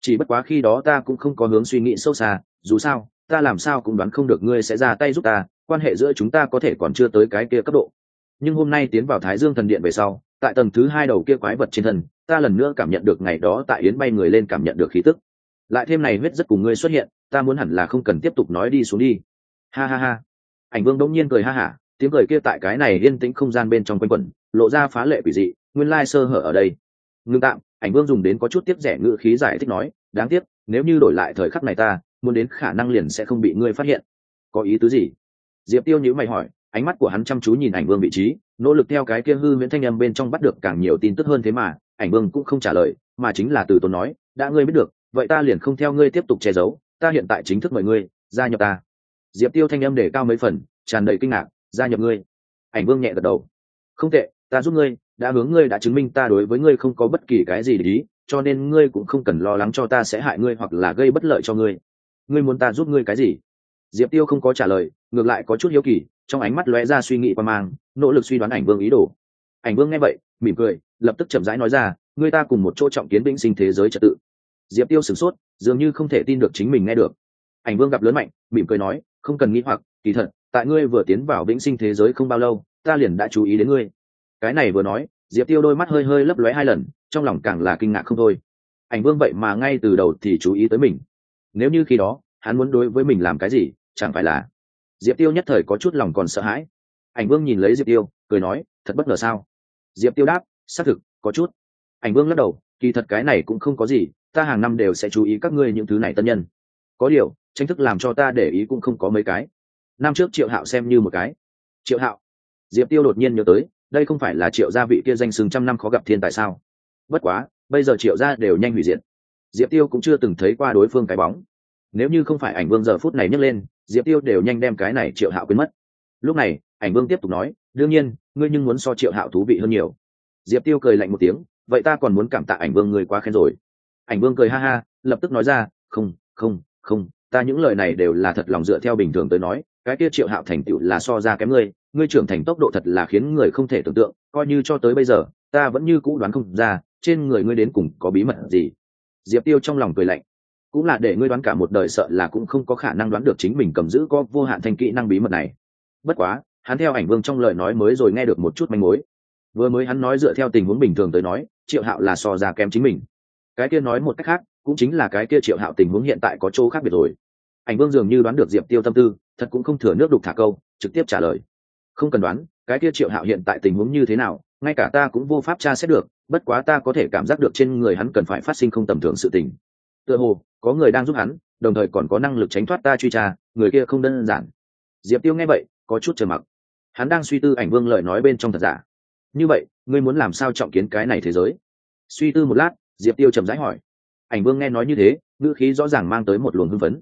Chỉ bất quá khi đó ta cũng không có hướng suy nghĩ sâu xa, dù sao, ta làm sao cũng đoán không được ngươi sẽ ra tay giúp ta, quan hệ giữa chúng ta có thể còn chưa tới cái kia cấp độ. Nhưng hôm nay tiến vào thái dương thần điện về sau tại tầng thứ hai đầu kia quái vật trên thân, ta lần nữa cảm nhận được ngày đó tại yến bay người lên cảm nhận được khí tức. Lại thêm này huyết rất cùng ngươi xuất hiện, ta muốn hẳn là không cần tiếp tục nói đi xuống đi. Ha ha ha. Ảnh vương đống nhiên cười ha hả, tiếng cười kia tại cái này yên tĩnh không gian bên trong quanh quẩn, lộ ra phá lệ quỷ dị, nguyên lai sơ hở ở đây. Ngưng tạm, ảnh vương dùng đến có chút tiếp rẻ ngữ khí giải thích nói, đáng tiếc, nếu như đổi lại thời khắc này ta, muốn đến khả năng liền sẽ không bị ngươi phát hiện. Có ý tứ gì? Diệp tiêu nhữ mày hỏi ánh mắt của hắn chăm chú nhìn ảnh vương vị trí, nỗ lực theo cái kia hư miễn thanh âm bên trong bắt được càng nhiều tin tức hơn thế mà, ảnh vương cũng không trả lời, mà chính là từ tốn nói, đã ngươi biết được, vậy ta liền không theo ngươi tiếp tục che giấu, ta hiện tại chính thức mời ngươi, gia nhập ta. Diệp tiêu thanh âm để cao mấy phần, tràn đầy kinh ngạc, gia nhập ngươi? Ảnh vương nhẹ gật đầu, không tệ, ta giúp ngươi, đã hướng ngươi đã chứng minh ta đối với ngươi không có bất kỳ cái gì để ý, cho nên ngươi cũng không cần lo lắng cho ta sẽ hại ngươi hoặc là gây bất lợi cho ngươi. Ngươi muốn ta giúp ngươi cái gì? Diệp tiêu không có trả lời, ngược lại có chút hiếu kỳ trong ánh mắt lóe ra suy nghĩ qua mang, nỗ lực suy đoán ảnh vương ý đồ. Ảnh vương nghe vậy, mỉm cười, lập tức chậm rãi nói ra, ngươi ta cùng một chỗ trọng kiến binh sinh thế giới trật tự. Diệp tiêu sửng sốt, dường như không thể tin được chính mình nghe được. Ảnh vương gặp lớn mạnh, mỉm cười nói, không cần nghĩ hoặc, kỳ thật, tại ngươi vừa tiến vào vĩnh sinh thế giới không bao lâu, ta liền đã chú ý đến ngươi. Cái này vừa nói, diệp tiêu đôi mắt hơi hơi lấp lóe hai lần, trong lòng càng là kinh ngạc không thôi. Ảnh vương vậy mà ngay từ đầu thì chú ý tới mình. Nếu như khi đó, hắn muốn đối với mình làm cái gì, chẳng phải là diệp tiêu nhất thời có chút lòng còn sợ hãi. Ảnh vương nhìn lấy diệp tiêu, cười nói, thật bất ngờ sao? Diệp tiêu đáp, xác thực, có chút. Ảnh vương lắc đầu, kỳ thật cái này cũng không có gì, ta hàng năm đều sẽ chú ý các ngươi những thứ này tân nhân. Có điều, tranh thức làm cho ta để ý cũng không có mấy cái. Năm trước triệu hạo xem như một cái. Triệu hạo? Diệp tiêu đột nhiên nhớ tới, đây không phải là triệu gia vị kia danh sừng trăm năm khó gặp thiên tại sao? Bất quá, bây giờ triệu gia đều nhanh hủy diệt. Diệp tiêu cũng chưa từng thấy qua đối phương cái bóng. Nếu như không phải ảnh vương giờ phút này nhấc lên diệp tiêu đều nhanh đem cái này triệu hạo quên mất. Lúc này, ảnh vương tiếp tục nói, đương nhiên, ngươi nhưng muốn so triệu hạo thú vị hơn nhiều. Diệp tiêu cười lạnh một tiếng, vậy ta còn muốn cảm tạ ảnh vương ngươi quá khen rồi. Ảnh vương cười ha ha, lập tức nói ra, không không không, ta những lời này đều là thật lòng dựa theo bình thường tới nói, cái kia triệu hạo thành tựu là so ra kém ngươi ngươi trưởng thành tốc độ thật là khiến người không thể tưởng tượng, coi như cho tới bây giờ, ta vẫn như cũ đoán không ra, trên người ngươi đến cùng có bí mật gì. Diệp tiêu trong lòng cười lạnh cũng là để ngươi đoán cả một đời sợ là cũng không có khả năng đoán được chính mình cầm giữ có vô hạn thành kỹ năng bí mật này. Bất quá, hắn theo ảnh vương trong lời nói mới rồi nghe được một chút manh mối. Vừa mới hắn nói dựa theo tình huống bình thường tới nói, triệu hạo là so ra kém chính mình. Cái kia nói một cách khác, cũng chính là cái kia triệu hạo tình huống hiện tại có chỗ khác biệt rồi. Ảnh vương dường như đoán được diệp tiêu tâm tư, thật cũng không thừa nước đục thả câu, trực tiếp trả lời. Không cần đoán, cái kia triệu hạo hiện tại tình huống như thế nào, ngay cả ta cũng vô pháp tra xét được, bất quá ta có thể cảm giác được trên người hắn cần phải phát sinh không tầm thường sự tình tựa hồ, có người đang giúp hắn, đồng thời còn có năng lực tránh thoát ta truy tra, người kia không đơn giản. Diệp tiêu nghe vậy, có chút trầm mặc. Hắn đang suy tư ảnh vương lời nói bên trong thật giả. Như vậy, ngươi muốn làm sao trọng kiến cái này thế giới? Suy tư một lát, diệp tiêu chậm rãi hỏi. Ảnh vương nghe nói như thế, ngữ khí rõ ràng mang tới một luồng hưng phấn.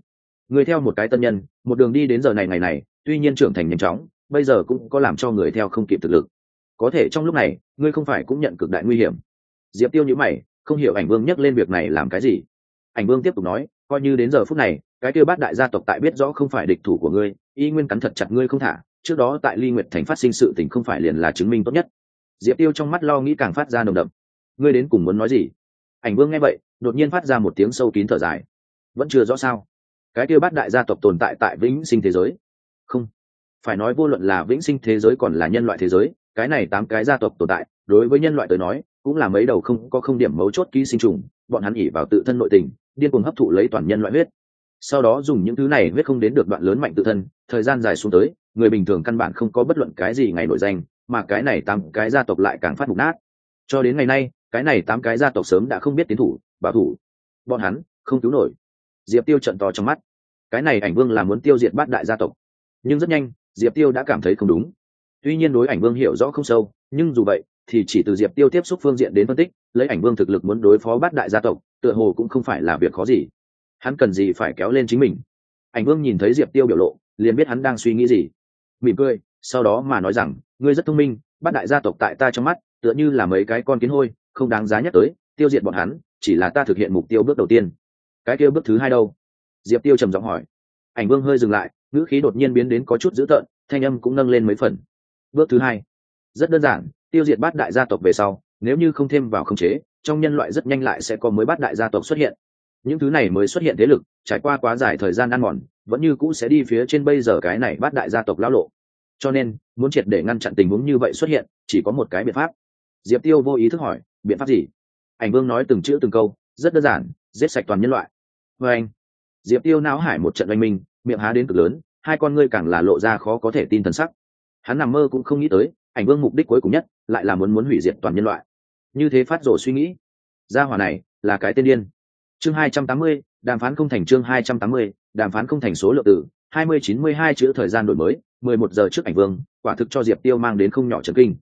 Người theo một cái tân nhân, một đường đi đến giờ này ngày này, tuy nhiên trưởng thành nhanh chóng, bây giờ cũng có làm cho người theo không kịp thực lực. Có thể trong lúc này, ngươi không phải cũng nhận cực đại nguy hiểm. Diệp tiêu nhữ mày, không hiểu ảnh vương nhắc lên việc này làm cái gì ảnh vương tiếp tục nói, coi như đến giờ phút này, cái kêu bát đại gia tộc tại biết rõ không phải địch thủ của ngươi, y nguyên cắn thật chặt ngươi không thả, trước đó tại ly nguyệt thành phát sinh sự tình không phải liền là chứng minh tốt nhất. Diệp tiêu trong mắt lo nghĩ càng phát ra nồng đậm. Ngươi đến cùng muốn nói gì? Ảnh vương nghe vậy, đột nhiên phát ra một tiếng sâu kín thở dài. Vẫn chưa rõ sao? Cái kêu bát đại gia tộc tồn tại tại vĩnh sinh thế giới? Không. Phải nói vô luận là vĩnh sinh thế giới còn là nhân loại thế giới, cái này tám cái gia tộc tồn tại, đối với nhân loại tới nói, cũng là mấy đầu không có không điểm mấu chốt ký sinh trùng, bọn hắn ỉ vào tự thân nội tình điên cuồng hấp thụ lấy toàn nhân loại huyết. Sau đó dùng những thứ này huyết không đến được đoạn lớn mạnh tự thân, thời gian dài xuống tới, người bình thường căn bản không có bất luận cái gì ngày nổi danh, mà cái này tám cái gia tộc lại càng phát mục nát. Cho đến ngày nay, cái này tám cái gia tộc sớm đã không biết tiến thủ, bảo thủ. Bọn hắn không cứu nổi. Diệp tiêu trận to trong mắt. Cái này ảnh vương là muốn tiêu diệt bát đại gia tộc. Nhưng rất nhanh, diệp tiêu đã cảm thấy không đúng. Tuy nhiên đối ảnh vương hiểu rõ không sâu, nhưng dù vậy thì chỉ từ diệp tiêu tiếp xúc phương diện đến phân tích, lấy ảnh vương thực lực muốn đối phó bát đại gia tộc, tựa hồ cũng không phải là việc khó gì. Hắn cần gì phải kéo lên chính mình? Ảnh vương nhìn thấy diệp tiêu biểu lộ, liền biết hắn đang suy nghĩ gì. Mỉm cười, sau đó mà nói rằng, ngươi rất thông minh, bát đại gia tộc tại ta trong mắt, tựa như là mấy cái con kiến hôi, không đáng giá nhắc tới, tiêu diệt bọn hắn, chỉ là ta thực hiện mục tiêu bước đầu tiên. Cái kia bước thứ hai đâu? Diệp tiêu trầm giọng hỏi. Ảnh vương hơi dừng lại, ngữ khí đột nhiên biến đến có chút dữ tợn, thanh âm cũng nâng lên mấy phần. Bước thứ hai rất đơn giản, tiêu diệt bát đại gia tộc về sau, nếu như không thêm vào khống chế, trong nhân loại rất nhanh lại sẽ có mới bát đại gia tộc xuất hiện. Những thứ này mới xuất hiện thế lực, trải qua quá dài thời gian ăn mòn, vẫn như cũ sẽ đi phía trên bây giờ cái này bát đại gia tộc lão lộ. Cho nên, muốn triệt để ngăn chặn tình huống như vậy xuất hiện, chỉ có một cái biện pháp. Diệp tiêu vô ý thức hỏi, biện pháp gì? Ảnh vương nói từng chữ từng câu, rất đơn giản, giết sạch toàn nhân loại. Vê anh, diệp tiêu não hải một trận oanh minh, miệng há đến cực lớn, hai con ngươi càng là lộ ra khó có thể tin thần sắc. Hắn nằm mơ cũng không nghĩ tới ảnh vương mục đích cuối cùng nhất lại là muốn muốn hủy diệt toàn nhân loại. Như thế phát rồ suy nghĩ, gia hỏa này là cái tên điên. Chương hai trăm tám mươi, đàm phán không thành chương hai trăm tám mươi, đàm phán không thành số lượng tử hai mươi chín mươi hai chữ thời gian đổi mới, mười một giờ trước ảnh vương, quả thực cho diệp tiêu mang đến không nhỏ trần kinh.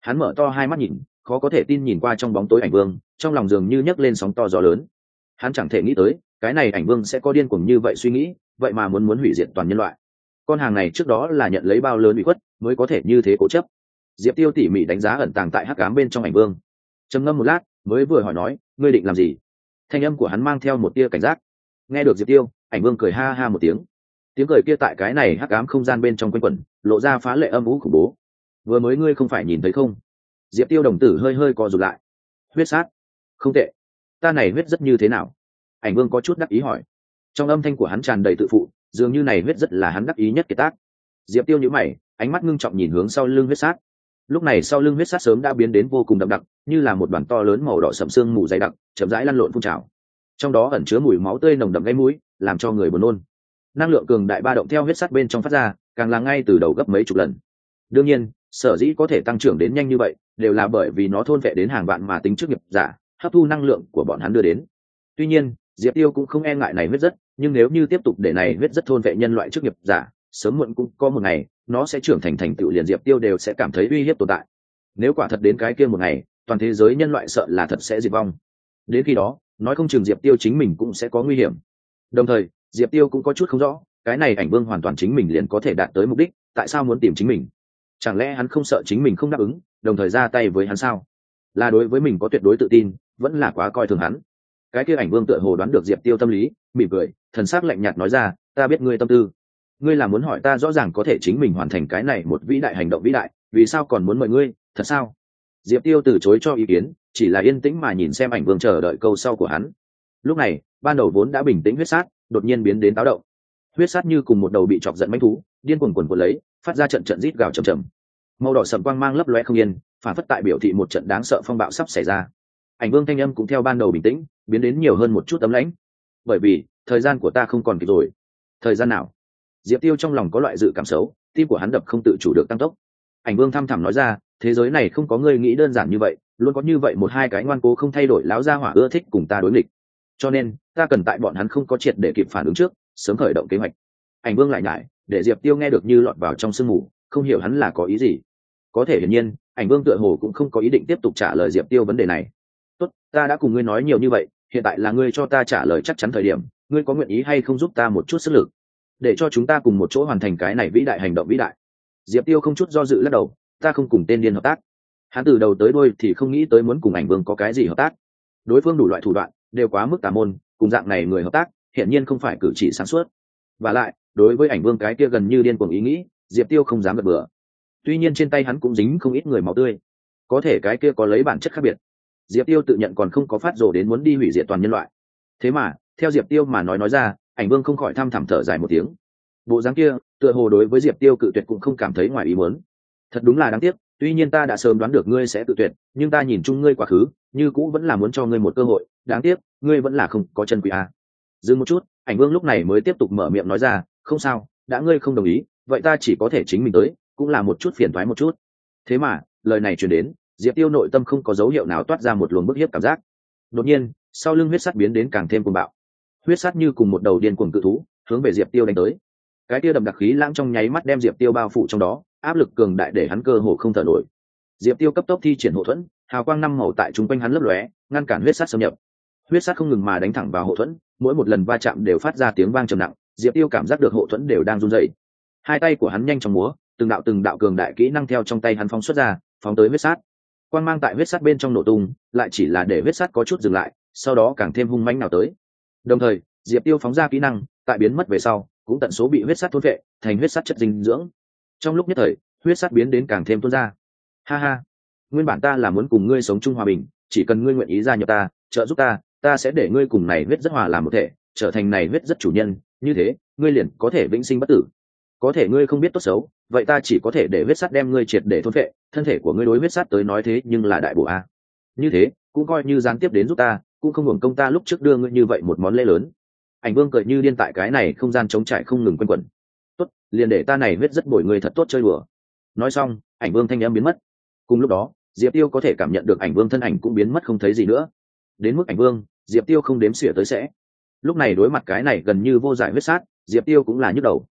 Hắn mở to hai mắt nhìn, khó có thể tin nhìn qua trong bóng tối ảnh vương, trong lòng dường như nhấc lên sóng to gió lớn. Hắn chẳng thể nghĩ tới, cái này ảnh vương sẽ có điên cuồng như vậy suy nghĩ, vậy mà muốn muốn hủy diệt toàn nhân loại. Con hàng này trước đó là nhận lấy bao lớn bị khuất, mới có thể như thế cố chấp diệp tiêu tỉ mỉ đánh giá ẩn tàng tại hắc cám bên trong ảnh vương. Trầm ngâm một lát, mới vừa hỏi nói, ngươi định làm gì? Thanh âm của hắn mang theo một tia cảnh giác. Nghe được diệp tiêu, ảnh vương cười ha ha một tiếng. Tiếng cười kia tại cái này hắc ám không gian bên trong quanh quẩn, lộ ra phá lệ âm vũ khủng bố. Vừa mới ngươi không phải nhìn thấy không? Diệp tiêu đồng tử hơi hơi co rụt lại. Huyết sát? Không tệ. Ta này huyết rất như thế nào? Ảnh vương có chút đắc ý hỏi. Trong âm thanh của hắn tràn đầy tự phụ, dường như này huyết rất là hắn đắc ý nhất kiệt tác. Diệp tiêu nhữ mày, ánh mắt ngưng trọng nhìn hướng sau lưng huyết sát lúc này sau lưng huyết sát sớm đã biến đến vô cùng đậm đặc, như là một đoàn to lớn màu đỏ sậm sương mù dày đặc, chậm rãi lăn lộn phun trào. Trong đó ẩn chứa mùi máu tươi nồng đậm gáy mũi, làm cho người buồn nôn. Năng lượng cường đại ba động theo huyết sắt bên trong phát ra, càng là ngay từ đầu gấp mấy chục lần. Đương nhiên, sở dĩ có thể tăng trưởng đến nhanh như vậy, đều là bởi vì nó thôn vệ đến hàng vạn mà tính trước nghiệp giả, hấp thu năng lượng của bọn hắn đưa đến. Tuy nhiên, diệp tiêu cũng không e ngại này huyết rất, nhưng nếu như tiếp tục để này huyết rất thôn vệ nhân loại trước nghiệp giả sớm muộn cũng có một ngày, nó sẽ trưởng thành thành tựu liền diệp tiêu đều sẽ cảm thấy uy hiếp tồn tại. Nếu quả thật đến cái kia một ngày, toàn thế giới nhân loại sợ là thật sẽ diệt vong. Đến khi đó, nói không chừng diệp tiêu chính mình cũng sẽ có nguy hiểm. Đồng thời, diệp tiêu cũng có chút không rõ, cái này ảnh vương hoàn toàn chính mình liền có thể đạt tới mục đích, tại sao muốn tìm chính mình? Chẳng lẽ hắn không sợ chính mình không đáp ứng, đồng thời ra tay với hắn sao? Là đối với mình có tuyệt đối tự tin, vẫn là quá coi thường hắn. Cái kia ảnh vương tựa hồ đoán được diệp tiêu tâm lý, mỉm cười, thần s ắ c lạnh nhạt nói ra, ta biết ngươi tâm tư ngươi là muốn hỏi ta rõ ràng có thể chính mình hoàn thành cái này một vĩ đại hành động vĩ đại, vì sao còn muốn mời ngươi, thật sao? Diệp tiêu từ chối cho ý kiến, chỉ là yên tĩnh mà nhìn xem ảnh vương chờ đợi câu sau của hắn. Lúc này, ban đầu vốn đã bình tĩnh huyết sát, đột nhiên biến đến táo động. Huyết sát như cùng một đầu bị chọc giận manh thú, điên cuồng quần quần lấy, phát ra trận trận rít gào chầm chầm màu đỏ sầm quang mang lấp loe không yên, phản phất tại biểu thị một trận đáng sợ phong bạo sắp xảy ra. Ảnh vương thanh âm cũng theo ban đầu bình tĩnh, biến đến nhiều hơn một chút tấm lãnh. Bởi vì, thời gian của ta không còn kịp rồi. Thời gian nào? Diệp tiêu trong lòng có loại dự cảm xấu, tim của hắn đập không tự chủ được tăng tốc. Ảnh vương thăm thẳm nói ra, thế giới này không có người nghĩ đơn giản như vậy, luôn có như vậy một hai cái ngoan cố không thay đổi láo ra hỏa ưa thích cùng ta đối nghịch. Cho nên, ta cần tại bọn hắn không có triệt để kịp phản ứng trước, sớm khởi động kế hoạch. Ảnh vương lại nhải, để diệp tiêu nghe được như lọt vào trong sương mù, không hiểu hắn là có ý gì. Có thể hiển nhiên, ảnh vương tựa hồ cũng không có ý định tiếp tục trả lời diệp tiêu vấn đề này. Tốt, ta đã cùng ngươi nói nhiều như vậy, hiện tại là ngươi cho ta trả lời chắc chắn thời điểm, ngươi có nguyện ý hay không giúp ta một chút sức lực? Để cho chúng ta cùng một chỗ hoàn thành cái này vĩ đại hành động vĩ đại. Diệp tiêu không chút do dự lắc đầu, ta không cùng tên điên hợp tác. Hắn từ đầu tới đôi thì không nghĩ tới muốn cùng ảnh vương có cái gì hợp tác. Đối phương đủ loại thủ đoạn, đều quá mức tà môn, cùng dạng này người hợp tác hiện nhiên không phải cử chỉ sáng suốt. Và lại, đối với ảnh vương cái kia gần như điên cuồng ý nghĩ, diệp tiêu không dám gật bừa. Tuy nhiên trên tay hắn cũng dính không ít người máu tươi. Có thể cái kia có lấy bản chất khác biệt. Diệp tiêu tự nhận còn không có phát rồ đến muốn đi hủy diệt toàn nhân loại. Thế mà, theo diệp tiêu mà nói nói ra ảnh vương không khỏi thăm thẳm thở dài một tiếng. Bộ dáng kia, tựa hồ đối với diệp tiêu cự tuyệt cũng không cảm thấy ngoài ý muốn. Thật đúng là đáng tiếc, tuy nhiên ta đã sớm đoán được ngươi sẽ tự tuyệt, nhưng ta nhìn chung ngươi quá khứ, như cũ vẫn là muốn cho ngươi một cơ hội, đáng tiếc, ngươi vẫn là không có chân quỷ a. Dừng một chút, ảnh vương lúc này mới tiếp tục mở miệng nói ra, không sao, đã ngươi không đồng ý, vậy ta chỉ có thể chính mình tới, cũng là một chút phiền thoái một chút. Thế mà, lời này chuyển đến, diệp tiêu nội tâm không có dấu hiệu nào toát ra một luồng bức hiếp cảm giác. Đột nhiên, sau lưng huyết sắt biến đến càng thêm cuồng bạo huyết sắt như cùng một đầu điên cuồng cự thú, hướng về diệp tiêu đánh tới. Cái tia đậm đặc khí lãng trong nháy mắt đem diệp tiêu bao phủ trong đó, áp lực cường đại để hắn cơ hồ không thở nổi. Diệp tiêu cấp tốc thi triển hộ thuẫn, hào quang năm màu tại chung quanh hắn lấp lóe, ngăn cản huyết sắt xâm nhập. Huyết sắt không ngừng mà đánh thẳng vào hộ thuẫn, mỗi một lần va chạm đều phát ra tiếng vang trầm nặng, diệp tiêu cảm giác được hộ thuẫn đều đang run dậy hai tay của hắn nhanh chóng múa, từng đạo từng đạo cường đại kỹ năng theo trong tay hắn phóng xuất ra, phóng tới huyết sát. Quan mang tại huyết sát bên trong nổ tung, lại chỉ là để huyết sát có chút dừng lại, sau đó càng thêm hung mánh nào tới đồng thời, diệp tiêu phóng ra kỹ năng, tại biến mất về sau, cũng tận số bị huyết sắt thôn vệ, thành huyết sắt chất dinh dưỡng. Trong lúc nhất thời, huyết sắt biến đến càng thêm tuôn ra. Ha ha, nguyên bản ta là muốn cùng ngươi sống chung hòa bình, chỉ cần ngươi nguyện ý gia nhập ta, trợ giúp ta ta sẽ để ngươi cùng này huyết rất hòa làm một thể, trở thành này huyết rất chủ nhân, như thế, ngươi liền có thể vĩnh sinh bất tử. Có thể ngươi không biết tốt xấu, vậy ta chỉ có thể để huyết sắt đem ngươi triệt để thôn vệ, thân thể của ngươi đối huyết sắt tới nói thế nhưng là đại bộ a. Như thế, cũng coi như gián tiếp đến giúp ta cũng không hưởng công ta lúc trước đưa ngươi như vậy một món lễ lớn. Ảnh vương cười như điên tại cái này không gian trống trải không ngừng quanh quẩn. Tốt, liền để ta này huyết rất bồi người thật tốt chơi đùa. nói xong, ảnh vương thanh em biến mất. Cùng lúc đó, diệp tiêu có thể cảm nhận được ảnh vương thân ảnh cũng biến mất không thấy gì nữa. Đến mức ảnh vương, diệp tiêu không đếm xỉa tới sẽ. Lúc này đối mặt cái này gần như vô giải huyết sát, diệp tiêu cũng là nhức đầu.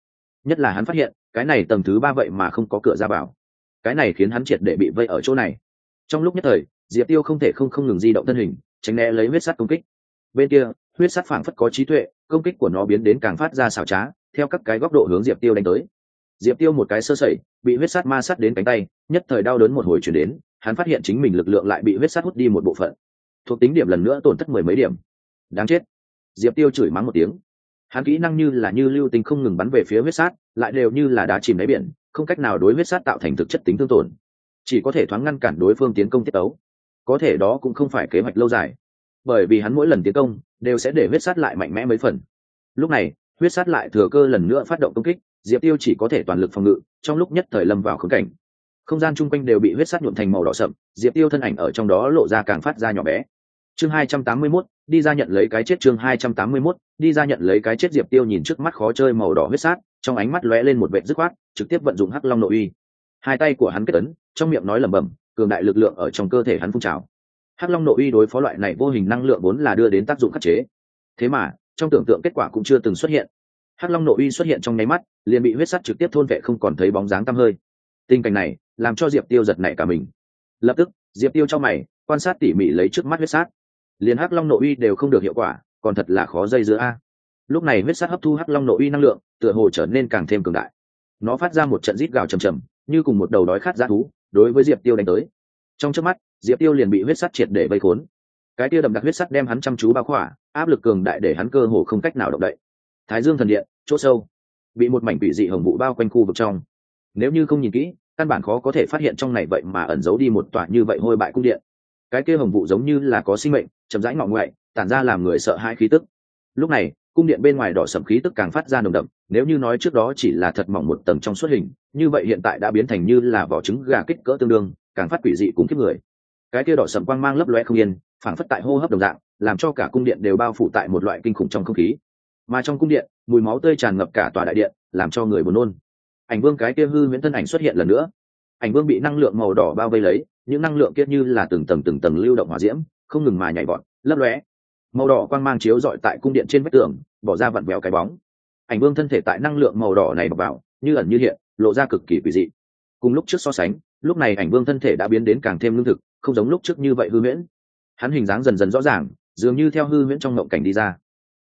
Nhất là hắn phát hiện, cái này tầng thứ ba vậy mà không có cửa ra vào. Cái này khiến hắn triệt để bị vây ở chỗ này. Trong lúc nhất thời, diệp tiêu không thể không không ngừng di động thân hình tránh né lấy huyết sắt công kích. Bên kia, huyết sắt phảng phất có trí tuệ, công kích của nó biến đến càng phát ra xảo trá, theo các cái góc độ hướng diệp tiêu đánh tới. Diệp tiêu một cái sơ sẩy, bị huyết sắt ma sắt đến cánh tay, nhất thời đau đớn một hồi chuyển đến, hắn phát hiện chính mình lực lượng lại bị huyết sắt hút đi một bộ phận. Thuộc tính điểm lần nữa tổn thất mười mấy điểm. Đáng chết. Diệp tiêu chửi mắng một tiếng. Hắn kỹ năng như là như lưu tinh không ngừng bắn về phía huyết sát lại đều như là đá chìm đáy biển, không cách nào đối huyết sát tạo thành thực chất tính thương tổn. Chỉ có thể thoáng ngăn cản đối phương tiến công tiết tấu có thể đó cũng không phải kế hoạch lâu dài. Bởi vì hắn mỗi lần tiến công đều sẽ để huyết sát lại mạnh mẽ mấy phần. Lúc này huyết sát lại thừa cơ lần nữa phát động công kích diệp tiêu chỉ có thể toàn lực phòng ngự trong lúc nhất thời lâm vào khống cảnh. Không gian chung quanh đều bị huyết sát nhuộm thành màu đỏ sậm diệp tiêu thân ảnh ở trong đó lộ ra càng phát ra nhỏ bé. Chương hai trăm tám mươi 281, đi ra nhận lấy cái chết chương hai trăm tám mươi 281, đi ra nhận lấy cái chết diệp tiêu nhìn trước mắt khó chơi màu đỏ huyết sát trong ánh mắt lóe lên một vệ dứt khoát trực tiếp vận dụng hắc long nội uy. Hai tay của hắn kết ấn trong miệng nói lẩm bẩm cường đại lực lượng ở trong cơ thể hắn phun trào. Hắc long nội uy đối phó loại này vô hình năng lượng vốn là đưa đến tác dụng khắc chế. Thế mà, trong tưởng tượng kết quả cũng chưa từng xuất hiện. Hắc long nội uy xuất hiện trong nháy mắt, liền bị huyết sắt trực tiếp thôn vệ không còn thấy bóng dáng tăm hơi. Tình cảnh này, làm cho diệp tiêu giật nảy cả mình. Lập tức, diệp tiêu trong mày, quan sát tỉ mỉ lấy trước mắt huyết sát liền hắc long nội uy đều không được hiệu quả, còn thật là khó dây giữa a. Lúc này huyết sát hấp thu hắc long nội uy năng lượng, tựa hồ trở nên càng thêm cường đại. Nó phát ra một trận rít gào trầm trầm như cùng một đầu đói khát g thú đối với diệp tiêu đánh tới. Trong trước mắt, diệp tiêu liền bị huyết sắt triệt để vây khốn. Cái tiêu đậm đặc huyết sắt đem hắn chăm chú bao khỏa, áp lực cường đại để hắn cơ hồ không cách nào động đậy. Thái dương thần điện, chỗ sâu, bị một mảnh quỷ dị hồng vụ bao quanh khu vực trong. Nếu như không nhìn kỹ, căn bản khó có thể phát hiện trong này vậy mà ẩn giấu đi một tòa như vậy hôi bại cung điện. Cái kia hồng vụ giống như là có sinh mệnh, chậm rãi ngọ ngoại tản ra làm người sợ hai khí tức. Lúc này cung điện bên ngoài đỏ sầm khí tức càng phát ra nồng đậm, nếu như nói trước đó chỉ là thật mỏng một tầng trong suốt hình, như vậy hiện tại đã biến thành như là vỏ trứng gà kích cỡ tương đương, càng phát quỷ dị cùng kiếp người. Cái kia đỏ sầm quang mang lấp loe không yên, phảng phất tại hô hấp đồng dạng, làm cho cả cung điện đều bao phủ tại một loại kinh khủng trong không khí. Mà trong cung điện, mùi máu tươi tràn ngập cả tòa đại điện, làm cho người buồn nôn. Ảnh vương cái kia hư huyễn thân ảnh xuất hiện lần nữa. Ảnh vương bị năng lượng màu đỏ bao vây lấy, những năng lượng kia như là từng tầng từng tầng lưu động hỏa diễm, không ngừng mà nhảy vọt, lấp lóe màu đỏ quang mang chiếu dọi tại cung điện trên vách tường, bỏ ra vặn vẹo cái bóng. Ảnh vương thân thể tại năng lượng màu đỏ này bọc vào, như ẩn như hiện, lộ ra cực kỳ quỷ dị. Cùng lúc trước so sánh, lúc này ảnh vương thân thể đã biến đến càng thêm lương thực, không giống lúc trước như vậy hư huyễn. Hắn hình dáng dần dần rõ ràng, dường như theo hư huyễn trong ngộng cảnh đi ra.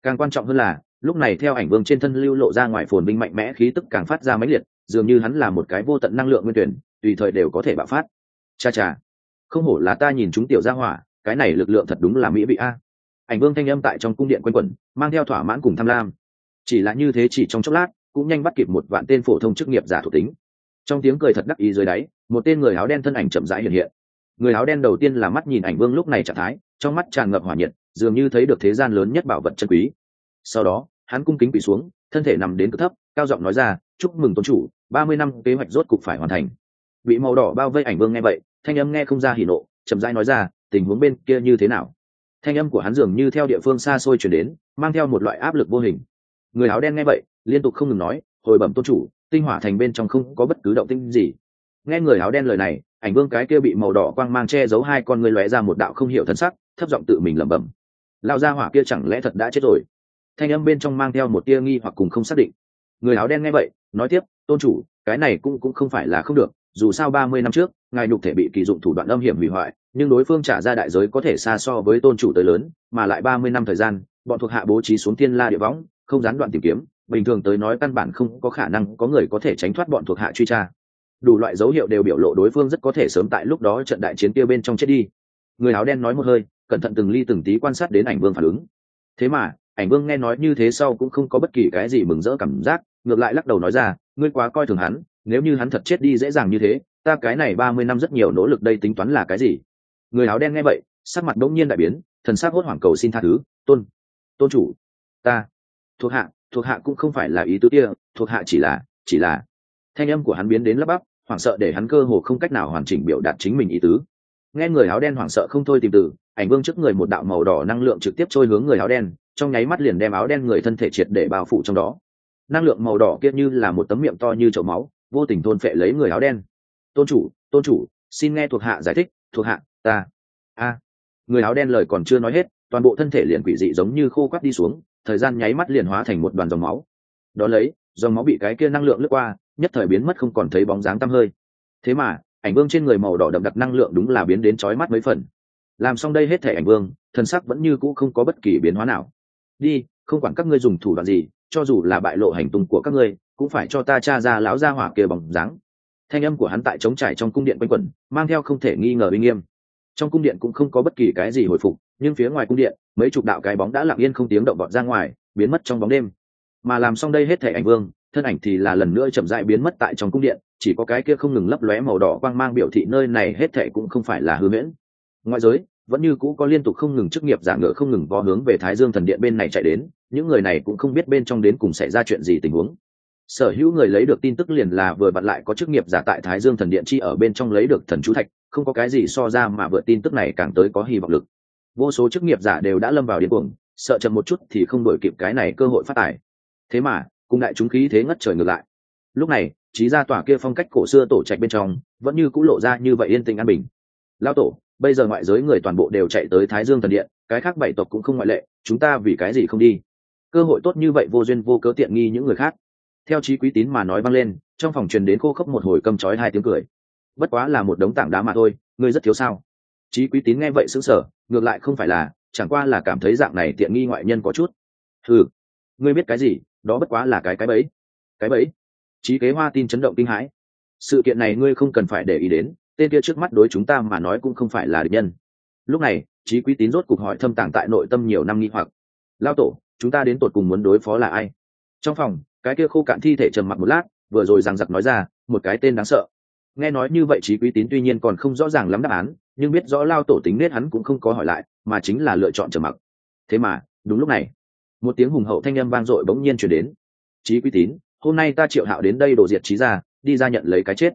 Càng quan trọng hơn là, lúc này theo ảnh vương trên thân lưu lộ ra ngoài phồn binh mạnh mẽ khí tức càng phát ra mãnh liệt, dường như hắn là một cái vô tận năng lượng nguyên tuyển, tùy thời đều có thể bạo phát. Cha cha, không hổ là ta nhìn chúng tiểu gia hỏa, cái này lực lượng thật đúng là mỹ vị a ảnh vương thanh âm tại trong cung điện quanh quẩn, mang theo thỏa mãn cùng tham lam. Chỉ là như thế chỉ trong chốc lát, cũng nhanh bắt kịp một vạn tên phổ thông chức nghiệp giả thuộc tính. Trong tiếng cười thật đắc ý dưới đáy, một tên người áo đen thân ảnh chậm rãi hiện hiện. Người áo đen đầu tiên là mắt nhìn ảnh vương lúc này trạng thái, trong mắt tràn ngập hỏa nhiệt, dường như thấy được thế gian lớn nhất bảo vật chân quý. Sau đó, hắn cung kính quỳ xuống, thân thể nằm đến cực thấp, cao giọng nói ra, chúc mừng tôn chủ, ba mươi năm kế hoạch rốt cục phải hoàn thành. Bị màu đỏ bao vây ảnh vương nghe vậy, thanh âm nghe không ra hỉ nộ, chậm rãi nói ra, tình huống bên kia như thế nào? Thanh âm của hắn dường như theo địa phương xa xôi chuyển đến, mang theo một loại áp lực vô hình. Người áo đen nghe vậy, liên tục không ngừng nói, hồi bẩm tôn chủ, tinh hỏa thành bên trong không có bất cứ động tinh gì. Nghe người áo đen lời này, ảnh vương cái kia bị màu đỏ quang mang che giấu hai con người lóe ra một đạo không hiểu thân sắc, thấp giọng tự mình lẩm bẩm lao ra hỏa kia chẳng lẽ thật đã chết rồi? Thanh âm bên trong mang theo một tia nghi hoặc cùng không xác định. Người áo đen nghe vậy, nói tiếp, tôn chủ, cái này cũng cũng không phải là không được, dù sao ba mươi năm trước, ngài nhục thể bị kỳ dụng thủ đoạn âm hiểm hủy hoại nhưng đối phương trả ra đại giới có thể xa so với tôn chủ tới lớn, mà lại ba mươi năm thời gian, bọn thuộc hạ bố trí xuống thiên la địa võng, không gián đoạn tìm kiếm, bình thường tới nói căn bản không có khả năng có người có thể tránh thoát bọn thuộc hạ truy tra. Đủ loại dấu hiệu đều biểu lộ đối phương rất có thể sớm tại lúc đó trận đại chiến kia bên trong chết đi. Người áo đen nói một hơi, cẩn thận từng ly từng tí quan sát đến ảnh vương phản ứng. Thế mà, ảnh vương nghe nói như thế sau cũng không có bất kỳ cái gì mừng rỡ cảm giác, ngược lại lắc đầu nói ra, ngươi quá coi thường hắn, nếu như hắn thật chết đi dễ dàng như thế, ta cái này ba mươi năm rất nhiều nỗ lực đây tính toán là cái gì? Người áo đen nghe vậy, sắc mặt đống nhiên đại biến, thần sắc hốt hoảng cầu xin tha thứ, tôn tôn chủ, ta, thuộc hạ thuộc hạ cũng không phải là ý tứ kia, thuộc hạ chỉ là chỉ là. Thanh âm của hắn biến đến lấp bắp, hoảng sợ để hắn cơ hồ không cách nào hoàn chỉnh biểu đạt chính mình ý tứ. Nghe người áo đen hoảng sợ không thôi tìm từ, ảnh vương trước người một đạo màu đỏ năng lượng trực tiếp trôi hướng người áo đen, trong nháy mắt liền đem áo đen người thân thể triệt để bao phủ trong đó. Năng lượng màu đỏ kia như là một tấm miệng to như chậu máu, vô tình thôn phệ lấy người áo đen. Tôn chủ tôn chủ, xin nghe thuộc hạ giải thích, thuộc hạ ta, a. Người áo đen lời còn chưa nói hết, toàn bộ thân thể liền quỷ dị giống như khô quắt đi xuống, thời gian nháy mắt liền hóa thành một đoàn dòng máu. Đó lấy, dòng máu bị cái kia năng lượng lướt qua, nhất thời biến mất không còn thấy bóng dáng tăm hơi. Thế mà, ảnh vương trên người màu đỏ đậm đặc năng lượng đúng là biến đến chói mắt mấy phần. Làm xong đây hết thể ảnh vương, thân sắc vẫn như cũ không có bất kỳ biến hóa nào. Đi, không quản các ngươi dùng thủ đoạn gì, cho dù là bại lộ hành tung của các ngươi, cũng phải cho ta tra ra lão gia hỏa kia bằng dáng. Thanh âm của hắn tại trống trải trong cung điện quanh quẩn, mang theo không thể nghi ngờ uy nghiêm trong cung điện cũng không có bất kỳ cái gì hồi phục, nhưng phía ngoài cung điện, mấy chục đạo cái bóng đã lặng yên không tiếng động vọt ra ngoài, biến mất trong bóng đêm mà làm xong đây hết thể ảnh vương, thân ảnh thì là lần nữa chậm rãi biến mất tại trong cung điện, chỉ có cái kia không ngừng lấp lóe màu đỏ quang mang biểu thị nơi này hết thể cũng không phải là hư miễn. ngoại giới, vẫn như cũ có liên tục không ngừng chức nghiệp giả ngựa không ngừng vó hướng về thái dương thần điện bên này chạy đến, những người này cũng không biết bên trong đến cùng xảy ra chuyện gì tình huống sở hữu người lấy được tin tức liền là vừa vặn lại có chức nghiệp giả tại thái dương thần điện chi ở bên trong lấy được thần chú thạch không có cái gì so ra mà vượt tin tức này càng tới có hy vọng lực. Vô số chức nghiệp giả đều đã lâm vào điên cuồng, sợ chậm một chút thì không đổi kịp cái này cơ hội phát tài. Thế mà, cùng đại chúng khí thế ngất trời ngược lại. Lúc này, trí ra tỏa kia phong cách cổ xưa tổ trạch bên trong, vẫn như c ũ lộ ra như vậy yên tĩnh an bình. Lao tổ, bây giờ ngoại giới người toàn bộ đều chạy tới thái dương thần điện, cái khác bảy tộc cũng không ngoại lệ, chúng ta vì cái gì không đi? Cơ hội tốt như vậy vô duyên vô cớ tiện nghi những người khác. Theo trí quý tín mà nói vang lên, trong phòng truyền đến khô khốc một hồi câm trói hai tiếng cười bất quá là một đống tảng đá mà thôi, ngươi rất thiếu sao? Chí quý tín nghe vậy xứng sở ngược lại không phải là, chẳng qua là cảm thấy dạng này tiện nghi ngoại nhân có chút. Ừ ngươi biết cái gì, đó bất quá là cái cái bẫy. Cái bẫy? Chí kế hoa tin chấn động kinh hãi. Sự kiện này ngươi không cần phải để ý đến, tên kia trước mắt đối chúng ta mà nói cũng không phải là địch nhân. Lúc này, Chí quý tín rốt cuộc hỏi thâm tàng tại nội tâm nhiều năm nghi hoặc. Lao tổ, chúng ta đến tột cùng muốn đối phó là ai? Trong phòng, cái kia khô cạn thi thể trầm mặc một lát, vừa rồi rằng giặc nói ra, một cái tên đáng sợ nghe nói như vậy trí quý tín tuy nhiên còn không rõ ràng lắm đáp án, nhưng biết rõ lao tổ tính nết hắn cũng không có hỏi lại, mà chính là lựa chọn trầm mặc. Thế mà, đúng lúc này, một tiếng hùng hậu thanh â m vang dội bỗng nhiên chuyển đến. Trí quý tín, hôm nay ta triệu hạo đến đây đổ diệt trí ra đi ra nhận lấy cái chết.